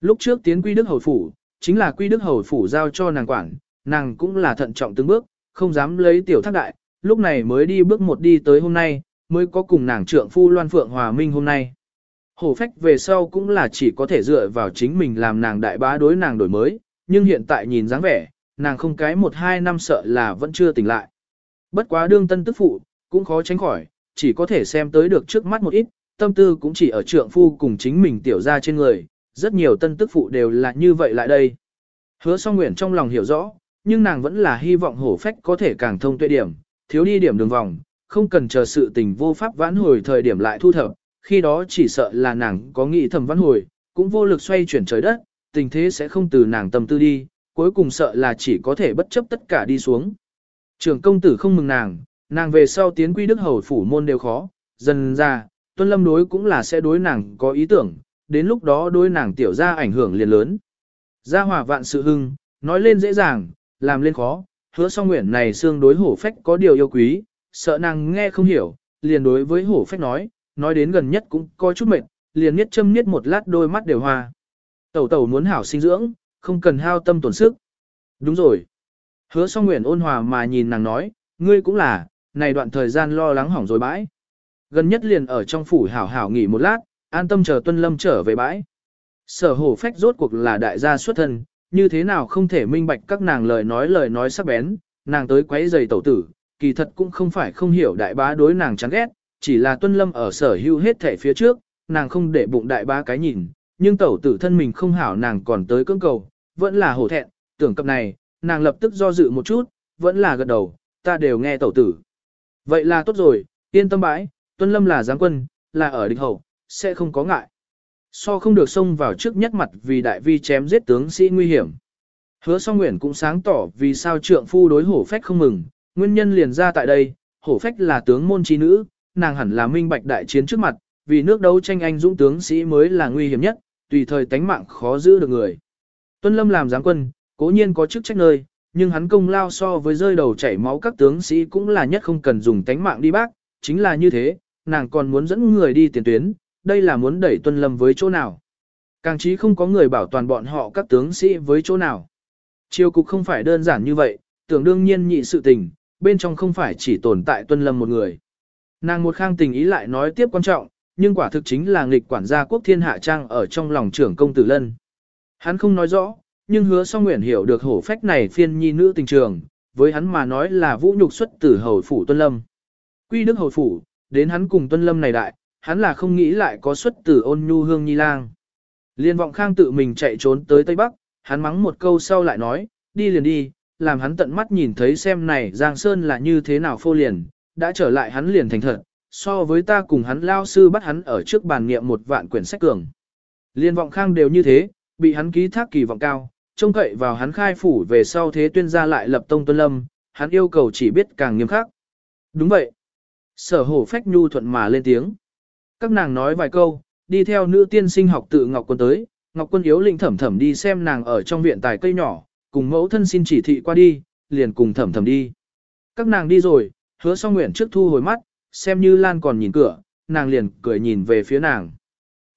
[SPEAKER 1] Lúc trước tiến quy đức hầu phủ, chính là quy đức hầu phủ giao cho nàng quản, nàng cũng là thận trọng từng bước, không dám lấy tiểu thác đại, lúc này mới đi bước một đi tới hôm nay, mới có cùng nàng trượng phu Loan Phượng Hòa Minh hôm nay. Hổ phách về sau cũng là chỉ có thể dựa vào chính mình làm nàng đại bá đối nàng đổi mới, nhưng hiện tại nhìn dáng vẻ, nàng không cái một hai năm sợ là vẫn chưa tỉnh lại. Bất quá đương tân tức phụ, cũng khó tránh khỏi, chỉ có thể xem tới được trước mắt một ít, tâm tư cũng chỉ ở trượng phu cùng chính mình tiểu ra trên người, rất nhiều tân tức phụ đều là như vậy lại đây. Hứa song nguyện trong lòng hiểu rõ, nhưng nàng vẫn là hy vọng hổ phách có thể càng thông tuệ điểm, thiếu đi điểm đường vòng, không cần chờ sự tình vô pháp vãn hồi thời điểm lại thu thập, khi đó chỉ sợ là nàng có nghĩ thầm vãn hồi, cũng vô lực xoay chuyển trời đất, tình thế sẽ không từ nàng tâm tư đi, cuối cùng sợ là chỉ có thể bất chấp tất cả đi xuống. Trường công tử không mừng nàng, nàng về sau tiến quy đức hầu phủ môn đều khó, dần ra, tuân lâm đối cũng là sẽ đối nàng có ý tưởng, đến lúc đó đối nàng tiểu ra ảnh hưởng liền lớn. Gia hòa vạn sự hưng, nói lên dễ dàng, làm lên khó, hứa song nguyện này xương đối hổ phách có điều yêu quý, sợ nàng nghe không hiểu, liền đối với hổ phách nói, nói đến gần nhất cũng có chút mệt, liền niết châm niết một lát đôi mắt đều hoa. Tẩu tẩu muốn hảo sinh dưỡng, không cần hao tâm tổn sức. Đúng rồi. Hứa song nguyện ôn hòa mà nhìn nàng nói, ngươi cũng là, này đoạn thời gian lo lắng hỏng rồi bãi. Gần nhất liền ở trong phủ hảo hảo nghỉ một lát, an tâm chờ tuân lâm trở về bãi. Sở hổ phách rốt cuộc là đại gia xuất thân, như thế nào không thể minh bạch các nàng lời nói lời nói sắc bén, nàng tới quấy giày tẩu tử, kỳ thật cũng không phải không hiểu đại bá đối nàng chán ghét, chỉ là tuân lâm ở sở hưu hết thể phía trước, nàng không để bụng đại bá cái nhìn, nhưng tẩu tử thân mình không hảo nàng còn tới cưỡng cầu, vẫn là hổ thẹn, tưởng cập này, nàng lập tức do dự một chút, vẫn là gật đầu, ta đều nghe tẩu tử. Vậy là tốt rồi, yên tâm bãi, tuân lâm là giáng quân, là ở địch hậu, sẽ không có ngại. So không được xông vào trước nhất mặt vì đại vi chém giết tướng sĩ nguy hiểm. Hứa song nguyện cũng sáng tỏ vì sao trượng phu đối hổ phách không mừng, nguyên nhân liền ra tại đây, hổ phách là tướng môn trí nữ, nàng hẳn là minh bạch đại chiến trước mặt, vì nước đấu tranh anh dũng tướng sĩ mới là nguy hiểm nhất, tùy thời tánh mạng khó giữ được người. Tuân Lâm làm giáng quân, cố nhiên có chức trách nơi, nhưng hắn công lao so với rơi đầu chảy máu các tướng sĩ cũng là nhất không cần dùng tánh mạng đi bác, chính là như thế, nàng còn muốn dẫn người đi tiền tuyến, đây là muốn đẩy Tuân Lâm với chỗ nào. Càng chí không có người bảo toàn bọn họ các tướng sĩ với chỗ nào. Triều cục không phải đơn giản như vậy, tưởng đương nhiên nhị sự tình, bên trong không phải chỉ tồn tại Tuân Lâm một người. Nàng một khang tình ý lại nói tiếp quan trọng, nhưng quả thực chính là nghịch quản gia quốc thiên hạ trang ở trong lòng trưởng công tử lân. Hắn không nói rõ, nhưng hứa song nguyện hiểu được hổ phách này phiên nhi nữ tình trường, với hắn mà nói là vũ nhục xuất từ hầu phủ tuân lâm. Quy đức hầu phủ, đến hắn cùng tuân lâm này đại, hắn là không nghĩ lại có xuất tử ôn nhu hương nhi lang. Liên vọng khang tự mình chạy trốn tới Tây Bắc, hắn mắng một câu sau lại nói, đi liền đi, làm hắn tận mắt nhìn thấy xem này Giang Sơn là như thế nào phô liền, đã trở lại hắn liền thành thật, so với ta cùng hắn lao sư bắt hắn ở trước bàn nghiệm một vạn quyển sách cường. Liên vọng khang đều như thế, bị hắn ký thác kỳ vọng cao, trông cậy vào hắn khai phủ về sau thế tuyên gia lại lập tông tuân lâm, hắn yêu cầu chỉ biết càng nghiêm khắc. Đúng vậy. Sở hổ phách nhu thuận mà lên tiếng. Các nàng nói vài câu, đi theo nữ tiên sinh học tự Ngọc Quân tới, Ngọc Quân yếu lĩnh thẩm thẩm đi xem nàng ở trong viện tài cây nhỏ, cùng mẫu thân xin chỉ thị qua đi, liền cùng thẩm thẩm đi. Các nàng đi rồi, hứa song nguyện trước thu hồi mắt, xem như Lan còn nhìn cửa, nàng liền cười nhìn về phía nàng.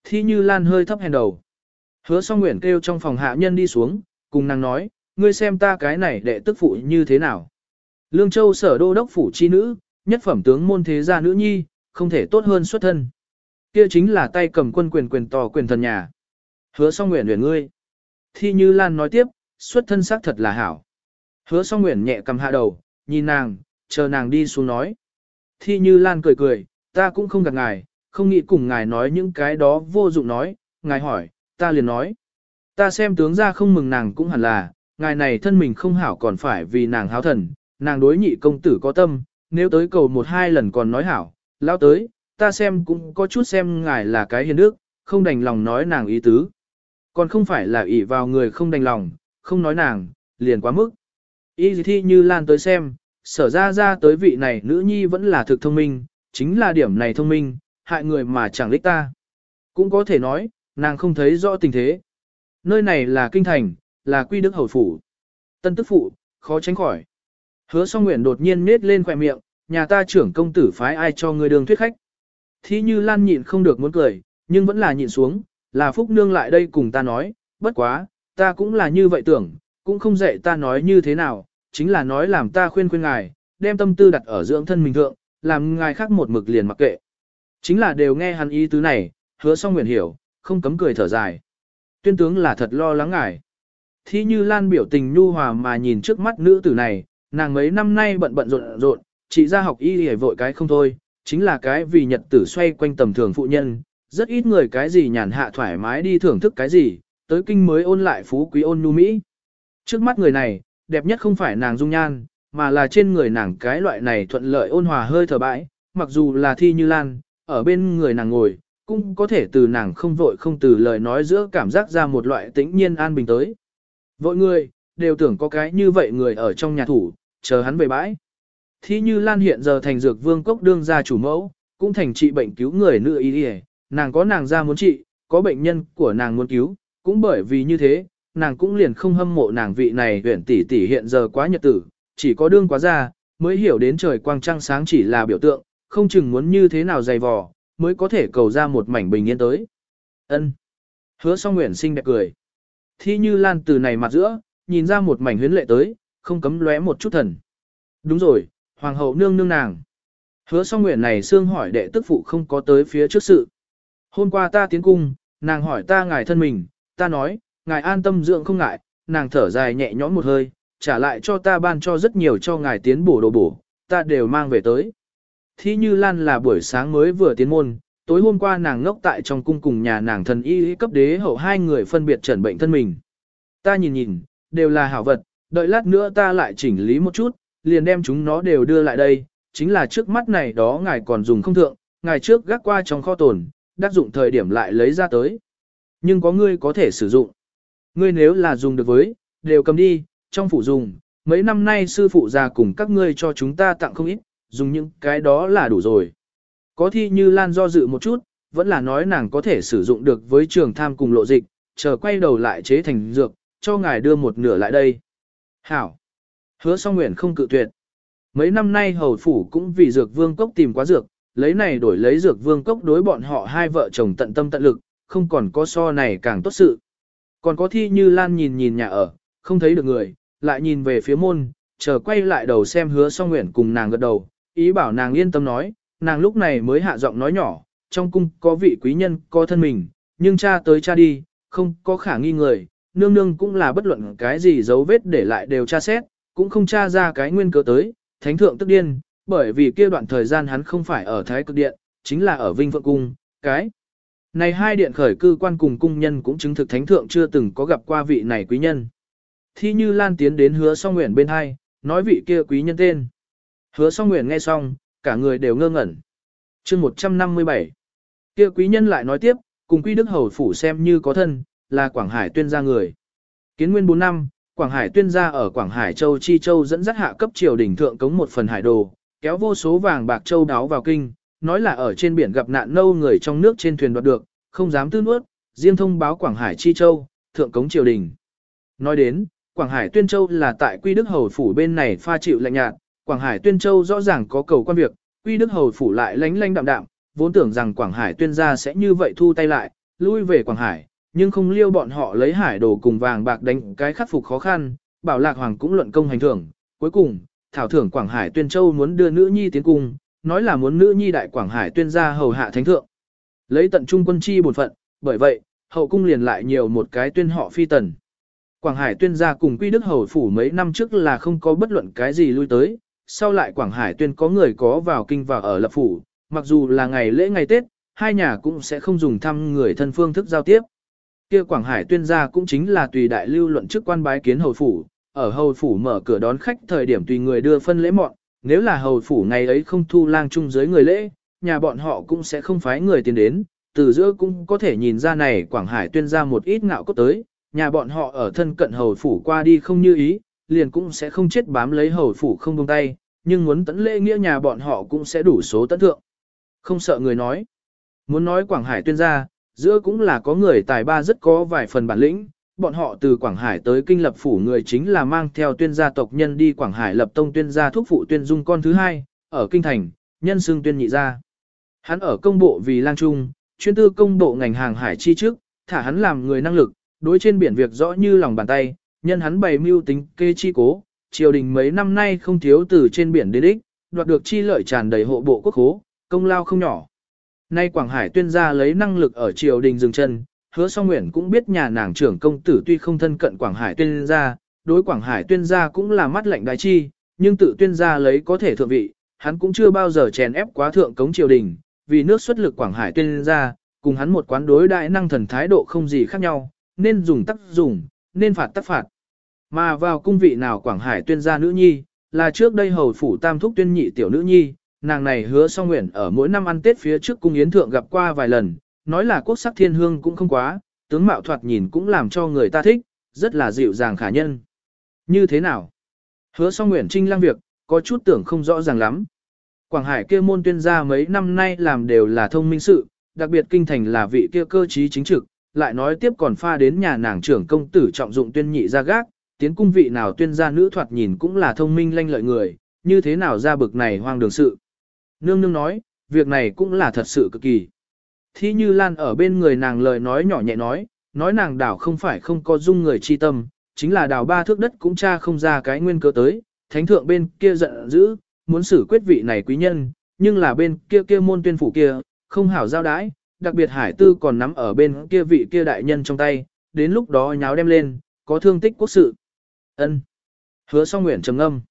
[SPEAKER 1] Thi như Lan hơi thấp hèn đầu. Hứa song nguyện kêu trong phòng hạ nhân đi xuống, cùng nàng nói, ngươi xem ta cái này đệ tức phụ như thế nào. Lương Châu sở đô đốc phủ chi nữ, nhất phẩm tướng môn thế gia nữ nhi, không thể tốt hơn xuất thân. Kia chính là tay cầm quân quyền quyền to quyền thần nhà. Hứa song nguyện nguyện ngươi. Thi như Lan nói tiếp, xuất thân xác thật là hảo. Hứa song nguyện nhẹ cầm hạ đầu, nhìn nàng, chờ nàng đi xuống nói. Thi như Lan cười cười, ta cũng không gặp ngài, không nghĩ cùng ngài nói những cái đó vô dụng nói, ngài hỏi, ta liền nói. Ta xem tướng ra không mừng nàng cũng hẳn là, ngài này thân mình không hảo còn phải vì nàng háo thần, nàng đối nhị công tử có tâm, nếu tới cầu một hai lần còn nói hảo, lao tới, ta xem cũng có chút xem ngài là cái hiền đức, không đành lòng nói nàng ý tứ. Còn không phải là ỷ vào người không đành lòng, không nói nàng, liền quá mức. Ý gì thi như Lan tới xem, sở ra ra tới vị này nữ nhi vẫn là thực thông minh, chính là điểm này thông minh, hại người mà chẳng lích ta. Cũng có thể nói, nàng không thấy rõ tình thế. Nơi này là kinh thành, là quy đức hầu phủ. Tân tức phụ, khó tránh khỏi. Hứa song nguyện đột nhiên nết lên khỏe miệng, nhà ta trưởng công tử phái ai cho người đường thuyết khách. Thí như Lan nhịn không được muốn cười, nhưng vẫn là nhịn xuống, là Phúc Nương lại đây cùng ta nói, bất quá, ta cũng là như vậy tưởng, cũng không dạy ta nói như thế nào, chính là nói làm ta khuyên khuyên ngài, đem tâm tư đặt ở dưỡng thân mình thượng, làm ngài khác một mực liền mặc kệ. Chính là đều nghe hắn ý tứ này, hứa xong nguyện hiểu, không cấm cười thở dài. Tuyên tướng là thật lo lắng ngài. Thi như Lan biểu tình nhu hòa mà nhìn trước mắt nữ tử này, nàng mấy năm nay bận bận rộn rộn, chỉ ra học y hề vội cái không thôi, chính là cái vì nhật tử xoay quanh tầm thường phụ nhân, rất ít người cái gì nhàn hạ thoải mái đi thưởng thức cái gì, tới kinh mới ôn lại phú quý ôn nhu Mỹ. Trước mắt người này, đẹp nhất không phải nàng dung nhan, mà là trên người nàng cái loại này thuận lợi ôn hòa hơi thở bãi, mặc dù là thi như lan, ở bên người nàng ngồi, cũng có thể từ nàng không vội không từ lời nói giữa cảm giác ra một loại tĩnh nhiên an bình tới. Vội người, đều tưởng có cái như vậy người ở trong nhà thủ, chờ hắn về bãi. Thi như Lan hiện giờ thành dược vương cốc đương gia chủ mẫu, cũng thành trị bệnh cứu người nữ y đi nàng có nàng ra muốn trị, có bệnh nhân của nàng muốn cứu, cũng bởi vì như thế, nàng cũng liền không hâm mộ nàng vị này huyện tỷ tỷ hiện giờ quá nhật tử, chỉ có đương quá ra, mới hiểu đến trời quang trăng sáng chỉ là biểu tượng, không chừng muốn như thế nào dày vò, mới có thể cầu ra một mảnh bình yên tới. Ân. Hứa song nguyện sinh đẹp cười. Thi như lan từ này mặt giữa, nhìn ra một mảnh huyến lệ tới, không cấm lóe một chút thần. Đúng rồi, hoàng hậu nương nương nàng. Hứa song nguyện này xương hỏi đệ tức phụ không có tới phía trước sự. Hôm qua ta tiến cung, nàng hỏi ta ngài thân mình, ta nói, ngài an tâm dưỡng không ngại, nàng thở dài nhẹ nhõm một hơi, trả lại cho ta ban cho rất nhiều cho ngài tiến bổ đồ bổ, ta đều mang về tới. Thi như Lan là buổi sáng mới vừa tiến môn, tối hôm qua nàng ngốc tại trong cung cùng nhà nàng thần y cấp đế hậu hai người phân biệt trần bệnh thân mình. Ta nhìn nhìn, đều là hảo vật, đợi lát nữa ta lại chỉnh lý một chút, liền đem chúng nó đều đưa lại đây, chính là trước mắt này đó ngài còn dùng không thượng, ngài trước gác qua trong kho tồn, đắc dụng thời điểm lại lấy ra tới. Nhưng có ngươi có thể sử dụng. Ngươi nếu là dùng được với, đều cầm đi, trong phủ dùng, mấy năm nay sư phụ già cùng các ngươi cho chúng ta tặng không ít, dùng những cái đó là đủ rồi. Có thi như Lan do dự một chút, vẫn là nói nàng có thể sử dụng được với trường tham cùng lộ dịch, chờ quay đầu lại chế thành dược, cho ngài đưa một nửa lại đây. Hảo! Hứa song nguyện không cự tuyệt. Mấy năm nay hầu phủ cũng vì dược vương cốc tìm quá dược, lấy này đổi lấy dược vương cốc đối bọn họ hai vợ chồng tận tâm tận lực, không còn có so này càng tốt sự. Còn có thi như Lan nhìn nhìn nhà ở, không thấy được người, lại nhìn về phía môn, chờ quay lại đầu xem hứa song nguyện cùng nàng gật đầu, ý bảo nàng yên tâm nói, nàng lúc này mới hạ giọng nói nhỏ, trong cung có vị quý nhân có thân mình, nhưng cha tới cha đi, không có khả nghi người, nương nương cũng là bất luận cái gì dấu vết để lại đều tra xét, cũng không tra ra cái nguyên cớ tới, thánh thượng tức điên, bởi vì kia đoạn thời gian hắn không phải ở Thái Cực Điện, chính là ở Vinh Phượng Cung, cái. Này hai điện khởi cư quan cùng cung nhân cũng chứng thực thánh thượng chưa từng có gặp qua vị này quý nhân. Thi như Lan tiến đến hứa song nguyện bên hai, nói vị kia quý nhân tên. Hứa song nguyện nghe xong, cả người đều ngơ ngẩn. chương 157. Kia quý nhân lại nói tiếp, cùng quý đức hầu phủ xem như có thân, là Quảng Hải tuyên ra người. Kiến nguyên 4 năm, Quảng Hải tuyên gia ở Quảng Hải Châu Chi Châu dẫn dắt hạ cấp triều đỉnh thượng cống một phần hải đồ, kéo vô số vàng bạc châu đáo vào kinh, nói là ở trên biển gặp nạn nâu người trong nước trên thuyền đoạt được, không dám tư nuốt, riêng thông báo Quảng Hải Chi Châu, thượng cống triều đình. Nói đến, Quảng Hải Tuyên Châu là tại Quy Đức Hầu Phủ bên này pha chịu lạnh nhạt, Quảng Hải Tuyên Châu rõ ràng có cầu quan việc, Quy Đức Hầu Phủ lại lánh lánh đạm đạm, vốn tưởng rằng Quảng Hải Tuyên gia sẽ như vậy thu tay lại, lui về Quảng Hải, nhưng không liêu bọn họ lấy hải đồ cùng vàng bạc đánh cái khắc phục khó khăn, bảo lạc hoàng cũng luận công hành thưởng, cuối cùng, thảo thưởng Quảng Hải Tuyên Châu muốn đưa nữ nhi tiến cung, nói là muốn nữ nhi đại Quảng Hải Tuyên gia hầu hạ thánh thượng. Lấy tận trung quân chi bổn phận, bởi vậy, hậu cung liền lại nhiều một cái tuyên họ phi tần. Quảng Hải tuyên gia cùng Quy Đức Hầu Phủ mấy năm trước là không có bất luận cái gì lui tới, sau lại Quảng Hải tuyên có người có vào kinh và ở lập phủ, mặc dù là ngày lễ ngày Tết, hai nhà cũng sẽ không dùng thăm người thân phương thức giao tiếp. Kia Quảng Hải tuyên gia cũng chính là tùy đại lưu luận chức quan bái kiến hầu phủ, ở hầu phủ mở cửa đón khách thời điểm tùy người đưa phân lễ mọn, nếu là hầu phủ ngày ấy không thu lang chung dưới người lễ, nhà bọn họ cũng sẽ không phái người tiền đến, từ giữa cũng có thể nhìn ra này Quảng Hải tuyên ra một ít ngạo cốt tới, nhà bọn họ ở thân cận hầu phủ qua đi không như ý, liền cũng sẽ không chết bám lấy hầu phủ không buông tay, nhưng muốn tấn lễ nghĩa nhà bọn họ cũng sẽ đủ số tấn thượng. Không sợ người nói. Muốn nói Quảng Hải tuyên ra, giữa cũng là có người tài ba rất có vài phần bản lĩnh, bọn họ từ Quảng Hải tới kinh lập phủ người chính là mang theo tuyên gia tộc nhân đi Quảng Hải lập tông tuyên gia thúc phụ tuyên dung con thứ hai, ở kinh thành, nhân xương tuyên nhị gia. Hắn ở công bộ vì lang trung, chuyên tư công bộ ngành hàng hải chi trước, thả hắn làm người năng lực, đối trên biển việc rõ như lòng bàn tay, nhân hắn bày mưu tính kê chi cố, triều đình mấy năm nay không thiếu từ trên biển đến đích, đoạt được chi lợi tràn đầy hộ bộ quốc khố, công lao không nhỏ. Nay Quảng Hải tuyên gia lấy năng lực ở triều đình dừng chân, hứa song nguyện cũng biết nhà nàng trưởng công tử tuy không thân cận Quảng Hải tuyên gia, đối Quảng Hải tuyên gia cũng là mắt lạnh đại chi, nhưng tự tuyên gia lấy có thể thượng vị, hắn cũng chưa bao giờ chèn ép quá thượng cống triều đình, vì nước xuất lực Quảng Hải tuyên gia, cùng hắn một quán đối đại năng thần thái độ không gì khác nhau, nên dùng tắc dùng, nên phạt tắc phạt. Mà vào cung vị nào Quảng Hải tuyên gia nữ nhi, là trước đây hầu phủ tam thúc tuyên nhị tiểu nữ nhi, nàng này hứa song nguyện ở mỗi năm ăn Tết phía trước cung yến thượng gặp qua vài lần, nói là quốc sắc thiên hương cũng không quá, tướng mạo thoạt nhìn cũng làm cho người ta thích, rất là dịu dàng khả nhân. Như thế nào? Hứa song nguyện trinh lang việc, có chút tưởng không rõ ràng lắm. Quảng Hải kia môn tuyên gia mấy năm nay làm đều là thông minh sự, đặc biệt kinh thành là vị kia cơ trí chính trực, lại nói tiếp còn pha đến nhà nàng trưởng công tử trọng dụng tuyên nhị ra gác, tiến cung vị nào tuyên gia nữ thoạt nhìn cũng là thông minh lanh lợi người, như thế nào ra bực này hoang đường sự. Nương nương nói, việc này cũng là thật sự cực kỳ. Thi như Lan ở bên người nàng lời nói nhỏ nhẹ nói, nói nàng đảo không phải không có dung người chi tâm, chính là đảo ba thước đất cũng cha không ra cái nguyên cơ tới, thánh thượng bên kia giận dữ, muốn xử quyết vị này quý nhân, nhưng là bên kia kia môn tuyên phủ kia, không hảo giao đãi, đặc biệt hải tư còn nắm ở bên kia vị kia đại nhân trong tay, đến lúc đó nháo đem lên, có thương tích quốc sự. ân Hứa song nguyện trầm âm.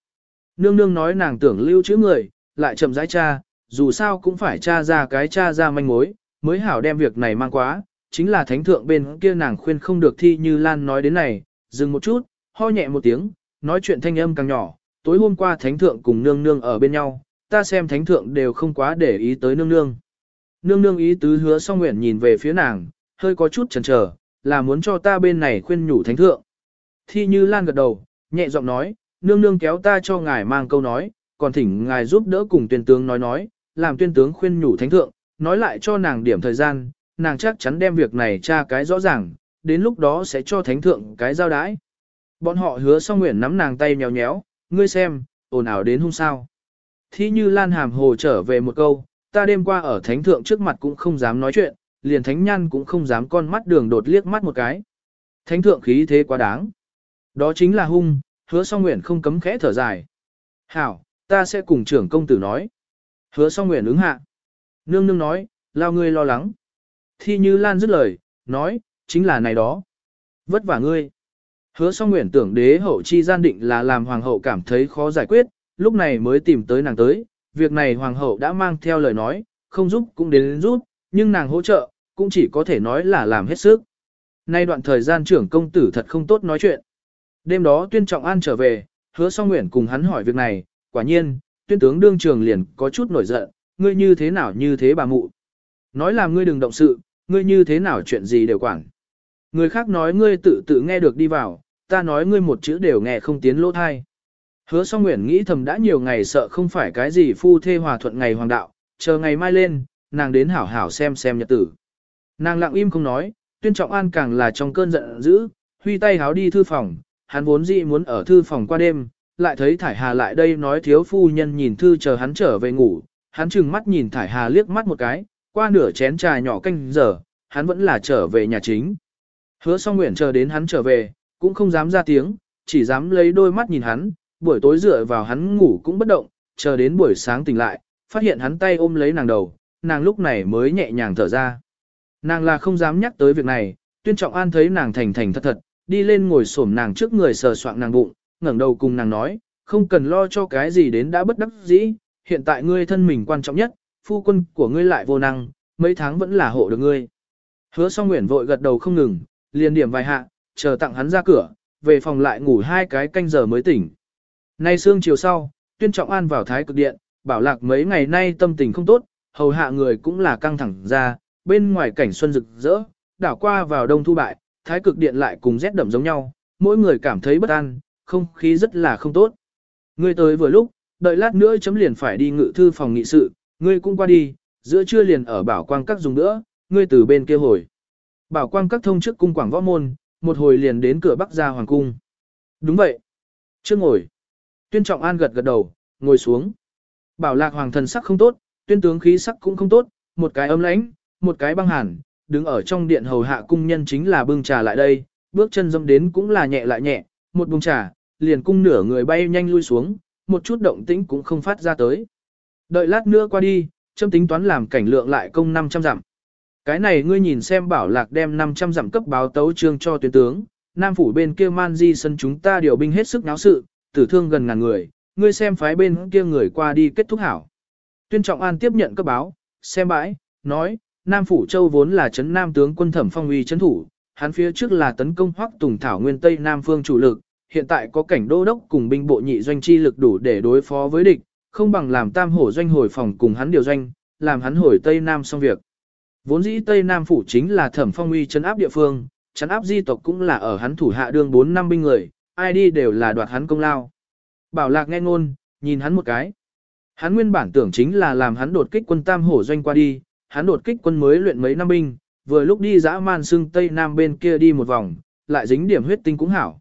[SPEAKER 1] Nương nương nói nàng tưởng lưu chữ người, lại chậm rãi cha, dù sao cũng phải cha ra cái cha ra manh mối, mới hảo đem việc này mang quá, chính là thánh thượng bên kia nàng khuyên không được thi như Lan nói đến này, dừng một chút, ho nhẹ một tiếng, nói chuyện thanh âm càng nhỏ, tối hôm qua thánh thượng cùng nương nương ở bên nhau, ta xem thánh thượng đều không quá để ý tới nương nương. Nương nương ý tứ hứa song nguyện nhìn về phía nàng, hơi có chút chần chờ, là muốn cho ta bên này khuyên nhủ thánh thượng. Thi như Lan gật đầu, nhẹ giọng nói, nương nương kéo ta cho ngài mang câu nói, còn thỉnh ngài giúp đỡ cùng tuyên tướng nói nói, làm tuyên tướng khuyên nhủ thánh thượng, nói lại cho nàng điểm thời gian, nàng chắc chắn đem việc này tra cái rõ ràng, đến lúc đó sẽ cho thánh thượng cái giao đái. Bọn họ hứa xong nguyện nắm nàng tay nhéo nhéo, ngươi xem, ồn ào đến hôm sau. Thi như Lan hàm hồ trở về một câu, ta đêm qua ở thánh thượng trước mặt cũng không dám nói chuyện, liền thánh nhan cũng không dám con mắt đường đột liếc mắt một cái. Thánh thượng khí thế quá đáng. Đó chính là hung, hứa song nguyện không cấm khẽ thở dài. Hảo, ta sẽ cùng trưởng công tử nói. Hứa song nguyện ứng hạ. Nương nương nói, lao ngươi lo lắng. Thi như Lan dứt lời, nói, chính là này đó. Vất vả ngươi. Hứa song nguyện tưởng đế hậu chi gian định là làm hoàng hậu cảm thấy khó giải quyết, lúc này mới tìm tới nàng tới, việc này hoàng hậu đã mang theo lời nói, không giúp cũng đến giúp, nhưng nàng hỗ trợ, cũng chỉ có thể nói là làm hết sức. Nay đoạn thời gian trưởng công tử thật không tốt nói chuyện. Đêm đó tuyên trọng an trở về, hứa song nguyện cùng hắn hỏi việc này, quả nhiên, tuyên tướng đương trường liền có chút nổi giận, ngươi như thế nào như thế bà mụ. Nói là ngươi đừng động sự, ngươi như thế nào chuyện gì đều quản. Người khác nói ngươi tự tự nghe được đi vào, ta nói ngươi một chữ đều nghe không tiến lỗ thai. Hứa song nguyện nghĩ thầm đã nhiều ngày sợ không phải cái gì phu thê hòa thuận ngày hoàng đạo, chờ ngày mai lên, nàng đến hảo hảo xem xem nhật tử. Nàng lặng im không nói, tuyên trọng an càng là trong cơn giận dữ, huy tay háo đi thư phòng, hắn vốn dĩ muốn ở thư phòng qua đêm, lại thấy thải hà lại đây nói thiếu phu nhân nhìn thư chờ hắn trở về ngủ, hắn chừng mắt nhìn thải hà liếc mắt một cái, qua nửa chén trà nhỏ canh giờ, hắn vẫn là trở về nhà chính. Hứa song nguyện chờ đến hắn trở về, cũng không dám ra tiếng, chỉ dám lấy đôi mắt nhìn hắn, buổi tối dựa vào hắn ngủ cũng bất động, chờ đến buổi sáng tỉnh lại, phát hiện hắn tay ôm lấy nàng đầu, nàng lúc này mới nhẹ nhàng thở ra. Nàng là không dám nhắc tới việc này, tuyên trọng an thấy nàng thành thành thật thật, đi lên ngồi xổm nàng trước người sờ soạng nàng bụng, ngẩng đầu cùng nàng nói, không cần lo cho cái gì đến đã bất đắc dĩ, hiện tại ngươi thân mình quan trọng nhất, phu quân của ngươi lại vô năng, mấy tháng vẫn là hộ được ngươi. Hứa song nguyện vội gật đầu không ngừng, liền điểm vài hạ, chờ tặng hắn ra cửa, về phòng lại ngủ hai cái canh giờ mới tỉnh. Nay sương chiều sau, tuyên trọng an vào thái cực điện, bảo lạc mấy ngày nay tâm tình không tốt, hầu hạ người cũng là căng thẳng ra, bên ngoài cảnh xuân rực rỡ, đảo qua vào đông thu bại, thái cực điện lại cùng rét đậm giống nhau, mỗi người cảm thấy bất an, không khí rất là không tốt. Ngươi tới vừa lúc, đợi lát nữa chấm liền phải đi ngự thư phòng nghị sự, ngươi cũng qua đi, giữa trưa liền ở bảo quang các dùng nữa, ngươi từ bên kia hồi. Bảo quang các thông trước cung quảng võ môn, một hồi liền đến cửa bắc ra hoàng cung. Đúng vậy. Chưa ngồi. Tuyên trọng an gật gật đầu, ngồi xuống. Bảo lạc hoàng thần sắc không tốt, tuyên tướng khí sắc cũng không tốt, một cái ấm lãnh, một cái băng hàn, đứng ở trong điện hầu hạ cung nhân chính là bưng trà lại đây, bước chân dâm đến cũng là nhẹ lại nhẹ, một bưng trà, liền cung nửa người bay nhanh lui xuống, một chút động tĩnh cũng không phát ra tới. Đợi lát nữa qua đi, châm tính toán làm cảnh lượng lại công 500 dặm. Cái này ngươi nhìn xem bảo lạc đem 500 dặm cấp báo tấu trương cho tuyến tướng, Nam phủ bên kia man di sân chúng ta điều binh hết sức náo sự, tử thương gần ngàn người, ngươi xem phái bên kia người qua đi kết thúc hảo. Tuyên Trọng An tiếp nhận cấp báo, xem bãi, nói, Nam Phủ Châu vốn là chấn Nam tướng quân thẩm phong uy chấn thủ, hắn phía trước là tấn công hoắc tùng thảo nguyên Tây Nam phương chủ lực, hiện tại có cảnh đô đốc cùng binh bộ nhị doanh chi lực đủ để đối phó với địch, không bằng làm tam hổ doanh hồi phòng cùng hắn điều doanh, làm hắn hồi Tây Nam xong việc. Vốn dĩ Tây Nam Phủ chính là thẩm phong uy chấn áp địa phương, chấn áp di tộc cũng là ở hắn thủ hạ đương 4 năm binh người, ai đi đều là đoạt hắn công lao. Bảo lạc nghe ngôn, nhìn hắn một cái. Hắn nguyên bản tưởng chính là làm hắn đột kích quân tam hổ doanh qua đi, hắn đột kích quân mới luyện mấy năm binh, vừa lúc đi dã man xưng Tây Nam bên kia đi một vòng, lại dính điểm huyết tinh cũng hảo.